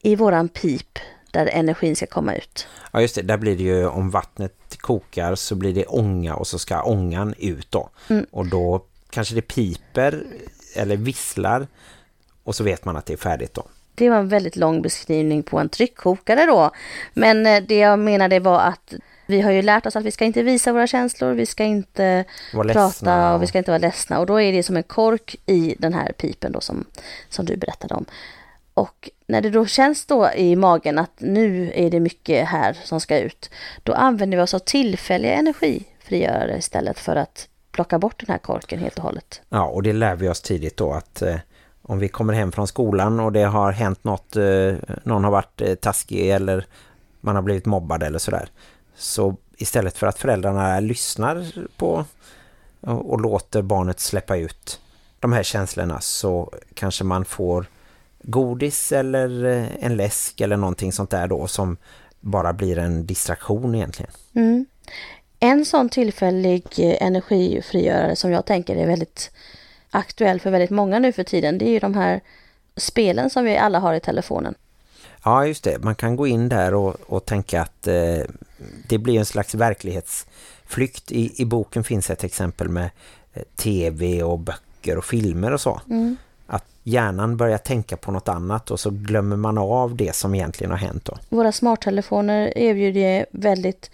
i våran pip där energin ska komma ut. Ja just det, där blir det ju om vattnet kokar så blir det ånga och så ska ångan ut då. Mm. Och då kanske det piper eller visslar och så vet man att det är färdigt då. Det var en väldigt lång beskrivning på en tryckkokare då. Men eh, det jag menade var att vi har ju lärt oss att vi ska inte visa våra känslor, vi ska inte prata och vi ska inte vara ledsna. Och då är det som en kork i den här pipen då som, som du berättade om. Och när det då känns då i magen att nu är det mycket här som ska ut, då använder vi oss av tillfälliga energifrigörare istället för att plocka bort den här korken helt och hållet. Ja, och det lär vi oss tidigt då att eh, om vi kommer hem från skolan och det har hänt något, eh, någon har varit eh, taskig eller man har blivit mobbad eller sådär, så istället för att föräldrarna lyssnar på och, och låter barnet släppa ut de här känslorna så kanske man får godis eller eh, en läsk eller någonting sånt där då som bara blir en distraktion egentligen. Mm. En sån tillfällig energifrigörare som jag tänker är väldigt aktuell för väldigt många nu för tiden det är ju de här spelen som vi alla har i telefonen. Ja just det, man kan gå in där och, och tänka att eh, det blir en slags verklighetsflykt. I, I boken finns ett exempel med eh, tv och böcker och filmer och så. Mm. Att hjärnan börjar tänka på något annat och så glömmer man av det som egentligen har hänt då. Våra smarttelefoner erbjuder väldigt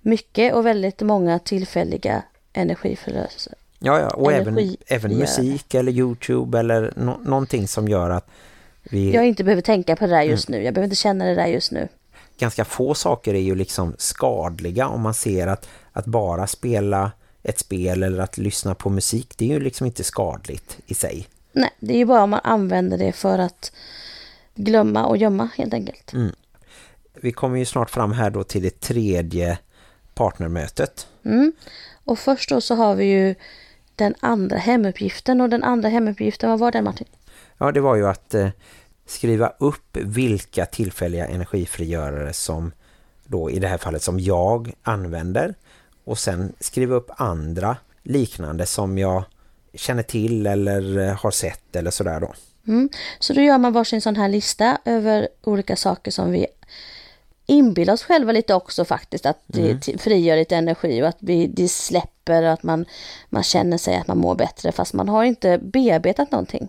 mycket och väldigt många tillfälliga energiförlösare. Ja, ja. och även, även musik eller Youtube eller nå- någonting som gör att vi... Jag inte behöver tänka på det där just Mm. nu. Jag behöver inte känna det där just nu. ganska få saker är ju liksom skadliga om man ser att, att bara spela ett spel eller att lyssna på musik, det är ju liksom inte skadligt i sig. Nej, det är ju bara om man använder det för att glömma och gömma helt enkelt. Vi kommer ju snart fram här då till det tredje partnermötet. Mm. Och först då så har vi ju den andra hemuppgiften och den andra hemuppgiften, vad var den Martin? Ja, det var ju att eh, skriva upp vilka tillfälliga energifrigörare som då i det här fallet som jag använder och sen skriva upp andra liknande som jag känner till eller eh, har sett eller sådär då. Mm. Så då gör man varsin sån här lista över olika saker som vi inbillar oss själva lite också faktiskt att det t- frigör lite energi och att vi, det släpper och att man, man känner sig att man mår bättre fast man har inte bearbetat någonting.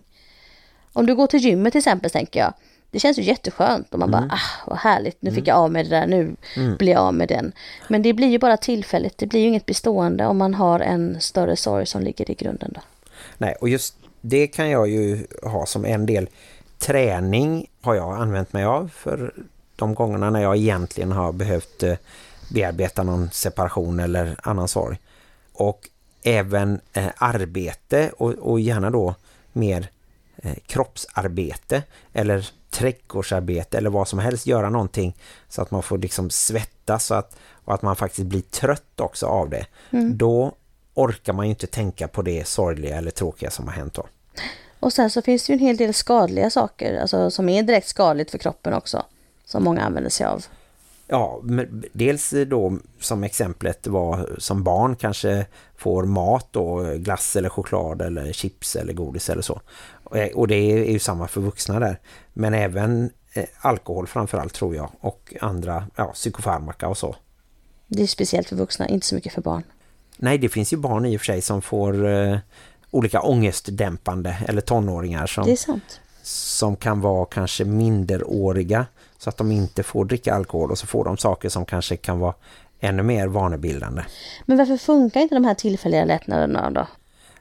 Om du går till gymmet till exempel tänker jag, det känns ju jätteskönt och man bara ah vad härligt, nu fick jag av med det där, nu blir jag av med den. Men det blir ju bara tillfälligt, det blir ju inget bestående om man har en större sorg som ligger i grunden då. Nej, och just det kan jag ju ha som en del. Träning har jag använt mig av för de gångerna när jag egentligen har behövt eh, bearbeta någon separation eller annan sorg. Och även eh, arbete och, och gärna då mer kroppsarbete eller trädgårdsarbete eller vad som helst. Göra någonting så att man får liksom svettas så att, och att man faktiskt blir trött också av det. Då orkar man ju inte tänka på det sorgliga eller tråkiga som har hänt då. Och sen så finns det ju en hel del skadliga saker, alltså som är direkt skadligt för kroppen också, som många använder sig av. Ja, men dels då som exemplet var som barn kanske får mat då, glass eller choklad eller chips eller godis eller så. Och- Och det är ju samma för vuxna där. Men även eh, alkohol framförallt tror jag och andra ja, psykofarmaka och så. Det är speciellt för vuxna, inte så mycket för barn. Nej, det finns ju barn i och för sig som får eh, olika ångestdämpande eller tonåringar som, som kan vara kanske minderåriga så att de inte får dricka alkohol och så får de saker som kanske kan vara ännu mer vanebildande. Men varför funkar inte de här tillfälliga lättnaderna då?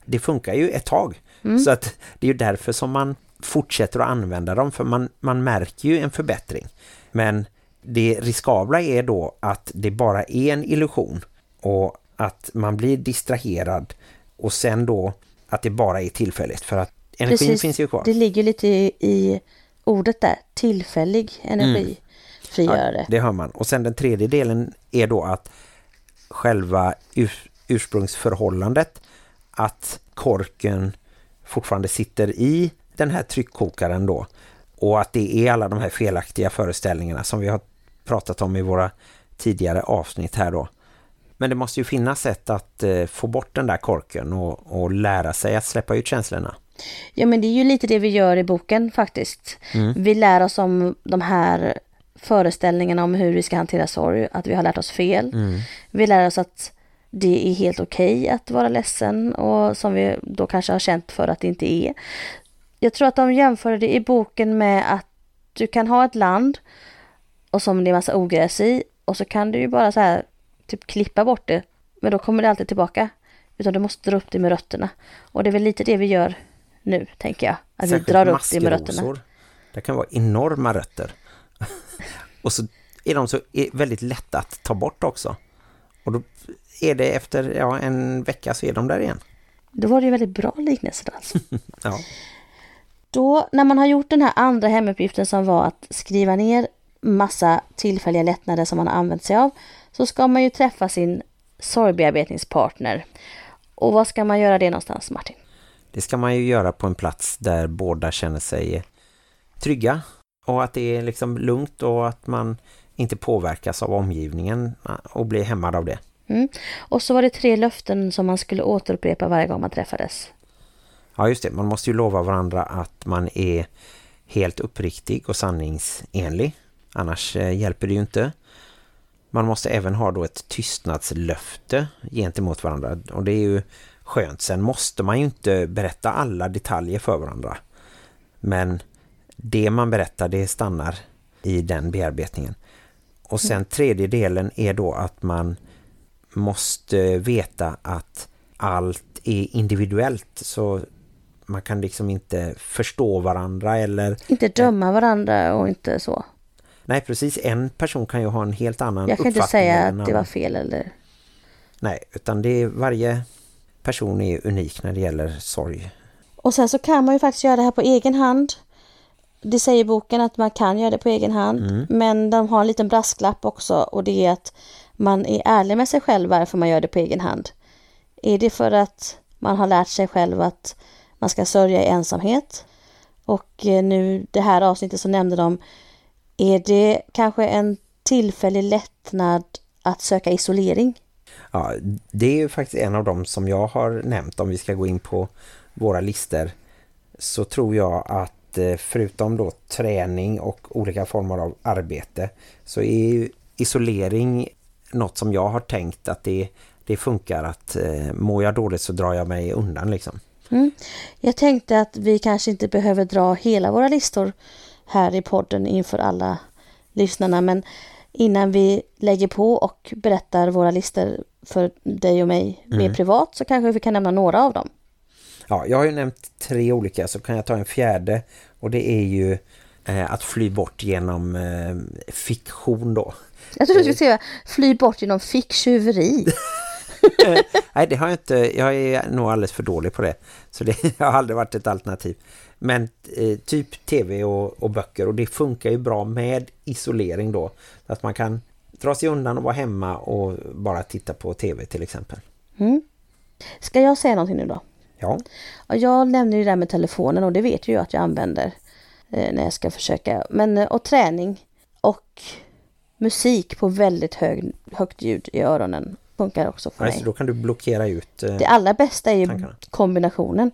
Det funkar ju ett tag så att det är ju därför som man fortsätter att använda dem för man, man märker ju en förbättring. Men det riskabla är då att det bara är en illusion och att man blir distraherad och sen då att det bara är tillfälligt för att energin finns ju kvar. Det ligger lite i, i ordet där, tillfällig energifrigörare. Ja, det hör man. Och sen den tredje delen är då att själva ur, ursprungsförhållandet att korken fortfarande sitter i den här tryckkokaren då och att det är alla de här felaktiga föreställningarna som vi har pratat om i våra tidigare avsnitt här då. Men det måste ju finnas sätt att eh, få bort den där korken och, och lära sig att släppa ut känslorna. Ja men det är ju lite det vi gör i boken faktiskt. Vi lär oss om de här föreställningarna om hur vi ska hantera sorg, att vi har lärt oss fel. Vi lär oss att det är helt okej att vara ledsen och som vi då kanske har känt för att det inte är. Jag tror att de jämför det i boken med att du kan ha ett land och som det är massa ogräs i och så kan du ju bara så här typ klippa bort det men då kommer det alltid tillbaka. Utan du måste dra upp det med rötterna. Och det är väl lite det vi gör nu, tänker jag. Att vi Särskilt drar upp det med rötterna. Det kan vara enorma rötter. och så är de så är väldigt lätta att ta bort också. Och då är det efter ja, en vecka så är de där igen. Då var det ju väldigt bra liknelse alltså. Ja. Då, när man har gjort den här andra hemuppgiften som var att skriva ner massa tillfälliga lättnader som man har använt sig av, så ska man ju träffa sin sorgbearbetningspartner. Och vad ska man göra det någonstans, Martin? Det ska man ju göra på en plats där båda känner sig trygga. Och att det är liksom lugnt och att man inte påverkas av omgivningen och blir hämmad av det. Mm. Och så var det tre löften som man skulle återupprepa varje gång man träffades. Ja just det, man måste ju lova varandra att man är helt uppriktig och sanningsenlig. Annars eh, hjälper det ju inte. Man måste även ha då ett tystnadslöfte gentemot varandra. Och det är ju skönt. Sen måste man ju inte berätta alla detaljer för varandra. Men det man berättar det stannar i den bearbetningen. Och sen tredje delen är då att man måste veta att allt är individuellt så man kan liksom inte förstå varandra eller... Inte döma varandra och inte så. Nej, precis. En person kan ju ha en helt annan Jag kan inte uppfattning säga att det var fel eller... Nej, utan det är varje person är unik när det gäller sorg. Och sen så kan man ju faktiskt göra det här på egen hand. Det säger boken att man kan göra det på egen hand. Men de har en liten brasklapp också och det är att man är ärlig med sig själv varför man gör det på egen hand. Är det för att man har lärt sig själv att man ska sörja i ensamhet? Och eh, nu det här avsnittet så nämnde de, är det kanske en tillfällig lättnad att söka isolering? Ja, det är ju faktiskt en av dem som jag har nämnt om vi ska gå in på våra lister så tror jag att eh, förutom då träning och olika former av arbete så är ju isolering något som jag har tänkt att det, det funkar att eh, mår jag dåligt så drar jag mig undan liksom. Mm. Jag tänkte att vi kanske inte behöver dra hela våra listor här i podden inför alla lyssnarna men innan vi lägger på och berättar våra listor för dig och mig mer privat så kanske vi kan nämna några av dem. Ja, jag har ju nämnt tre olika så kan jag ta en fjärde och det är ju eh, att fly bort genom eh, fiktion då. Jag tror du skulle säga fly bort genom ficktjuveri. Nej, det har jag inte. Jag är nog alldeles för dålig på det. Så det har aldrig varit ett alternativ. Men eh, typ tv och, och böcker och det funkar ju bra med isolering då. Att man kan dra sig undan och vara hemma och bara titta på tv till exempel. Mm. Ska jag säga någonting nu då? Ja, Ja, Jag nämner ju det där med telefonen och det vet ju jag att jag använder eh, när jag ska försöka. Men eh, och träning och musik på väldigt hög, högt ljud i öronen funkar också för alltså, mig. då kan du blockera ut... Eh, Det allra bästa är ju Tankarna. kombinationen.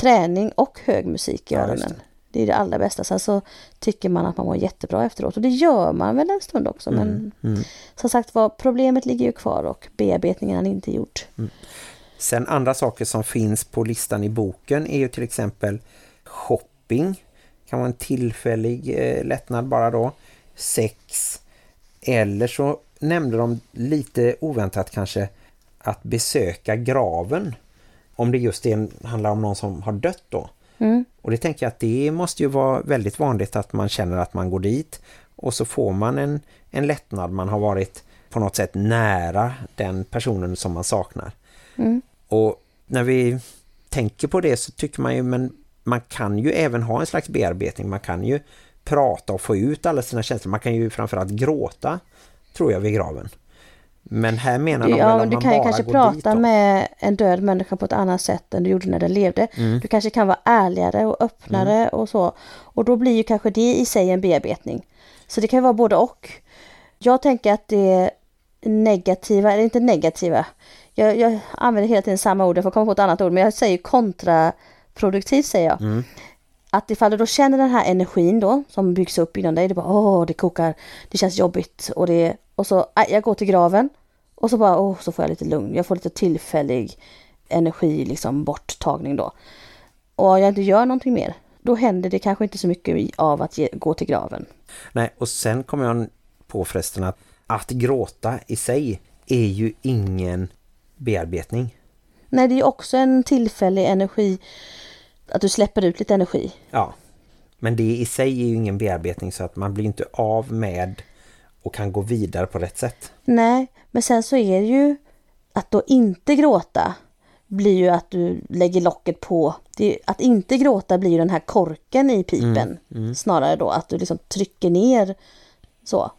Träning och hög musik i Ja, öronen. Det är det allra bästa. Sen så tycker man att man mår jättebra efteråt. Och det gör man väl en stund också. Men mm. som sagt var, problemet ligger ju kvar och bearbetningen är inte gjord. Sen andra saker som finns på listan i boken är ju till exempel shopping. Kan vara en tillfällig eh, lättnad bara då. Sex. Eller så nämnde de lite oväntat kanske att besöka graven. Om det just är handlar om någon som har dött då. Mm. Och det tänker jag att det måste ju vara väldigt vanligt att man känner att man går dit och så får man en, en lättnad. Man har varit på något sätt nära den personen som man saknar. Mm. Och när vi tänker på det så tycker man ju men man kan ju även ha en slags bearbetning. Man kan ju prata och få ut alla sina känslor. Man kan ju framförallt gråta tror jag vid graven. Men här menar de väl Ja, om men du man kan ju kanske prata med en död människa på ett annat sätt än du gjorde när den levde. Mm. Du kanske kan vara ärligare och öppnare och så. Och då blir ju kanske det i sig en bearbetning. Så det kan vara både och. Jag tänker att det negativa, eller inte negativa. Jag, jag använder hela tiden samma ord, jag får komma på ett annat ord, men jag säger kontraproduktivt säger jag. Mm. Att ifall du då känner den här energin då som byggs upp inom dig, det bara åh det kokar, det känns jobbigt och det och så aj, jag går till graven och så bara åh så får jag lite lugn, jag får lite tillfällig energi liksom borttagning då. Och jag inte gör någonting mer, då händer det kanske inte så mycket av att ge, gå till graven. Nej, och sen kommer jag på förresten att att gråta i sig är ju ingen bearbetning. Nej, det är också en tillfällig energi, att du släpper ut lite energi. Ja, men det i sig är ju ingen bearbetning så att man blir inte av med och kan gå vidare på rätt sätt. Nej, men sen så är det ju att då inte gråta blir ju att du lägger locket på. Är, att inte gråta blir ju den här korken i pipen. Snarare då att du liksom trycker ner så.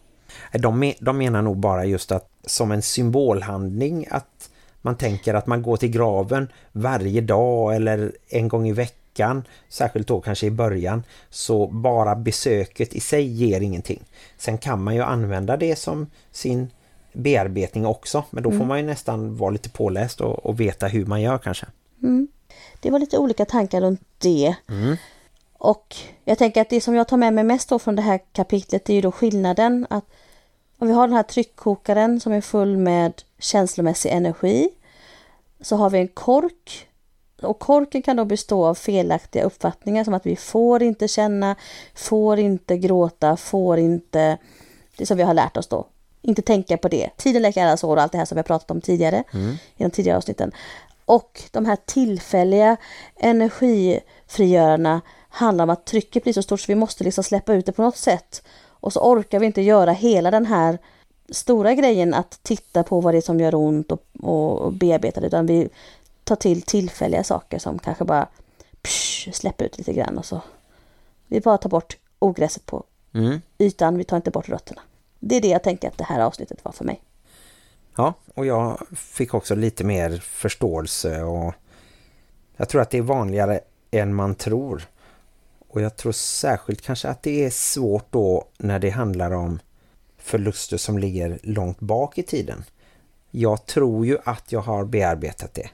De, de menar nog bara just att som en symbolhandling att man tänker att man går till graven varje dag eller en gång i veckan, särskilt då kanske i början, så bara besöket i sig ger ingenting. Sen kan man ju använda det som sin bearbetning också, men då får man ju nästan vara lite påläst och, och veta hur man gör kanske. Det var lite olika tankar runt det. Och jag tänker att det som jag tar med mig mest då från det här kapitlet är ju då skillnaden att om vi har den här tryckkokaren som är full med känslomässig energi så har vi en kork Och korken kan då bestå av felaktiga uppfattningar som att vi får inte känna, får inte gråta, får inte... Det som vi har lärt oss då. Inte tänka på det. Tiden läker alla sår och allt det här som vi har pratat om tidigare i de tidigare avsnitten. Och de här tillfälliga energifrigörarna handlar om att trycket blir så stort så vi måste liksom släppa ut det på något sätt. Och så orkar vi inte göra hela den här stora grejen att titta på vad det är som gör ont och, och, och bearbeta det utan vi tar till tillfälliga saker som kanske bara psh, släpper ut lite grann och så vi bara tar bort ogräset på Mm. ytan, vi tar inte bort rötterna. Det är det jag tänker att det här avsnittet var för mig. Ja, och jag fick också lite mer förståelse och jag tror att det är vanligare än man tror. Och jag tror särskilt kanske att det är svårt då när det handlar om förluster som ligger långt bak i tiden. Jag tror ju att jag har bearbetat det.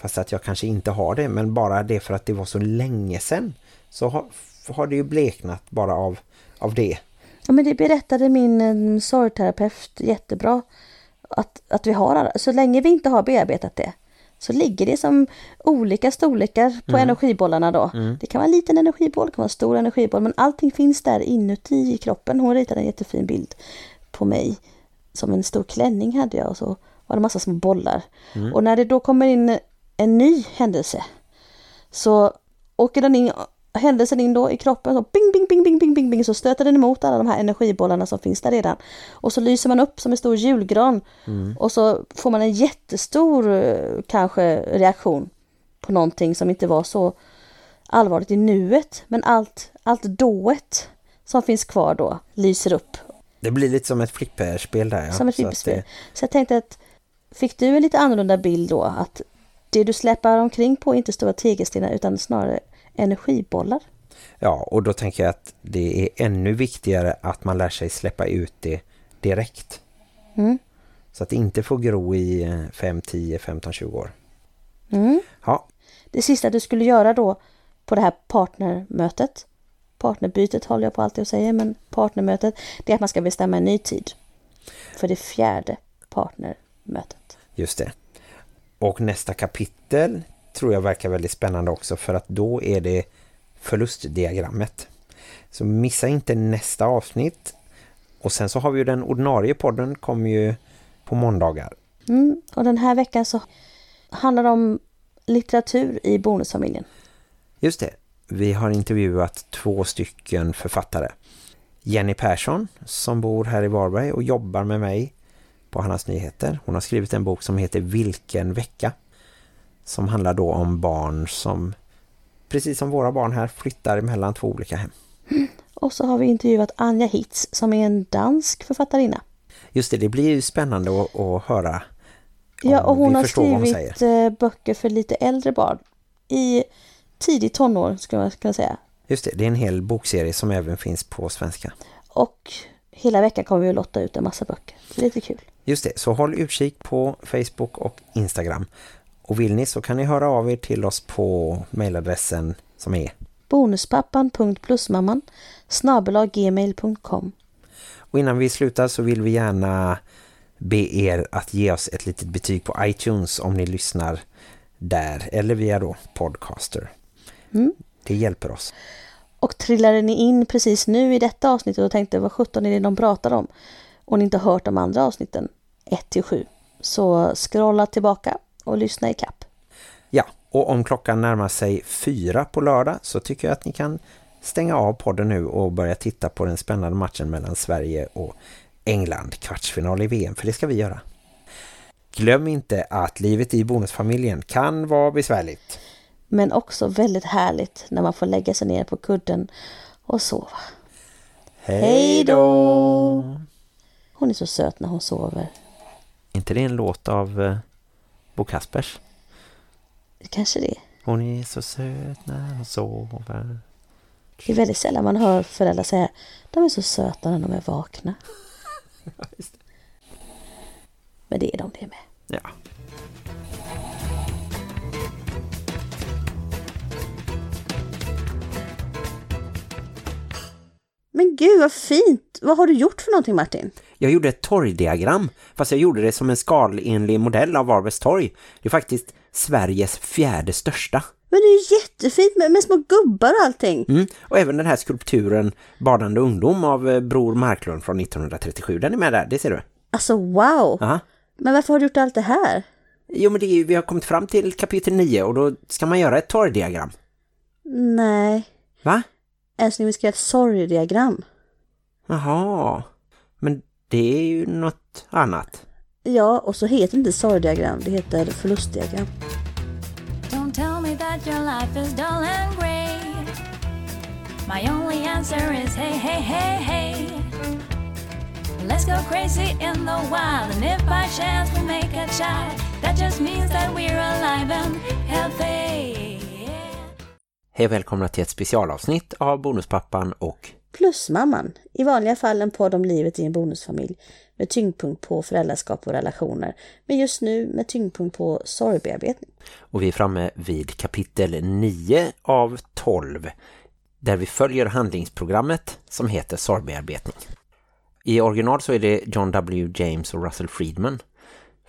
Fast att jag kanske inte har det. Men bara det för att det var så länge sedan. Så har, har det ju bleknat bara av, av det. Ja, men det berättade min eh, sorgterapeut jättebra. Att, att vi har så länge vi inte har bearbetat det så ligger det som olika storlekar på energibollarna då. Det kan vara en liten energiboll, det kan vara en stor energiboll, men allting finns där inuti i kroppen. Hon ritade en jättefin bild på mig. Som en stor klänning hade jag och så var det massa små bollar. Och när det då kommer in en ny händelse så åker den in, händelsen in då i kroppen och bing, bing, bing, bing, bing, bing, bing så stöter den emot alla de här energibollarna som finns där redan. Och så lyser man upp som en stor julgran och så får man en jättestor eh, kanske reaktion på någonting som inte var så allvarligt i nuet. Men allt, allt dået som finns kvar då lyser upp Det blir lite som ett flipperspel där. Ja. som ett Så flipperspel. det- Så jag tänkte att fick du en lite annorlunda bild då att det du släpar omkring på är inte stora tegelstenar utan snarare energibollar? Ja, och då tänker jag att det är ännu viktigare att man lär sig släppa ut det direkt. Mm. Så att det inte får gro i eh, 5, 10, 15, 20 år. Mm. Ja, Det sista du skulle göra då på det här partnermötet, partnerbytet håller jag på alltid att säga, men partnermötet, det är att man ska bestämma en ny tid för det fjärde partnermötet. just det. Och nästa kapitel tror jag verkar väldigt spännande också för att då är det förlustdiagrammet. Så missa inte nästa avsnitt. Och sen så har vi ju den ordinarie podden kommer ju på måndagar. Mm. Och den här veckan så handlar det om litteratur i bonusfamiljen. Just det. Vi har intervjuat två stycken författare. Jenny Persson som bor här i Varberg och jobbar med mig på Hannas Nyheter. Hon har skrivit en bok som heter Vilken vecka? Som handlar då om barn som, precis som våra barn här, flyttar mellan två olika hem. Och så har vi intervjuat Anja Hitz som är en dansk författarinna. Just det, det blir ju spännande att, att höra Ja, och hon har vad hon skrivit eh, böcker för lite äldre barn. I tidigt tonår skulle man kunna säga. Just det, det är en hel bokserie som även finns på svenska. Och hela veckan kommer vi att lotta ut en massa böcker. Så det är lite kul. Just det, så håll utkik på Facebook och Instagram. Och vill ni så kan ni höra av er till oss på mailadressen som är. Bonuspappan.plusmamman snabelaggmail.com Och innan vi slutar så vill vi gärna be er att ge oss ett litet betyg på iTunes om ni lyssnar där eller via då podcaster. Mm. Det hjälper oss. Och trillade ni in precis nu i detta avsnittet och tänkte vad 17 är det de pratar om och ni inte har hört de andra avsnitten 1-7 så scrolla tillbaka och lyssna i kapp. Ja, och om klockan närmar sig fyra på lördag så tycker jag att ni kan stänga av podden nu och börja titta på den spännande matchen mellan Sverige och England, kvartsfinal i VM, för det ska vi göra. Glöm inte att livet i bonusfamiljen kan vara besvärligt. Men också väldigt härligt när man får lägga sig ner på kudden och sova. Hej då! Hon är så söt när hon sover. inte det en låt av eh, Bo Kaspers? Kanske det. Hon är så söt när hon sover. Det är väldigt sällan man hör föräldrar säga de är så söta när de är vakna. Men det är de det med. Ja. Men gud vad fint! Vad har du gjort för någonting Martin? Jag gjorde ett torgdiagram, fast jag gjorde det som en skalenlig modell av Varbergs torg. Det är faktiskt Sveriges fjärde största. Men det är ju jättefint med, med små gubbar och allting. Mm. Och även den här skulpturen Badande ungdom av eh, Bror Marklund från 1937. Den är med där, det ser du. Alltså wow! Aha. Men varför har du gjort allt det här? Jo men det är, ju- vi har kommit fram till kapitel 9 och då ska man göra ett torrdiagram. Nej, Va? Älskling vi ska göra ett sorgdiagram. Jaha. Men det är ju något annat. Ja, och så heter det inte sorgdiagram, det heter förlustdiagram. Don't tell me that your life is dull and grey. My only answer is hey, hey, hey, hey. Let's go crazy in the wild, and if by chance we make a child, that just means that we're alive and healthy. Hej och välkomna till ett specialavsnitt av Bonuspappan och Plusmamman, i vanliga fall en podd om livet i en bonusfamilj med tyngdpunkt på föräldraskap och relationer, men just nu med tyngdpunkt på sorgbearbetning. Och vi är framme vid kapitel 9 av 12 där vi följer handlingsprogrammet som heter sorgbearbetning. I original så är det John W. James och Russell Friedman.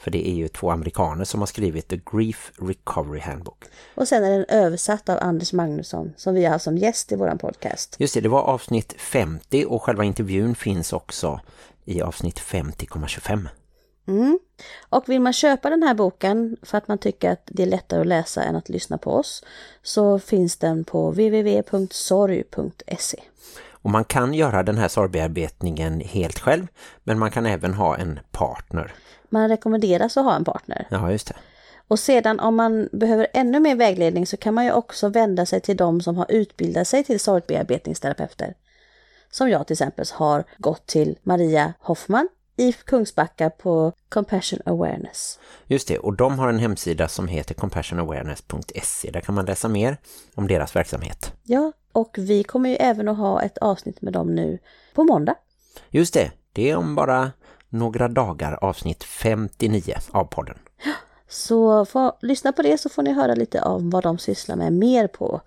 För det är ju två amerikaner som har skrivit The Grief Recovery Handbook. Och sen är den översatt av Anders Magnusson som vi har haft som gäst i våran podcast. Just det, det var avsnitt 50 och själva intervjun finns också i avsnitt 50,25. Mm. Och vill man köpa den här boken för att man tycker att det är lättare att läsa än att lyssna på oss så finns den på www.sorg.se. Och man kan göra den här sorgbearbetningen helt själv men man kan även ha en partner. Man rekommenderas att ha en partner. Ja, just det. Och sedan om man behöver ännu mer vägledning så kan man ju också vända sig till de som har utbildat sig till sorgbearbetningsterapeuter. Som jag till exempel har gått till Maria Hoffman i Kungsbacka på Compassion Awareness. Just det, och de har en hemsida som heter compassionawareness.se. Där kan man läsa mer om deras verksamhet. Ja, och vi kommer ju även att ha ett avsnitt med dem nu på måndag. Just det, det är om bara några dagar avsnitt 59 av podden. Så få, lyssna på det så får ni höra lite om vad de sysslar med mer på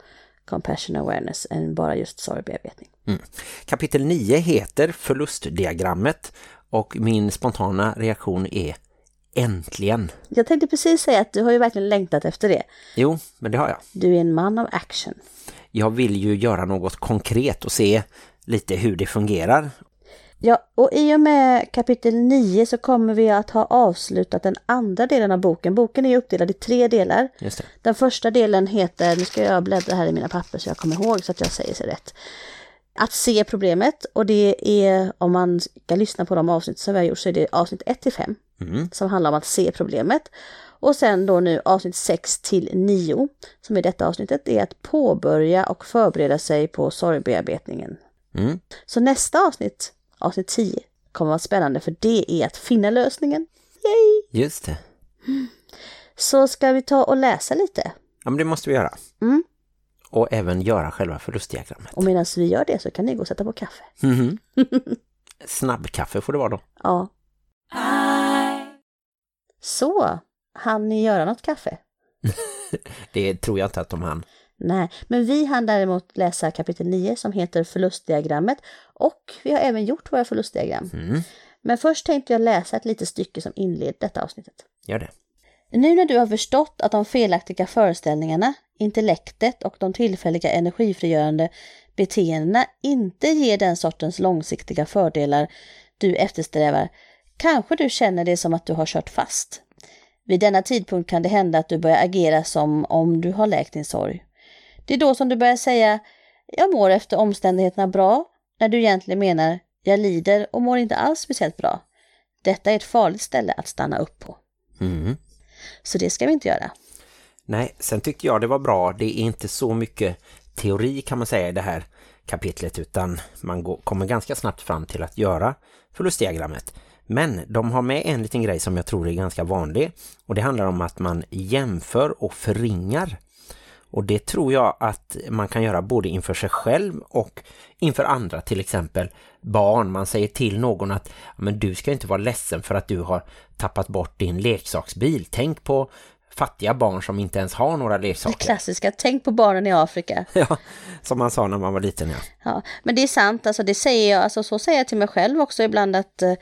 Compassion Awareness än bara just sorgbearbetning. Mm. Kapitel 9 heter Förlustdiagrammet och min spontana reaktion är Äntligen! Jag tänkte precis säga att du har ju verkligen längtat efter det. Jo, men det har jag. Du är en man av action. Jag vill ju göra något konkret och se lite hur det fungerar. Ja, och i och med kapitel 9 så kommer vi att ha avslutat den andra delen av boken. Boken är uppdelad i tre delar. Just det. Den första delen heter, nu ska jag bläddra här i mina papper så jag kommer ihåg så att jag säger sig rätt. Att se problemet och det är, om man ska lyssna på de avsnitt som vi har gjort så är det avsnitt 1 till 5 Mm. som handlar om att se problemet. Och sen då nu avsnitt 6 till 9 som är detta avsnittet är att påbörja och förbereda sig på sorgbearbetningen. Mm. Så nästa avsnitt, avsnitt 10, kommer vara spännande för det är att finna lösningen. Yay! Just det. Så ska vi ta och läsa lite. Ja, men det måste vi göra. Mm. Och även göra själva förlustdiagrammet. Och medan vi gör det så kan ni gå och sätta på kaffe. Mhm. Snabbkaffe får det vara då. Ja. Så, hann ni göra något kaffe? Det tror jag inte att de hann. Nej, men vi hann däremot läsa kapitel 9 som heter förlustdiagrammet och vi har även gjort våra förlustdiagram. Mm. Men först tänkte jag läsa ett litet stycke som inleder detta avsnittet. Gör det. Nu när du har förstått att de felaktiga föreställningarna, intellektet och de tillfälliga energifrigörande beteendena inte ger den sortens långsiktiga fördelar du eftersträvar, kanske du känner det som att du har kört fast. Vid denna tidpunkt kan det hända att du börjar agera som om du har läkt din sorg. Det är då som du börjar säga jag mår efter omständigheterna bra, när du egentligen menar jag lider och mår inte alls speciellt bra. Detta är ett farligt ställe att stanna upp på. Mm. Så det ska vi inte göra. Nej, sen tyckte jag det var bra. Det är inte så mycket teori kan man säga i det här kapitlet utan man går, kommer ganska snabbt fram till att göra förlustdiagrammet. Men de har med en liten grej som jag tror är ganska vanlig och det handlar om att man jämför och förringar. Och det tror jag att man kan göra både inför sig själv och inför andra, till exempel barn. Man säger till någon att men du ska inte vara ledsen för att du har tappat bort din leksaksbil. Tänk på fattiga barn som inte ens har några Det leksaker. klassiska, tänk på barnen i Afrika. Ja, som man sa när man var liten, ja. Ja, men det är sant, alltså det säger jag, alltså så säger jag till mig själv också ibland att eh,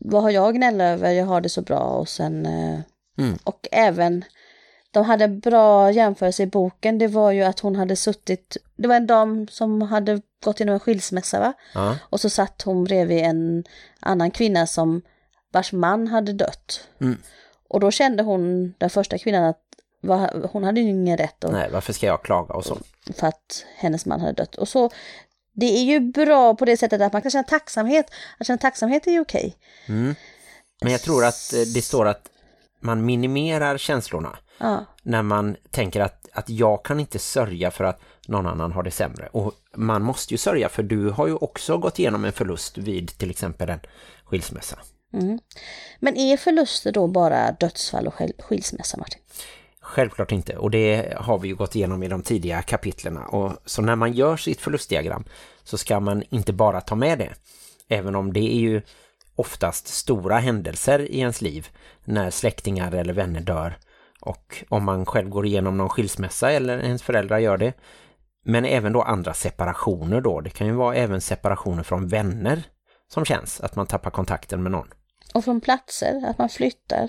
vad har jag gnälla över, jag har det så bra och sen eh, Mm. och även de hade en bra jämförelse i boken. Det var ju att hon hade suttit, det var en dam som hade gått igenom en skilsmässa va? Ja. Och så satt hon bredvid en annan kvinna som vars man hade dött. Mm. Och då kände hon, den första kvinnan, att va- hon hade ju ingen rätt att Nej, varför ska jag klaga och så? för att hennes man hade dött. Och så, det är ju bra på det sättet att man kan känna tacksamhet. Att känna tacksamhet är ju okej. Men jag tror att eh, det står att man minimerar känslorna Ja. när man tänker att, att jag kan inte sörja för att någon annan har det sämre. Och man måste ju sörja för du har ju också gått igenom en förlust vid till exempel en skilsmässa. Men är förluster då bara dödsfall och skil- skilsmässa, Martin? Självklart inte och det har vi ju gått igenom i de tidiga kapitlerna. Och så när man gör sitt förlustdiagram så ska man inte bara ta med det. Även om det är ju oftast stora händelser i ens liv när släktingar eller vänner dör. Och om man själv går igenom någon skilsmässa eller ens föräldrar gör det. Men även då andra separationer då. Det kan ju vara även separationer från vänner som känns. Att man tappar kontakten med någon. Och från platser, att man flyttar.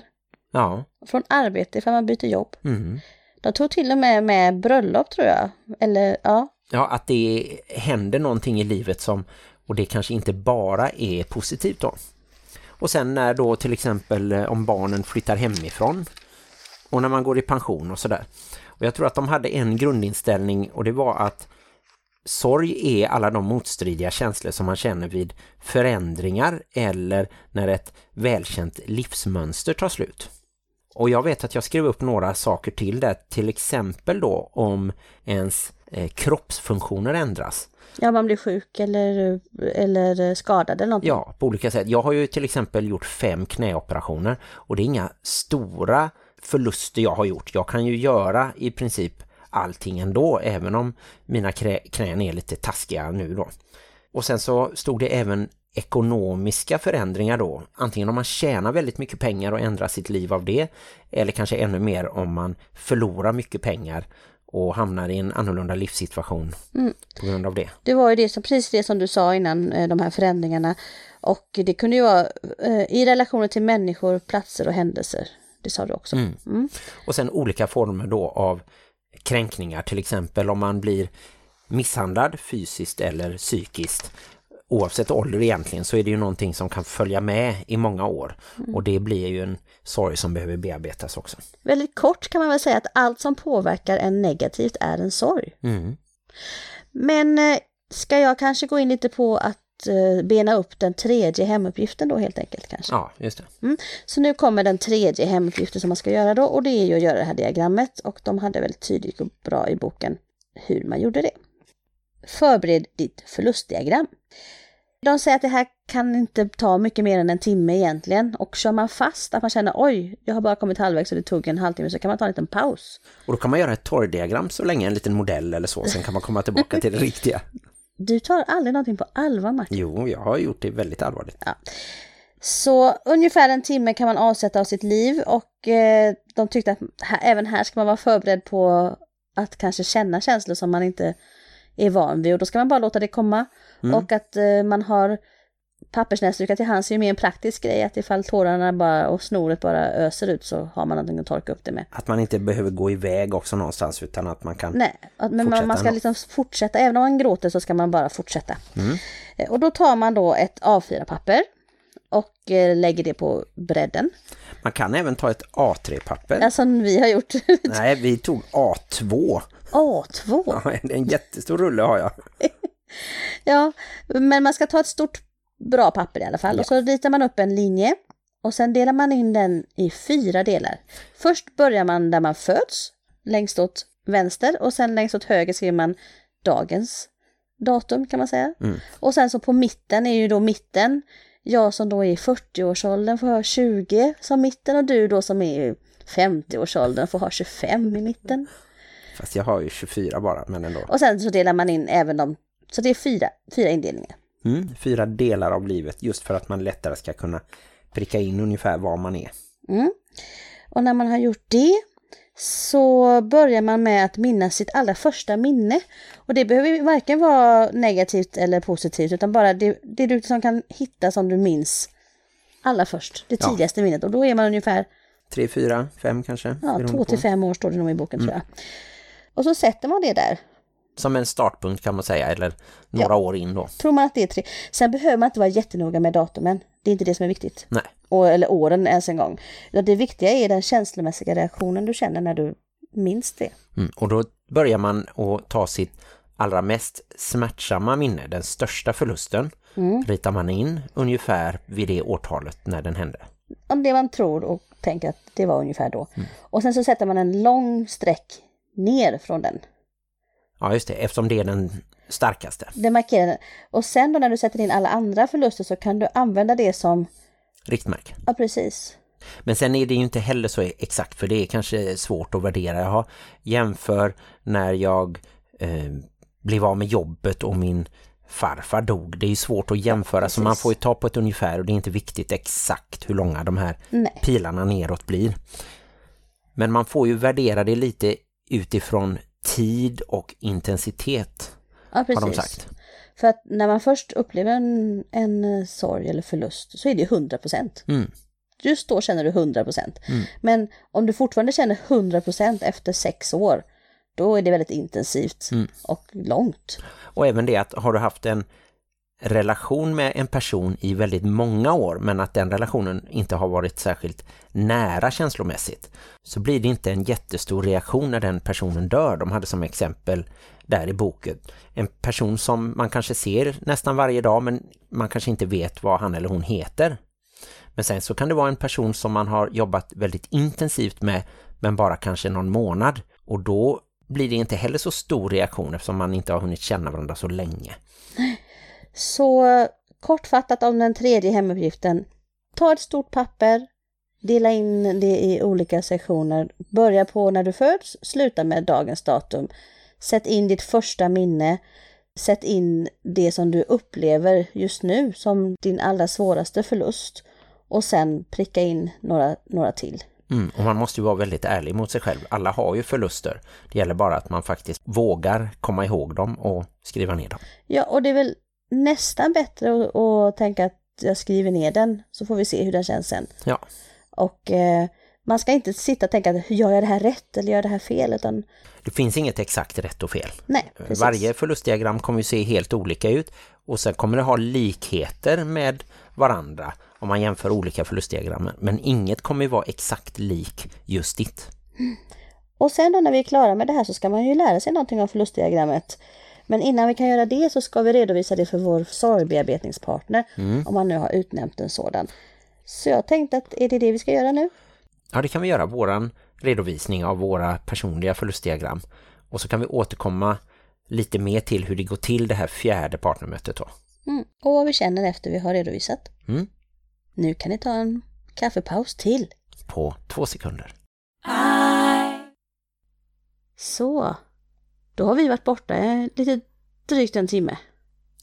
Ja. Från arbete ifall man byter jobb. Mm. De tog till och med med bröllop tror jag. Eller ja, Ja, att det händer någonting i livet som, och det kanske inte bara är positivt då. Och sen när då till exempel eh, om barnen flyttar hemifrån och när man går i pension och sådär. Och jag tror att de hade en grundinställning och det var att sorg är alla de motstridiga känslor som man känner vid förändringar eller när ett välkänt livsmönster tar slut. Och jag vet att jag skrev upp några saker till där, till exempel då om ens eh, kroppsfunktioner ändras. ja man blir sjuk eller, eller skadad eller någonting. Ja, på olika sätt. Jag har ju till exempel gjort fem knäoperationer och det är inga stora förluster jag har gjort. Jag kan ju göra i princip allting ändå, även om mina krä- knän är lite taskiga nu då. Och sen så stod det även ekonomiska förändringar då. Antingen om man tjänar väldigt mycket pengar och ändrar sitt liv av det. Eller kanske ännu mer om man förlorar mycket pengar och hamnar i en annorlunda livssituation på grund av det. Det var ju det som, precis det som du sa innan, eh, de här förändringarna. Och det kunde ju vara eh, i relationer till människor, platser och händelser. Det sa du också. Mm. Och sen olika former då av kränkningar. Till exempel om man blir misshandlad fysiskt eller psykiskt. Oavsett ålder egentligen så är det ju någonting som kan följa med i många år. Och det blir ju en sorg som behöver bearbetas också. Väldigt kort kan man väl säga att allt som påverkar en negativt är en sorg. Mm. Men eh, ska jag kanske gå in lite på att bena upp den tredje hemuppgiften då helt enkelt kanske? Ja, just det. Så nu kommer den tredje hemuppgiften som man ska göra då och det är ju att göra det här diagrammet och de hade väldigt tydligt och bra i boken hur man gjorde det. Förbered ditt förlustdiagram. De säger att det här kan inte ta mycket mer än en timme egentligen och kör man fast att man känner oj, jag har bara kommit halvvägs och det tog en halvtimme så kan man ta en liten paus. Och då kan man göra ett torrdiagram så länge, en liten modell eller så. Sen kan man komma tillbaka till det riktiga. Du tar aldrig någonting på allvar Martin. Jo, jag har gjort det väldigt allvarligt. Så ungefär en timme kan man avsätta av sitt liv och eh, de tyckte att här, även här ska man vara förberedd på att kanske känna känslor som man inte är van vid och då ska man bara låta det komma. Och att eh, man har pappersnäsdukar till hands är ju mer en praktisk grej att ifall tårarna bara och snoret bara öser ut så har man någonting att torka upp det med. Att man inte behöver gå iväg också någonstans utan att man kan... Nej, men man, man ska liksom fortsätta, även om man gråter så ska man bara fortsätta. Eh, Och då tar man då ett A4-papper och eh, lägger det på bredden. Man kan även ta ett A3-papper. Ja, som vi har gjort. Nej, vi tog A2. A2? Ja, en jättestor rulle har jag. Ja, men man ska ta ett stort bra papper i alla fall. Och så ritar man upp en linje. Och sen delar man in den i fyra delar. Först börjar man där man föds, längst åt vänster. Och sen längst åt höger skriver man dagens datum kan man säga. Och sen så på mitten är ju då mitten. Jag som då är i 40-årsåldern får ha 20 som mitten och du då som är i 50-årsåldern får ha 25 i mitten. Fast jag har ju 24 bara, men ändå. Och sen så delar man in även de, så det är fyra, fyra indelningar. Mm, fyra delar av livet just för att man lättare ska kunna pricka in ungefär var man är. Och när man har gjort det så börjar man med att minnas sitt allra första minne. Och det behöver varken vara negativt eller positivt utan bara det, det du som kan hitta som du minns allra först, det Ja. tidigaste minnet. Och då är man ungefär Tre, fyra, fem kanske? Ja, två till fem år står det nog i boken tror jag. Och så sätter man det där. Som en startpunkt kan man säga, eller några år in då. Tror man att det är tre. Sen behöver man inte vara jättenoga med datumen. Det är inte det som är viktigt. Nej. Och, eller åren ens en gång. Det viktiga är den känslomässiga reaktionen du känner när du minns det. Mm. Och då börjar man att ta sitt allra mest smärtsamma minne, den största förlusten, ritar man in ungefär vid det årtalet när den hände. Om det man tror och tänker att det var ungefär då. Och sen så sätter man en lång streck ner från den. Ja just det, eftersom det är den starkaste. Det markerar den. Och sen då när du sätter in alla andra förluster så kan du använda det som, Riktmärke. ja precis. Men sen är det ju inte heller så exakt för det är kanske svårt att värdera. Jag jämför när jag eh, blev av med jobbet och min farfar dog. Det är ju svårt att jämföra så man får ju ta på ett ungefär och det är inte viktigt exakt hur långa de här Nej. pilarna neråt blir. Men man får ju värdera det lite utifrån tid och intensitet Ja, precis. har de sagt. För att när man först upplever en, en eh, sorg eller förlust så är det 100 procent. Mm. Just då känner du 100 procent. Men om du fortfarande känner 100 procent efter sex år, då är det väldigt intensivt Mm. och långt. Och även det att har du haft en relation med en person i väldigt många år men att den relationen inte har varit särskilt nära känslomässigt så blir det inte en jättestor reaktion när den personen dör. De hade som exempel där i boken en person som man kanske ser nästan varje dag men man kanske inte vet vad han eller hon heter. Men sen så kan det vara en person som man har jobbat väldigt intensivt med men bara kanske någon månad och då blir det inte heller så stor reaktion eftersom man inte har hunnit känna varandra så länge. Så kortfattat om den tredje hemuppgiften. Ta ett stort papper, dela in det i olika sektioner. Börja på när du föds, sluta med dagens datum. Sätt in ditt första minne. Sätt in det som du upplever just nu som din allra svåraste förlust. Och sen pricka in några, några till. Mm, och man måste ju vara väldigt ärlig mot sig själv. Alla har ju förluster. Det gäller bara att man faktiskt vågar komma ihåg dem och skriva ner dem. Ja, och det är väl nästan bättre att, tänka att jag skriver ner den så får vi se hur den känns sen. Ja, Och eh, man ska inte sitta och tänka att gör jag det här rätt eller gör jag det här fel utan det finns inget exakt rätt och fel. nej, precis. Varje förlustdiagram kommer ju se helt olika ut och sen kommer det ha likheter med varandra om man jämför olika förlustdiagram. Men inget kommer ju vara exakt lik just ditt. Och sen då när vi är klara med det här så ska man ju lära sig någonting om förlustdiagrammet. Men innan vi kan göra det så ska vi redovisa det för vår sorgbearbetningspartner om man nu har utnämnt en sådan. Så jag tänkte att är det det vi ska göra nu? Ja, det kan vi göra. Våran redovisning av våra personliga förlustdiagram. Och så kan vi återkomma lite mer till hur det går till det här fjärde partnermötet då. Mm. Och vad vi känner efter vi har redovisat. Mm. Nu kan ni ta en kaffepaus till. På två sekunder. Så, då har vi varit borta eh, lite drygt en timme.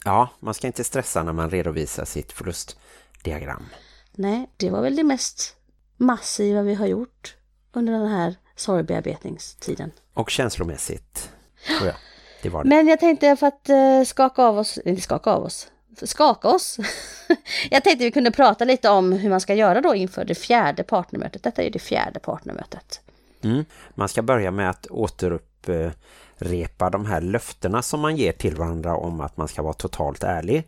Ja, man ska inte stressa när man redovisar sitt förlustdiagram. Nej, det var väl det mest massiva vi har gjort under den här sorgbearbetningstiden. Och känslomässigt, tror jag. Det var det. Men jag tänkte för att eh, skaka av oss, inte skaka av oss, skaka oss. jag tänkte vi kunde prata lite om hur man ska göra då inför det fjärde partnermötet. Detta är ju det fjärde partnermötet. Mm. Man ska börja med att återupprepa de här löftena som man ger till varandra om att man ska vara totalt ärlig.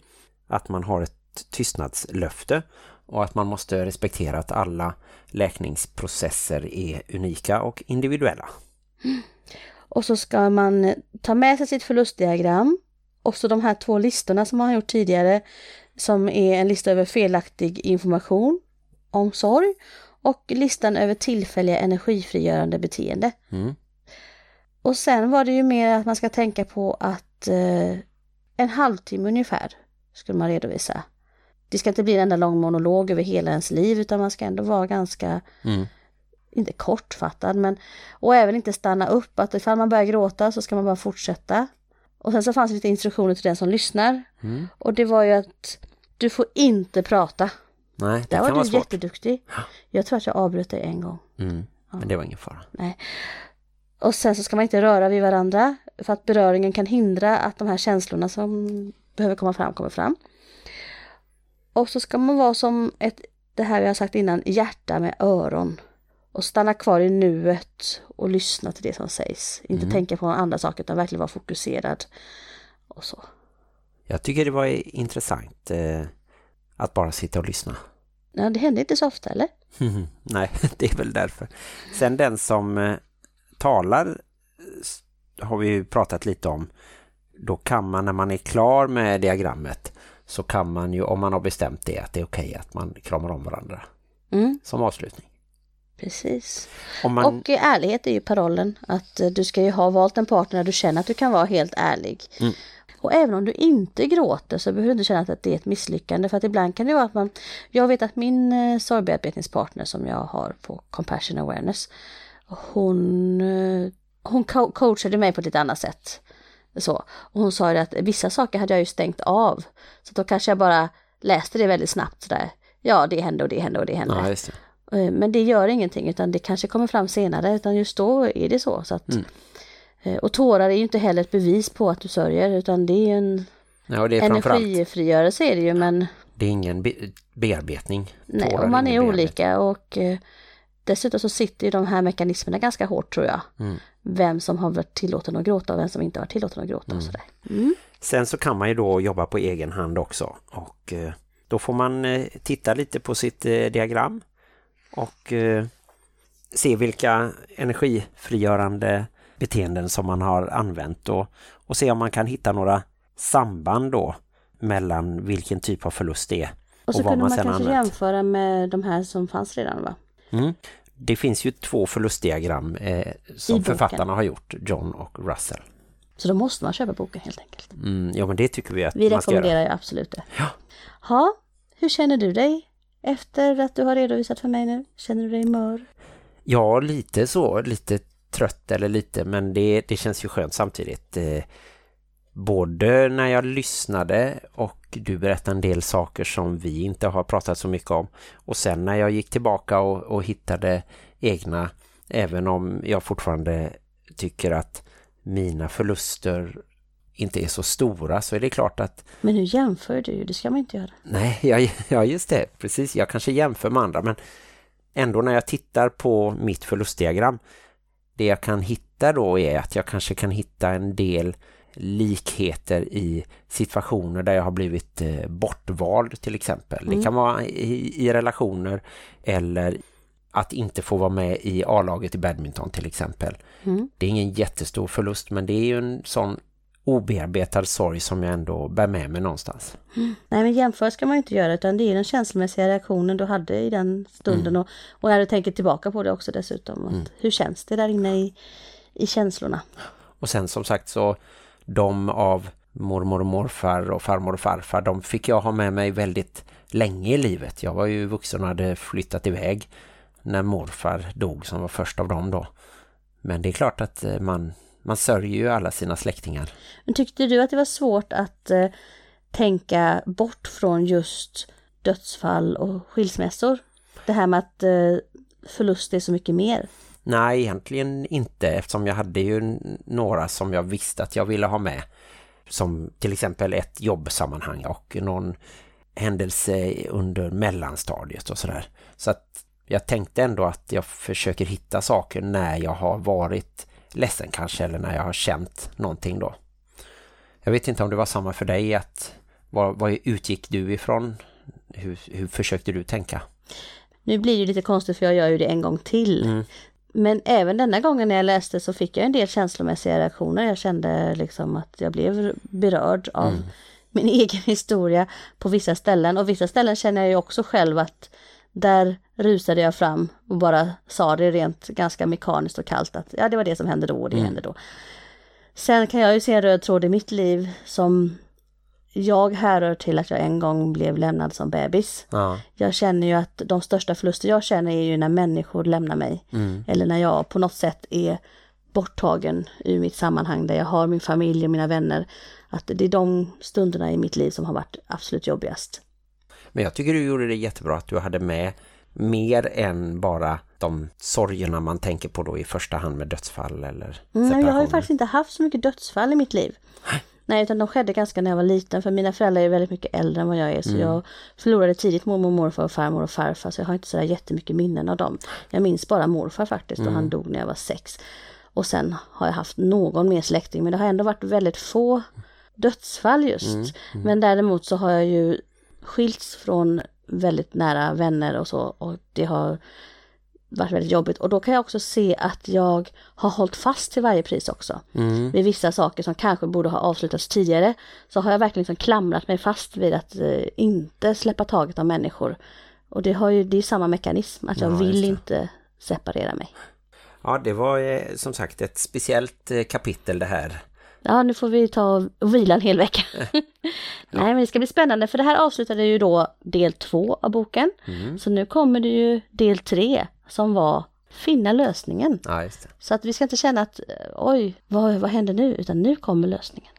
Att man har ett tystnadslöfte och att man måste respektera att alla läkningsprocesser är unika och individuella. Och så ska man ta med sig sitt förlustdiagram och så de här två listorna som man har gjort tidigare som är en lista över felaktig information om sorg och listan över tillfälliga energifrigörande beteende. Mm. Och sen var det ju mer att man ska tänka på att eh, en halvtimme ungefär skulle man redovisa. Det ska inte bli en enda lång monolog över hela ens liv utan man ska ändå vara ganska Mm. inte kortfattad men och även inte stanna upp att ifall man börjar gråta så ska man bara fortsätta. Och sen så fanns det lite instruktioner till den som lyssnar Mm. och det var ju att du får inte prata. Nej, det Där kan var vara du svårt. jätteduktig. Jag tror att jag avbröt dig en gång. Mm. Men det var ingen fara. Nej. Och sen så ska man inte röra vid varandra för att beröringen kan hindra att de här känslorna som behöver komma fram kommer fram. Och så ska man vara som ett, det här vi har sagt innan, hjärta med öron. Och stanna kvar i nuet och lyssna till det som sägs. Inte Mm. tänka på andra saker utan verkligen vara fokuserad. Och så. Jag tycker det var intressant eh, att bara sitta och lyssna. Ja, det händer inte så ofta, eller? Nej, det är väl därför. Sen den som eh, talar eh, har vi pratat lite om. Då kan man när man är klar med diagrammet så kan man ju, om man har bestämt det, att det är okej att man kramar om varandra Mm, som avslutning. precis. Man, Och eh, ärlighet är ju parollen. Att eh, du ska ju ha valt en partner där du känner att du kan vara helt ärlig. Mm. Och även om du inte gråter så behöver du inte känna att det är ett misslyckande. För att ibland kan det vara att man... Jag vet att min sorgbearbetningspartner som jag har på Compassion Awareness. Hon, eh, hon co- coachade mig på ett lite annat sätt. Så. Och hon sa ju att vissa saker hade jag ju stängt av. Så då kanske jag bara läste det väldigt snabbt sådär. Ja, det hände och det hände och det hände. ja, det. Eh, Men det gör ingenting utan det kanske kommer fram senare utan just då är det så. så att, Mm. eh, Och tårar är ju inte heller ett bevis på att du sörjer utan det är ju en Ja, det är energifrigörelse är det ju men det är ingen be bearbetning. nej, och man är olika och dessutom så sitter ju de här mekanismerna ganska hårt tror jag. Mm. Vem som har varit tillåten att gråta och vem som inte har varit tillåten att gråta och sådär. Mm. Sen så kan man ju då jobba på egen hand också och eh, då får man eh, titta lite på sitt eh, diagram och se vilka energifrigörande beteenden som man har använt och, och se om man kan hitta några samband då mellan vilken typ av förlust det är Och så vad kunde man man kanske använt. jämföra med de här som fanns redan va? Mm. Det finns ju två förlustdiagram eh, som författarna har gjort, John och Russell. Så då måste man köpa boken helt enkelt. Mm, ja men det tycker vi att Vi man ska göra. rekommenderar ju absolut det. Ja. Ha, hur känner du dig efter att du har redovisat för mig nu? Känner du dig mör? Ja, lite så. Lite trött eller lite, men det, det känns ju skönt samtidigt. Eh, både när jag lyssnade och du berättade en del saker som vi inte har pratat så mycket om. Och sen när jag gick tillbaka och, och hittade egna, även om jag fortfarande tycker att mina förluster inte är så stora så är det klart att Men nu jämför du ju, det ska man inte göra. Nej, ja, ja just det. Precis, jag kanske jämför med andra men ändå när jag tittar på mitt förlustdiagram det jag kan hitta då är att jag kanske kan hitta en del likheter i situationer där jag har blivit eh, bortvald till exempel. Det kan vara i, i relationer eller att inte få vara med i A-laget i badminton till exempel. Mm. Det är ingen jättestor förlust men det är ju en sån obearbetad sorg som jag ändå bär med mig någonstans. Nej men jämför ska man inte göra utan det är den känslomässiga reaktionen du hade i den stunden och, och när du tänker tillbaka på det också dessutom. Att Hur känns det där inne i, i känslorna? Och sen som sagt så de av mormor och morfar och farmor och farfar de fick jag ha med mig väldigt länge i livet. Jag var ju vuxen och hade flyttat iväg när morfar dog som var först av dem då. Men det är klart att eh, man, man sörjer ju alla sina släktingar. Men tyckte du att det var svårt att eh, tänka bort från just dödsfall och skilsmässor? Det här med att eh, förlust är så mycket mer. Nej, egentligen inte eftersom jag hade ju några som jag visste att jag ville ha med. Som till exempel ett jobbsammanhang och någon händelse under mellanstadiet och sådär. Så att jag tänkte ändå att jag försöker hitta saker när jag har varit ledsen kanske eller när jag har känt någonting då. Jag vet inte om det var samma för dig att vad, vad utgick du ifrån? Hur, hur försökte du tänka? Nu blir det lite konstigt för jag gör ju det en gång till. Men även denna gången när jag läste så fick jag en del känslomässiga reaktioner. Jag kände liksom att jag blev berörd av min egen historia på vissa ställen. Och vissa ställen känner jag ju också själv att där rusade jag fram och bara sa det rent ganska mekaniskt och kallt att ja det var det som hände då och det hände då. Sen kan jag ju se en röd tråd i mitt liv som jag härrör till att jag en gång blev lämnad som bebis. Ja, Jag känner ju att de största förluster jag känner är ju när människor lämnar mig. Eller när jag på något sätt är borttagen ur mitt sammanhang där jag har min familj och mina vänner. Att det är de stunderna i mitt liv som har varit absolut jobbigast. Men jag tycker du gjorde det jättebra att du hade med mer än bara de sorgerna man tänker på då i första hand med dödsfall eller Mm, men jag har ju separationer. faktiskt inte haft så mycket dödsfall i mitt liv. Nej, utan de skedde ganska när jag var liten för mina föräldrar är väldigt mycket äldre än vad jag är så jag förlorade tidigt mormor, morfar och farmor och farfar så jag har inte sådär jättemycket minnen av dem. Jag minns bara morfar faktiskt och han dog när jag var sex. Och sen har jag haft någon mer släkting men det har ändå varit väldigt få dödsfall just. Men däremot så har jag ju skilts från väldigt nära vänner och så och det har varit väldigt jobbigt och då kan jag också se att jag har hållit fast till varje pris också. Vid vissa saker som kanske borde ha avslutats tidigare så har jag verkligen liksom klamrat mig fast vid att eh, inte släppa taget av människor. Och det har ju, det är samma mekanism, att jag Ja, vill inte separera mig. Ja, det var eh, som sagt ett speciellt eh, kapitel det här. Ja, nu får vi ta och vila en hel vecka. Nej, men det ska bli spännande för det här avslutade ju då del två av boken. Så nu kommer det ju del tre som var finna lösningen. Ja. Så att vi ska inte känna att eh, oj, vad, vad händer nu? Utan nu kommer lösningen.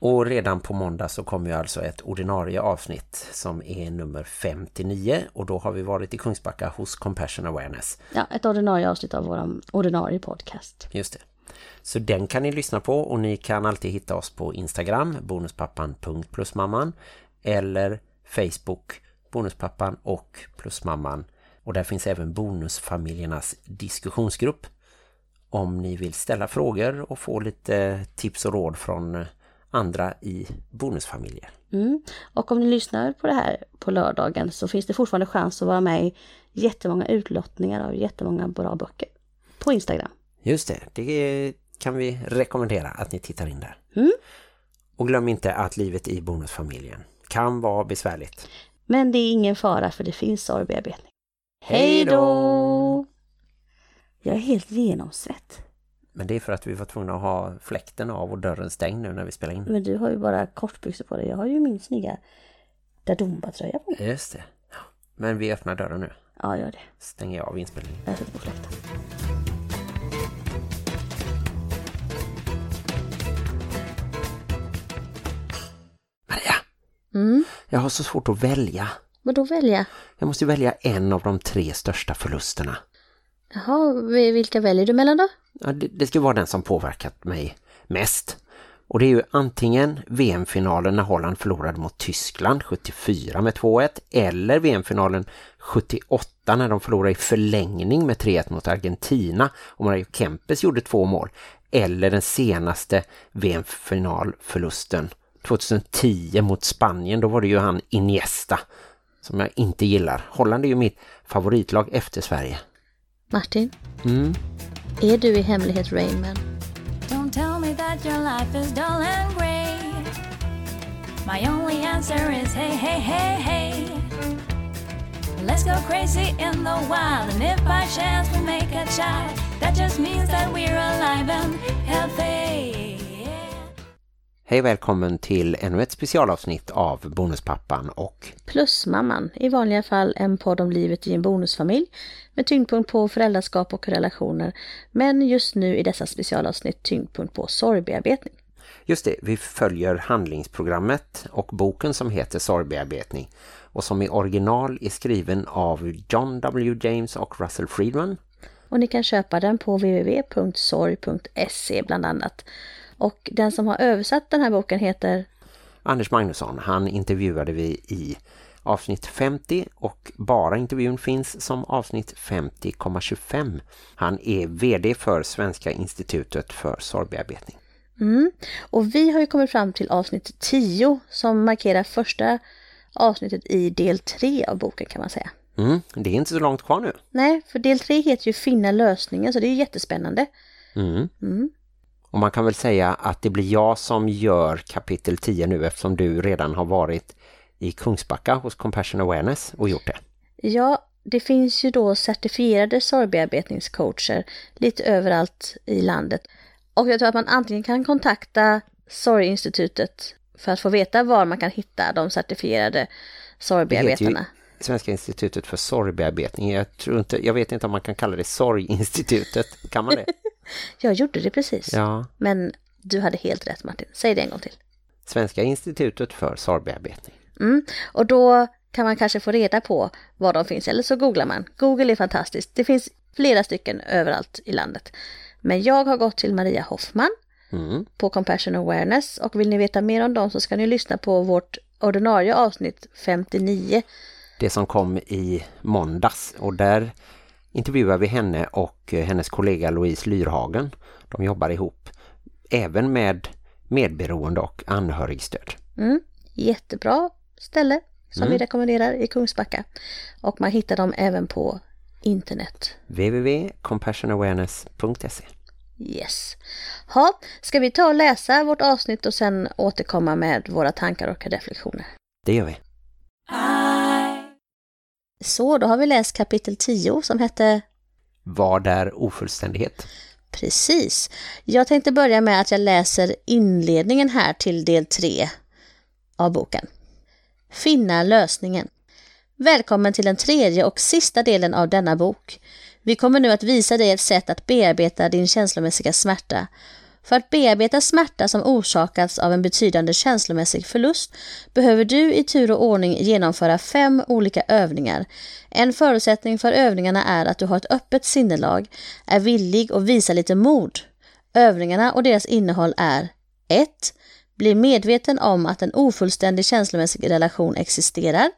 Och redan på måndag så kommer ju alltså ett ordinarie avsnitt som är nummer 59 och då har vi varit i Kungsbacka hos Compassion Awareness. Ja, ett ordinarie avsnitt av vår ordinarie podcast. Just det. Så den kan ni lyssna på och ni kan alltid hitta oss på Instagram, bonuspappan.plusmamman eller Facebook, bonuspappan och plusmamman. Och där finns även bonusfamiljernas diskussionsgrupp om ni vill ställa frågor och få lite tips och råd från andra i bonusfamiljer. Mm. Och om ni lyssnar på det här på lördagen så finns det fortfarande chans att vara med i jättemånga utlottningar av jättemånga bra böcker på Instagram. Just det, det kan vi rekommendera att ni tittar in där. Mm. Och glöm inte att livet i bonusfamiljen kan vara besvärligt. Men det är ingen fara för det finns sorgbearbetning. Hej då! Jag är helt genomsvett. Men det är för att vi var tvungna att ha fläkten av och dörren stängd nu när vi spelar in. Men du har ju bara kortbyxor på dig. Jag har ju min snygga Dadumba-tröja på mig. Just det. Men vi öppnar dörren nu. Ja, gör det. Stänger jag av inspelningen. Jag sätter på fläkten. Maria, Mm. jag har så svårt att välja. Vad då välja? Jag måste välja en av de tre största förlusterna. Jaha, vi- vilka väljer du mellan då? Ja, det, det ska vara den som påverkat mig mest. Och det är ju antingen VM-finalen när Holland förlorade mot Tyskland 74 med 2-1 eller VM-finalen 78 när de förlorade i förlängning med 3-1 mot Argentina och Mario Kempes gjorde två mål. Eller den senaste VM-finalförlusten 2010 mot Spanien. Då var det ju han Iniesta som jag inte gillar. Holland är ju mitt favoritlag efter Sverige. Martin, Mm. är du i hemlighet Rainman? Don't tell me that your life is dull and grey. My only answer is hey, hey, hey, hey. Let's go crazy in the wild, and if by chance we make a child, that just means that we're alive and healthy. Hej välkommen till ännu ett specialavsnitt av Bonuspappan och Plusmamman, i vanliga fall en podd om livet i en bonusfamilj med tyngdpunkt på föräldraskap och relationer, men just nu i dessa specialavsnitt tyngdpunkt på sorgbearbetning. just det, vi följer handlingsprogrammet och boken som heter Sorgbearbetning och som i original är skriven av John W. James och Russell Friedman. Och ni kan köpa den på www.sorg.se bland annat. Och den som har översatt den här boken heter Anders Magnusson, han intervjuade vi i avsnitt 50 och bara intervjun finns som avsnitt 50,25. Han är vd för Svenska institutet för sorgbearbetning. Mm. Och vi har ju kommit fram till avsnitt 10 som markerar första avsnittet i del 3 av boken kan man säga. Mm, det är inte så långt kvar nu. Nej, för del 3 heter ju Finna lösningen så det är jättespännande. Mm. Och man kan väl säga att det blir jag som gör kapitel 10 nu eftersom du redan har varit i Kungsbacka hos Compassion Awareness och gjort det. Ja, det finns ju då certifierade sorgbearbetningscoacher lite överallt i landet. Och jag tror att man antingen kan kontakta Sorginstitutet för att få veta var man kan hitta de certifierade sorgbearbetarna. Svenska institutet för sorgbearbetning. Jag, tror inte, jag vet inte om man kan kalla det sorginstitutet. Kan man det? Jag gjorde det precis. Ja. Men du hade helt rätt Martin. Säg det en gång till. Svenska institutet för sorgbearbetning. Mm. Och då kan man kanske få reda på var de finns. Eller så googlar man. Google är fantastiskt. Det finns flera stycken överallt i landet. Men jag har gått till Maria Hoffman Mm. på Compassion Awareness. Och vill ni veta mer om dem så ska ni lyssna på vårt ordinarie avsnitt 59. Det som kom i måndags och där intervjuar vi henne och eh, hennes kollega Louise Lyrhagen. De jobbar ihop även med medberoende och anhörigstöd. Mm, jättebra ställe som Mm. vi rekommenderar i Kungsbacka. Och man hittar dem även på internet. www.compassionawareness.se Yes. Ha, ska vi ta och läsa vårt avsnitt och sen återkomma med våra tankar och reflektioner? Det gör vi. Så, då har vi läst kapitel 10 som hette Vad är ofullständighet? Precis. Jag tänkte börja med att jag läser inledningen här till del 3 av boken. Finna lösningen. Välkommen till den tredje och sista delen av denna bok. Vi kommer nu att visa dig ett sätt att bearbeta din känslomässiga smärta. För att bearbeta smärta som orsakats av en betydande känslomässig förlust behöver du i tur och ordning genomföra fem olika övningar. En förutsättning för övningarna är att du har ett öppet sinnelag, är villig och visar lite mod. Övningarna och deras innehåll är 1. Bli medveten om att en ofullständig känslomässig relation existerar.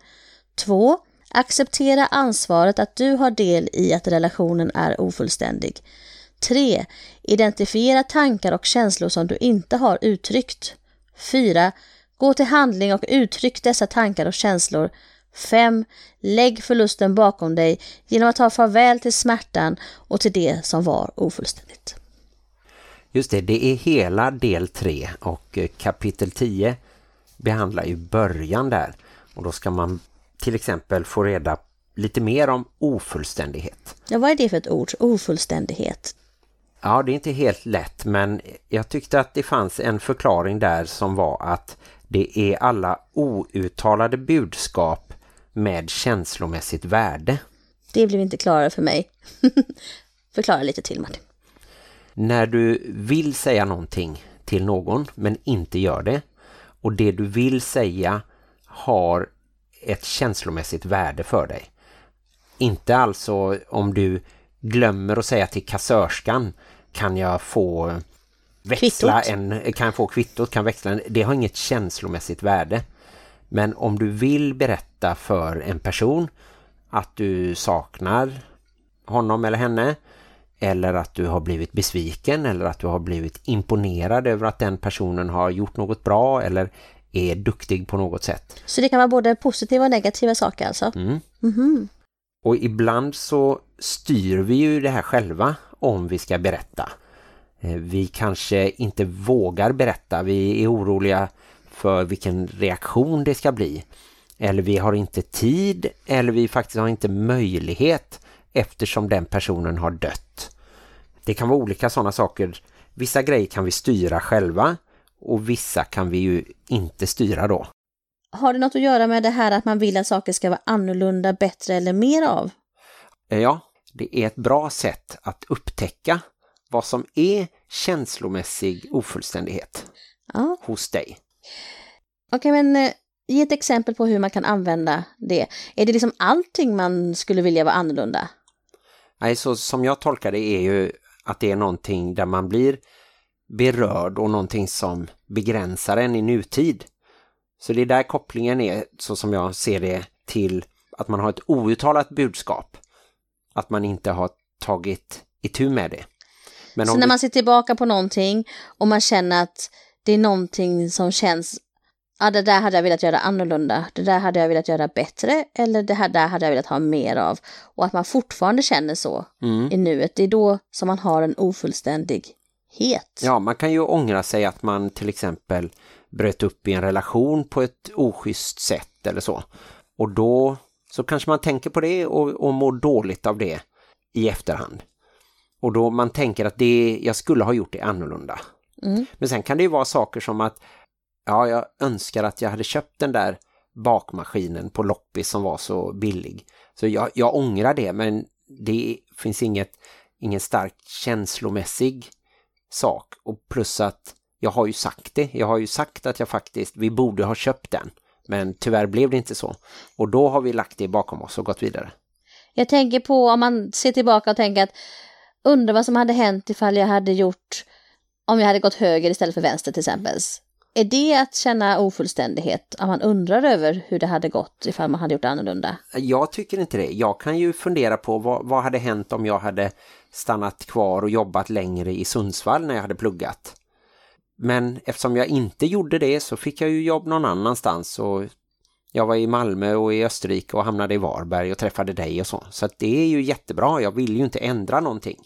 2. Acceptera ansvaret att du har del i att relationen är ofullständig. 3. Identifiera tankar och känslor som du inte har uttryckt. 4. Gå till handling och uttryck dessa tankar och känslor. 5. Lägg förlusten bakom dig genom att ta farväl till smärtan och till det som var ofullständigt. Just det, det är hela del 3 och eh, kapitel 10 behandlar ju början där. Och då ska man till exempel få reda lite mer om ofullständighet. Ja, vad är det för ett ord? Ofullständighet. Ja, det är inte helt lätt men jag tyckte att det fanns en förklaring där som var att det är alla outtalade budskap med känslomässigt värde. Det blev inte klarare för mig. Förklara lite till Martin. När du vill säga någonting till någon men inte gör det och det du vill säga har ett känslomässigt värde för dig. Inte alltså om du glömmer att säga till kassörskan kan jag få växla Kvittot. en kan jag få kvittot kan växla en, det har inget känslomässigt värde. Men om du vill berätta för en person att du saknar honom eller henne eller att du har blivit besviken eller att du har blivit imponerad över att den personen har gjort något bra eller är duktig på något sätt. Så det kan vara både positiva och negativa saker alltså? Mm. Mhm. Och ibland så styr vi ju det här själva om vi ska berätta. Eh, Vi kanske inte vågar berätta, vi är oroliga för vilken reaktion det ska bli. Eller vi har inte tid, eller vi faktiskt har inte möjlighet eftersom den personen har dött. Det kan vara olika sådana saker. Vissa grejer kan vi styra själva och vissa kan vi ju inte styra då. Har det något att göra med det här att man vill att saker ska vara annorlunda, bättre eller mer av? Eh, Ja, det är ett bra sätt att upptäcka vad som är känslomässig ofullständighet Ja, hos dig. okej men eh, ge ett exempel på hur man kan använda det. Är det liksom allting man skulle vilja vara annorlunda? Nej, så som jag tolkar det är ju att det är någonting där man blir berörd och någonting som begränsar en i nutid. Så det är där kopplingen är, så som jag ser det, till att man har ett outtalat budskap. Att man inte har tagit itu med det. Men Så när du- man ser tillbaka på någonting och man känner att det är någonting som känns ja det där hade jag velat göra annorlunda, det där hade jag velat göra bättre eller det här där hade jag velat ha mer av. Och att man fortfarande känner så Mm. i nuet, det är då som man har en ofullständighet. Ja, man kan ju ångra sig att man till exempel bröt upp i en relation på ett oschysst sätt eller så. Och då så kanske man tänker på det och, och mår dåligt av det i efterhand. Och då man tänker att det, jag skulle ha gjort det annorlunda. Mm. Men sen kan det ju vara saker som att ja, jag önskar att jag hade köpt den där bakmaskinen på loppis som var så billig. Så jag, jag ångrar det men det finns inget, ingen starkt känslomässig sak. Och plus att jag har ju sagt det. Jag har ju sagt att jag faktiskt, vi borde ha köpt den. Men tyvärr blev det inte så. Och då har vi lagt det bakom oss och gått vidare. Jag tänker på om man ser tillbaka och tänker att undrar vad som hade hänt ifall jag hade gjort om jag hade gått höger istället för vänster till exempel. Är det att känna ofullständighet? Om man undrar över hur det hade gått ifall man hade gjort annorlunda? Jag tycker inte det. Jag kan ju fundera på vad, vad hade hänt om jag hade stannat kvar och jobbat längre i Sundsvall när jag hade pluggat. Men eftersom jag inte gjorde det så fick jag ju jobb någon annanstans och jag var i Malmö och i Österrike och hamnade i Varberg och träffade dig och så. Så det är ju jättebra. Jag vill ju inte ändra någonting.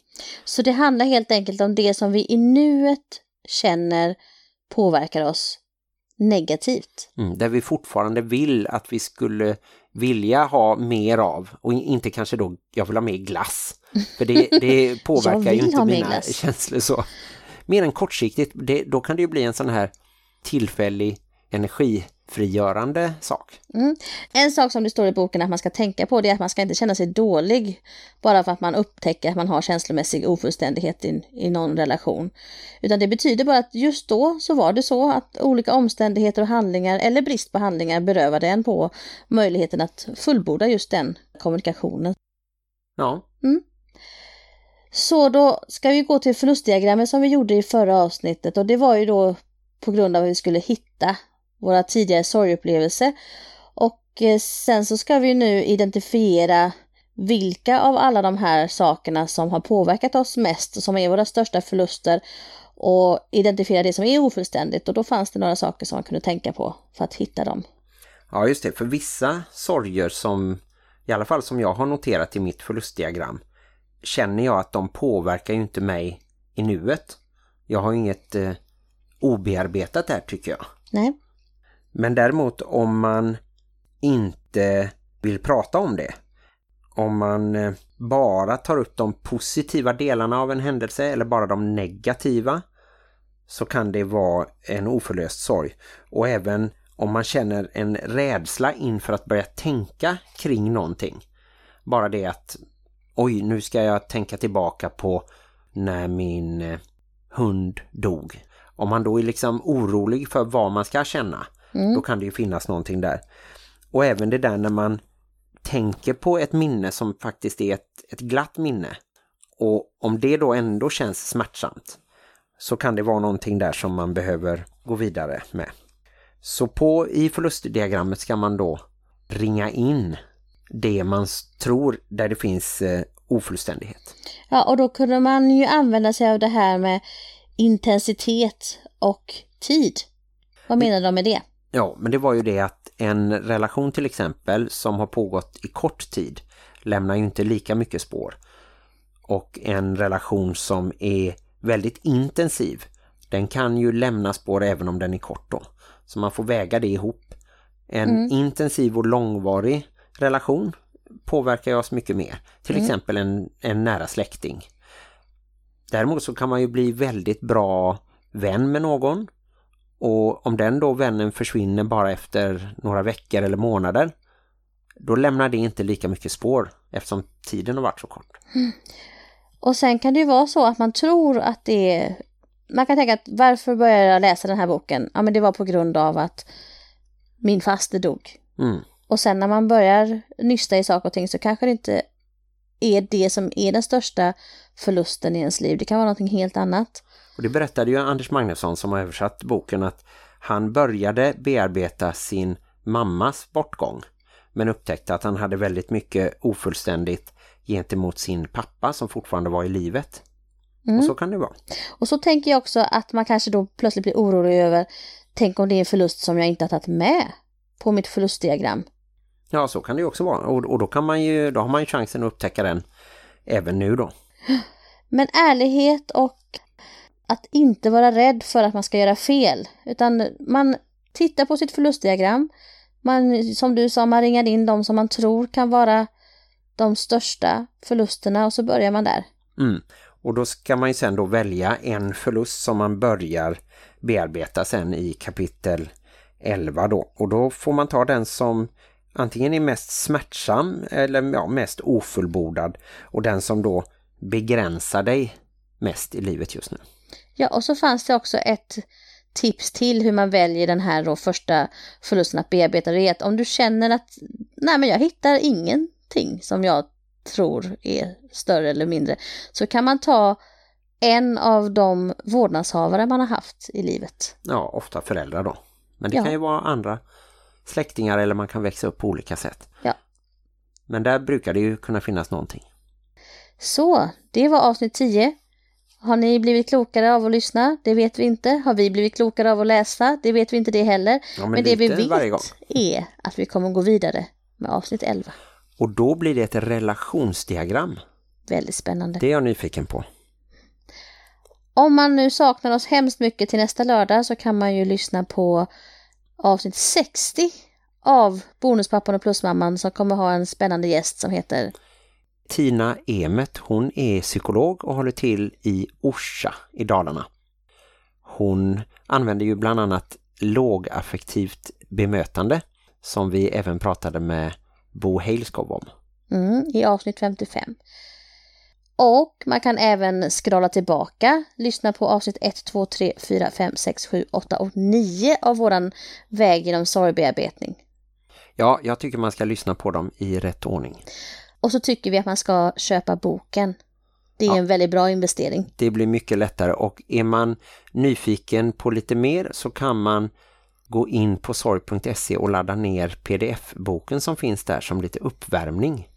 Så det handlar helt enkelt om det som vi i nuet känner påverkar oss negativt. Mm, där vi fortfarande vill att vi skulle vilja ha mer av och inte kanske då, jag vill ha mer glass. För det, det påverkar ju inte mina glass. känslor så. Mer än kortsiktigt, det, då kan det ju bli en sån här tillfällig energi frigörande sak. Mm. En sak som det står i boken att man ska tänka på det är att man ska inte känna sig dålig bara för att man upptäcker att man har känslomässig ofullständighet i, i någon relation. Utan det betyder bara att just då så var det så att olika omständigheter och handlingar eller brist på handlingar berövade en på möjligheten att fullborda just den kommunikationen. Ja. Mm. Så då ska vi gå till förlustdiagrammet som vi gjorde i förra avsnittet och det var ju då på grund av att vi skulle hitta våra tidigare sorgupplevelser. Och eh, sen så ska vi nu identifiera vilka av alla de här sakerna som har påverkat oss mest och som är våra största förluster och identifiera det som är ofullständigt och då fanns det några saker som man kunde tänka på för att hitta dem. Ja just det, för vissa sorger som i alla fall som jag har noterat i mitt förlustdiagram känner jag att de påverkar ju inte mig i nuet. Jag har inget eh, obearbetat där tycker jag. Nej. Men däremot om man inte vill prata om det, om man eh, bara tar upp de positiva delarna av en händelse eller bara de negativa så kan det vara en oförlöst sorg. Och även om man känner en rädsla inför att börja tänka kring någonting. Bara det att oj nu ska jag tänka tillbaka på när min eh, hund dog. Om man då är liksom orolig för vad man ska känna Mm. Då kan det ju finnas någonting där. Och även det där när man tänker på ett minne som faktiskt är ett, ett glatt minne. Och om det då ändå känns smärtsamt så kan det vara någonting där som man behöver gå vidare med. Så på i förlustdiagrammet ska man då ringa in det man tror där det finns eh, ofullständighet. Ja, och då kunde man ju använda sig av det här med intensitet och tid. Vad menar de med det? Ja, men det var ju det att en relation till exempel som har pågått i kort tid lämnar ju inte lika mycket spår. Och en relation som är väldigt intensiv, den kan ju lämna spår även om den är kort då. Så man får väga det ihop. En mm. intensiv och långvarig relation påverkar oss mycket mer. Till mm. exempel en, en nära släkting. Däremot så kan man ju bli väldigt bra vän med någon och om den då vännen försvinner bara efter några veckor eller månader då lämnar det inte lika mycket spår eftersom tiden har varit så kort. Mm. Och sen kan det ju vara så att man tror att det är... Man kan tänka att varför började jag läsa den här boken? Ja men det var på grund av att min faste dog. Mm. Och sen när man börjar nysta i saker och ting så kanske det inte är det som är den största förlusten i ens liv. Det kan vara någonting helt annat. Och det berättade ju Anders Magnusson som har översatt boken att han började bearbeta sin mammas bortgång men upptäckte att han hade väldigt mycket ofullständigt gentemot sin pappa som fortfarande var i livet. Mm. Och så kan det vara. Och så tänker jag också att man kanske då plötsligt blir orolig över tänk om det är en förlust som jag inte har tagit med på mitt förlustdiagram. Ja, så kan det också vara. Och, och då, kan man ju, då har man ju chansen att upptäcka den även nu då. Men ärlighet och att inte vara rädd för att man ska göra fel. Utan man tittar på sitt förlustdiagram. Man, som du sa, man ringar in de som man tror kan vara de största förlusterna och så börjar man där. Mm. Och då ska man ju sen då välja en förlust som man börjar bearbeta sen i kapitel 11 då. Och då får man ta den som antingen är mest smärtsam eller ja, mest ofullbordad och den som då begränsar dig mest i livet just nu. Ja, och så fanns det också ett tips till hur man väljer den här då första förlusten att bearbeta. Det är att om du känner att nej men jag hittar ingenting som jag tror är större eller mindre så kan man ta en av de vårdnadshavare man har haft i livet. Ja, ofta föräldrar då. Men det Ja. kan ju vara andra släktingar eller man kan växa upp på olika sätt. Ja. Men där brukar det ju kunna finnas någonting. Så, det var avsnitt 10. Har ni blivit klokare av att lyssna? Det vet vi inte. Har vi blivit klokare av att läsa? Det vet vi inte det heller. Ja, men men det vi vet är att vi kommer gå vidare med avsnitt 11. Och då blir det ett relationsdiagram. Väldigt spännande. Det är jag nyfiken på. Om man nu saknar oss hemskt mycket till nästa lördag så kan man ju lyssna på avsnitt 60 av Bonuspappan och Plusmamman som kommer ha en spännande gäst som heter Tina Emet, hon är psykolog och håller till i Orsa i Dalarna. Hon använder ju bland annat lågaffektivt bemötande som vi även pratade med Bo Heilskov om. mm, i avsnitt 55. Och man kan även scrolla tillbaka, lyssna på avsnitt 1, 2, 3, 4, 5, 6, 7, 8 och 9 av våran väg genom sorgbearbetning. Ja, jag tycker man ska lyssna på dem i rätt ordning. Och så tycker vi att man ska köpa boken. Det är Ja. en väldigt bra investering. Det blir mycket lättare och är man nyfiken på lite mer så kan man gå in på sorg.se och ladda ner pdf-boken som finns där som lite uppvärmning.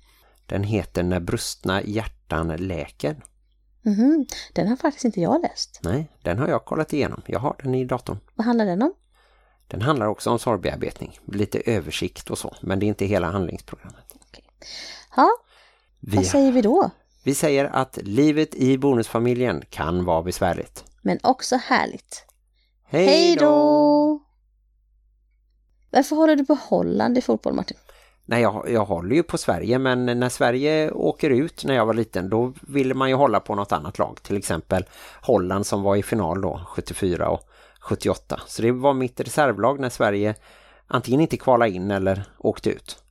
Den heter När brustna hjärtan läker. Mhm, Den har faktiskt inte jag läst. Nej, den har jag kollat igenom. Jag har den i datorn. Vad handlar den om? Den handlar också om sorgbearbetning. Lite översikt och så, men det är inte hela handlingsprogrammet. Ja, Vi, vad säger vi då? vi säger att livet i bonusfamiljen kan vara besvärligt. Men också härligt. Hej Hej då! Varför håller du på Holland i fotboll, Martin? Nej, jag, jag håller ju på Sverige men när Sverige åker ut när jag var liten då ville man ju hålla på något annat lag. Till exempel Holland som var i final då, 74 och 78. Så det var mitt reservlag när Sverige antingen inte kvalade in eller åkte ut.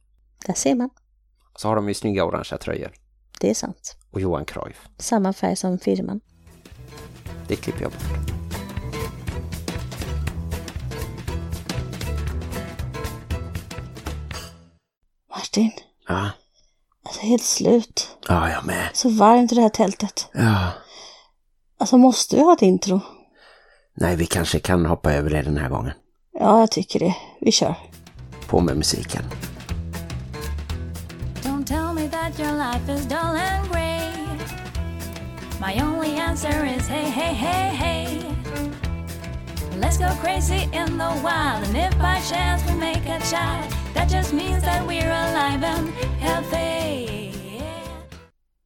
Där ser man. Så har de ju snygga orangea tröjor. Det är sant. Och Johan Cruyff. Samma färg som firman. Det klipper jag bort. Martin, Ja, alltså helt slut. ja jag med. Så varmt i det här tältet. Ja. Alltså måste vi ha ett intro? Nej, vi kanske kan hoppa över det den här gången. Ja, jag tycker det. Vi kör. På med musiken. Don't tell me that your life is dull and gray. My only answer is hey, hey, hey, hey. Let's go crazy in the wild, and if by chance we make a child, that just means that we're alive and healthy.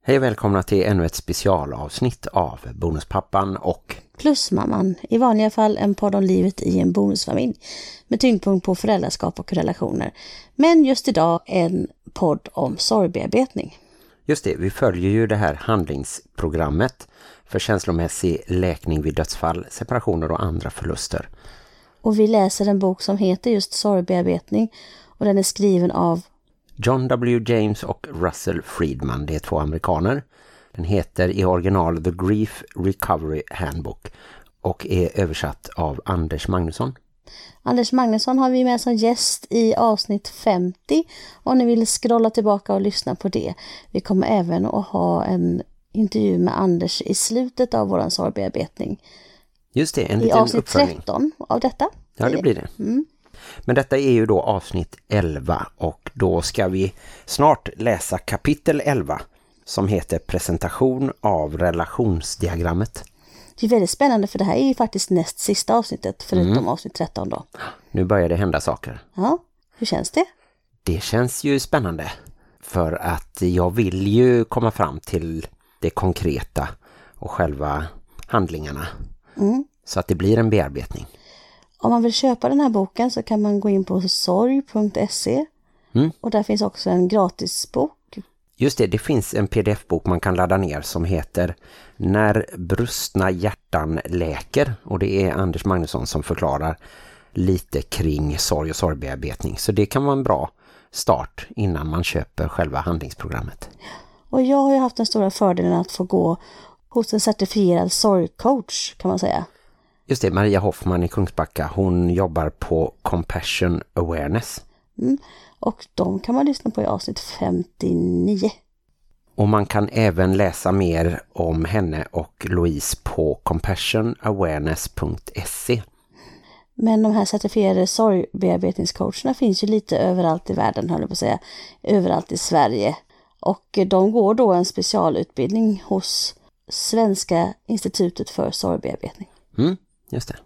Hej och välkomna till ännu ett specialavsnitt av Bonuspappan och Plusmamman, i vanliga fall en podd om livet i en bonusfamilj med tyngdpunkt på föräldraskap och relationer. Men just idag en podd om sorgbearbetning. Just det, vi följer ju det här handlingsprogrammet för känslomässig läkning vid dödsfall, separationer och andra förluster. Och vi läser en bok som heter just sorgbearbetning och den är skriven av John W. James och Russell Friedman, det är två amerikaner. Den heter i original The Grief Recovery Handbook och är översatt av Anders Magnusson. Anders Magnusson har vi med som gäst i avsnitt 50 om ni vill scrolla tillbaka och lyssna på det. Vi kommer även att ha en intervju med Anders i slutet av våran sorgbearbetning. Just det, en I liten avsnitt uppföljning. 13 av detta. Ja, det blir det. Men detta är ju då avsnitt 11 och då ska vi snart läsa kapitel 11 som heter Presentation av relationsdiagrammet. Det är väldigt spännande för det här är ju faktiskt näst sista avsnittet förutom avsnitt 13 då. Nu börjar det hända saker. Ja, hur känns det? Det känns ju spännande för att jag vill ju komma fram till det konkreta och själva handlingarna. Så att det blir en bearbetning. Om man vill köpa den här boken så kan man gå in på sorg.se Mm. och där finns också en gratisbok. Just det, det finns en pdf-bok man kan ladda ner som heter När brustna hjärtan läker och det är Anders Magnusson som förklarar lite kring sorg och sorgbearbetning. Så det kan vara en bra start innan man köper själva handlingsprogrammet. Och jag har ju haft den stora fördelen att få gå hos en certifierad sorgcoach kan man säga. Just det, Maria Hoffman i Kungsbacka, hon jobbar på Compassion Awareness. Och de kan man lyssna på i avsnitt 59. Och man kan även läsa mer om henne och Louise på compassionawareness.se. Men de här certifierade sorgbearbetningscoacherna finns ju lite överallt i världen, höll jag på att säga. Överallt i Sverige. Och de går då en specialutbildning hos Svenska institutet för sorgbearbetning. Mm, just det.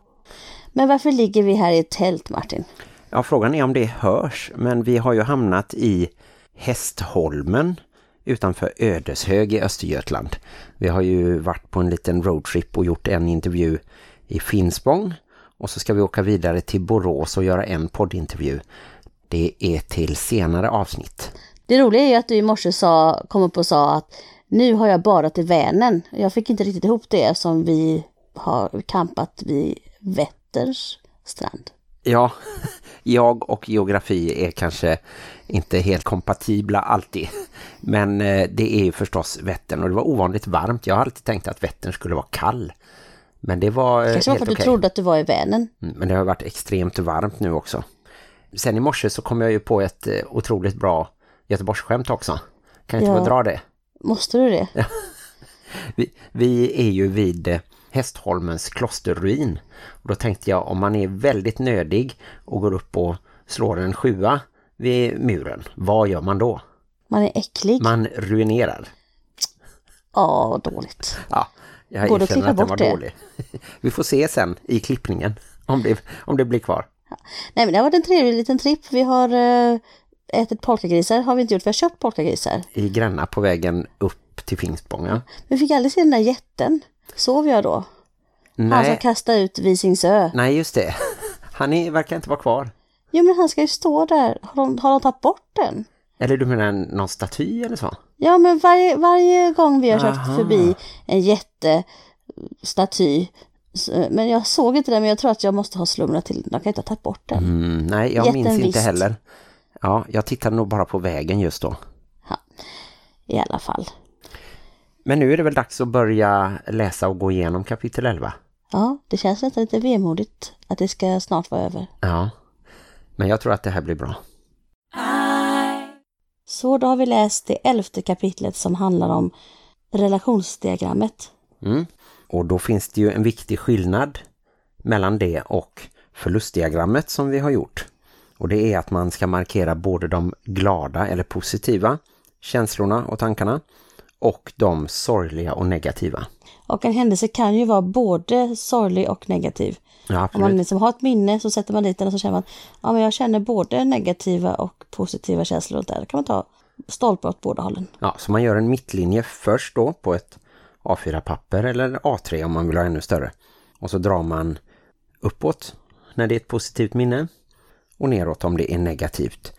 Men varför ligger vi här i ett tält, Martin? Ja, frågan är om det hörs, men vi har ju hamnat i Hästholmen utanför Ödeshög i Östergötland. Vi har ju varit på en liten roadtrip och gjort en intervju i Finspång och så ska vi åka vidare till Borås och göra en poddintervju. Det är till senare avsnitt. Det roliga är ju att du i morse sa, kom upp och sa att nu har jag badat i Vänern. Jag fick inte riktigt ihop det som vi har kampat vid Vätters strand. Ja, jag och geografi är kanske inte helt kompatibla alltid. Men eh, det är ju förstås Vättern och det var ovanligt varmt. Jag har alltid tänkt att Vättern skulle vara kall. Men det var eh, Kanske var för att du trodde att du var i Vänern. Mm, Men det har varit extremt varmt nu också. Sen i morse så kom jag ju på ett eh, otroligt bra Göteborgsskämt också. Kan jag inte Ja. få dra det? Måste du det? Vi, vi är ju vid Hästholmens klosterruin. Och då tänkte jag om man är väldigt nödig och går upp och slår en sjua vid muren. Vad gör man då? Man är äcklig. Man ruinerar. Ja, dåligt. Ja, jag Går erkänner att den var det? dålig. Vi får se sen i klippningen om det, om det blir kvar. Nej men det har varit en trevlig liten tripp. Vi har eh, ätit polkagrisar. Har vi inte gjort. Vi har köpt polkagrisar. I Gränna på vägen upp till Finspång. Ja. Vi fick aldrig se den där jätten. Sov jag då? Han som Nej, kastade ut Visingsö. nej, just det. Han är, verkar inte vara kvar. Jo men han ska ju stå där. Har de, har de tagit bort den? Eller du menar en- någon staty eller så? Ja men varje, varje gång vi har kört förbi en jättestaty. Men jag såg inte den men jag tror att jag måste ha slumrat till den. De kan inte ha tagit bort den. Mm, nej, jag Jätten minns inte visst. heller. Ja, jag tittade nog bara på vägen just då. I alla fall. Men nu är det väl dags att börja läsa och gå igenom kapitel 11. Ja, det känns nästan lite vemodigt att det ska snart vara över. Ja, men jag tror att det här blir bra. Så då har vi läst det elfte kapitlet som handlar om relationsdiagrammet. Mm. Och då finns det ju en viktig skillnad mellan det och förlustdiagrammet som vi har gjort. Och det är att man ska markera både de glada eller positiva känslorna och tankarna och de sorgliga och negativa. Och en händelse kan ju vara både sorglig och negativ. Ja, Om man liksom har ett minne så sätter man dit den och så känner man ja men jag känner både negativa och positiva känslor runt där. Då kan man ta stolpar åt båda hållen. Ja, så man gör en mittlinje först då på ett A4-papper eller A3 om man vill ha ännu större. Och så drar man uppåt när det är ett positivt minne och neråt om det är negativt.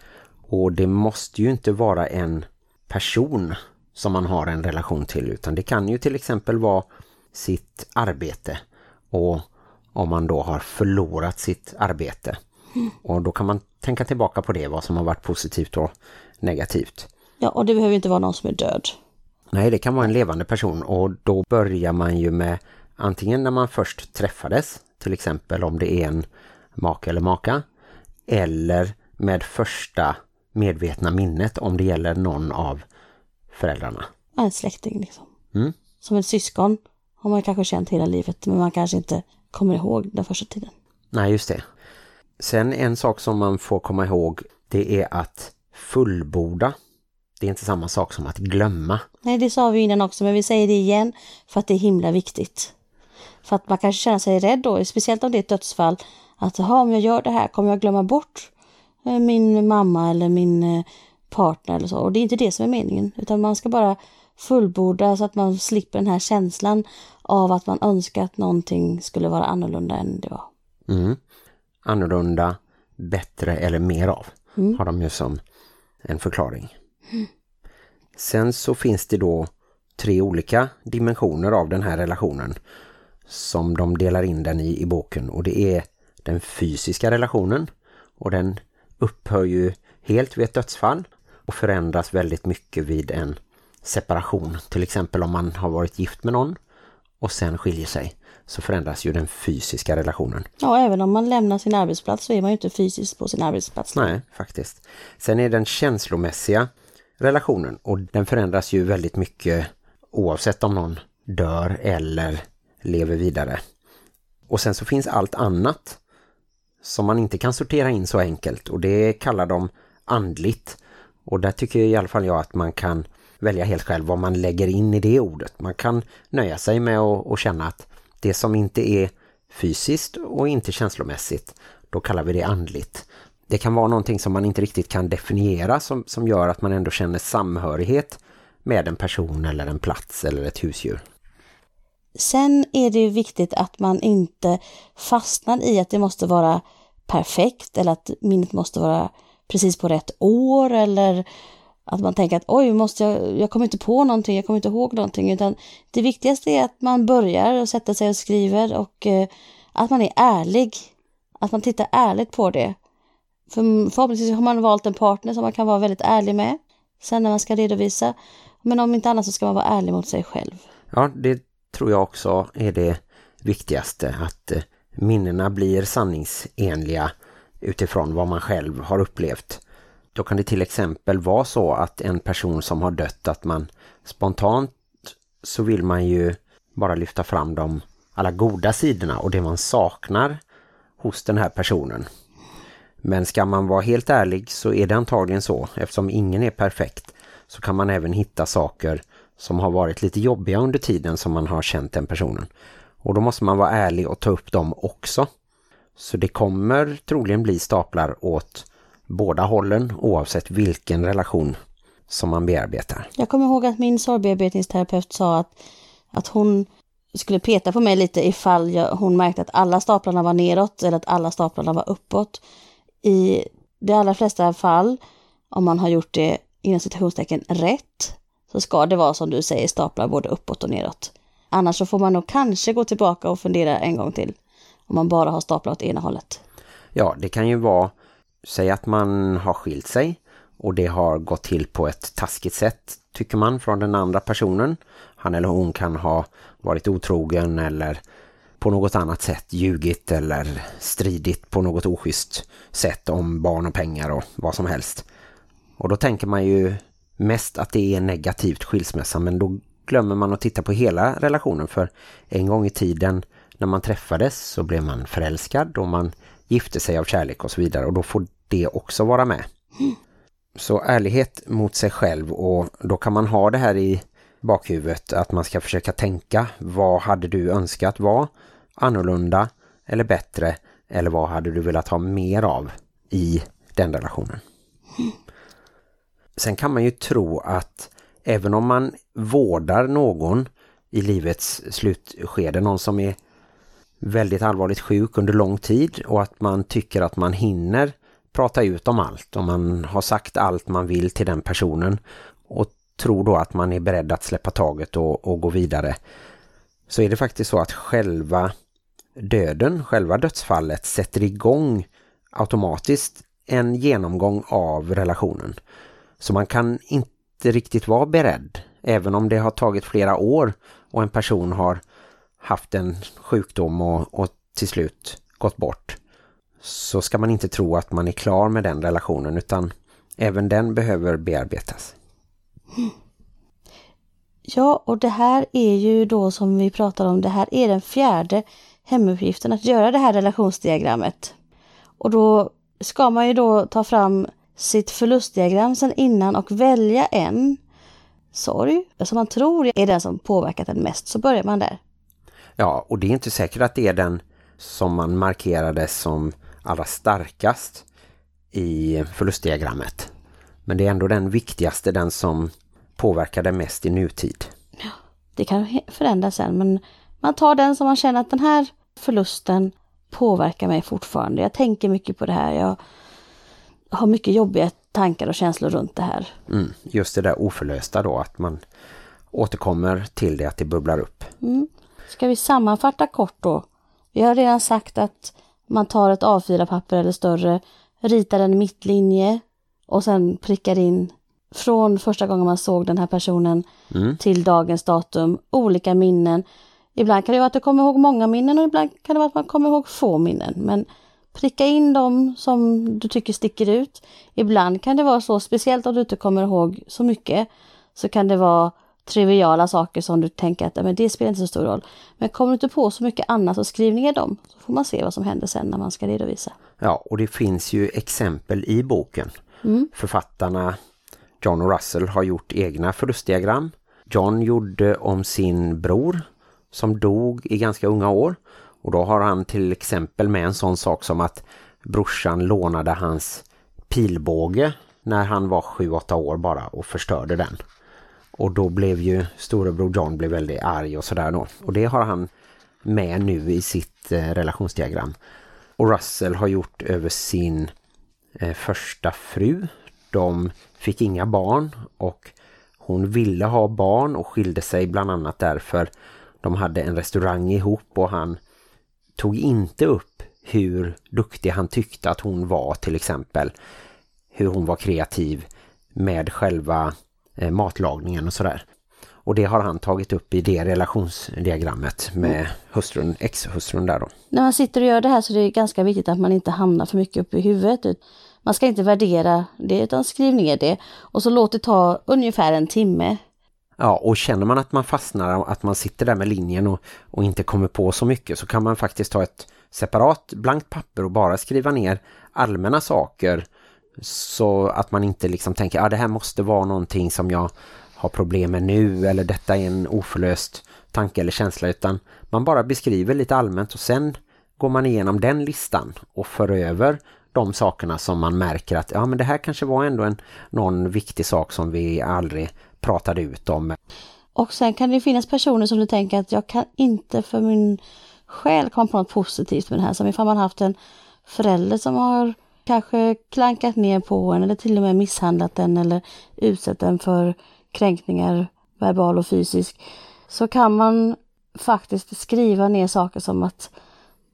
Och det måste ju inte vara en person som man har en relation till utan det kan ju till exempel vara sitt arbete och om man då har förlorat sitt arbete. Och då kan man tänka tillbaka på det, vad som har varit positivt och negativt. Ja, och det behöver inte vara någon som är död. Nej, det kan vara en levande person och då börjar man ju med antingen när man först träffades, till exempel om det är en make eller maka, eller med första medvetna minnet om det gäller någon av föräldrarna. Ja, En släkting liksom. Mm. Som ett syskon har man kanske känt hela livet men man kanske inte kommer ihåg den första tiden. Nej, just det. Sen en sak som man får komma ihåg, det är att fullborda. Det är inte samma sak som att glömma. Nej, det sa vi innan också, men vi säger det igen för att det är himla viktigt. För att man kanske känner sig rädd då, speciellt om det är ett dödsfall, att "Jaha, om jag gör det här kommer jag glömma bort eh, min mamma eller min eh, partner eller så. Och det är inte det som är meningen, utan man ska bara fullborda så att man slipper den här känslan av att man önskar att någonting skulle vara annorlunda än det var. Mm. Annorlunda, bättre eller mer av har de ju som en förklaring. Sen så finns det då tre olika dimensioner av den här relationen som de delar in den i i boken och det är den fysiska relationen och den upphör ju helt vid ett dödsfall och förändras väldigt mycket vid en separation. Till exempel om man har varit gift med någon och sen skiljer sig så förändras ju den fysiska relationen. Ja, även om man lämnar sin arbetsplats så är man ju inte fysiskt på sin arbetsplats. Nej, faktiskt. Sen är den känslomässiga relationen och den förändras ju väldigt mycket oavsett om någon dör eller lever vidare. Och sen så finns allt annat som man inte kan sortera in så enkelt och det kallar de andligt. Och där tycker i alla fall jag att man kan välja helt själv vad man lägger in i det ordet. Man kan nöja sig med att, att känna att det som inte är fysiskt och inte känslomässigt, då kallar vi det andligt. Det kan vara någonting som man inte riktigt kan definiera som, som gör att man ändå känner samhörighet med en person eller en plats eller ett husdjur. Sen är det ju viktigt att man inte fastnar i att det måste vara perfekt eller att minnet måste vara precis på rätt år eller att man tänker att oj, måste jag, jag kommer inte på någonting, jag kommer inte ihåg någonting utan det viktigaste är att man börjar och sätter sig och skriver och eh, att man är ärlig. Att man tittar ärligt på det. För förhoppningsvis har man valt en partner som man kan vara väldigt ärlig med sen när man ska redovisa. Men om inte annat så ska man vara ärlig mot sig själv. Ja, det tror jag också är det viktigaste. Att eh, minnena blir sanningsenliga utifrån vad man själv har upplevt. Då kan det till exempel vara så att en person som har dött att man spontant så vill man ju bara lyfta fram de alla goda sidorna och det man saknar hos den här personen. Men ska man vara helt ärlig så är det antagligen så. Eftersom ingen är perfekt så kan man även hitta saker som har varit lite jobbiga under tiden som man har känt den personen. Och då måste man vara ärlig och ta upp dem också. Så det kommer troligen bli staplar åt båda hållen oavsett vilken relation som man bearbetar. Jag kommer ihåg att min sorgbearbetningsterapeut sa att, att hon skulle peta på mig lite ifall jag, hon märkte att alla staplarna var neråt eller att alla staplarna var uppåt. I de allra flesta fall, om man har gjort det inom citationstecken rätt, så ska det vara som du säger staplar både uppåt och neråt. Annars så får man nog kanske gå tillbaka och fundera en gång till om man bara har staplar åt ena hållet. Ja, det kan ju vara, säg att man har skilt sig och det har gått till på ett taskigt sätt tycker man från den andra personen. Han eller hon kan ha varit otrogen eller på något annat sätt ljugit eller stridit på något oschysst sätt om barn och pengar och vad som helst. Och då tänker man ju mest att det är negativt skilsmässa men då glömmer man att titta på hela relationen för en gång i tiden när man träffades så blev man förälskad och man gifte sig av kärlek och så vidare och då får det också vara med. Så ärlighet mot sig själv och då kan man ha det här i bakhuvudet att man ska försöka tänka vad hade du önskat vara annorlunda eller bättre eller vad hade du velat ha mer av i den relationen. Sen kan man ju tro att även om man vårdar någon i livets slutskede, någon som är väldigt allvarligt sjuk under lång tid och att man tycker att man hinner prata ut om allt och man har sagt allt man vill till den personen och tror då att man är beredd att släppa taget och, och gå vidare så är det faktiskt så att själva döden, själva dödsfallet sätter igång automatiskt en genomgång av relationen. Så man kan inte riktigt vara beredd även om det har tagit flera år och en person har haft en sjukdom och, och till slut gått bort så ska man inte tro att man är klar med den relationen utan även den behöver bearbetas. Ja, och det här är ju då som vi pratar om, det här är den fjärde hemuppgiften att göra det här relationsdiagrammet. Och då ska man ju då ta fram sitt förlustdiagram sen innan och välja en sorg som man tror är den som påverkat en mest så börjar man där. Ja, och det är inte säkert att det är den som man markerade som allra starkast i förlustdiagrammet. Men det är ändå den viktigaste, den som påverkade mest i nutid. Ja, det kan förändras sen men man tar den som man känner att den här förlusten påverkar mig fortfarande. Jag tänker mycket på det här. Jag har mycket jobbiga tankar och känslor runt det här. Mm, just det där oförlösta då, att man återkommer till det, att det bubblar upp. Mm. Ska vi sammanfatta kort då? Vi har redan sagt att man tar ett A4-papper eller större, ritar en mittlinje och sen prickar in från första gången man såg den här personen mm. till dagens datum, olika minnen. Ibland kan det vara att du kommer ihåg många minnen och ibland kan det vara att man kommer ihåg få minnen. Men pricka in dem som du tycker sticker ut. Ibland kan det vara så, speciellt om du inte kommer ihåg så mycket, så kan det vara triviala saker som du tänker att men det spelar inte så stor roll. Men kommer du inte på så mycket annat så skriv ner dem. Så får man se vad som händer sen när man ska redovisa. Ja, och det finns ju exempel i boken. Författarna John och Russell har gjort egna förlustdiagram. John gjorde om sin bror som dog i ganska unga år. Och då har han till exempel med en sån sak som att brorsan lånade hans pilbåge när han var 7-8 år bara och förstörde den. Och då blev ju storebror John blev väldigt arg och sådär då. Och det har han med nu i sitt eh, relationsdiagram. Och Russell har gjort över sin eh, första fru. De fick inga barn och hon ville ha barn och skilde sig bland annat därför de hade en restaurang ihop och han tog inte upp hur duktig han tyckte att hon var till exempel. Hur hon var kreativ med själva matlagningen och sådär. Och det har han tagit upp i det relationsdiagrammet med hustrun, ex-hustrun där då. När man sitter och gör det här så är det ganska viktigt att man inte hamnar för mycket upp i huvudet. Man ska inte värdera det utan skriv ner det och så låt det ta ungefär en timme. Ja, och känner man att man fastnar, att man sitter där med linjen och, och inte kommer på så mycket så kan man faktiskt ta ett separat blankt papper och bara skriva ner allmänna saker så att man inte liksom tänker att ah, det här måste vara någonting som jag har problem med nu eller detta är en oförlöst tanke eller känsla utan man bara beskriver lite allmänt och sen går man igenom den listan och för över de sakerna som man märker att ja men det här kanske var ändå en någon viktig sak som vi aldrig pratade ut om. Och sen kan det finnas personer som du tänker att jag kan inte för min själ komma på något positivt med det här. Som ifall man haft en förälder som har kanske klankat ner på en eller till och med misshandlat den eller utsatt den för kränkningar, verbal och fysisk. Så kan man faktiskt skriva ner saker som att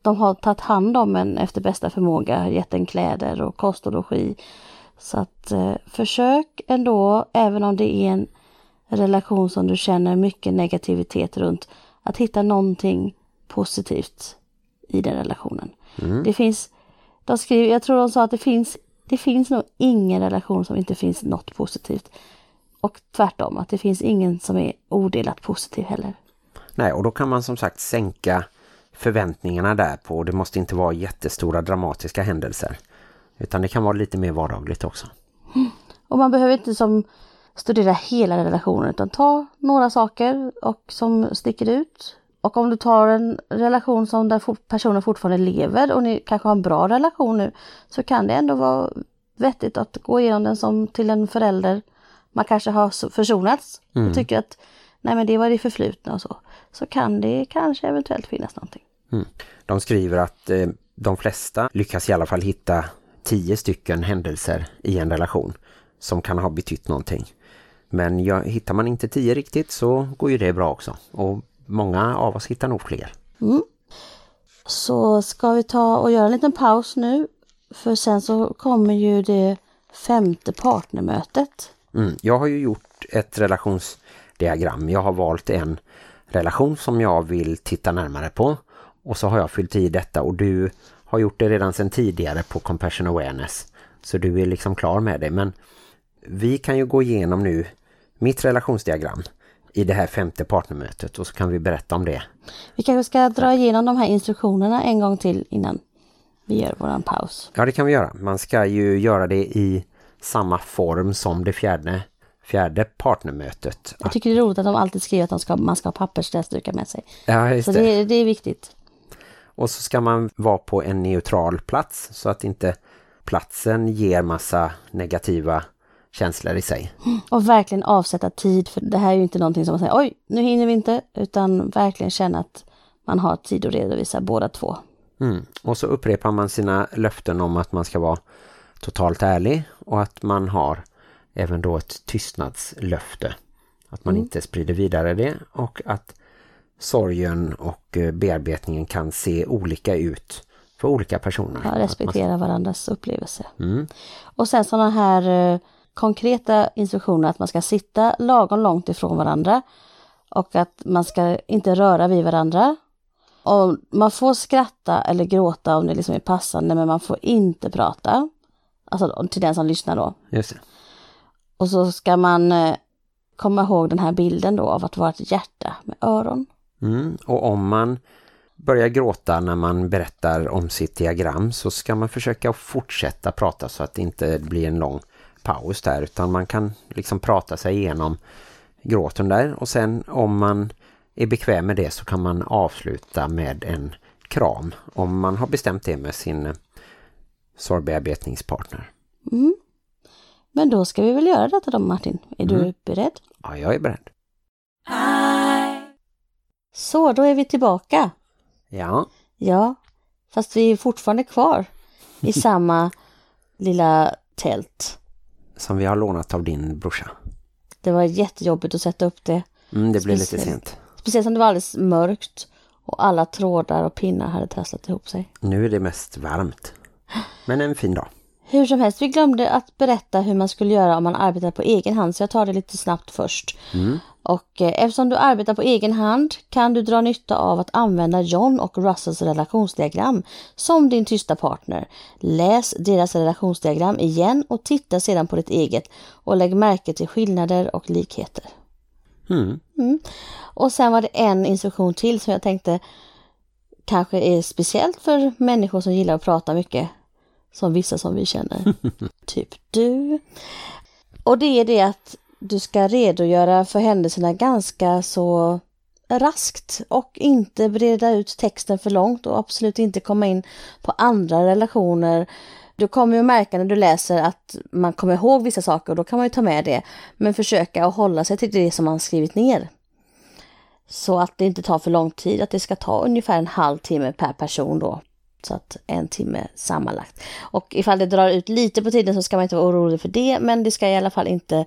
de har tagit hand om en efter bästa förmåga, gett en kläder och kost och logi. Så att eh, försök ändå, även om det är en relation som du känner mycket negativitet runt, att hitta någonting positivt i den relationen. Det finns, de skriver, jag tror de sa att det finns, det finns nog ingen relation som inte finns något positivt. Och tvärtom, att det finns ingen som är odelat positiv heller. Nej, och då kan man som sagt sänka förväntningarna där på. Det måste inte vara jättestora dramatiska händelser. Utan det kan vara lite mer vardagligt också. Och man behöver inte som studera hela relationen utan ta några saker och som sticker ut. Och om du tar en relation som där personen fortfarande lever och ni kanske har en bra relation nu så kan det ändå vara vettigt att gå igenom den som till en förälder. Man kanske har försonats och tycker att nej men det var det förflutna och så. Så kan det kanske eventuellt finnas någonting. De skriver att eh, de flesta lyckas i alla fall hitta tio stycken händelser i en relation som kan ha betytt någonting. Men ja, hittar man inte tio riktigt så går ju det bra också. Och många av oss hittar nog fler. Så ska vi ta och göra en liten paus nu. För sen så kommer ju det femte partnermötet. Mm. Jag har ju gjort ett relationsdiagram. Jag har valt en relation som jag vill titta närmare på. Och så har jag fyllt i detta och du har gjort det redan sedan tidigare på Compassion Awareness. Så du är liksom klar med det. Men vi kan ju gå igenom nu mitt relationsdiagram i det här femte partnermötet och så kan vi berätta om det. Vi kanske ska dra igenom de här instruktionerna en gång till innan vi gör våran paus. Ja, det kan vi göra. Man ska ju göra det i samma form som det fjärde, fjärde partnermötet. Jag tycker det är roligt att de alltid skriver att de ska, man ska ha pappersläsdukar med sig. Ja, just Så det. det, det är viktigt. Och så ska man vara på en neutral plats så att inte platsen ger massa negativa känslor i sig. Och verkligen avsätta tid för det här är ju inte någonting som man säger oj, nu hinner vi inte. Utan verkligen känna att man har tid att redovisa båda två. Mm. Och så upprepar man sina löften om att man ska vara totalt ärlig och att man har även då ett tystnadslöfte. Att man inte sprider vidare det och att sorgen och eh, bearbetningen kan se olika ut för olika personer. Ja, Att man- respektera varandras upplevelse. Mm. Och sen sådana här eh, konkreta instruktioner att man ska sitta lagom långt ifrån varandra. Och att man ska inte röra vid varandra. Och man får skratta eller gråta om det liksom är passande men man får inte prata. Alltså till den som lyssnar då. Just det. Och så ska man eh, komma ihåg den här bilden då av att vara ett hjärta med öron. Mm. Och om man börjar gråta när man berättar om sitt diagram så ska man försöka fortsätta prata så att det inte blir en lång paus där utan man kan liksom prata sig igenom gråten där och sen om man är bekväm med det så kan man avsluta med en kram om man har bestämt det med sin eh, sorgbearbetningspartner. Mm. Men då ska vi väl göra detta då Martin. Är du beredd? Ja, jag är beredd. Så, då är vi tillbaka. Ja, Ja, fast vi är fortfarande kvar i samma lilla tält. Som vi har lånat av din brorsa. Det var jättejobbigt att sätta upp det. Mm, det blir lite sent. Speciellt som det var alldeles mörkt och alla trådar och pinnar hade trasslat ihop sig. Nu är det mest varmt. Men en fin dag. Hur som helst, vi glömde att berätta hur man skulle göra om man arbetar på egen hand, så jag tar det lite snabbt först. Och eh, eftersom du arbetar på egen hand kan du dra nytta av att använda John och Russells relationsdiagram som din tysta partner. Läs deras relationsdiagram igen och titta sedan på ditt eget och lägg märke till skillnader och likheter. Mm. Och sen var det en instruktion till som jag tänkte kanske är speciellt för människor som gillar att prata mycket. Som vissa som vi känner. typ du. Och det är det att du ska redogöra för händelserna ganska så raskt och inte breda ut texten för långt och absolut inte komma in på andra relationer. Du kommer ju märka när du läser att man kommer ihåg vissa saker och då kan man ju ta med det. Men försöka att hålla sig till det som man skrivit ner. Så att det inte tar för lång tid, att det ska ta ungefär en halvtimme per person då. Så att en timme sammanlagt. Och ifall det drar ut lite på tiden så ska man inte vara orolig för det, men det ska i alla fall inte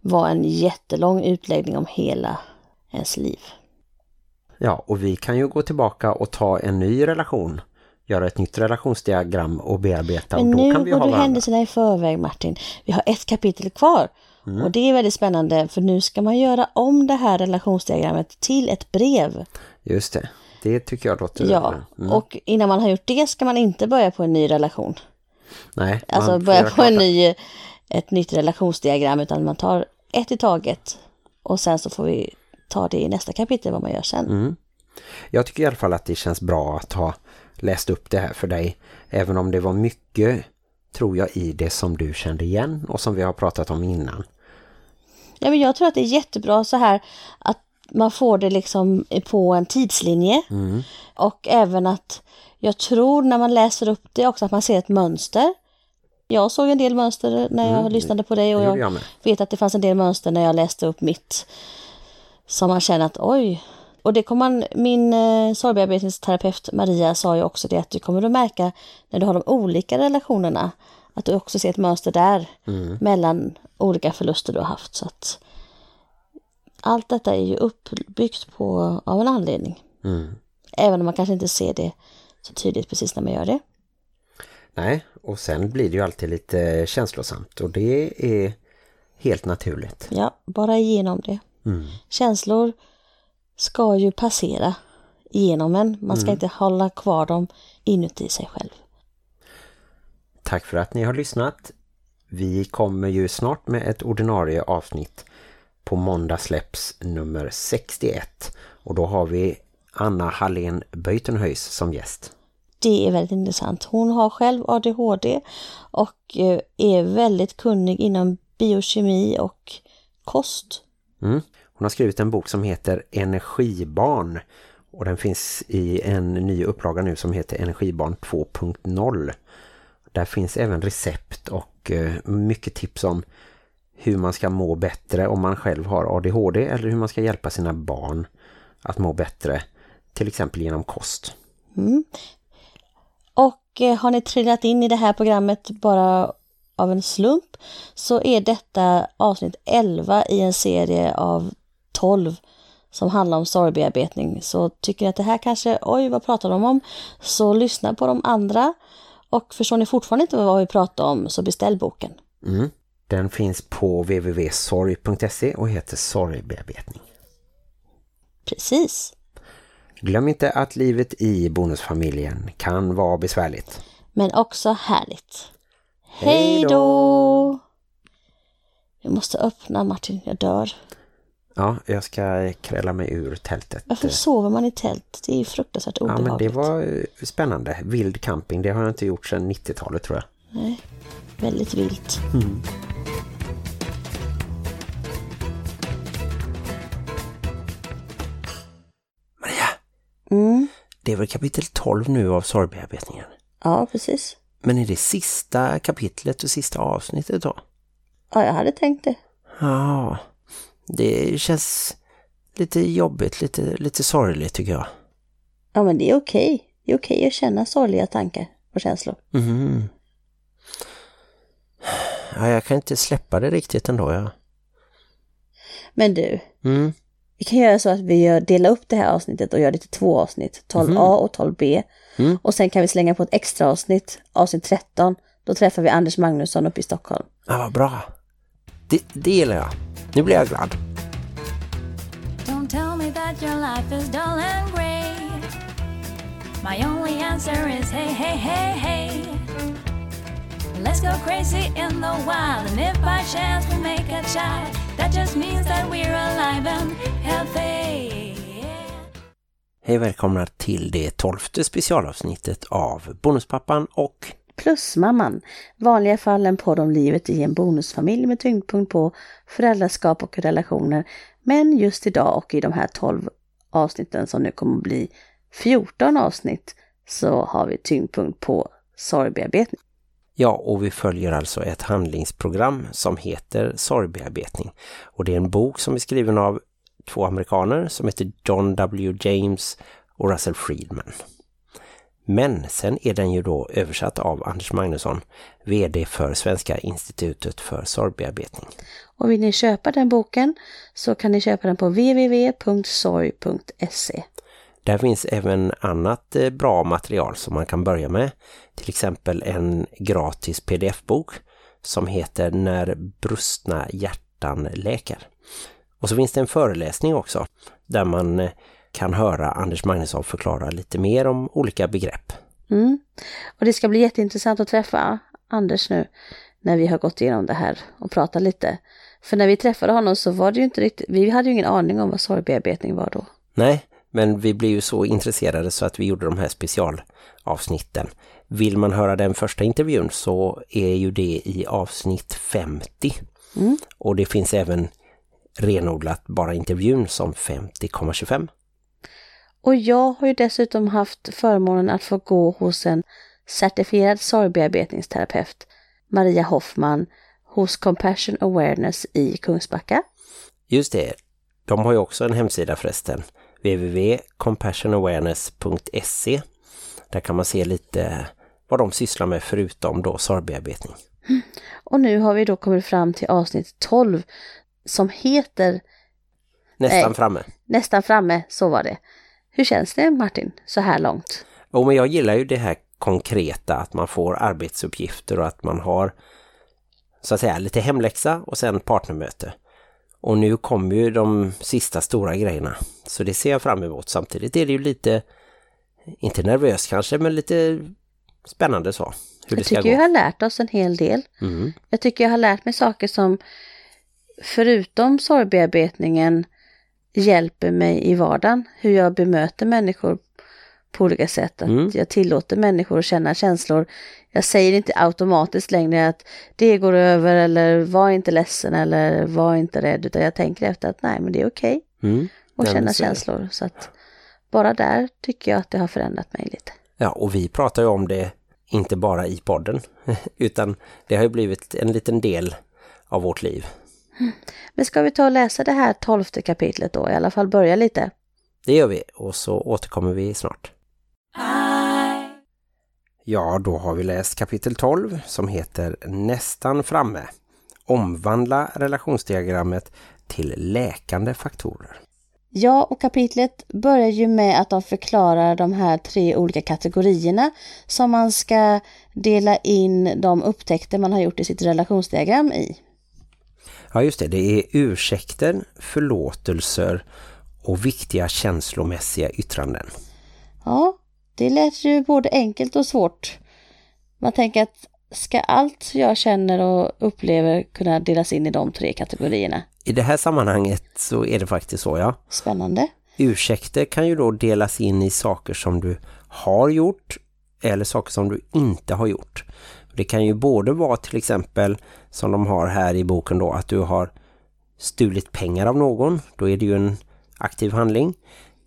vara en jättelång utläggning om hela ens liv. Ja, och vi kan ju gå tillbaka och ta en ny relation. Göra ett nytt relationsdiagram och bearbeta. Men och nu går du händelserna i förväg Martin. Vi har ett kapitel kvar. Mm. Och det är väldigt spännande för nu ska man göra om det här relationsdiagrammet till ett brev. Just det. Det tycker jag låter... Ja, Mm. och innan man har gjort det ska man inte börja på en ny relation. Nej, Alltså börja på en ny, ett nytt relationsdiagram utan man tar ett i taget. Och sen så får vi ta det i nästa kapitel vad man gör sen. Mm. Jag tycker i alla fall att det känns bra att ha läst upp det här för dig. Även om det var mycket, tror jag, i det som du kände igen och som vi har pratat om innan. Ja, men jag tror att det är jättebra så här att man får det liksom på en tidslinje. Och även att jag tror när man läser upp det också att man ser ett mönster. Jag såg en del mönster när jag lyssnade på dig och jag, jag vet att det fanns en del mönster när jag läste upp mitt. Som man känner att oj. Och det kommer man, min eh, sorgbearbetningsterapeut Maria sa ju också det att du kommer att märka när du har de olika relationerna att du också ser ett mönster där mellan olika förluster du har haft. Så att allt detta är ju uppbyggt på, av en anledning. Mm. Även om man kanske inte ser det så tydligt precis när man gör det. Nej, och sen blir det ju alltid lite känslosamt och det är helt naturligt. Ja, bara igenom det. Mm. Känslor ska ju passera igenom en. Man ska inte hålla kvar dem inuti sig själv. Tack för att ni har lyssnat. Vi kommer ju snart med ett ordinarie avsnitt. På måndag släpps nummer 61 och då har vi Anna Hallén Böjtenhöjs som gäst. Det är väldigt intressant. Hon har själv ADHD och eh, är väldigt kunnig inom biokemi och kost. Mm. Hon har skrivit en bok som heter Energibarn och den finns i en ny upplaga nu som heter Energibarn 2.0. Där finns även recept och eh, mycket tips om hur man ska må bättre om man själv har ADHD eller hur man ska hjälpa sina barn att må bättre, till exempel genom kost. Och eh, har ni trillat in i det här programmet bara av en slump så är detta avsnitt 11 i en serie av 12 som handlar om sorgbearbetning. Så tycker ni att det här kanske, oj vad pratar de om? Så lyssna på de andra. Och förstår ni fortfarande inte vad vi pratar om så beställ boken. Mm. Den finns på www.sorg.se och heter Sorgbearbetning. Precis. Glöm inte att livet i bonusfamiljen kan vara besvärligt. Men också härligt. Hej då! Vi måste öppna Martin, jag dör. Ja, jag ska kräla mig ur tältet. Varför sover man i tält? Det är ju fruktansvärt Ja, obehagligt. men det var eh, spännande. Vild camping, det har jag inte gjort sedan 90-talet tror jag. Nej, väldigt vilt. Maria, Mm. det är väl kapitel 12 nu av sorgbearbetningen. Ja, precis. Men är det sista kapitlet och sista avsnittet då? Ja, jag hade tänkt det. Ja, det känns lite jobbigt, lite, lite sorgligt tycker jag. Ja, men det är okej. Det är okej att känna sorgliga tankar och känslor. Mhm. Ja, jag kan inte släppa det riktigt ändå. Ja. Men du, Mm. Vi kan göra så att vi gör, delar upp det här avsnittet och gör det till två avsnitt. 12A och 12B. Mm. Och sen kan vi slänga på ett extra avsnitt, avsnitt 13. Då träffar vi Anders Magnusson uppe i Stockholm. Ja, vad bra. Det, det gillar jag. Nu blir jag glad. Don't tell me that your life is dull and grey. My only answer is hey, hey, hey, hey. Let's go crazy in the wild, and if by chance we make a child, that just means that we're alive and healthy. Hej välkomna till det tolfte specialavsnittet av Bonuspappan och Plus mamman. Vanliga fall en podd om livet i en bonusfamilj med tyngdpunkt på föräldraskap och relationer. Men just idag och i de här 12 avsnitten som nu kommer att bli 14 avsnitt så har vi tyngdpunkt på sorgbearbetning. Ja, och vi följer alltså ett handlingsprogram som heter Sorgbearbetning. Och det är en bok som är skriven av två amerikaner som heter John W. James och Russell Friedman. Men sen är den ju då översatt av Anders Magnusson, VD för Svenska institutet för sorgbearbetning. Och vill ni köpa den boken så kan ni köpa den på www.sorg.se. Där finns även annat eh, bra material som man kan börja med. Till exempel en gratis pdf-bok som heter När brustna hjärtan läker. Och så finns det en föreläsning också där man eh, kan höra Anders Magnusson förklara lite mer om olika begrepp. Mm. Och det ska bli jätteintressant att träffa Anders nu när vi har gått igenom det här och pratat lite. För när vi träffade honom så var det ju inte riktigt, vi hade ju ingen aning om vad sorgbearbetning var då. Nej, men vi blev ju så intresserade så att vi gjorde de här specialavsnitten. Vill man höra den första intervjun så är ju det i avsnitt 50. Mm. Och det finns även renodlat bara intervjun som 50,25. Och jag har ju dessutom haft förmånen att få gå hos en certifierad sorgbearbetningsterapeut, Maria Hoffman, hos Compassion Awareness i Kungsbacka. Just det, de har ju också en hemsida förresten. www.compassionawareness.se Där kan man se lite vad de sysslar med förutom då sorgbearbetning. Och nu har vi då kommit fram till avsnitt 12 som heter Nästan Nej. framme. Nästan framme, så var det. Hur känns det Martin, så här långt? Och men jag gillar ju det här konkreta att man får arbetsuppgifter och att man har så att säga lite hemläxa och sen partnermöte. Och nu kommer ju de sista stora grejerna. Så det ser jag fram emot. Samtidigt är det ju lite, inte nervös kanske, men lite spännande så. Hur det Jag ska tycker gå. vi har lärt oss en hel del. Mm. Jag tycker jag har lärt mig saker som förutom sorgbearbetningen hjälper mig i vardagen. Hur jag bemöter människor på olika sätt. Att Mm. jag tillåter människor att känna känslor. Jag säger inte automatiskt längre att det går över eller var inte ledsen eller var inte rädd. Utan jag tänker efter att nej men det är okej Mm. att Nej, men känna så känslor. Så att bara där tycker jag att det har förändrat mig lite. Ja, och vi pratar ju om det inte bara i podden, utan det har ju blivit en liten del av vårt liv. Men ska vi ta och läsa det här tolfte kapitlet då? I alla fall börja lite. Det gör vi och så återkommer vi snart. Ja, då har vi läst kapitel 12 som heter Nästan framme. Omvandla relationsdiagrammet till läkande faktorer. Ja, och kapitlet börjar ju med att de förklarar de här tre olika kategorierna som man ska dela in de upptäckter man har gjort i sitt relationsdiagram i. Ja, just det. Det är ursäkter, förlåtelser och viktiga känslomässiga yttranden. Ja, det lät ju både enkelt och svårt. Man tänker att ska allt jag känner och upplever kunna delas in i de tre kategorierna? I det här sammanhanget så är det faktiskt så, ja. Spännande. Ursäkter kan ju då delas in i saker som du har gjort eller saker som du inte har gjort. Det kan ju både vara till exempel som de har här i boken då att du har stulit pengar av någon, då är det ju en aktiv handling.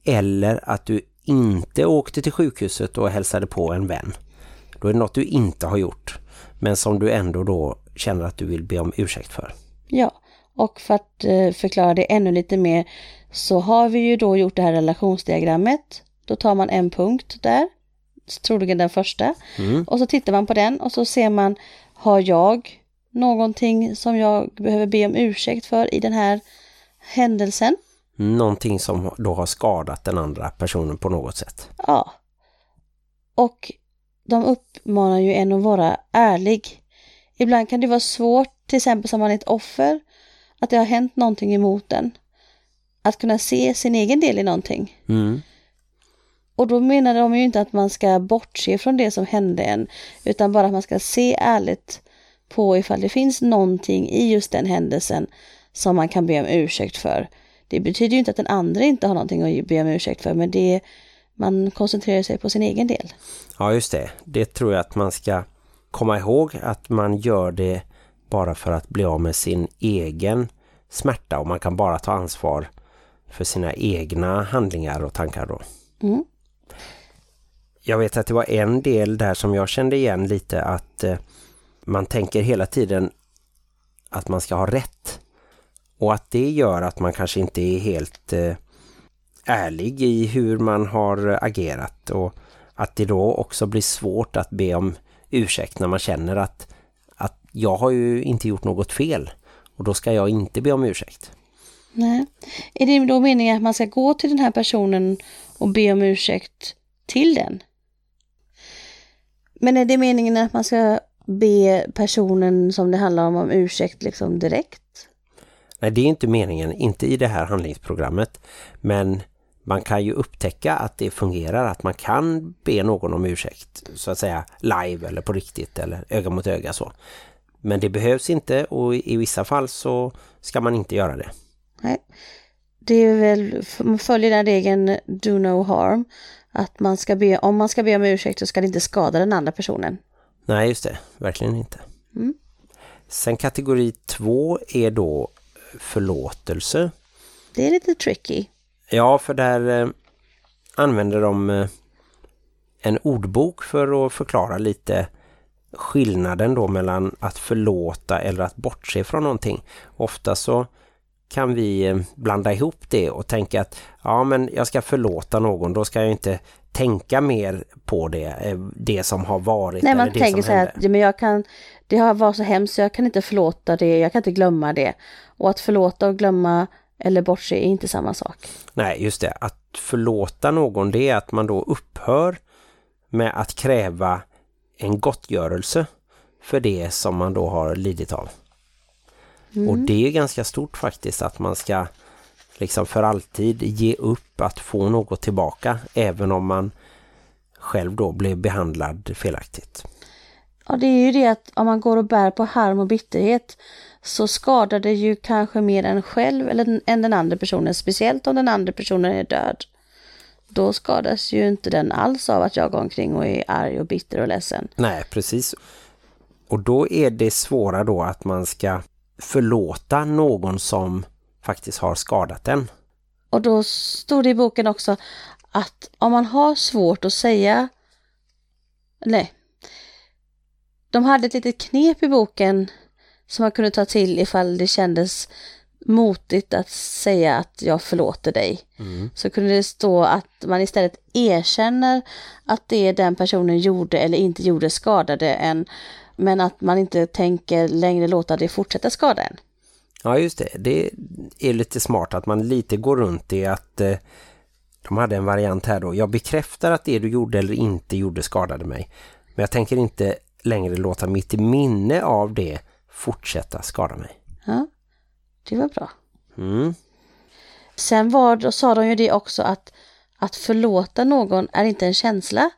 Eller att du inte åkte till sjukhuset och hälsade på en vän. Då är det något du inte har gjort men som du ändå då känner att du vill be om ursäkt för. Ja, och för att eh, förklara det ännu lite mer så har vi ju då gjort det här relationsdiagrammet. Då tar man en punkt där, troligen den första, Mm. och så tittar man på den och så ser man, har jag någonting som jag behöver be om ursäkt för i den här händelsen? Någonting som då har skadat den andra personen på något sätt. Ja. Och de uppmanar ju en att vara ärlig. Ibland kan det vara svårt, till exempel som man är ett offer, att det har hänt någonting emot en. Att kunna se sin egen del i någonting. Mm. Och då menar de ju inte att man ska bortse från det som hände en, utan bara att man ska se ärligt på ifall det finns någonting i just den händelsen som man kan be om ursäkt för. Det betyder ju inte att den andra inte har någonting att be om ursäkt för, men det man koncentrerar sig på sin egen del. Ja just det, det tror jag att man ska komma ihåg att man gör det bara för att bli av med sin egen smärta och man kan bara ta ansvar för sina egna handlingar och tankar då. Mm. Jag vet att det var en del där som jag kände igen lite att eh, man tänker hela tiden att man ska ha rätt. Och att det gör att man kanske inte är helt eh, ärlig i hur man har agerat och att det då också blir svårt att be om ursäkt när man känner att, att jag har ju inte gjort något fel och då ska jag inte be om ursäkt. Nej. Är det då meningen att man ska gå till den här personen och be om ursäkt till den? Men är det meningen att man ska be personen som det handlar om om ursäkt liksom direkt? Nej, det är inte meningen, inte i det här handlingsprogrammet. Men man kan ju upptäcka att det fungerar, att man kan be någon om ursäkt. Så att säga live eller på riktigt eller öga mot öga så. Men det behövs inte och i vissa fall så ska man inte göra det. Nej. Det är väl, man följer den regeln do no harm. Att man ska be, om man ska be om ursäkt så ska det inte skada den andra personen. Nej, just det. Verkligen inte. Mm. Sen kategori två är då förlåtelse. Det är lite tricky. Ja, för där eh, använder de eh, en ordbok för att förklara lite skillnaden då mellan att förlåta eller att bortse från någonting. Ofta så kan vi eh, blanda ihop det och tänka att ja men jag ska förlåta någon, då ska jag inte tänka mer på det, det som har varit Nej, man tänker så här att men jag kan, det har varit så hemskt så jag kan inte förlåta det, jag kan inte glömma det. Och att förlåta och glömma eller bortse är inte samma sak. Nej, just det. Att förlåta någon det är att man då upphör med att kräva en gottgörelse för det som man då har lidit av. Och det är ganska stort faktiskt att man ska liksom för alltid ge upp att få något tillbaka även om man själv då blev behandlad felaktigt. Ja, det är ju det att om man går och bär på harm och bitterhet så skadar det ju kanske mer en själv eller den- än den andra personen, speciellt om den andra personen är död. Då skadas ju inte den alls av att jag går omkring och är arg och bitter och ledsen. Nej, precis. Och då är det svåra då att man ska förlåta någon som faktiskt har skadat en. Och då stod det i boken också att om man har svårt att säga... Nej. De hade ett litet knep i boken som man kunde ta till ifall det kändes motigt att säga att jag förlåter dig. Så kunde det stå att man istället erkänner att det den personen gjorde eller inte gjorde skadade en. Men att man inte tänker längre låta det fortsätta skada en. Ja just det, det är lite smart att man lite går runt i att eh, de hade en variant här då. Jag bekräftar att det du gjorde eller inte gjorde skadade mig. Men jag tänker inte längre låta mitt minne av det fortsätta skada mig. Ja, det var bra. Mm. Sen var, då sa de ju det också att att förlåta någon är inte en känsla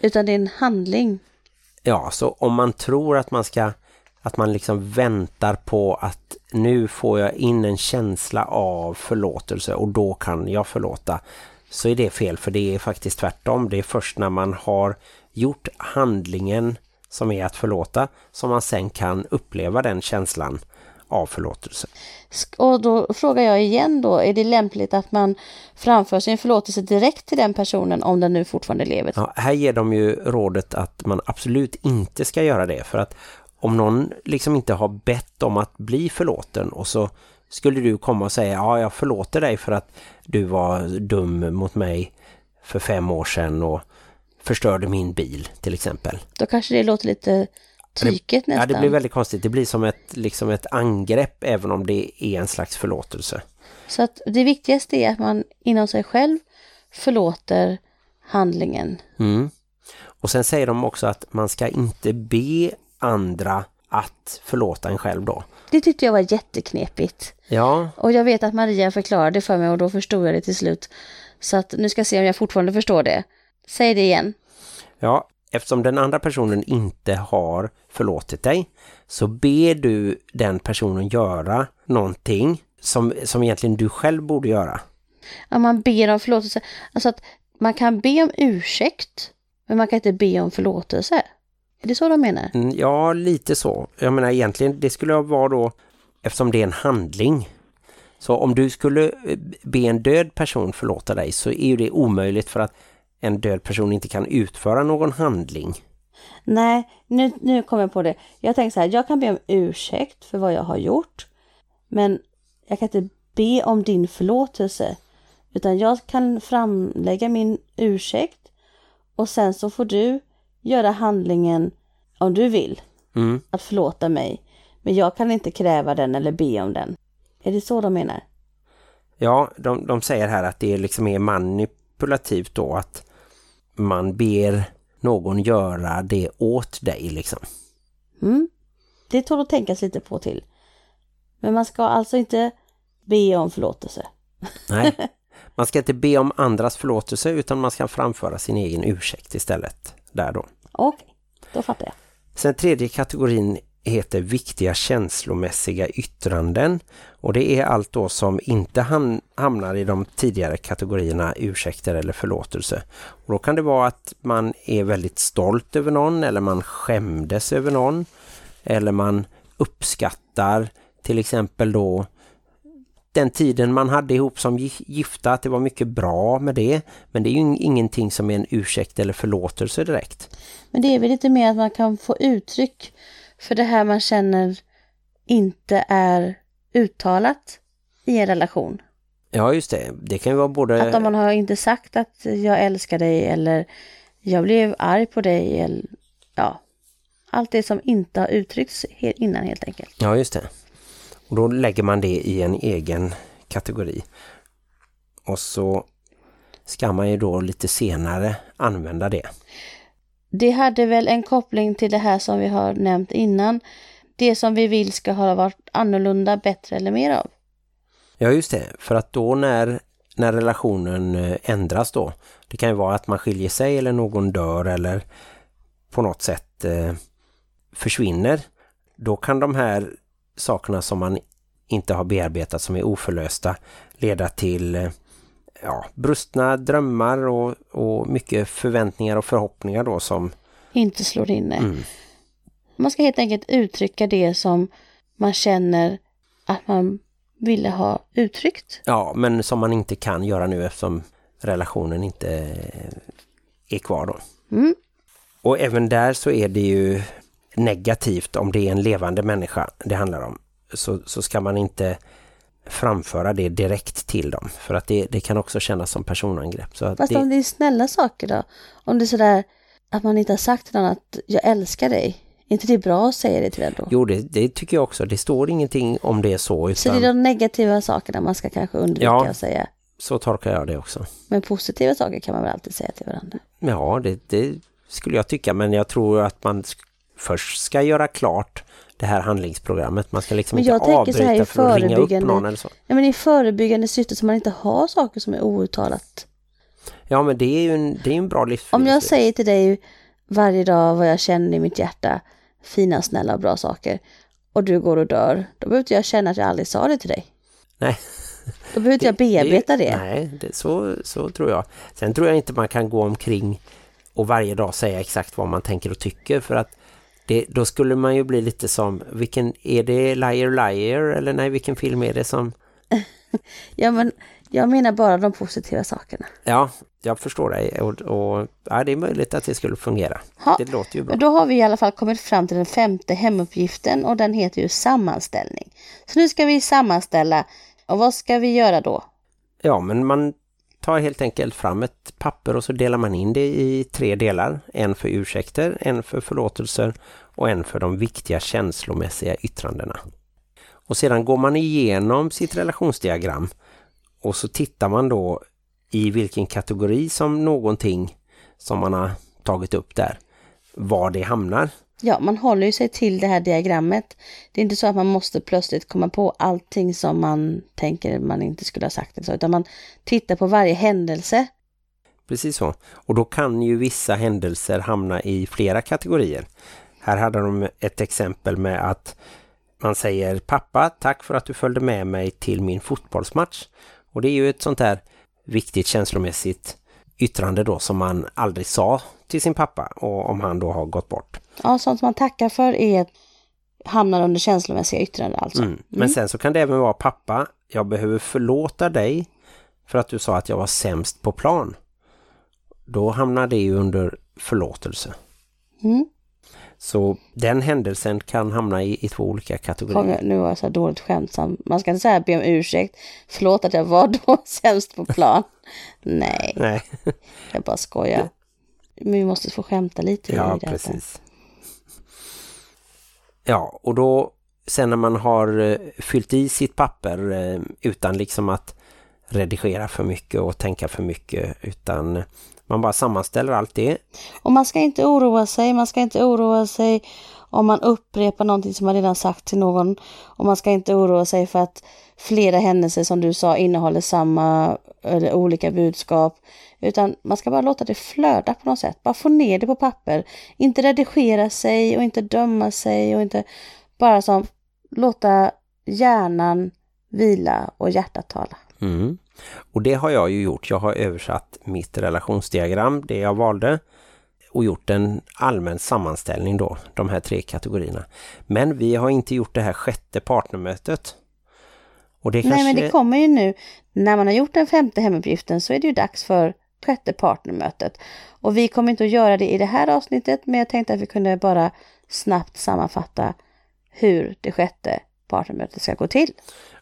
utan det är en handling. Ja, så om man tror att man ska att man liksom väntar på att nu får jag in en känsla av förlåtelse och då kan jag förlåta så är det fel för det är faktiskt tvärtom. Det är först när man har gjort handlingen som är att förlåta som man sen kan uppleva den känslan av förlåtelse. Och då frågar jag igen då, är det lämpligt att man framför sin förlåtelse direkt till den personen om den nu fortfarande lever? Ja, här ger de ju rådet att man absolut inte ska göra det för att om någon liksom inte har bett om att bli förlåten och så skulle du komma och säga ja jag förlåter dig för att du var dum mot mig för fem år sedan och förstörde min bil till exempel. Då kanske det låter lite tyket nästan. Ja, det blir väldigt konstigt. Det blir som ett, liksom ett angrepp även om det är en slags förlåtelse. Så att det viktigaste är att man inom sig själv förlåter handlingen. Mm. Och sen säger de också att man ska inte be andra att förlåta en själv då. Det tyckte jag var jätteknepigt. Ja. Och jag vet att Maria förklarade för mig och då förstod jag det till slut. Så att nu ska jag se om jag fortfarande förstår det. Säg det igen. Ja, eftersom den andra personen inte har förlåtit dig så ber du den personen göra någonting som, som egentligen du själv borde göra. Ja, man ber om förlåtelse. Alltså att man kan be om ursäkt, men man kan inte be om förlåtelse. Är det så de menar? Mm, Ja, lite så. Jag menar egentligen, det skulle vara då, eftersom det är en handling. Så om du skulle eh, be en död person förlåta dig så är ju det omöjligt för att en död person inte kan utföra någon handling. Nej, nu, nu kommer jag på det. Jag tänker så här, jag kan be om ursäkt för vad jag har gjort. Men jag kan inte be om din förlåtelse. Utan jag kan framlägga min ursäkt. Och sen så får du göra handlingen om du vill. Mm. Att förlåta mig. Men jag kan inte kräva den eller be om den. Är det så de menar? Ja, de, de säger här att det liksom är manipulativt då att man ber någon göra det åt dig liksom. Mm. Det tål att tänkas lite på till. Men man ska alltså inte be om förlåtelse. Nej, man ska inte be om andras förlåtelse utan man ska framföra sin egen ursäkt istället där då. Okej, då fattar jag. Sen tredje kategorin heter viktiga känslomässiga yttranden och det är allt då som inte ham- hamnar i de tidigare kategorierna ursäkter eller förlåtelse. Och då kan det vara att man är väldigt stolt över någon eller man skämdes över någon eller man uppskattar till exempel då den tiden man hade ihop som gifta, att det var mycket bra med det. Men det är ju ingenting som är en ursäkt eller förlåtelse direkt. Men det är väl lite mer att man kan få uttryck för det här man känner inte är uttalat i en relation. Ja just det, det kan ju vara både... Att om man har inte sagt att jag älskar dig eller jag blev arg på dig eller ja, allt det som inte har uttryckts innan helt enkelt. Ja just det. Och då lägger man det i en egen kategori. Och så ska man ju då lite senare använda det. Det hade väl en koppling till det här som vi har nämnt innan. Det som vi vill ska ha varit annorlunda, bättre eller mer av. Ja just det, för att då när, när relationen eh, ändras då, det kan ju vara att man skiljer sig eller någon dör eller på något sätt eh, försvinner, då kan de här sakerna som man inte har bearbetat som är oförlösta leda till eh, ja, brustna drömmar och, och mycket förväntningar och förhoppningar då som Inte slår inne. Mm. Man ska helt enkelt uttrycka det som man känner att man ville ha uttryckt. Ja, men som man inte kan göra nu eftersom relationen inte är kvar då. Mm. Och även där så är det ju negativt om det är en levande människa det handlar om. Så, så ska man inte framföra det direkt till dem. För att det, det kan också kännas som personangrepp. Så Fast det, om det är snälla saker då? Om det är sådär att man inte har sagt till någon att jag älskar dig. Är inte det bra att säga det till den då? Jo, det, det tycker jag också. Det står ingenting om det så. Så Utan, det är de negativa sakerna man ska kanske undvika Ja. att säga. Så tolkar jag det också. Men positiva saker kan man väl alltid säga till varandra. Ja, det, det skulle jag tycka. Men jag tror att man först ska göra klart det här handlingsprogrammet. Man ska liksom Men inte jag tänker så här avbryta i för att ringa upp någon eller så. Ja, men i Avbryta för förebyggande- syfte så man inte har saker som är outtalat. Ja men det är ju en, det är en bra Om livsfilosofi. jag säger till dig varje dag vad jag känner i mitt hjärta, fina, snälla och bra saker, och du går och dör, då behöver inte jag känna att jag aldrig sa det till dig. Nej. Då behöver inte jag bearbeta det. Nej, det, så, så tror jag. Sen tror jag inte man kan gå omkring och varje dag säga exakt vad man tänker och tycker för att det, då skulle man ju bli lite som, vilken, är det Liar Liar eller nej, vilken film är det som, Ja, men jag menar bara de positiva sakerna. ja, jag förstår dig och, och ja, det är möjligt att det skulle fungera. Ja, Det låter ju bra. Då har vi i alla fall kommit fram till den femte hemuppgiften och den heter ju sammanställning. Så nu ska vi sammanställa. Och vad ska vi göra då? Ja, men man tar helt enkelt fram ett papper och så delar man in det i tre delar. En för ursäkter, en för förlåtelser och en för de viktiga känslomässiga yttrandena. Och sedan går man igenom sitt relationsdiagram och så tittar man då i vilken kategori som någonting som man har tagit upp där, var det hamnar. Ja, man håller ju sig till det här diagrammet. Det är inte så att man måste plötsligt komma på allting som man tänker man inte skulle ha sagt. eller Så, utan man tittar på varje händelse. Precis så. Och då kan ju vissa händelser hamna i flera kategorier. Här hade de ett exempel med att man säger pappa, tack för att du följde med mig till min fotbollsmatch. Och det är ju ett sånt där viktigt känslomässigt yttrande då som man aldrig sa till sin pappa och om han då har gått bort. Ja, sånt man tackar för är hamnar under känslomässiga yttranden alltså. Mm. Men sen så kan det även vara pappa, jag behöver förlåta dig för att du sa att jag var sämst på plan. Då hamnar det ju under förlåtelse. Mm. Så den händelsen kan hamna i, i två olika kategorier. Nu var jag så dåligt skämtsam. Man ska inte säga be om ursäkt. Förlåt att jag var då sämst på plan. Nej, Nej, jag bara skojar. Men vi måste få skämta lite. ja precis. Ja, och då sen när man har eh, fyllt i sitt papper eh, utan liksom att redigera för mycket och tänka för mycket utan man bara sammanställer allt det. Och man ska inte oroa sig. Man ska inte oroa sig om man upprepar någonting som man redan sagt till någon. Och man ska inte oroa sig för att flera händelser som du sa innehåller samma eller olika budskap. Utan man ska bara låta det flöda på något sätt. Bara få ner det på papper. Inte redigera sig och inte döma sig och inte bara som låta hjärnan vila och hjärtat tala. Mm. Och det har jag ju gjort. Jag har översatt mitt relationsdiagram, det jag valde och gjort en allmän sammanställning då, de här tre kategorierna. Men vi har inte gjort det här sjätte partnermötet. Och det Nej, kanske... men det kommer ju nu. När man har gjort den femte hemuppgiften så är det ju dags för sjätte partnermötet. Och vi kommer inte att göra det i det här avsnittet, men jag tänkte att vi kunde bara snabbt sammanfatta hur det sjätte partnermötet ska gå till.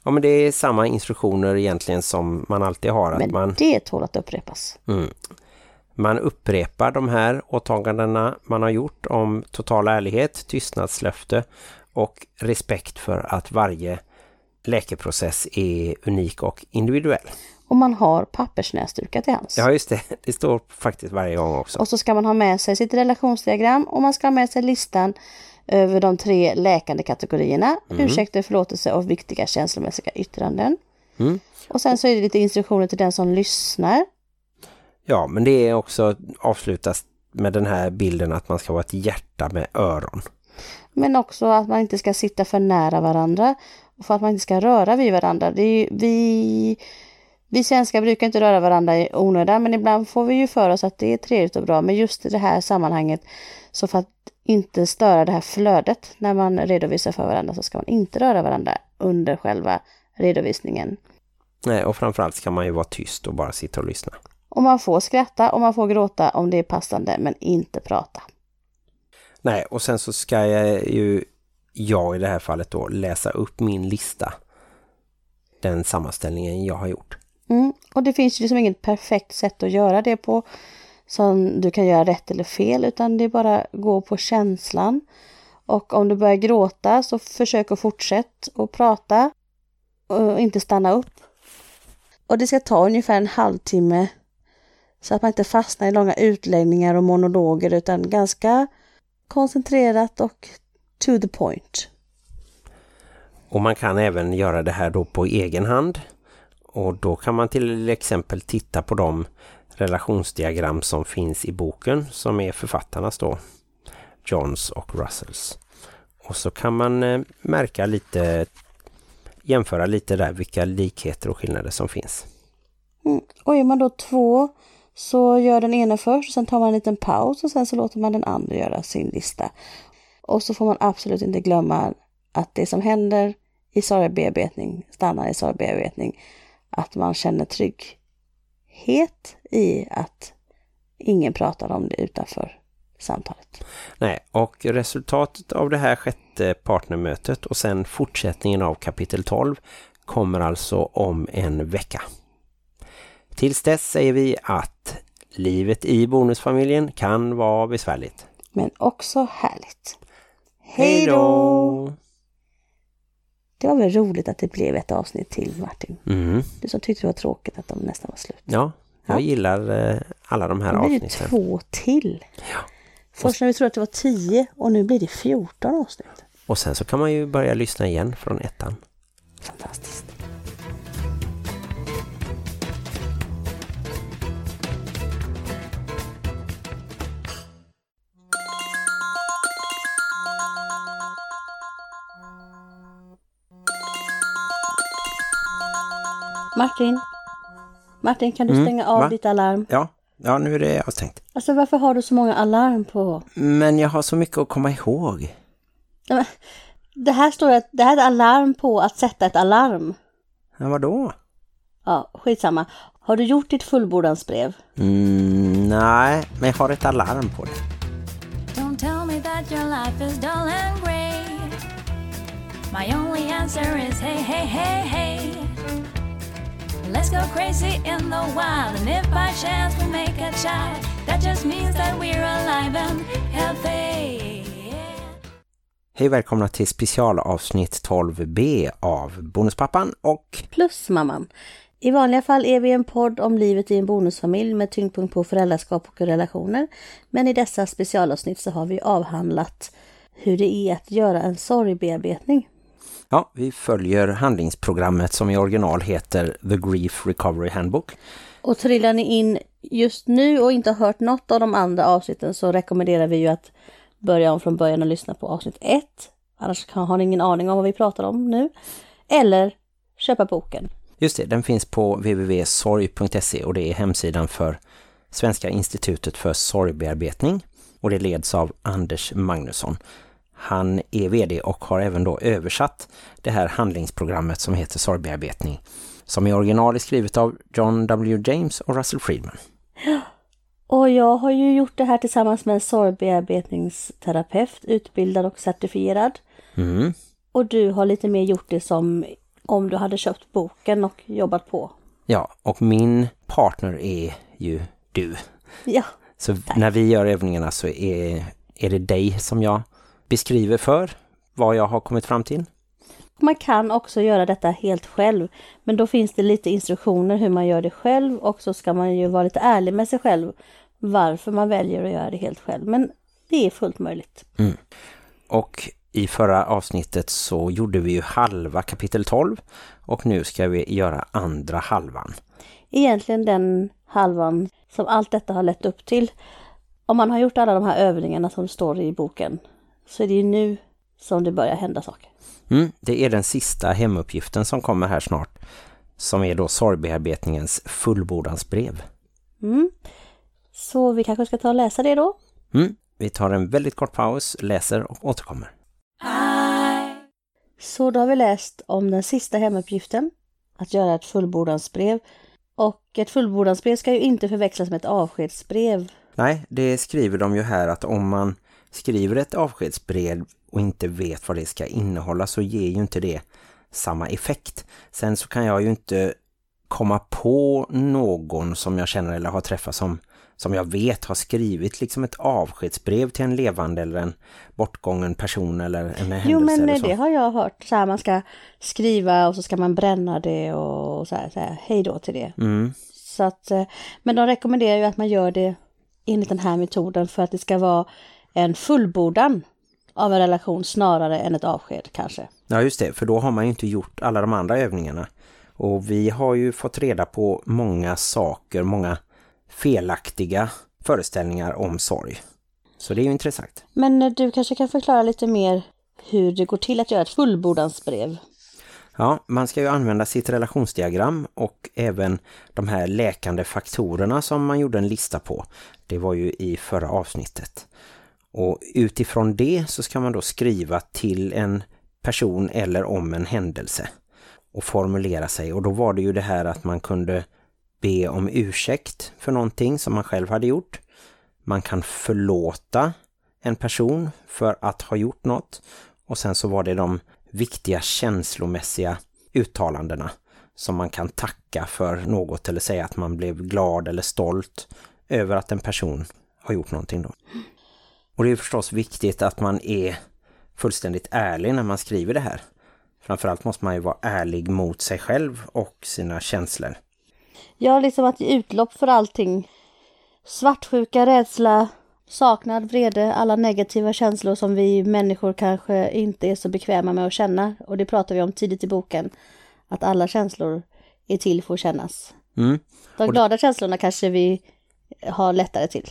Ja, men det är samma instruktioner egentligen som man alltid har. Att Men man, det tål att upprepas. mm, man upprepar de här åtagandena man har gjort om total ärlighet, tystnadslöfte och respekt för att varje läkeprocess är unik och individuell. Och man har pappersnäsdukar till hands. Ja just det, det står faktiskt varje gång också. Och så ska man ha med sig sitt relationsdiagram och man ska ha med sig listan över de tre läkande kategorierna. Ursäkter, förlåtelse och viktiga känslomässiga yttranden. Mm. Och sen så är det lite instruktioner till den som lyssnar. Ja, men det är också avslutas med den här bilden att man ska vara ett hjärta med öron. Men också att man inte ska sitta för nära varandra. Och för att man inte ska röra vid varandra. Det är ju, vi, vi svenskar brukar inte röra varandra i onödan. Men ibland får vi ju för oss att det är trevligt och bra. Men just i det här sammanhanget. Så för att inte störa det här flödet när man redovisar för varandra. Så ska man inte röra varandra under själva redovisningen. Nej, och framförallt ska man ju vara tyst och bara sitta och lyssna. Och man får skratta och man får gråta om det är passande. Men inte prata. Nej, och sen så ska jag ju, jag i det här fallet då, läsa upp min lista. Den sammanställningen jag har gjort. Mm. Och det finns ju liksom inget perfekt sätt att göra det på som du kan göra rätt eller fel utan det är bara gå på känslan. Och om du börjar gråta så försök att fortsätta och prata och inte stanna upp. Och det ska ta ungefär en halvtimme så att man inte fastnar i långa utläggningar och monologer utan ganska koncentrerat och to the point. Och man kan även göra det här då på egen hand. Och då kan man till exempel titta på de relationsdiagram som finns i boken som är författarnas då. Johns och Russells. Och så kan man eh, märka lite, jämföra lite där vilka likheter och skillnader som finns. Mm. Och är man då två så gör den ena först, sen tar man en liten paus och sen så låter man den andra göra sin lista. Och så får man absolut inte glömma att det som händer i sorgbearbetning stannar i sorgbearbetning. Att man känner trygghet i att ingen pratar om det utanför samtalet. Nej, och resultatet av det här sjätte partnermötet och sen fortsättningen av kapitel 12 kommer alltså om en vecka. Tills dess säger vi att livet i bonusfamiljen kan vara besvärligt. Men också härligt. Hej då! Det var väl roligt att det blev ett avsnitt till Martin. Mm. Du som tyckte det var tråkigt att de nästan var slut. Ja, jag Ja. gillar eh, alla de här blir det avsnitten. två till. Ja. Först när vi trodde att det var 10 och nu blir det 14 avsnitt. Och sen så kan man ju börja lyssna igen från ettan. Fantastiskt. Martin, Martin kan du Mm, stänga av va? ditt alarm? Ja, ja nu är det avstängt. Alltså varför har du så många alarm på? Men jag har så mycket att komma ihåg. Ja, Det här står att det här är ett alarm på att sätta ett alarm. Ja, vadå? Ja, skitsamma. Har du gjort ditt fullbordansbrev? Mm, nej, men jag har ett alarm på det. Don't tell me that your life is dull and grey. My only answer is hey, hey, hey, hey. Let's go crazy in the wild, and if by chance we make a child, that just means that we're alive and healthy. Hej välkomna till specialavsnitt 12b av Bonuspappan och Plus mamman. I vanliga fall är vi en podd om livet i en bonusfamilj med tyngdpunkt på föräldraskap och relationer. Men i dessa specialavsnitt så har vi avhandlat hur det är att göra en sorgbearbetning. Ja, vi följer handlingsprogrammet som i original heter The Grief Recovery Handbook. Och trillar ni in just nu och inte har hört något av de andra avsnitten så rekommenderar vi ju att börja om från början och lyssna på avsnitt 1. Annars har ni ingen aning om vad vi pratar om nu. Eller köpa boken. Just det, den finns på www.sorg.se och det är hemsidan för Svenska institutet för sorgbearbetning och det leds av Anders Magnusson. Han är vd och har även då översatt det här handlingsprogrammet som heter sorgbearbetning som i original är skrivet av John W. James och Russell Friedman. Och jag har ju gjort det här tillsammans med en sorgbearbetningsterapeut, utbildad och certifierad. Mm. Och du har lite mer gjort det som om du hade köpt boken och jobbat på. Ja, och min partner är ju du. Ja, Så när vi gör övningarna så är, är det dig som jag beskriver för vad jag har kommit fram till. man kan också göra detta helt själv. Men då finns det lite instruktioner hur man gör det själv och så ska man ju vara lite ärlig med sig själv varför man väljer att göra det helt själv. Men det är fullt möjligt. Och i förra avsnittet så gjorde vi ju halva kapitel 12 och nu ska vi göra andra halvan. Egentligen den halvan som allt detta har lett upp till. Om man har gjort alla de här övningarna som står i boken så är det ju nu som det börjar hända saker. Mm, det är den sista hemuppgiften som kommer här snart som är då sorgbearbetningens fullbordansbrev. Mm. Så vi kanske ska ta och läsa det då. Mm, vi tar en väldigt kort paus, läser och återkommer. Så då har vi läst om den sista hemuppgiften, att göra ett fullbordansbrev. Och ett fullbordansbrev ska ju inte förväxlas med ett avskedsbrev. Nej, det skriver de ju här att om man skriver ett avskedsbrev och inte vet vad det ska innehålla så ger ju inte det samma effekt. Sen så kan jag ju inte komma på någon som jag känner eller har träffat som, som jag vet har skrivit liksom ett avskedsbrev till en levande eller en bortgången person eller en händelse Jo men eller så. det har jag hört. Så här, man ska skriva och så ska man bränna det och så här, så här hej då till det. Mm. Så att, eh, men de rekommenderar ju att man gör det enligt den här metoden för att det ska vara en fullbordan. av en relation snarare än ett avsked kanske. Ja just det, för då har man ju inte gjort alla de andra övningarna. Och vi har ju fått reda på många saker, många felaktiga föreställningar om sorg. Så det är ju intressant. Men eh, du kanske kan förklara lite mer hur det går till att göra ett fullbordansbrev. Ja, man ska ju använda sitt relationsdiagram och även de här läkande faktorerna som man gjorde en lista på. Det var ju i förra avsnittet. Och utifrån det så ska man då skriva till en person eller om en händelse och formulera sig. Och då var det ju det här att man kunde be om ursäkt för någonting som man själv hade gjort. Man kan förlåta en person för att ha gjort något. Och sen så var det de viktiga känslomässiga uttalandena som man kan tacka för något eller säga att man blev glad eller stolt över att en person har gjort någonting då. Och det är förstås viktigt att man är fullständigt ärlig när man skriver det här. Framförallt måste man ju vara ärlig mot sig själv och sina känslor. Ja, liksom att ge utlopp för allting. Svartsjuka, rädsla, saknad, vrede, alla negativa känslor som vi människor kanske inte är så bekväma med att känna. Och det pratar vi om tidigt i boken. Att alla känslor är till för att kännas. Mm. De glada känslorna kanske vi har lättare till.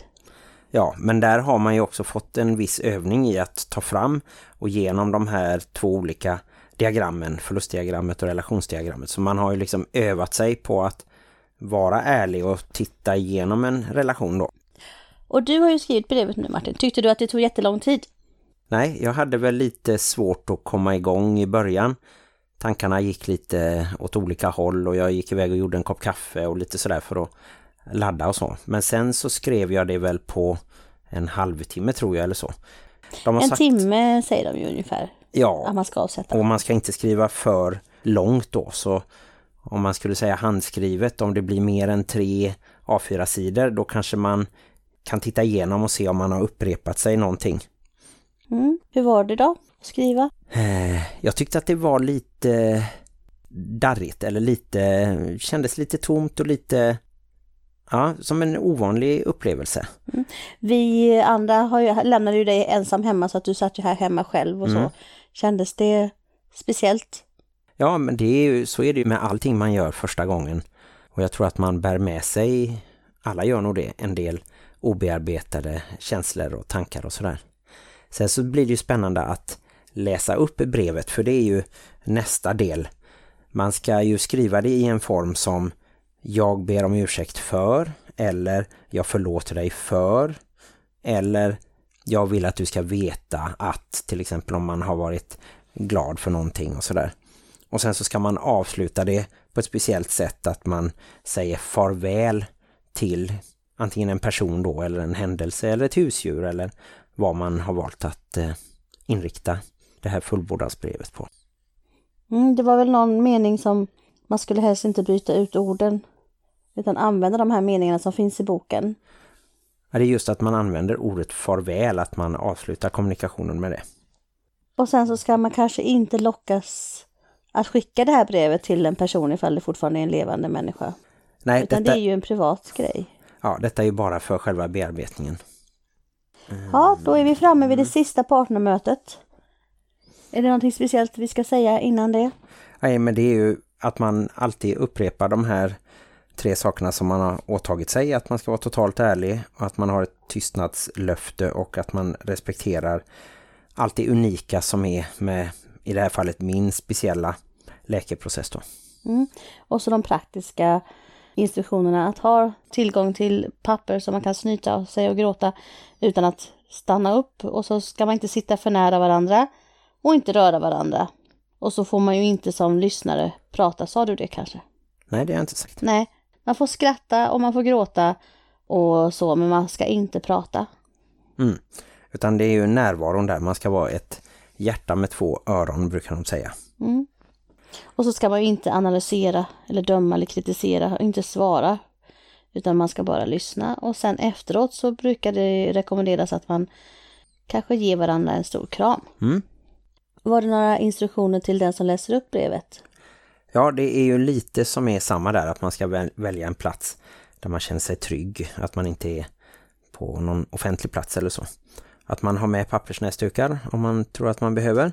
Ja, men där har man ju också fått en viss övning i att ta fram och genom de här två olika diagrammen, förlustdiagrammet och relationsdiagrammet. Så man har ju liksom övat sig på att vara ärlig och titta igenom en relation då. Och du har ju skrivit brevet nu Martin. Tyckte du att det tog jättelång tid? Nej, jag hade väl lite svårt att komma igång i början. Tankarna gick lite åt olika håll och jag gick iväg och gjorde en kopp kaffe och lite sådär för att ladda och så. Men sen så skrev jag det väl på en halvtimme tror jag eller så. En sagt, timme säger de ju ungefär. Ja, att man ska avsätta. och man ska inte skriva för långt då. Så om man skulle säga handskrivet, om det blir mer än tre A4-sidor, då kanske man kan titta igenom och se om man har upprepat sig någonting. Mm. Hur var det då? Skriva? Eh, jag tyckte att det var lite darrigt eller lite kändes lite tomt och lite ja, som en ovanlig upplevelse. Mm. Vi andra har ju, lämnade ju dig ensam hemma så att du satt ju här hemma själv och mm. så. Kändes det speciellt? Ja, men det är ju, så är det ju med allting man gör första gången. Och jag tror att man bär med sig, alla gör nog det, en del obearbetade känslor och tankar och sådär. Sen så blir det ju spännande att läsa upp brevet för det är ju nästa del. Man ska ju skriva det i en form som jag ber om ursäkt för eller jag förlåter dig för eller jag vill att du ska veta att till exempel om man har varit glad för någonting och sådär. Och sen så ska man avsluta det på ett speciellt sätt att man säger farväl till antingen en person då eller en händelse eller ett husdjur eller vad man har valt att eh, inrikta det här fullbordansbrevet på. Mm, det var väl någon mening som man skulle helst inte byta ut orden utan använda de här meningarna som finns i boken. Ja, det är just att man använder ordet farväl, att man avslutar kommunikationen med det. Och sen så ska man kanske inte lockas att skicka det här brevet till en person ifall det fortfarande är en levande människa. Nej, Utan detta... det är ju en privat grej. Ja, detta är ju bara för själva bearbetningen. Ja, då är vi framme vid det sista partnermötet. Är det någonting speciellt vi ska säga innan det? Nej, men det är ju att man alltid upprepar de här tre sakerna som man har åtagit sig. Att man ska vara totalt ärlig, att man har ett tystnadslöfte och att man respekterar allt det unika som är med, i det här fallet, min speciella läkeprocess då. Mm. Och så de praktiska instruktionerna att ha tillgång till papper som man kan snyta av sig och gråta utan att stanna upp. Och så ska man inte sitta för nära varandra och inte röra varandra. Och så får man ju inte som lyssnare prata, sa du det kanske? Nej, det har jag inte sagt. Nej, man får skratta och man får gråta och så, men man ska inte prata. Mm. Utan det är ju närvaron där. Man ska vara ett hjärta med två öron, brukar de säga. Mm. Och så ska man ju inte analysera eller döma eller kritisera och inte svara. Utan man ska bara lyssna. Och sen efteråt så brukar det rekommenderas att man kanske ger varandra en stor kram. Mm. Var det några instruktioner till den som läser upp brevet? Ja, det är ju lite som är samma där. Att man ska välja en plats där man känner sig trygg. Att man inte är på någon offentlig plats eller så. att man har med pappersnäsdukar om man tror att man behöver.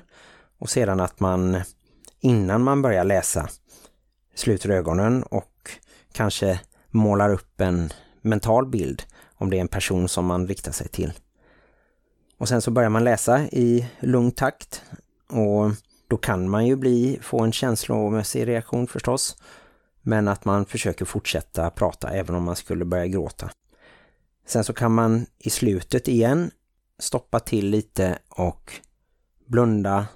Och sedan att man innan man börjar läsa sluter ögonen och kanske målar upp en mental bild om det är en person som man riktar sig till. Och sen så börjar man läsa i lugn takt och då kan man ju bli, få en känslomässig reaktion förstås. Men att man försöker fortsätta prata även om man skulle börja gråta. Sen så kan man i slutet igen stoppa till lite och blunda,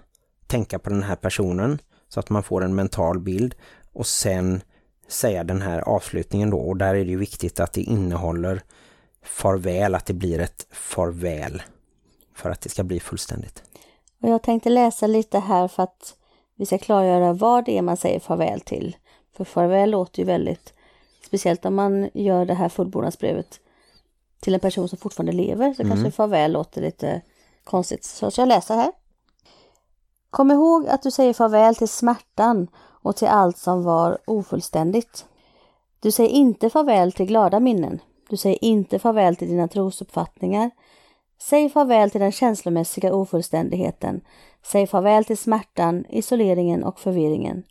tänka på den här personen så att man får en mental bild och sen säga den här avslutningen då och där är det ju viktigt att det innehåller farväl, att det blir ett farväl för att det ska bli fullständigt. Och jag tänkte läsa lite här för att vi ska klargöra vad det är man säger farväl till. För farväl låter ju väldigt, speciellt om man gör det här fullbordansbrevet till en person som fortfarande lever så mm. kanske farväl låter lite konstigt. Så jag läser här. Kom ihåg att du säger farväl till smärtan och till allt som var ofullständigt. Du säger inte farväl till glada minnen. Du säger inte farväl till dina trosuppfattningar. Säg farväl till den känslomässiga ofullständigheten. Säg farväl till smärtan, isoleringen och förvirringen.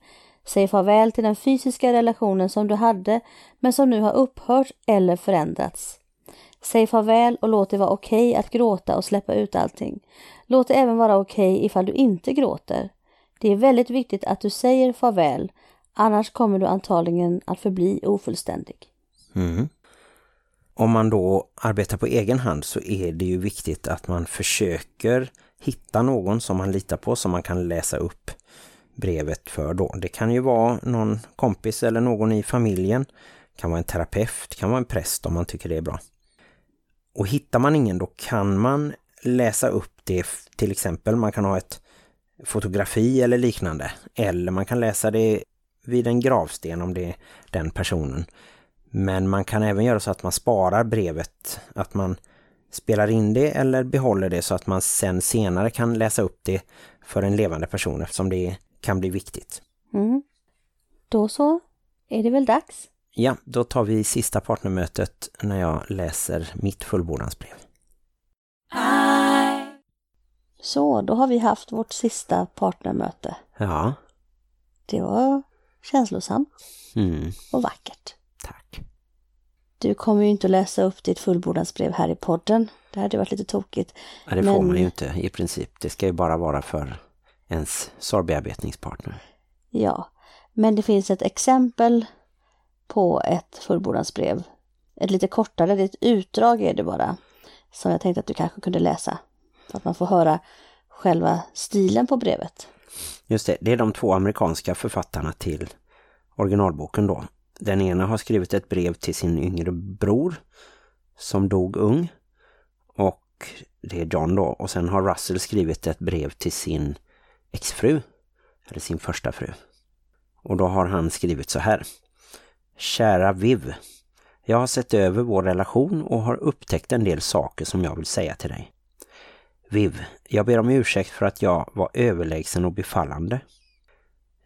Säg farväl till den fysiska relationen som du hade men som nu har upphört eller förändrats. Säg farväl och låt det vara okej okay att gråta och släppa ut allting. Låt det även vara okej okay ifall du inte gråter. Det är väldigt viktigt att du säger farväl, annars kommer du antagligen att förbli ofullständig. Mm. Om man då arbetar på egen hand så är det ju viktigt att man försöker hitta någon som man litar på som man kan läsa upp brevet för då. Det kan ju vara någon kompis eller någon i familjen. Det kan vara en terapeut, det kan vara en präst om man tycker det är bra. Och hittar man ingen då kan man läsa upp det till exempel. Man kan ha ett fotografi eller liknande. Eller man kan läsa det vid en gravsten om det är den personen. Men man kan även göra så att man sparar brevet. Att man spelar in det eller behåller det så att man sen senare kan läsa upp det för en levande person eftersom det kan bli viktigt. Mm. Då så är det väl dags? Ja, då tar vi sista partnermötet när jag läser mitt fullbordansbrev. Så, då har vi haft vårt sista partnermöte. Ja. Det var känslosamt mm. och vackert. Du kommer ju inte att läsa upp ditt fullbordansbrev här i podden. Det hade varit lite tokigt. Ja, det men... får man ju inte i princip. Det ska ju bara vara för ens sorgbearbetningspartner. Ja, men det finns ett exempel på ett fullbordansbrev. Ett lite kortare, det är ett utdrag är det bara. Som jag tänkte att du kanske kunde läsa. Så att man får höra själva stilen på brevet. Just det, det är de två amerikanska författarna till originalboken då. Den ena har skrivit ett brev till sin yngre bror som dog ung. Och det är John då. Och sen har Russell skrivit ett brev till sin exfru. Eller sin första fru. Och då har han skrivit så här. Kära Viv. Jag har sett över vår relation och har upptäckt en del saker som jag vill säga till dig. Viv, jag ber om ursäkt för att jag var överlägsen och befallande.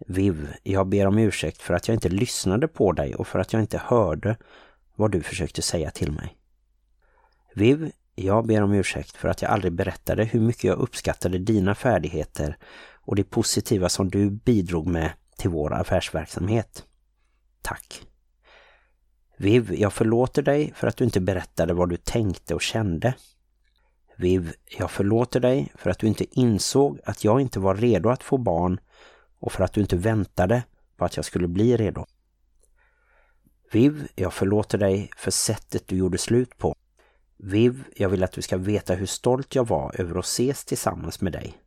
Viv, jag ber om ursäkt för att jag inte lyssnade på dig och för att jag inte hörde vad du försökte säga till mig. Viv, jag ber om ursäkt för att jag aldrig berättade hur mycket jag uppskattade dina färdigheter och det positiva som du bidrog med till vår affärsverksamhet. Tack. Viv, jag förlåter dig för att du inte berättade vad du tänkte och kände. Viv, jag förlåter dig för att du inte insåg att jag inte var redo att få barn och för att du inte väntade på att jag skulle bli redo. Viv, jag förlåter dig för sättet du gjorde slut på. Viv, jag vill att du ska veta hur stolt jag var över att ses tillsammans med dig.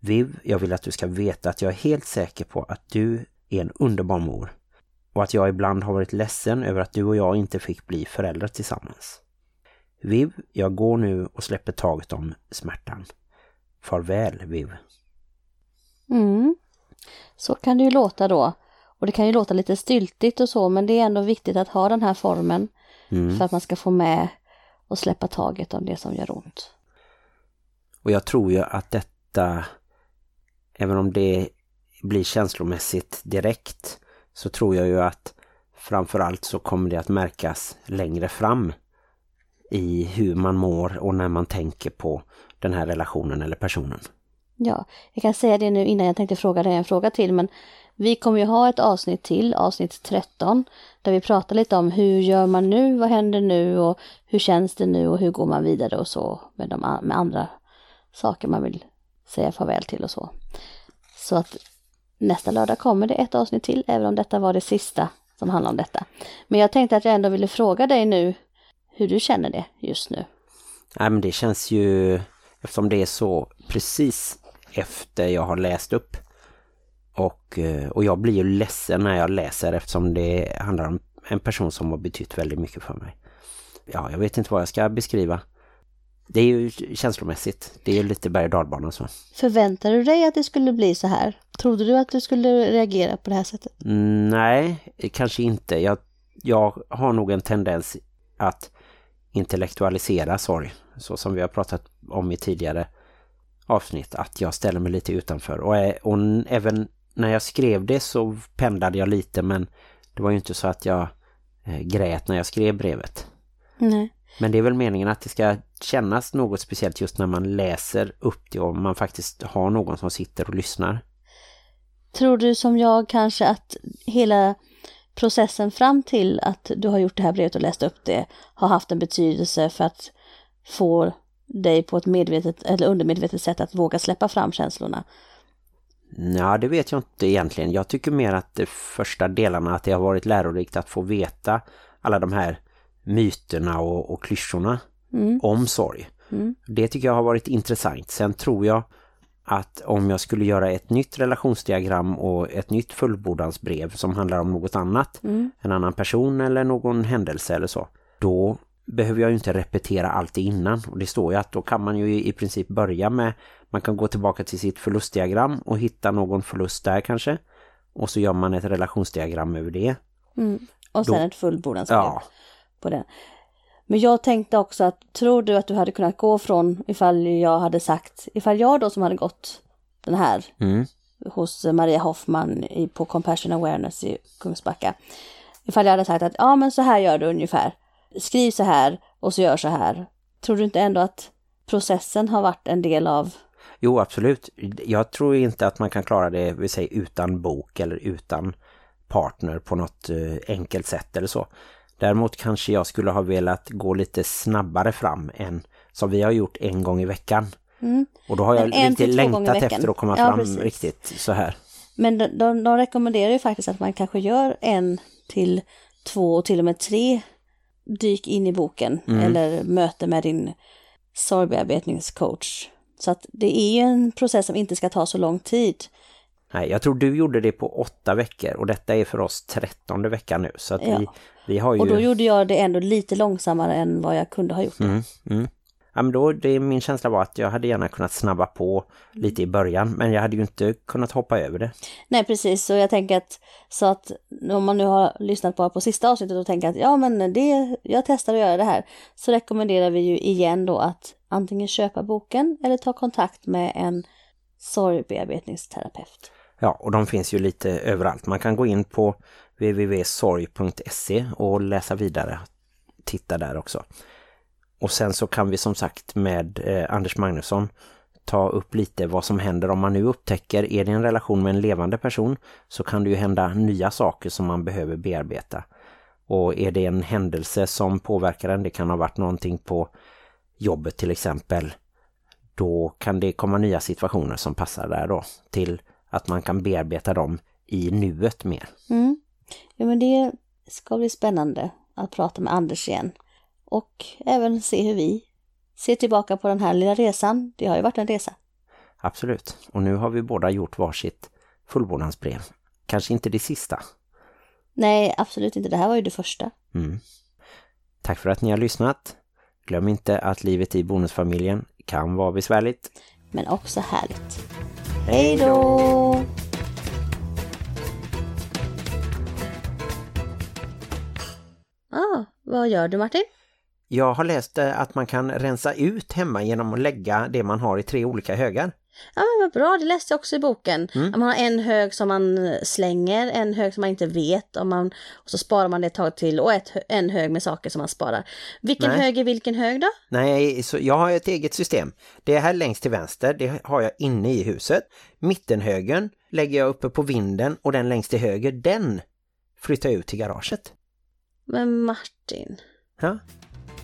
Viv, jag vill att du ska veta att jag är helt säker på att du är en underbar mor och att jag ibland har varit ledsen över att du och jag inte fick bli föräldrar tillsammans. Viv, jag går nu och släpper taget om smärtan. Farväl, Viv. Mm. Så kan det ju låta då. Och det kan ju låta lite styltigt och så, men det är ändå viktigt att ha den här formen mm. för att man ska få med och släppa taget om det som gör ont. Och jag tror ju att detta, även om det blir känslomässigt direkt, så tror jag ju att framförallt så kommer det att märkas längre fram i hur man mår och när man tänker på den här relationen eller personen. Ja, jag kan säga det nu innan jag tänkte fråga dig en fråga till, men vi kommer ju ha ett avsnitt till, avsnitt 13, där vi pratar lite om hur gör man nu, vad händer nu och hur känns det nu och hur går man vidare och så med, de, med andra saker man vill säga farväl till och så. Så att nästa lördag kommer det ett avsnitt till, även om detta var det sista som handlar om detta. Men jag tänkte att jag ändå ville fråga dig nu hur du känner det just nu. Nej men det känns ju, eftersom det är så precis efter jag har läst upp och, eh, och jag blir ju ledsen när jag läser eftersom det handlar om en person som har betytt väldigt mycket för mig. Ja, jag vet inte vad jag ska beskriva. Det är ju känslomässigt. Det är ju lite berg- och dalbana så. Förväntade du dig att det skulle bli så här? Trodde du att du skulle reagera på det här sättet? Mm, nej, kanske inte. Jag, jag har nog en tendens att intellektualisera sorg. Så som vi har pratat om i tidigare avsnitt. Att jag ställer mig lite utanför. Och, eh, och även när jag skrev det så pendlade jag lite. Men det var ju inte så att jag eh, grät när jag skrev brevet. Nej. Men det är väl meningen att det ska kännas något speciellt just när man läser upp det och man faktiskt har någon som sitter och lyssnar. Tror du som jag kanske att hela processen fram till att du har gjort det här brevet och läst upp det har haft en betydelse för att få dig på ett medvetet eller undermedvetet sätt att våga släppa fram känslorna? Ja, det vet jag inte egentligen. Jag tycker mer att de första delarna att det har varit lärorikt att få veta alla de här myterna och, och klyschorna Mm. om sorg. Mm. Det tycker jag har varit intressant. Sen tror jag att om jag skulle göra ett nytt relationsdiagram och ett nytt fullbordansbrev som handlar om något annat, Mm. en annan person eller någon händelse eller så, då behöver jag ju inte repetera allt det innan. Och det står ju att då kan man ju i princip börja med, man kan gå tillbaka till sitt förlustdiagram och hitta någon förlust där kanske. Och så gör man ett relationsdiagram över det. Mm. Och sen Då- ett fullbordansbrev Ja, på den. Men jag tänkte också att, tror du att du hade kunnat gå från ifall jag hade sagt, ifall jag då som hade gått den här mm. hos Maria Hoffman på Compassion Awareness i Kungsbacka. Ifall jag hade sagt att ja men så här gör du ungefär. Skriv så här och så gör så här. Tror du inte ändå att processen har varit en del av Jo, absolut. Jag tror inte att man kan klara det vill säga, utan bok eller utan partner på något eh, enkelt sätt eller så. Däremot kanske jag skulle ha velat gå lite snabbare fram än som vi har gjort en gång i veckan. Mm. Och då har jag Men riktigt längtat efter att komma Ja, fram precis. riktigt så här. Men de, de, de rekommenderar ju faktiskt att man kanske gör en till två och till och med tre dyk in i boken Mm. eller möte med din sorgbearbetningscoach. Så att det är ju en process som inte ska ta så lång tid. Nej, jag tror du gjorde det på åtta veckor och detta är för oss trettonde veckan nu. Så att Ja. vi, vi har ju... Och då gjorde jag det ändå lite långsammare än vad jag kunde ha gjort. Mm, mm. Ja, men då, det, min känsla var att jag hade gärna kunnat snabba på lite i början. Men jag hade ju inte kunnat hoppa över det. Nej precis, så jag tänker att så att om man nu har lyssnat bara på sista avsnittet och tänker att ja men det, jag testar att göra det här. Så rekommenderar vi ju igen då att antingen köpa boken eller ta kontakt med en sorgbearbetningsterapeut. Ja, och de finns ju lite överallt. Man kan gå in på www.sorg.se och läsa vidare. Titta där också. Och sen så kan vi som sagt med eh, Anders Magnusson ta upp lite vad som händer om man nu upptäcker, är det en relation med en levande person så kan det ju hända nya saker som man behöver bearbeta. Och är det en händelse som påverkar en, det kan ha varit någonting på jobbet till exempel, då kan det komma nya situationer som passar där då till att man kan bearbeta dem i nuet mer. Mm. Ja men det ska bli spännande att prata med Anders igen. Och även se hur vi ser tillbaka på den här lilla resan. Det har ju varit en resa. Absolut. Och nu har vi båda gjort varsitt fullbordansbrev. Kanske inte det sista. Nej, absolut inte. Det här var ju det första. Mm. Tack för att ni har lyssnat. Glöm inte att livet i bonusfamiljen kan vara besvärligt. Men också härligt. Hej då! Ah, vad gör du Martin? Jag har läst eh, att man kan rensa ut hemma genom att lägga det man har i tre olika högar. Ja men vad bra, det läste jag också i boken. Mm. Man har en hög som man slänger, en hög som man inte vet om man, och så sparar man det ett tag till och ett, en hög med saker som man sparar. Vilken Nej. hög är vilken hög då? Nej, så jag har ett eget system. Det är här längst till vänster, det har jag inne i huset. Mittenhögen lägger jag uppe på vinden och den längst till höger, den flyttar jag ut till garaget. Men Martin, Ja,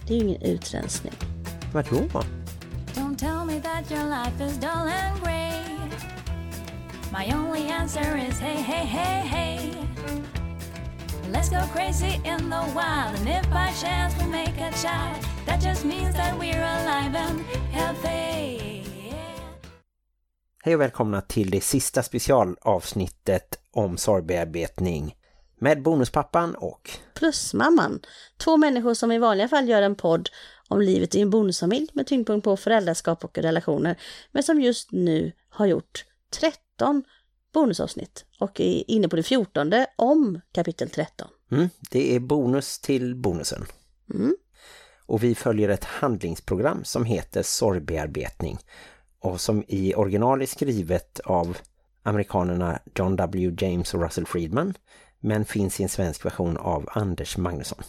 det är ju ingen utrensning. vadå? Don't tell me that your life is dull and grey. My only answer is hey, hey, hey, hey. Let's go crazy in the wild, and if by chance we make a child, that just means that we're alive and healthy. Hej och välkomna till det sista specialavsnittet om sorgbearbetning med bonuspappan och Plus mamman. Två människor som i vanliga fall gör en podd om livet i en bonusfamilj med tyngdpunkt på föräldraskap och relationer. Men som just nu har gjort 13 bonusavsnitt och är inne på det 14 om kapitel 13. mm, det är bonus till bonusen. Mm. Och vi följer ett handlingsprogram som heter sorgbearbetning och som i original är skrivet av amerikanerna John W. James och Russell Friedman men finns i en svensk version av Anders Magnusson.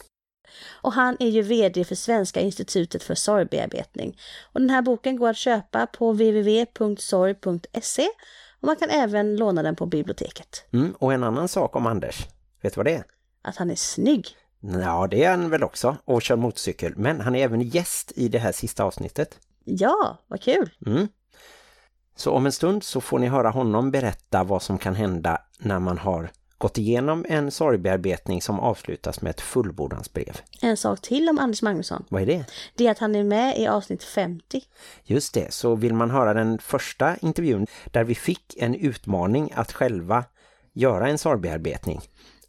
Och han är ju vd för Svenska institutet för sorgbearbetning. Och den här boken går att köpa på www.sorg.se och man kan även låna den på biblioteket. Mm, och en annan sak om Anders, vet du vad det är? Att han är snygg. Ja, det är han väl också och kör motorcykel. Men han är även gäst i det här sista avsnittet. Ja, vad kul! Mm. Så om en stund så får ni höra honom berätta vad som kan hända när man har gått igenom en sorgbearbetning som avslutas med ett fullbordansbrev. En sak till om Anders Magnusson. Vad är det? Det är att han är med i avsnitt 50. Just det, så vill man höra den första intervjun där vi fick en utmaning att själva göra en sorgbearbetning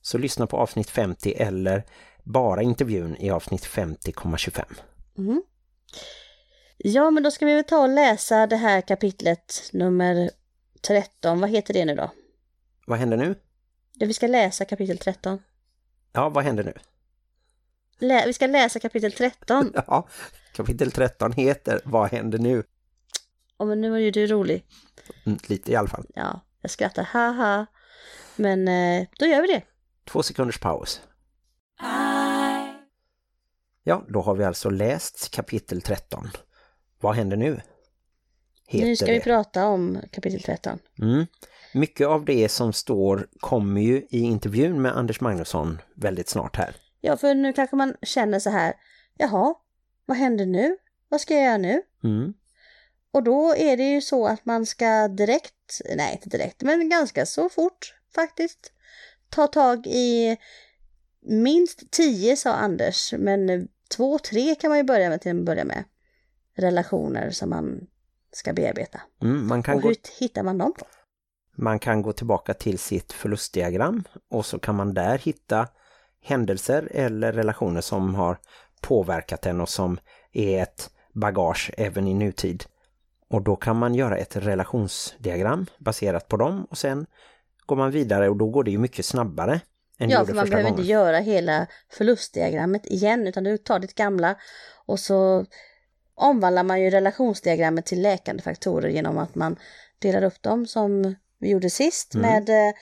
så lyssna på avsnitt 50 eller bara intervjun i avsnitt 50,25. Mm. Ja, men då ska vi väl ta och läsa det här kapitlet nummer 13. Vad heter det nu då? Vad händer nu? Ja, vi ska läsa kapitel 13. Ja, vad händer nu? Lä vi ska läsa kapitel 13. Ja, kapitel 13 heter Vad händer nu? Ja, men nu var ju du rolig. Mm, lite i alla fall. Ja, jag skrattar haha. Men eh, då gör vi det. Två sekunders paus. I Ja, då har vi alltså läst kapitel 13. Vad händer nu? Heter nu ska vi det. prata om kapitel 13. Mm. Mycket av det som står kommer ju i intervjun med Anders Magnusson väldigt snart här. Ja, för nu kanske man känner så här. Jaha, vad händer nu? Vad ska jag göra nu? Mm. Och då är det ju så att man ska direkt, nej inte direkt, men ganska så fort faktiskt, ta tag i minst tio sa Anders, men två, tre kan man ju börja med till att börja med. Relationer som man ska bearbeta. Mm, man, kan Och gå, hur hittar man dem då? man kan gå tillbaka till sitt förlustdiagram och så kan man där hitta händelser eller relationer som har påverkat en och som är ett bagage även i nutid. Och då kan man göra ett relationsdiagram baserat på dem och sen går man vidare och då går det ju mycket snabbare än Ja, för man behöver gången. inte göra hela förlustdiagrammet igen, utan du tar ditt gamla och så omvandlar man ju relationsdiagrammet till läkande faktorer genom att man delar upp dem som vi gjorde sist Mm. med eh,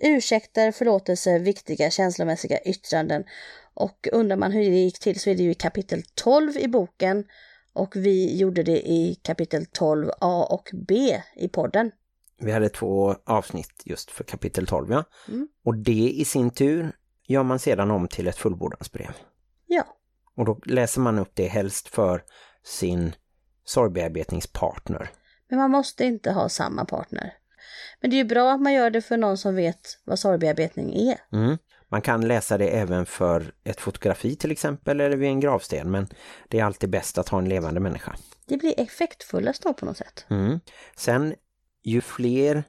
ursäkter, förlåtelse, viktiga känslomässiga yttranden. Och undrar man hur det gick till så är det ju i kapitel 12 i boken och vi gjorde det i kapitel 12a och b i podden. Vi hade två avsnitt just för kapitel 12, ja. Mm. Och det i sin tur gör man sedan om till ett fullbordansbrev. Ja, Och då läser man upp det helst för sin sorgbearbetningspartner. Men man måste inte ha samma partner. Men det är ju bra att man gör det för någon som vet vad sorgbearbetning är. Mm. Man kan läsa det även för ett fotografi till exempel eller vid en gravsten men det är alltid bäst att ha en levande människa. Det blir effektfullast då på något sätt. Mm. Sen ju fler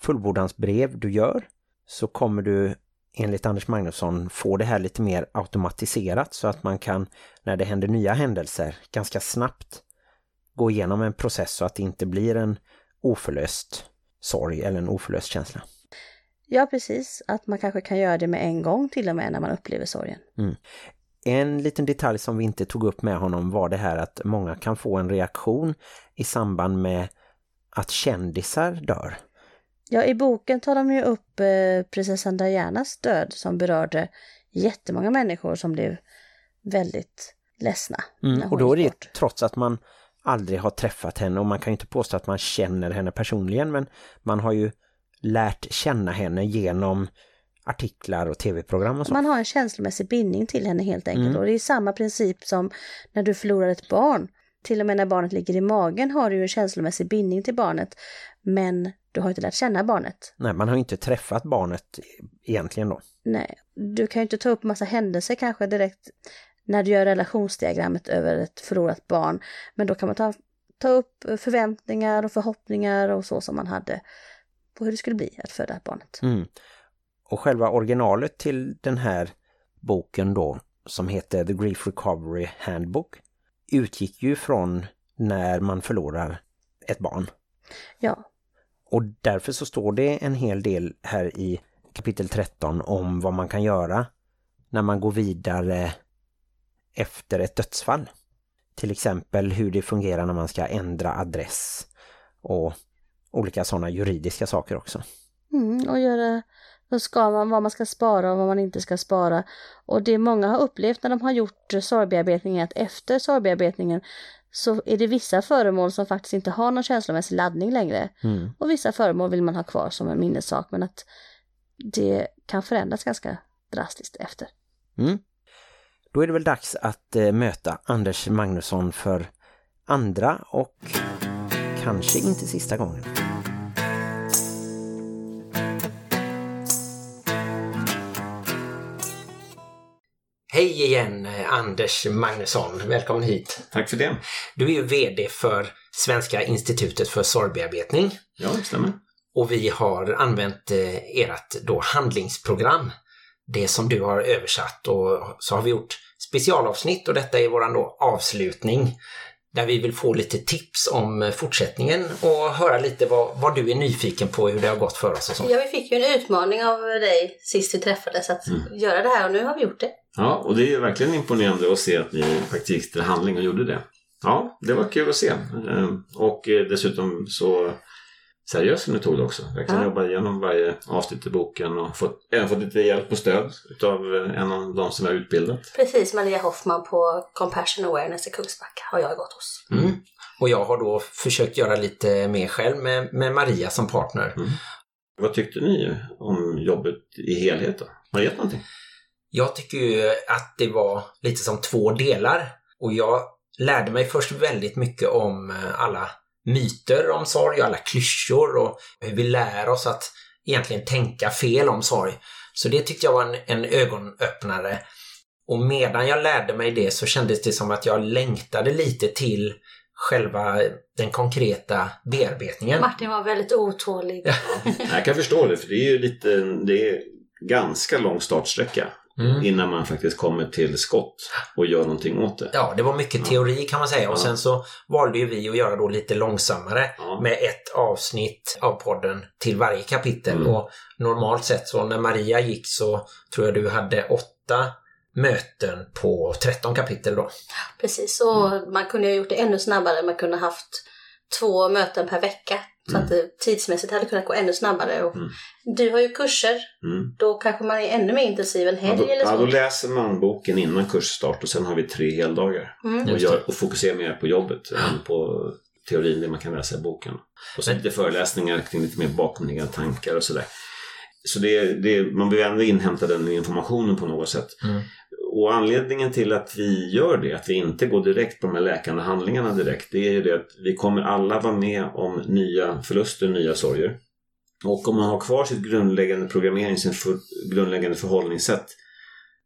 fullbordansbrev du gör så kommer du enligt Anders Magnusson få det här lite mer automatiserat så att man kan när det händer nya händelser ganska snabbt gå igenom en process så att det inte blir en oförlöst sorg eller en oförlöst känsla. Ja, precis. Att man kanske kan göra det med en gång till och med när man upplever sorgen. En liten detalj som vi inte tog upp med honom var det här att många kan få en reaktion i samband med att kändisar dör. Ja, i boken tar de ju upp eh, prinsessan Dianas död som berörde jättemånga människor som blev väldigt ledsna. Mm, och då är det bort. trots att man aldrig har träffat henne och man kan inte påstå att man känner henne personligen men man har ju lärt känna henne genom artiklar och tv-program och så. Man har en känslomässig bindning till henne helt enkelt. Mm. Och det är samma princip som när du förlorar ett barn. Till och med när barnet ligger i magen har du ju en känslomässig bindning till barnet. Men du har inte lärt känna barnet. Nej, man har inte träffat barnet egentligen då. Nej, du kan ju inte ta upp massa händelser kanske direkt när du gör relationsdiagrammet över ett förlorat barn. Men då kan man ta, ta upp förväntningar och förhoppningar och så som man hade på hur det skulle bli att föda barnet. Mm. Och själva originalet till den här boken då som heter The Grief Recovery Handbook utgick ju från när man förlorar ett barn. Ja, och därför så står det en hel del här i kapitel 13 om vad man kan göra när man går vidare efter ett dödsfall. Till exempel hur det fungerar när man ska ändra adress och olika sådana juridiska saker också. Mm, och göra vad, ska man, vad man ska spara och vad man inte ska spara. Och det många har upplevt när de har gjort sorgbearbetning är att efter sorgbearbetningen så är det vissa föremål som faktiskt inte har någon känslomässig laddning längre. Mm. Och vissa föremål vill man ha kvar som en minnessak men att det kan förändras ganska drastiskt efter. Mm. Då är det väl dags att eh, möta Anders Magnusson för andra och kanske inte sista gången. Hej igen eh, Anders Magnusson, välkommen hit. Tack för det. Du är ju VD för Svenska institutet för sorgbearbetning Ja, det stämmer. och vi har använt eh, ert då handlingsprogram. Det som du har översatt och så har vi gjort specialavsnitt och detta är våran då avslutning där vi vill få lite tips om eh, fortsättningen och höra lite vad, vad du är nyfiken på hur det har gått för oss och så. Ja, vi fick ju en utmaning av dig sist vi träffades att göra det här och nu har vi gjort det. Ja, och det är verkligen imponerande att se att ni faktiskt till handling och gjorde det. Ja, det var kul att se. Ehm, Och eh, dessutom så seriös metod också. Jag kan Ja. jobba igenom varje avsnitt i boken och fått, även fått lite hjälp och stöd av en av de som jag utbildat. Precis, Maria Hoffman på Compassion Awareness i Kungsbacka har jag gått hos. Mm. Och jag har då försökt göra lite mer själv med, med Maria som partner. Vad tyckte ni om jobbet i helhet då? Har det gett någonting? Jag tycker ju att det var lite som två delar och jag lärde mig först väldigt mycket om eh, alla myter om sorg och alla klyschor och hur vi lär oss att egentligen tänka fel om sorg. Så det tyckte jag var en, en ögonöppnare. Och medan jag lärde mig det så kändes det som att jag längtade lite till själva den konkreta bearbetningen. Martin var väldigt otålig. Jag kan förstå det, för det är ju lite, det är ganska lång startsträcka Mm. innan man faktiskt kommer till skott och gör någonting åt det. Ja, det var mycket teori kan man säga och Ja. sen så valde ju vi att göra då lite långsammare Ja. med ett avsnitt av podden till varje kapitel. Mm. Och normalt sett så när Maria gick så tror jag du hade åtta möten på 13 kapitel då. Precis, och man kunde ha gjort det ännu snabbare. Man kunde ha haft två möten per vecka. Så att det tidsmässigt hade kunnat gå ännu snabbare. Och Mm. Du har ju kurser. Mm. Då kanske man är ännu mer intensiv en Ja, helg då, eller ja, så. då läser man boken innan kursstart och sen har vi tre heldagar. Mm. Och, gör, och fokuserar mer på jobbet än på teorin, det man kan läsa i boken. Och sen lite föreläsningar kring lite mer bakomliggande tankar och sådär. Så det, det, man behöver ändå inhämta den informationen på något sätt. Mm. Och anledningen till att vi gör det, att vi inte går direkt på de här läkande handlingarna direkt, det är ju det att vi kommer alla vara med om nya förluster, nya sorger. Och om man har kvar sitt grundläggande programmering, sin för, grundläggande förhållningssätt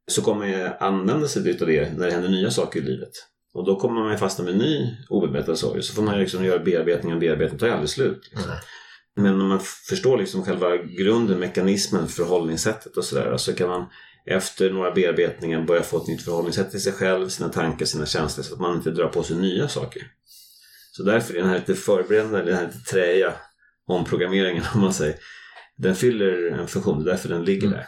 så kommer jag använda sig av det när det händer nya saker i livet. Och då kommer man ju fastna med ny obebetad sorg. Så får man ju liksom göra bearbetning och bearbetning, tar ju aldrig slut. Liksom. Nej. Men om man förstår liksom själva grunden, mekanismen, förhållningssättet och sådär så kan man efter några bearbetningar börja få ett nytt förhållningssätt till sig själv, sina tankar, sina känslor så att man inte drar på sig nya saker. Så därför är den här lite förberedande, den här lite träiga omprogrammeringen om man säger, den fyller en funktion, det är därför den ligger Mm. där.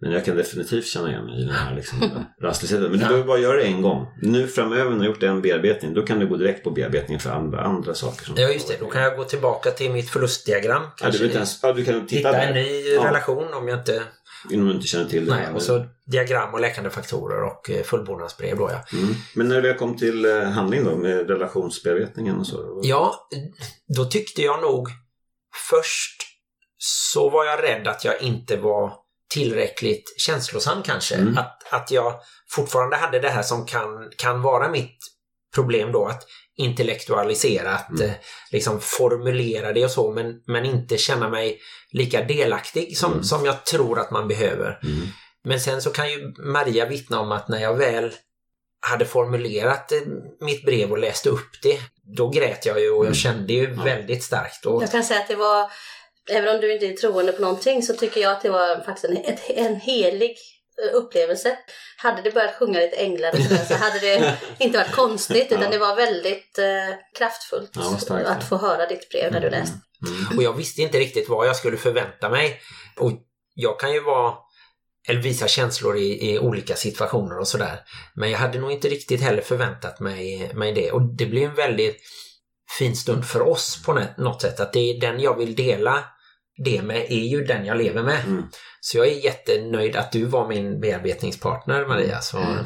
Men jag kan definitivt känna igen mig i den här liksom, rastlösheten. Men du behöver bara göra det en gång. Nu framöver när du har gjort en bearbetning, då kan du gå direkt på bearbetning för andra, andra saker. Som Ja just det, då kan jag gå tillbaka till mitt förlustdiagram. Ja, du, ens, ja, du kan titta hitta en där. ny Ja. relation om jag inte... Om du inte känner till det. Nej, och så diagram och läkande faktorer och eh, fullbordansbrev då ja. Mm. Men när det kom till eh, handling då med relationsbearbetningen och så? Ja, då tyckte jag nog först så var jag rädd att jag inte var tillräckligt känslosam kanske. Mm. Att, att jag fortfarande hade det här som kan, kan vara mitt problem då, att intellektualisera, att Mm. eh, liksom formulera det och så, men, men inte känna mig lika delaktig som, Mm. som jag tror att man behöver. Mm. Men sen så kan ju Maria vittna om att när jag väl hade formulerat eh, mitt brev och läste upp det, då grät jag ju och jag Mm. kände ju väldigt starkt. Och, Jag kan säga att det var, även om du inte är troende på någonting så tycker jag att det var faktiskt en, ett, en helig upplevelse. Hade det börjat sjunga lite änglar och sådär, så hade det inte varit konstigt utan Ja. det var väldigt eh, kraftfullt Ja, starkt. att få höra ditt brev när du läste. Mm. och jag visste inte riktigt vad jag skulle förvänta mig. Och jag kan ju vara eller visa känslor i, i olika situationer och sådär. Men jag hade nog inte riktigt heller förväntat mig, mig det. Och det blir en väldigt fin stund för oss på något sätt. Att det är den jag vill dela det med är ju den jag lever med. Mm. Så jag är jättenöjd att du var min bearbetningspartner Maria. Så. Mm.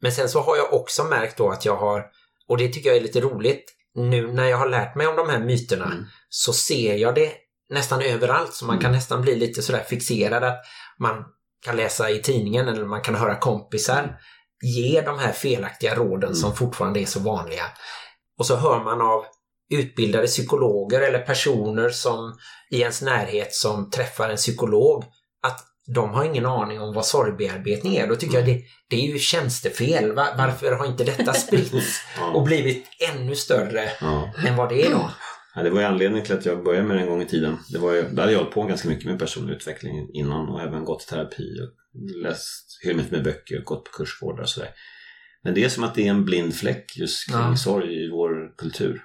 Men sen så har jag också märkt då att jag har, och det tycker jag är lite roligt, nu när jag har lärt mig om de här myterna Mm. så ser jag det nästan överallt. Så man kan Mm. nästan bli lite sådär fixerad att man kan läsa i tidningen eller man kan höra kompisar ge de här felaktiga råden Mm. som fortfarande är så vanliga. Och så hör man av utbildade psykologer eller personer som i ens närhet som träffar en psykolog att de har ingen aning om vad sorgbearbetning är. Då tycker jag det, det är ju tjänstefel. Va- Varför har inte detta spritts och blivit ännu större Ja. än vad det är då? Ja, det var ju anledningen till att jag började med det en gång i tiden. Det var ju, där hade jag hållit på ganska mycket med personlig utveckling innan och även gått i terapi och läst mycket med böcker och gått på kursgårdar och sådär. Men det är som att det är en blind fläck just kring Ja. sorg i vår kultur.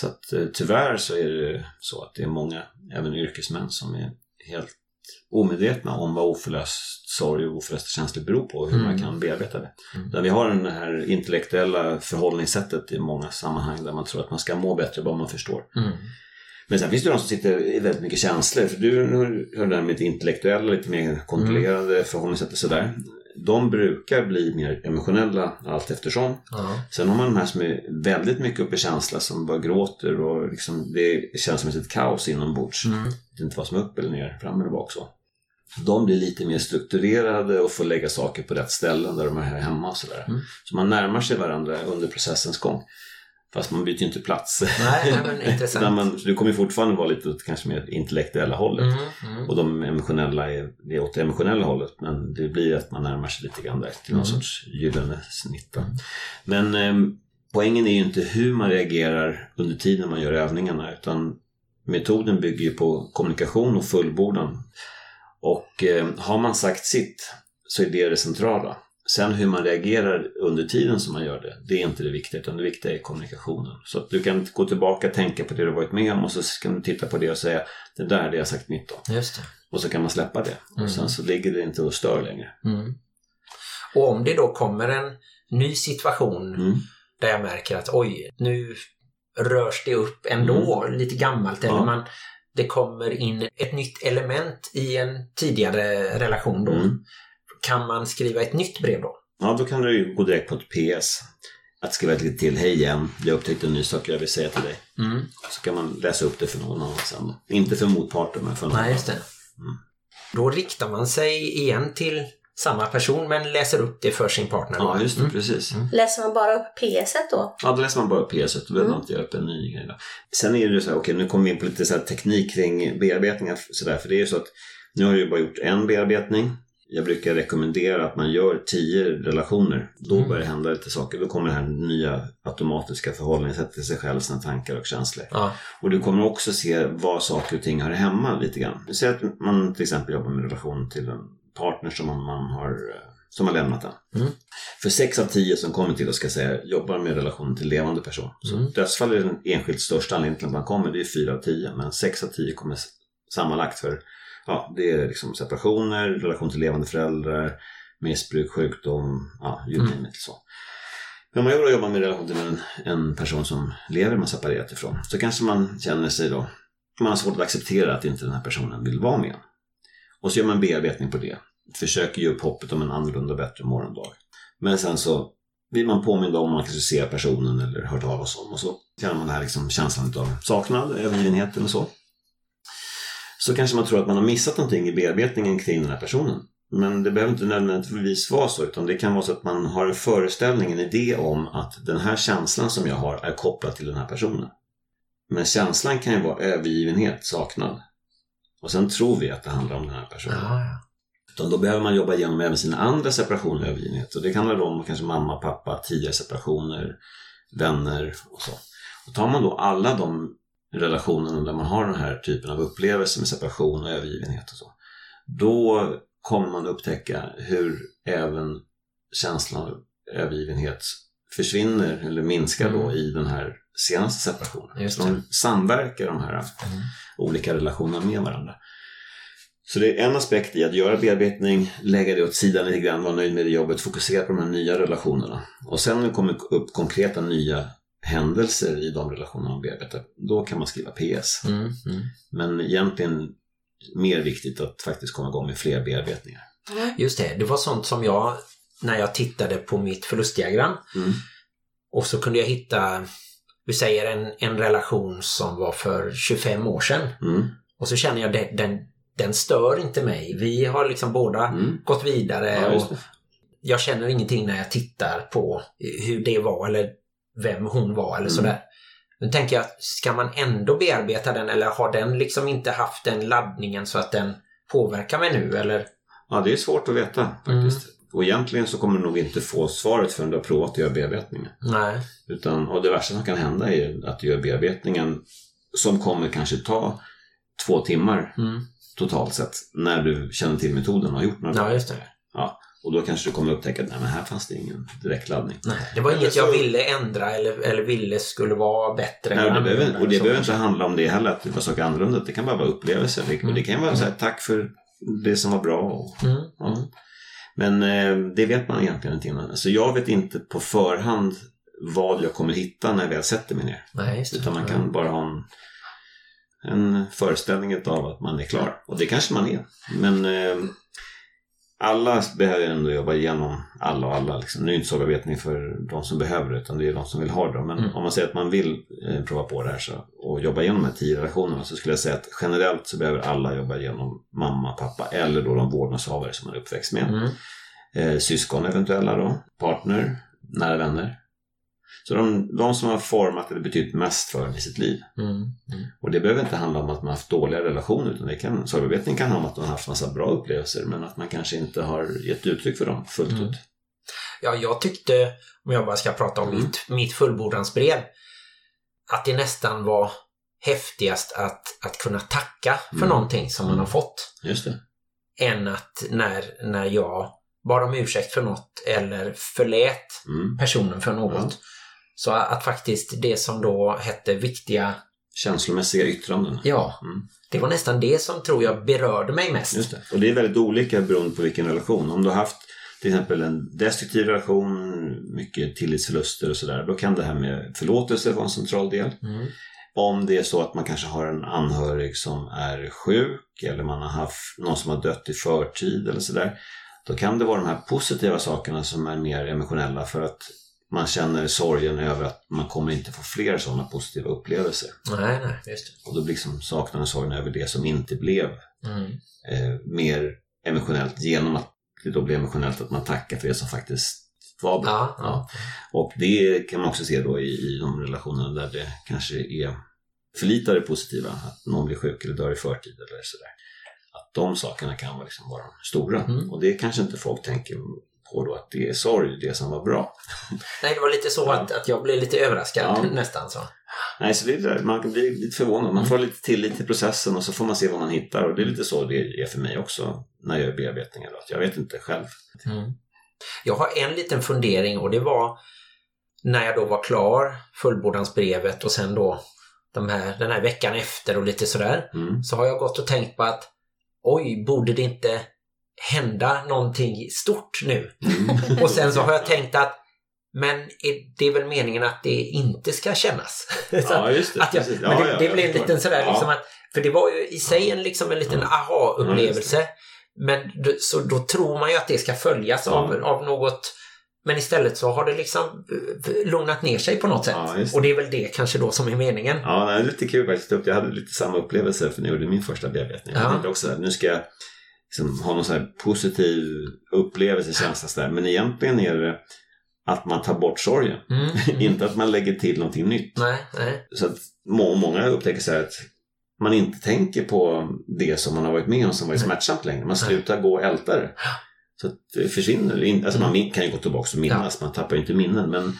Så att eh, tyvärr så är det så att det är många, även yrkesmän, som är helt omedvetna om vad oförlöst sorg och oförlösta känslor beror på och hur Mm. man kan bearbeta det. Mm. Där vi har det här intellektuella förhållningssättet i många sammanhang där man tror att man ska må bättre bara man förstår. Mm. Men sen finns det de som sitter i väldigt mycket känslor. För du hör det där med det intellektuella, lite mer kontrollerade förhållningssätt och sådär. De brukar bli mer emotionella allt eftersom. Ja. Sen har man de här som är väldigt mycket uppe i känsla som bara gråter och liksom, det känns som ett kaos inombords. Mm. Vet inte vad som är upp eller ner, fram eller bak så. De blir lite mer strukturerade och får lägga saker på rätt ställen där de är här hemma och sådär. Mm. Så man närmar sig varandra under processens gång. Fast man byter ju inte plats. Nej, men intressant. Man, du kommer ju fortfarande vara lite åt kanske mer intellektuella hållet. Mm, mm. Och de emotionella är, det är åt det emotionella hållet. Men det blir att man närmar sig lite grann där till någon Mm. sorts gyllene snitt. Men eh, poängen är ju inte hur man reagerar under tiden man gör övningarna. Utan metoden bygger ju på kommunikation och fullbordan. Och eh, har man sagt sitt så är det det centrala. Sen hur man reagerar under tiden som man gör det, det är inte det viktiga utan det viktiga är kommunikationen. Så att du kan gå tillbaka och tänka på det du varit med om och så kan du titta på det och säga det där är det jag sagt mitt om. Just det. Och så kan man släppa det. Mm. Och sen så ligger det inte och stör längre. Mm. Och om det då kommer en ny situation Mm. där jag märker att oj, nu rörs det upp ändå, lite gammalt, eller Ja. man, det kommer in ett nytt element i en tidigare relation då. Mm. Kan man skriva ett nytt brev då? Ja, då kan du ju gå direkt på ett PS. Att skriva ett litet till. Hej igen, jag upptäckte en ny sak jag vill säga till dig. Mm. Så kan man läsa upp det för någon annan sen. Inte för motparten, men för någon Nej, just det. Mm. Då riktar man sig igen till samma person men läser upp det för sin partner. Ja, just det. Mm. Precis. Läser man bara upp PS då? Ja, då läser man bara PS, då behöver Mm. man inte göra upp en ny grej. Då. Sen är det ju så här, okej nu kommer vi in på lite så här teknik kring bearbetningar. Så där, för det är ju så att nu har ju bara gjort en bearbetning. Jag brukar rekommendera att man gör tio relationer. Då Mm. börjar det hända lite saker. Då kommer det här nya automatiska förhållningssättet till sig själv, sina tankar och känslor. Ja. Och du kommer också se var saker och ting hör hemma lite grann. Säg att man till exempel jobbar med relation till en partner som man, har, eh, som har lämnat en. Mm. För sex av tio som kommer till oss ska säga jobbar med relation till levande person. Så Mm. dödsfall är den enskilt största anledningen till att man kommer. Det är fyra av tio. Men sex av tio kommer sammanlagt för ja, det är liksom separationer, relation till levande föräldrar, missbruk, sjukdom, ja, you name it. Så. Men om man då jobbar med relation till en, en person som lever man separerat ifrån så kanske man känner sig då, man har svårt att acceptera att inte den här personen vill vara med en. Och så gör man en bearbetning på det. Försöker ge upp hoppet om en annorlunda och bättre morgondag. Men sen så blir man påmind om man kanske ser personen eller hört talas om och så känner man den här liksom känslan av saknad, övergivenhet eller så. Så kanske man tror att man har missat någonting i bearbetningen kring den här personen. Men det behöver inte nödvändigtvis vara så utan det kan vara så att man har en föreställning, en idé om att den här känslan som jag har är kopplad till den här personen. Men känslan kan ju vara övergivenhet, saknad. Och sen tror vi att det handlar om den här personen. Ja, ja. Utan då behöver man jobba igenom även sina andra separationer och övergivenhet. Och det kan handla om kanske mamma, pappa, tidigare separationer, vänner och så. Och tar man då alla de relationerna där man har den här typen av upplevelser med separation och övergivenhet och så. Då kommer man upptäcka hur även känslan av övergivenhet försvinner eller minskar då i den här senaste separationen. Så de samverkar de här olika relationerna med varandra. Så det är en aspekt i att göra bearbetning, lägga det åt sidan lite grann, vara nöjd med det jobbet, fokusera på de här nya relationerna. Och sen när det kommer upp konkreta nya händelser i de relationerna man bearbetar, då kan man skriva PS. Mm, mm. Men egentligen mer viktigt att faktiskt komma igång med fler bearbetningar. Just det, det var sånt som jag, när jag tittade på mitt förlustdiagram Mm. och så kunde jag hitta, vi säger en, en relation som var för 25 år sedan. Mm. Och så känner jag den, den, den stör inte mig. Vi har liksom båda Mm. gått vidare Ja, och jag känner ingenting när jag tittar på hur det var eller vem hon var eller Mm. sådär. Nu tänker jag, ska man ändå bearbeta den eller har den liksom inte haft den laddningen så att den påverkar mig nu eller? Ja, det är svårt att veta faktiskt. Och egentligen så kommer du nog inte få svaret förrän du har provat att göra bearbetningen. Nej. Utan, och det värsta som kan hända är att du gör bearbetningen som kommer kanske ta två timmar Mm. totalt sett när du känner till metoden och har gjort några Ja, just det. Ja, och då kanske du kommer upptäcka att nej, men här fanns det ingen direktladdning. Nej, det var inget jag ville ändra eller, eller ville skulle vara bättre. Nej, och det behöver, och det behöver inte handla om det heller, att det var saker annorlunda. Det kan bara vara upplevelser. Det, Mm. det kan vara så här, tack för det som var bra. Och, Mm. ja. Men eh, det vet man egentligen inte innan. Så jag vet inte på förhand vad jag kommer hitta när jag väl sätter mig ner. Nej. Utan man kan bara ha en, en föreställning av att man är klar. Och det kanske man är. Men eh, alla behöver ändå jobba igenom alla och alla. Liksom. Nu är det inte så bearbetning för de som behöver det utan det är de som vill ha det. Men Mm. om man säger att man vill eh, prova på det här så, och jobba igenom de här tio relationerna så skulle jag säga att generellt så behöver alla jobba igenom mamma, pappa eller då de vårdnadshavare som man är uppväxt med. Mm. Eh, syskon eventuella då, partner, nära vänner. Så de, de som har format eller betytt mest för en i sitt liv. Mm. Mm. Och det behöver inte handla om att man har haft dåliga relationer utan det kan, sorgbearbetning kan handla om att man har haft massa bra upplevelser men att man kanske inte har gett uttryck för dem fullt Mm. ut. Ja, jag tyckte, om jag bara ska prata om Mm. mitt, mitt fullbordansbrev, att det nästan var häftigast att, att kunna tacka för Mm. någonting som man har fått. Just det. Än att när, när jag bad om ursäkt för något eller förlät Mm. personen för något. Ja. Så att faktiskt det som då hette viktiga, Känslomässiga yttranden. ja, Mm. det var nästan det som tror jag berörde mig mest. Just det. Och det är väldigt olika beroende på vilken relation. Om du har haft till exempel en destruktiv relation, mycket tillitsförluster och sådär, då kan det här med förlåtelse vara en central del. Mm. Om det är så att man kanske har en anhörig som är sjuk eller man har haft någon som har dött i förtid eller sådär. Då kan det vara de här positiva sakerna som är mer emotionella för att man känner sorgen över att man kommer inte få fler sådana positiva upplevelser. Nej, nej, just det. Och då liksom saknaden sorgen över det som inte blev Mm. eh, mer emotionellt genom att det då blir emotionellt att man tackar för det som faktiskt var bra. Ja, ja. Och det kan man också se då i, i de relationerna där det kanske är för lite av det positiva, att någon blir sjuk eller dör i förtid eller sådär. Att de sakerna kan vara, liksom vara de stora. Mm. Och det kanske inte folk tänker på då, att det är sorg, det som var bra. Nej, det var lite så att, att jag blev lite överraskad Ja. nästan så. Nej, så det är där, man blir lite förvånad. Man får lite tillit till processen och så får man se vad man hittar. Och det är lite så det är för mig också när jag gör bearbetningar. Då. att Jag vet inte själv. Mm. Jag har en liten fundering och det var när jag då var klar, fullbordansbrevet och sen då de här, den här veckan efter och lite sådär. Mm. Så har jag gått och tänkt på att oj, borde det inte hända någonting stort nu? Mm. Och sen så har jag tänkt att men det är väl meningen att det inte ska kännas. Ja, just det. att jag, precis. men Ja, det, ja, det jag blev en liten sådär Ja. liksom att, för det var ju i sig en, liksom en liten aha-upplevelse. men så då tror man ju att det ska följas av, av något men istället så har det liksom eh, lugnat ner sig på något sätt. Ja, det. och det är väl det kanske då som är meningen. Ja, det är lite kul faktiskt. Jag hade lite samma upplevelse för när jag gjorde min första bearbetning. Jag Ja. tänkte också att nu ska jag liksom ha någon sån här positiv upplevelse, känsla sådär. Men egentligen är det att man tar bort sorgen. Mm, mm. Inte att man lägger till någonting nytt. Nej, nej. Så att må- många upptäcker så att man inte tänker på det som man har varit med om som varit Nej. smärtsamt längre. Man Nej. slutar gå och älta det. Så att det försvinner. in- Alltså man min- kan ju gå tillbaka och minnas, man tappar ju inte minnen. Men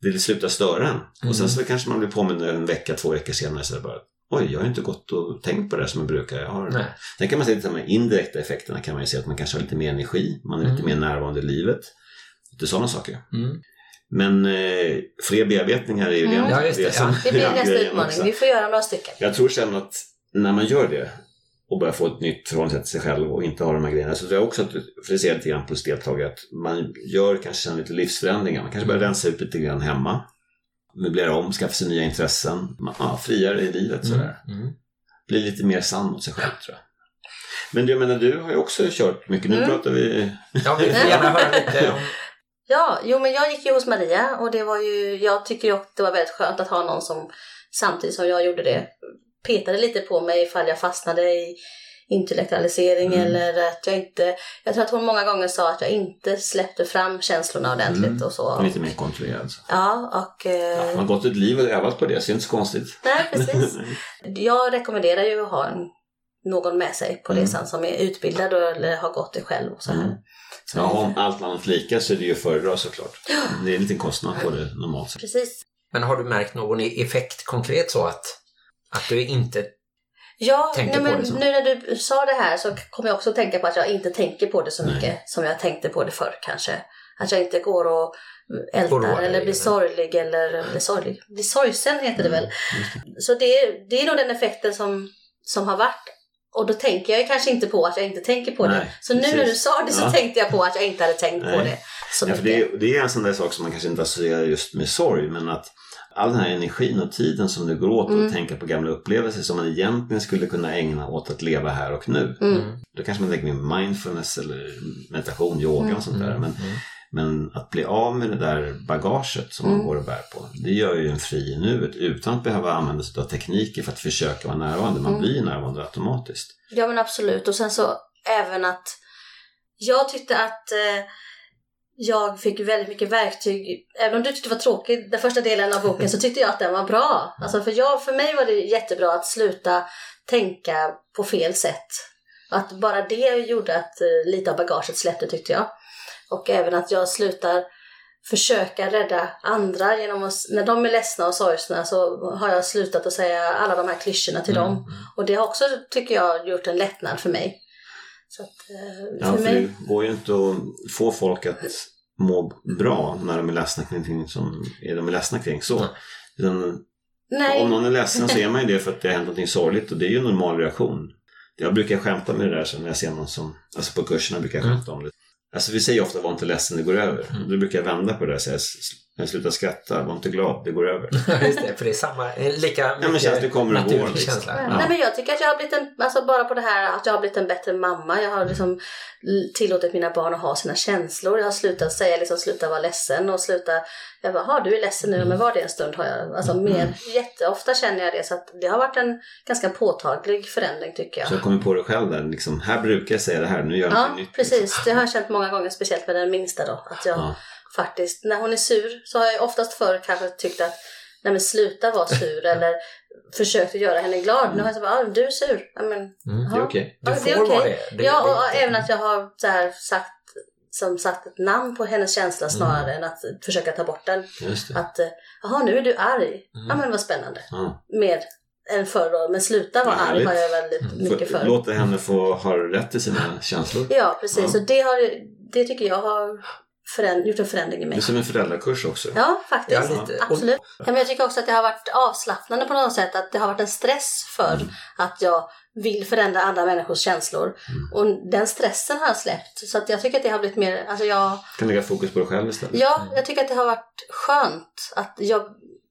det slutar störa en. Och sen Mm. så kanske man blir påmind en vecka, två veckor senare. Så bara, Oj, jag har inte gått och tänkt på det som jag brukar. Jag har... nej. Sen kan man se lite de här indirekta effekterna. kan man ju se att man kanske har lite mer energi. Man är lite Mm. mer närvarande i livet. Lite sådana saker. Mm. Men eh, fler bearbetningar är ju Mm. det, Ja, just det, som ja. Det blir nästa utmaning. också. Vi får göra några stycken. Jag tror sen att när man gör det och börjar få ett nytt förhållningssätt till sig själv och inte har de här grejerna så tror jag också att, för det ser jag lite grann på deltagare, att man gör kanske lite livsförändringar. Man kanske börjar rensa ut lite grann hemma, möblera om, skaffa sig nya intressen, man, ja, friare i livet sådär. Mm. Bli lite mer sann mot sig själv tror jag. Men jag menar, du har ju också kört mycket. Nu Mm. pratar vi... Ja, vi får gärna höra lite om... Ja, jo men jag gick ju hos Maria och det var ju, jag tycker ju att det var väldigt skönt att ha någon som samtidigt som jag gjorde det petade lite på mig ifall jag fastnade i intellektualisering Mm. eller att jag inte, jag tror att hon många gånger sa att jag inte släppte fram känslorna ordentligt Mm. och så. Lite mer kontrollerad. Ja, och... eh, Man har gått ett liv och övat på det, så det är inte så konstigt. Nej, precis. Jag rekommenderar ju att ha en, någon med sig på Mm. resan som är utbildad och, eller har gått det själv och så här. Mm. Så, Ja, om allt annat lika så är det ju föredra såklart. Det är en liten kostnad på det normalt sett. Precis. Men har du märkt någon effekt konkret så att, att du inte... Ja, nej, men det nu när du sa det här så kommer jag också att tänka på att jag inte tänker på det så Nej. mycket som jag tänkte på det förr kanske. Att jag inte går och ältar Oroar eller blir sorglig eller blir sorglig. Blir sorgsen heter det väl. Mm, Så det, är- det är nog den effekten som, som har varit. Och då tänker jag kanske inte på att jag inte tänker på det. Nej, Så nu när du precis. sa det så Ja. tänkte jag på att jag inte hade tänkt på Nej. det så Ja, för det, är, det är en sån där sak som man kanske inte associerar just med sorg, men att all den här energin och tiden som det går åt Mm. att tänka på gamla upplevelser som man egentligen skulle kunna ägna åt att leva här och nu. Mm. Då kanske man lägger med mindfulness eller meditation, yoga Mm. och sånt där. Men, Mm. men att bli av med det där bagaget som man Mm. går och bär på, det gör ju en fri i nuet utan att behöva använda sig av tekniker för att försöka vara närvarande. Man Mm. blir närvarande automatiskt. Ja men absolut. Och sen så även att jag tyckte att eh, jag fick väldigt mycket verktyg. Även om du tyckte det var tråkigt den första delen av boken så tyckte jag att den var bra. Alltså för, jag, för mig var det jättebra att sluta tänka på fel sätt. Att bara det gjorde att eh, lite av bagaget släppte tyckte jag. Och även att jag slutar försöka rädda andra genom att, när de är ledsna och sorgsna så har jag slutat att säga alla de här klyschorna till Mm. dem. Och det har också, tycker jag, gjort en lättnad för mig. Så att, eh, Ja, för för mig... det går ju inte att få folk att må bra när de är ledsna kring någonting som är de är ledsna kring. Så. Utan, Nej. om någon är ledsen så är man ju det för att det har hänt någonting sorgligt och det är ju en normal reaktion. Jag brukar skämta med det där så när jag ser någon som, alltså på kurserna brukar jag Mm. skämta om det. Alltså vi säger ofta var inte ledsen, det går över. Mm. Då brukar jag vända på det och säga "S- sluta skratta, var inte glad, det går över. Just det, för det är samma, en lika men känns det kommer och går, naturlig liksom. känsla. Ja. Nej men jag tycker att jag har blivit en, alltså bara på det här att jag har blivit en bättre mamma. Jag har liksom tillåtit mina barn att ha sina känslor. Jag har slutat säga liksom sluta vara ledsen och sluta, jag bara, "Ha, du är ledsen nu, men var det en stund har jag, alltså mer, jätteofta känner jag det så att det har varit en ganska påtaglig förändring tycker jag. Så jag kommer på det själv där, liksom, här brukar jag säga det här, nu gör jag Ja, nytt. precis. liksom. Det har jag känt många gånger, speciellt med den minsta då. Att jag Ja. Faktiskt, när hon är sur så har jag oftast förr kanske tyckt att nej men sluta vara sur eller försökt att göra henne glad. Nu har jag sagt ah, du är sur. Men, Mm. Det är okej. Du Ja, får det okej. vara det. det ja, det och inte- även att jag har så här sagt, som sagt ett namn på hennes känsla snarare än att försöka ta bort den. Just det. Att, eh, jaha nu är du arg. Mm. Ja men vad spännande. Ja. Mer än förr då. Men sluta vara arg har jag väldigt mycket För, låta henne få ha rätt till sina känslor. Ja precis. Ja. Och det, har, det tycker jag har gjort en förändring i Det mig. är som en föräldrakurs också. Ja, faktiskt. Ja. Absolut. Ja, men jag tycker också att det har varit avslappnande på något sätt. Att det har varit en stress för Mm. att jag vill förändra andra människors känslor. Mm. Och den stressen har jag släppt. Så att jag tycker att det har blivit mer, alltså jag, kan lägga fokus på dig själv istället. ja, jag tycker att det har varit skönt att jag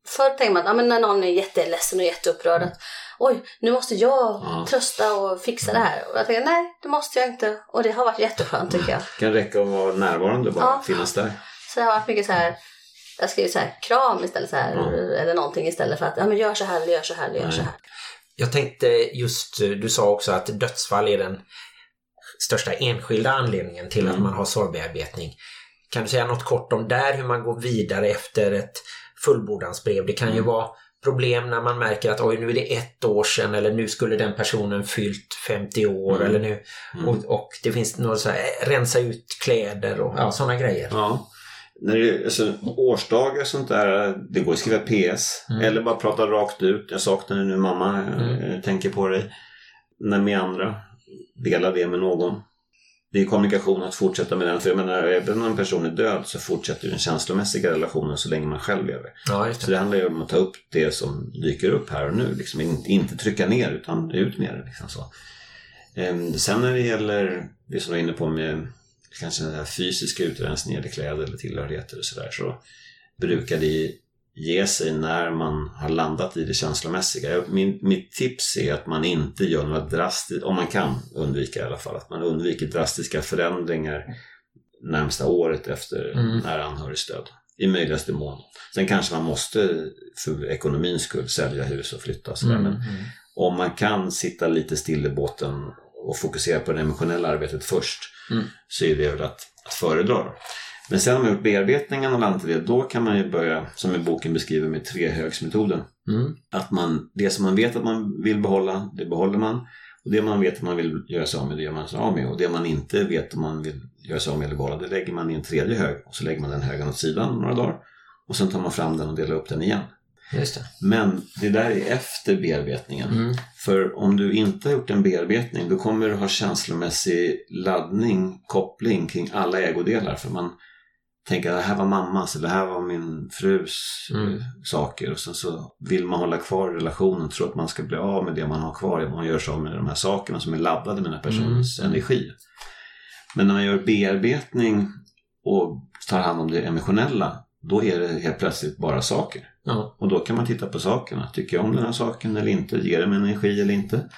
Förr tänkte man att ja, men när någon är jätteledsen och jätteupprörd att oj, nu måste jag Ja. trösta och fixa det här. Och jag tänkte nej, det måste jag inte. Och det har varit jätteskönt tycker jag. Det kan räcka att vara närvarande bara Ja. finnas där. Så det har varit mycket så här, jag skriver så här kram istället så här, Ja. eller någonting istället för att ja men gör så här eller gör så här eller gör så här. Jag tänkte just, du sa också att dödsfall är den största enskilda anledningen till att Mm. man har sorgbearbetning. Kan du säga något kort om där, hur man går vidare efter ett fullbordansbrev? Det kan ju Mm. vara problem när man märker att oj, nu är det ett år sedan eller nu skulle den personen fyllt 50 år Mm. eller nu Mm. och, och det finns något så här, rensa ut kläder och ja, sådana grejer. Ja. När det, alltså, årsdagar och sånt där, det går att skriva PS. Mm. Eller bara prata rakt ut. Jag saknar dig nu mamma, jag Mm. eh, tänker på dig. När med andra, dela det med någon. Det är kommunikation att fortsätta med den. För jag menar, även om en person är död så fortsätter den känslomässiga relationen så länge man själv lever. Ja, just Så det. det handlar ju om att ta upp det som dyker upp här och nu. Liksom, inte, inte trycka ner utan ut med det. Liksom så. Ehm, sen när det gäller det som du är inne på med kanske den här fysiska utrensningen kläder eller tillhörigheter och sådär så brukar det ge sig när man har landat i det känslomässiga. Min, mitt tips är att man inte gör några drastiska, om man kan undvika i alla fall, att man undviker drastiska förändringar närmsta året efter Mm. nära anhörigs död. I möjligaste mån. Sen kanske man måste för ekonomins skull sälja hus och flytta och sådär. Mm, Men mm. om man kan sitta lite still i båten och fokusera på det emotionella arbetet först Mm. så är det väl att, att föredra. Men sen om man gjort bearbetningen och landat i det, då kan man ju börja, som i boken beskriver med trehögsmetoden. Mm. Att man, det som man vet att man vill behålla, det behåller man. Och det man vet att man vill göra sig av med, det gör man sig av med. Och det man inte vet om man vill göra sig av med eller behålla, det lägger man i en tredje hög. Och så lägger man den högen åt sidan några dagar. Och sen tar man fram den och delar upp den igen. Det. Men det där är efter bearbetningen. Mm. För om du inte har gjort en bearbetning då kommer du ha känslomässig laddning, koppling kring alla ägodelar. För man tänker att det här var mammas eller det här var min frus Mm. eh, saker. Och sen så vill man hålla kvar relationen, tror att man ska bli av med det man har kvar. Man gör sig av med de här sakerna som är laddade med den här personens Mm. energi. Men när man gör bearbetning och tar hand om det emotionella, då är det helt plötsligt bara saker. Ja. Och då kan man titta på sakerna. Tycker jag om den här saken eller inte? Ger det mig energi eller inte?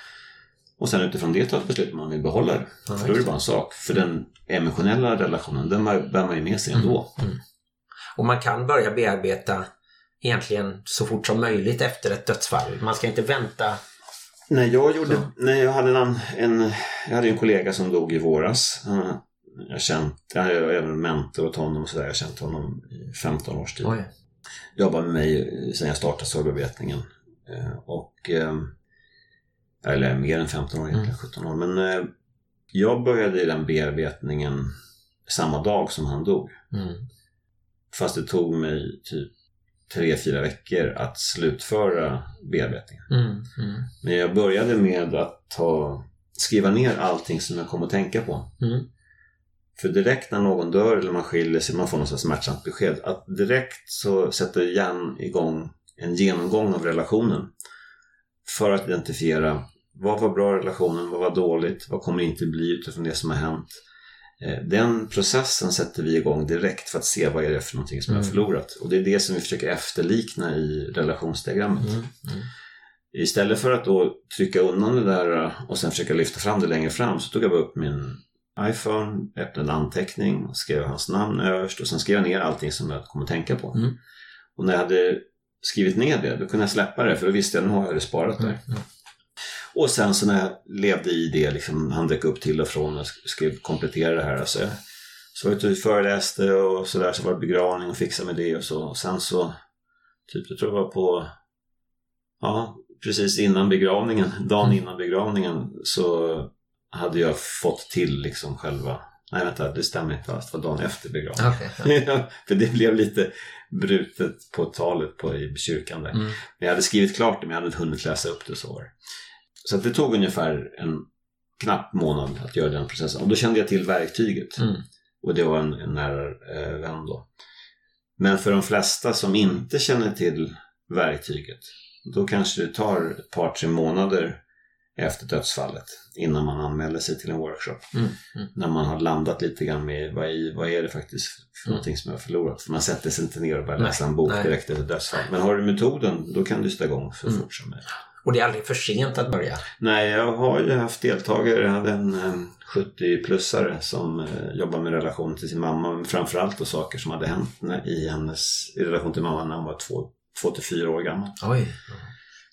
Och sen utifrån det ta ett beslut om man vill behålla det. Ja, För då är det bara en sak. För den emotionella relationen, den bär man ju med sig ändå. Mm. Och man kan börja bearbeta egentligen så fort som möjligt efter ett dödsfall. Man ska inte vänta. När jag gjorde, när jag hade en, en, jag hade en kollega som dog i våras. Jag har känt, jag har även en mentor åt honom och sådär. Jag har känt honom i 15 års tid. Oj. jobbar med mig sedan jag startade sorgbearbetningen. Eh, Och, eh, eller mer än 15 år egentligen, 17 år. Men eh, jag började i den bearbetningen samma dag som han dog. Mm. Fast det tog mig typ tre, fyra veckor att slutföra bearbetningen. Mm. Mm. Men jag började med att ta, skriva ner allting som jag kom att tänka på. Mm. För direkt när någon dör eller man skiljer sig, man får något smärtsamt besked. Att direkt så sätter hjärnan igång en genomgång av relationen. För att identifiera vad var bra i relationen, vad var dåligt, vad kommer inte bli utifrån det som har hänt. Eh, Den processen sätter vi igång direkt för att se vad är det för någonting som jag har Mm. förlorat. Och det är det som vi försöker efterlikna i relationsdiagrammet. Mm. Mm. Istället för att då trycka undan det där eh, och sen försöka lyfta fram det längre fram så tog jag bara upp min iPhone, öppnade en anteckning, skrev hans namn överst och sen skrev jag ner allting som jag kom att tänka på. Mm. Och när jag hade skrivit ner det, då kunde jag släppa det för då visste jag nu har jag det sparat där. Och sen så när jag levde i det, liksom, han dök upp till och från och skrev komplettera det här. Alltså, så var jag ute och föreläste och sådär, så var det begravning och fixa med det och så. Och sen så, typ jag tror det var på, ja, precis innan begravningen, dagen Mm. innan begravningen så hade jag fått till liksom själva, nej vänta, det stämmer inte alls, det var dagen efter begravningen. Ja. Ja, för det blev lite brutet på talet på, i kyrkan där. Mm. Men jag hade skrivit klart det men jag hade inte hunnit läsa upp det så var det. Så att det tog ungefär en knapp månad att göra den processen. Och då kände jag till verktyget. Mm. Och det var en, en nära eh, vän då. Men för de flesta som inte känner till verktyget, då kanske det tar ett par, tre månader efter dödsfallet innan man anmäler sig till en workshop. Mm. Mm. När man har landat lite grann med vad, i, vad är det faktiskt för någonting som jag har förlorat. För man sätter sig inte ner och börjar läsa en bok nej. direkt efter dödsfall. Men har du metoden, då kan du sätta igång så Mm. fort som möjligt. Och det är aldrig för sent att börja. Nej, jag har ju haft deltagare. Jag hade en em, 70-plussare som eh, jobbar med relation till sin mamma. Men framförallt då saker som hade hänt i hennes i relation till mamma när hon var två, två till fyra år gammal. Oj.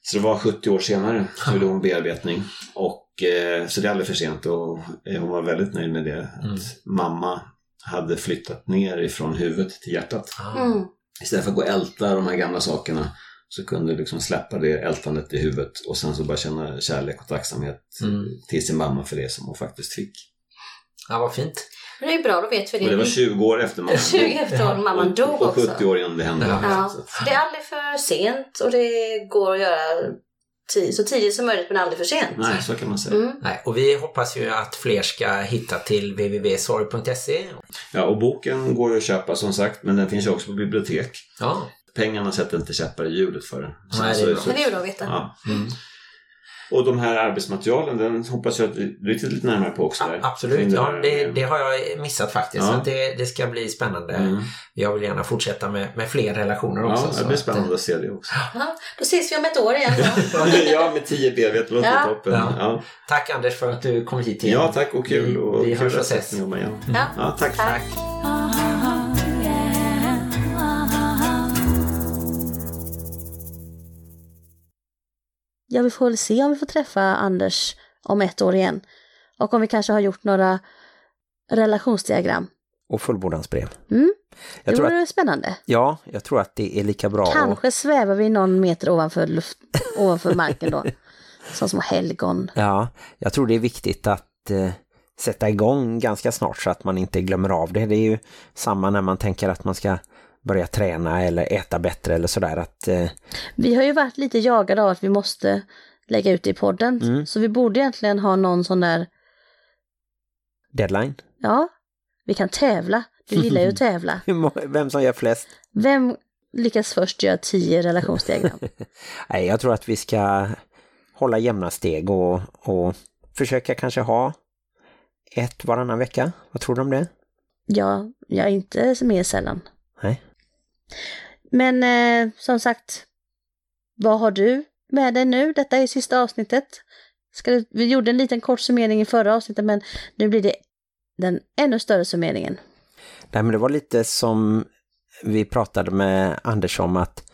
Så det var 70 år senare så gjorde hon bearbetning. Och, eh, så det är aldrig för sent och eh, hon var väldigt nöjd med det. Att Mm. mamma hade flyttat ner ifrån huvudet till hjärtat. Ah. Mm. Istället för att gå och älta de här gamla sakerna så kunde liksom släppa det ältandet i huvudet och sen så bara känna kärlek och tacksamhet Mm. till sin mamma för det som hon faktiskt fick. Ja, vad fint. Men det är bra, då vet vi det. Och det var 20 år efter mamman 20 efter år mamman dog och, och också. 70 år innan det hände. Ja. Ja, det är aldrig för sent och det går att göra så tidigt som möjligt men aldrig för sent. Nej, så kan man säga. Mm. Nej, och vi hoppas ju att fler ska hitta till www.sorg.se. Ja, och boken går ju att köpa som sagt, men den finns ju också på bibliotek. Ja. Pengarna sätter inte käppar i hjulet för den. Nej, det är så, bra. så, Men det är bra att veta. ja. Mm. Och de här arbetsmaterialen, den hoppas jag att vi vi tittar lite närmare på också. Där. absolut, Kring ja, det, det har jag missat faktiskt. Ja. Så att det, det ska bli spännande. Mm. Jag vill gärna fortsätta med, med fler relationer också. Ja, det blir att, spännande att se det också. Ja, då ses vi om ett år igen. Ja, med 10 BV, det låter Ja. toppen. Ja. Ja. Tack Anders för att du kom hit igen. ja, tack och kul. Vi- och vi kul hörs och att ses. Ja. Ja, tack. Tack. Ja, vi får väl se om vi får träffa Anders om ett år igen. Och om vi kanske har gjort några relationsdiagram. Och fullbordansbrev. Mm. Jag det tror vore att, spännande. ja, jag tror att det är lika bra Kanske svävar vi någon meter ovanför, luft, ovanför marken då. Som små helgon. Ja, jag tror det är viktigt att eh, sätta igång ganska snart så att man inte glömmer av det. Det är ju samma när man tänker att man ska börja träna eller äta bättre eller sådär. Att, eh, Vi har ju varit lite jagade av att vi måste lägga ut det i podden. Mm. Så vi borde egentligen ha någon sån där, deadline. ja, vi kan tävla. Du gillar ju att tävla. Vem som gör flest? Vem lyckas först göra tio relationsdiagram? Nej, jag tror att vi ska hålla jämna steg och, och försöka kanske ha ett varannan vecka. Vad tror du om det? Ja, jag är inte mer sällan. Nej. Men eh, som sagt, vad har du med dig nu? Detta är sista avsnittet. Ska du, vi gjorde en liten kort summering i förra avsnittet men nu blir det den ännu större summeringen. Nej, men det var lite som vi pratade med Anders om att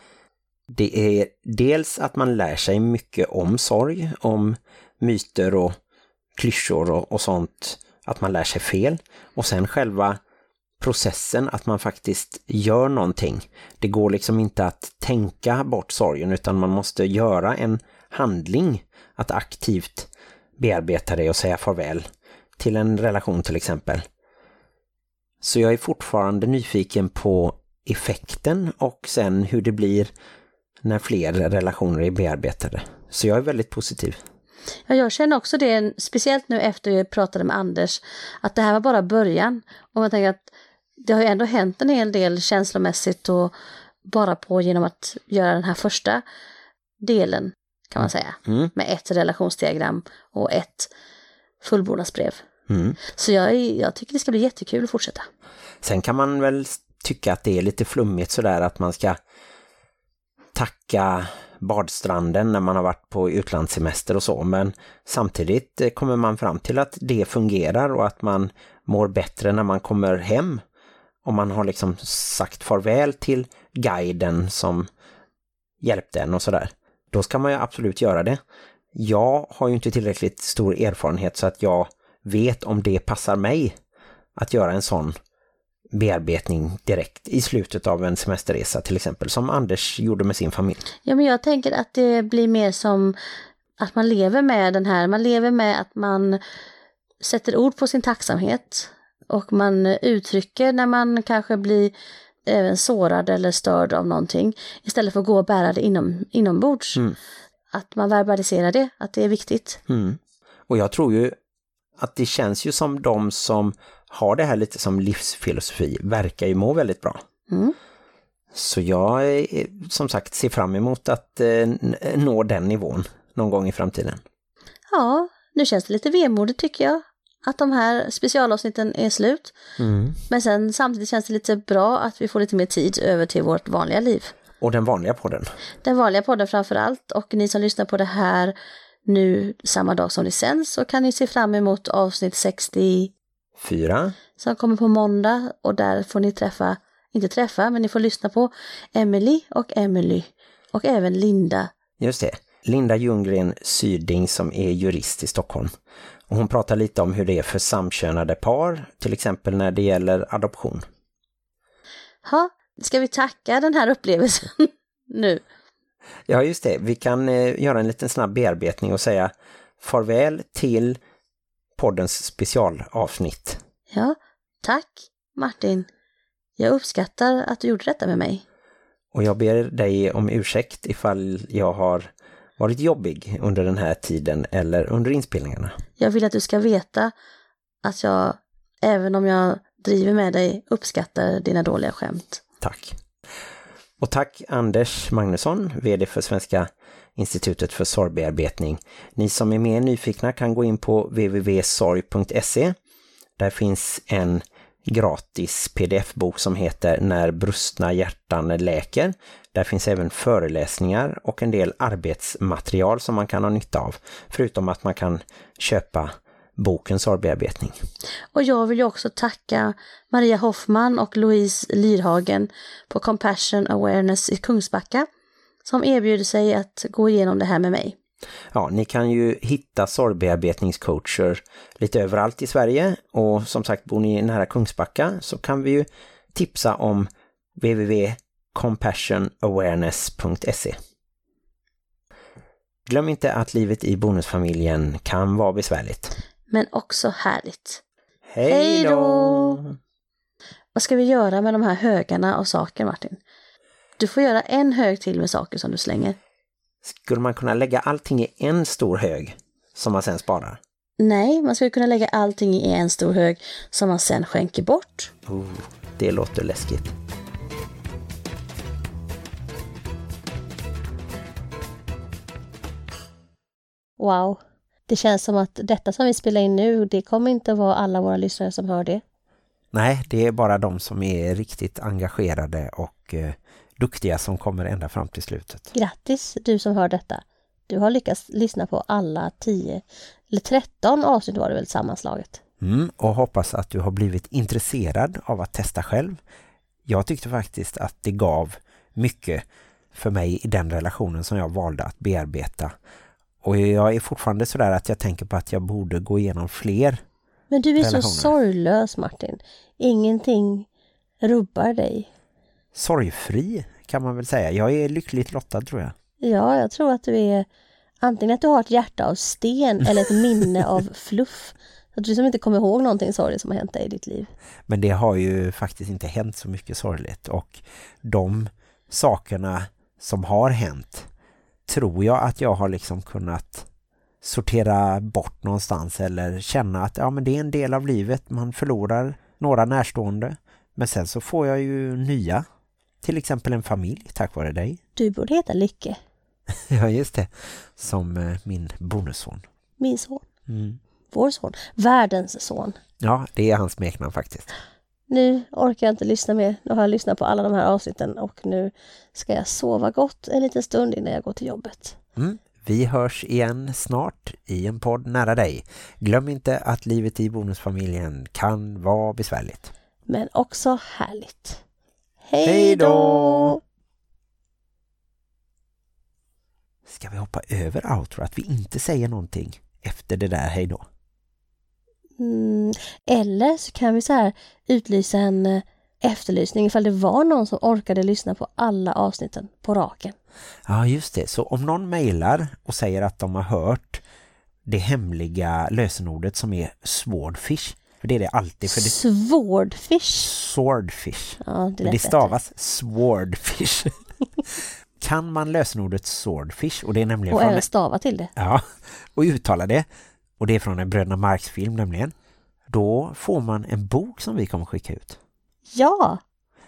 det är dels att man lär sig mycket om sorg, om myter och klyschor och, och sånt, att man lär sig fel. Och sen själva processen att man faktiskt gör någonting. Det går liksom inte att tänka bort sorgen utan man måste göra en handling att aktivt bearbeta det och säga farväl till en relation till exempel. Så jag är fortfarande nyfiken på effekten och sen hur det blir när fler relationer är bearbetade. Så jag är väldigt positiv. Ja, jag känner också det, speciellt nu efter jag pratade med Anders, att det här var bara början. Och man tänker att det har ju ändå hänt en hel del känslomässigt och bara på genom att göra den här första delen, kan man säga, Mm. med ett relationsdiagram och ett fullbordansbrev. Mm. Så jag, jag tycker det ska bli jättekul att fortsätta. Sen kan man väl tycka att det är lite flummigt sådär att man ska tacka badstranden när man har varit på utlandssemester och så. Men samtidigt eh, kommer man fram till att det fungerar och att man mår bättre när man kommer hem. Om man har liksom sagt farväl till guiden som hjälpte en och sådär. Då ska man ju absolut göra det. Jag har ju inte tillräckligt stor erfarenhet så att jag vet om det passar mig att göra en sån bearbetning direkt i slutet av en semesterresa till exempel, som Anders gjorde med sin familj. Ja, men jag tänker att det blir mer som att man lever med den här, man lever med att man sätter ord på sin tacksamhet och man uttrycker när man kanske blir även sårad eller störd av någonting istället för att gå och bära det inom, inombords. Mm. Att man verbaliserar det, att det är viktigt. Mm. Och jag tror ju att det känns ju som de som har det här lite som livsfilosofi verkar ju må väldigt bra. Mm. Så jag eh, som sagt ser fram emot att eh, nå den nivån någon gång i framtiden. Ja, nu känns det lite vemodigt tycker jag. Att de här specialavsnitten är slut. Mm. Men sen samtidigt känns det lite bra att vi får lite mer tid över till vårt vanliga liv. Och den vanliga podden. Den vanliga podden framför allt och ni som lyssnar på det här nu samma dag som det sänds så kan ni se fram emot avsnitt 60 Fyra. som kommer på måndag och där får ni träffa, inte träffa, men ni får lyssna på Emily och Emily och även Linda. Just det. Linda Ljunggren Syding som är jurist i Stockholm. Och hon pratar lite om hur det är för samkönade par, till exempel när det gäller adoption. Ha, ska vi tacka den här upplevelsen nu? Ja, just det. Vi kan eh, göra en liten snabb bearbetning och säga farväl till poddens specialavsnitt. Ja, tack Martin. Jag uppskattar att du gjorde detta med mig. Och jag ber dig om ursäkt ifall jag har varit jobbig under den här tiden eller under inspelningarna. Jag vill att du ska veta att jag, även om jag driver med dig, uppskattar dina dåliga skämt. Tack. Och tack Anders Magnusson, VD för Svenska institutet för sorgbearbetning. Ni som är mer nyfikna kan gå in på www.sorg.se. Där finns en gratis pdf-bok som heter När brustna hjärtan läker. Där finns även föreläsningar och en del arbetsmaterial som man kan ha nytta av. Förutom att man kan köpa boken Sorgbearbetning. Och jag vill ju också tacka Maria Hoffman och Louise Lyrhagen på Compassion Awareness i Kungsbacka som erbjuder sig att gå igenom det här med mig. Ja, ni kan ju hitta sorgbearbetningscoacher lite överallt i Sverige och som sagt bor ni nära Kungsbacka så kan vi ju tipsa om www.compassionawareness.se Glöm inte att livet i bonusfamiljen kan vara besvärligt. Men också härligt. Hej då! Vad ska vi göra med de här högarna av saker Martin? Du får göra en hög till med saker som du slänger. Skulle man kunna lägga allting i en stor hög som man sen sparar? Nej, man skulle kunna lägga allting i en stor hög som man sen skänker bort. Oh, det låter läskigt. Wow. Det känns som att detta som vi spelar in nu, det kommer inte vara alla våra lyssnare som hör det. Nej, det är bara de som är riktigt engagerade och eh, duktiga som kommer ända fram till slutet. Grattis du som hör detta. Du har lyckats lyssna på alla 10, eller 13 avsnitt var det väl sammanslaget. Mm, och hoppas att du har blivit intresserad av att testa själv. Jag tyckte faktiskt att det gav mycket för mig i den relationen som jag valde att bearbeta. Och jag är fortfarande sådär att jag tänker på att jag borde gå igenom fler. Men du är så Relationer. sorglös Martin. Ingenting rubbar dig. Sorgfri kan man väl säga. Jag är lyckligt lottad tror jag. Ja, jag tror att du är antingen att du har ett hjärta av sten eller ett minne av fluff. Så att du som inte kommer ihåg någonting sorgligt som har hänt dig i ditt liv. Men det har ju faktiskt inte hänt så mycket sorgligt och de sakerna som har hänt tror jag att jag har liksom kunnat sortera bort någonstans eller känna att ja men det är en del av livet, man förlorar några närstående men sen så får jag ju nya till exempel en familj tack vare dig. Du borde heta Lycke, Ja just det, som eh, min bonusson. min son. Mm. Vår son. Världens son. Ja, det är hans smeknamn faktiskt. Nu orkar jag inte lyssna mer. Nu har jag lyssnat på alla de här avsnitten och nu ska jag sova gott en liten stund innan jag går till jobbet. Mm. Vi hörs igen snart i en podd nära dig. Glöm inte att livet i bonusfamiljen kan vara besvärligt. Men också härligt. Hej då! Ska vi hoppa över outro att vi inte säger någonting efter det där hej då? Mm, eller så kan vi så här utlysa en eh, efterlysning ifall det var någon som orkade lyssna på alla avsnitten på raken. Ja just det, så om någon mejlar och säger att de har hört det hemliga lösenordet som är swordfish, för det är det alltid för det Swordfish. swordfish. Ja, det Men det stavas swordfish. kan man lösenordet swordfish och det är nämligen Och även stava till det. Ja, och uttala det. Och det är från en Bröderna Marx film nämligen. Då får man en bok som vi kommer skicka ut. Ja!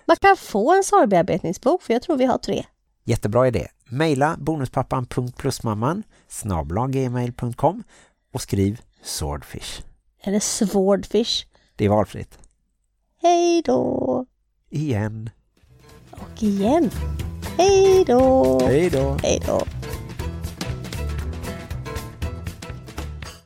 Man kan få en sorgbearbetningsbok för jag tror vi har tre. Jättebra idé. Maila bonuspappan.plusmamman snabla gmail.com och skriv Swordfish. Eller Swordfish. Det är valfritt. Hej då! Igen. Och igen. Hej då! Hej då! Hej då!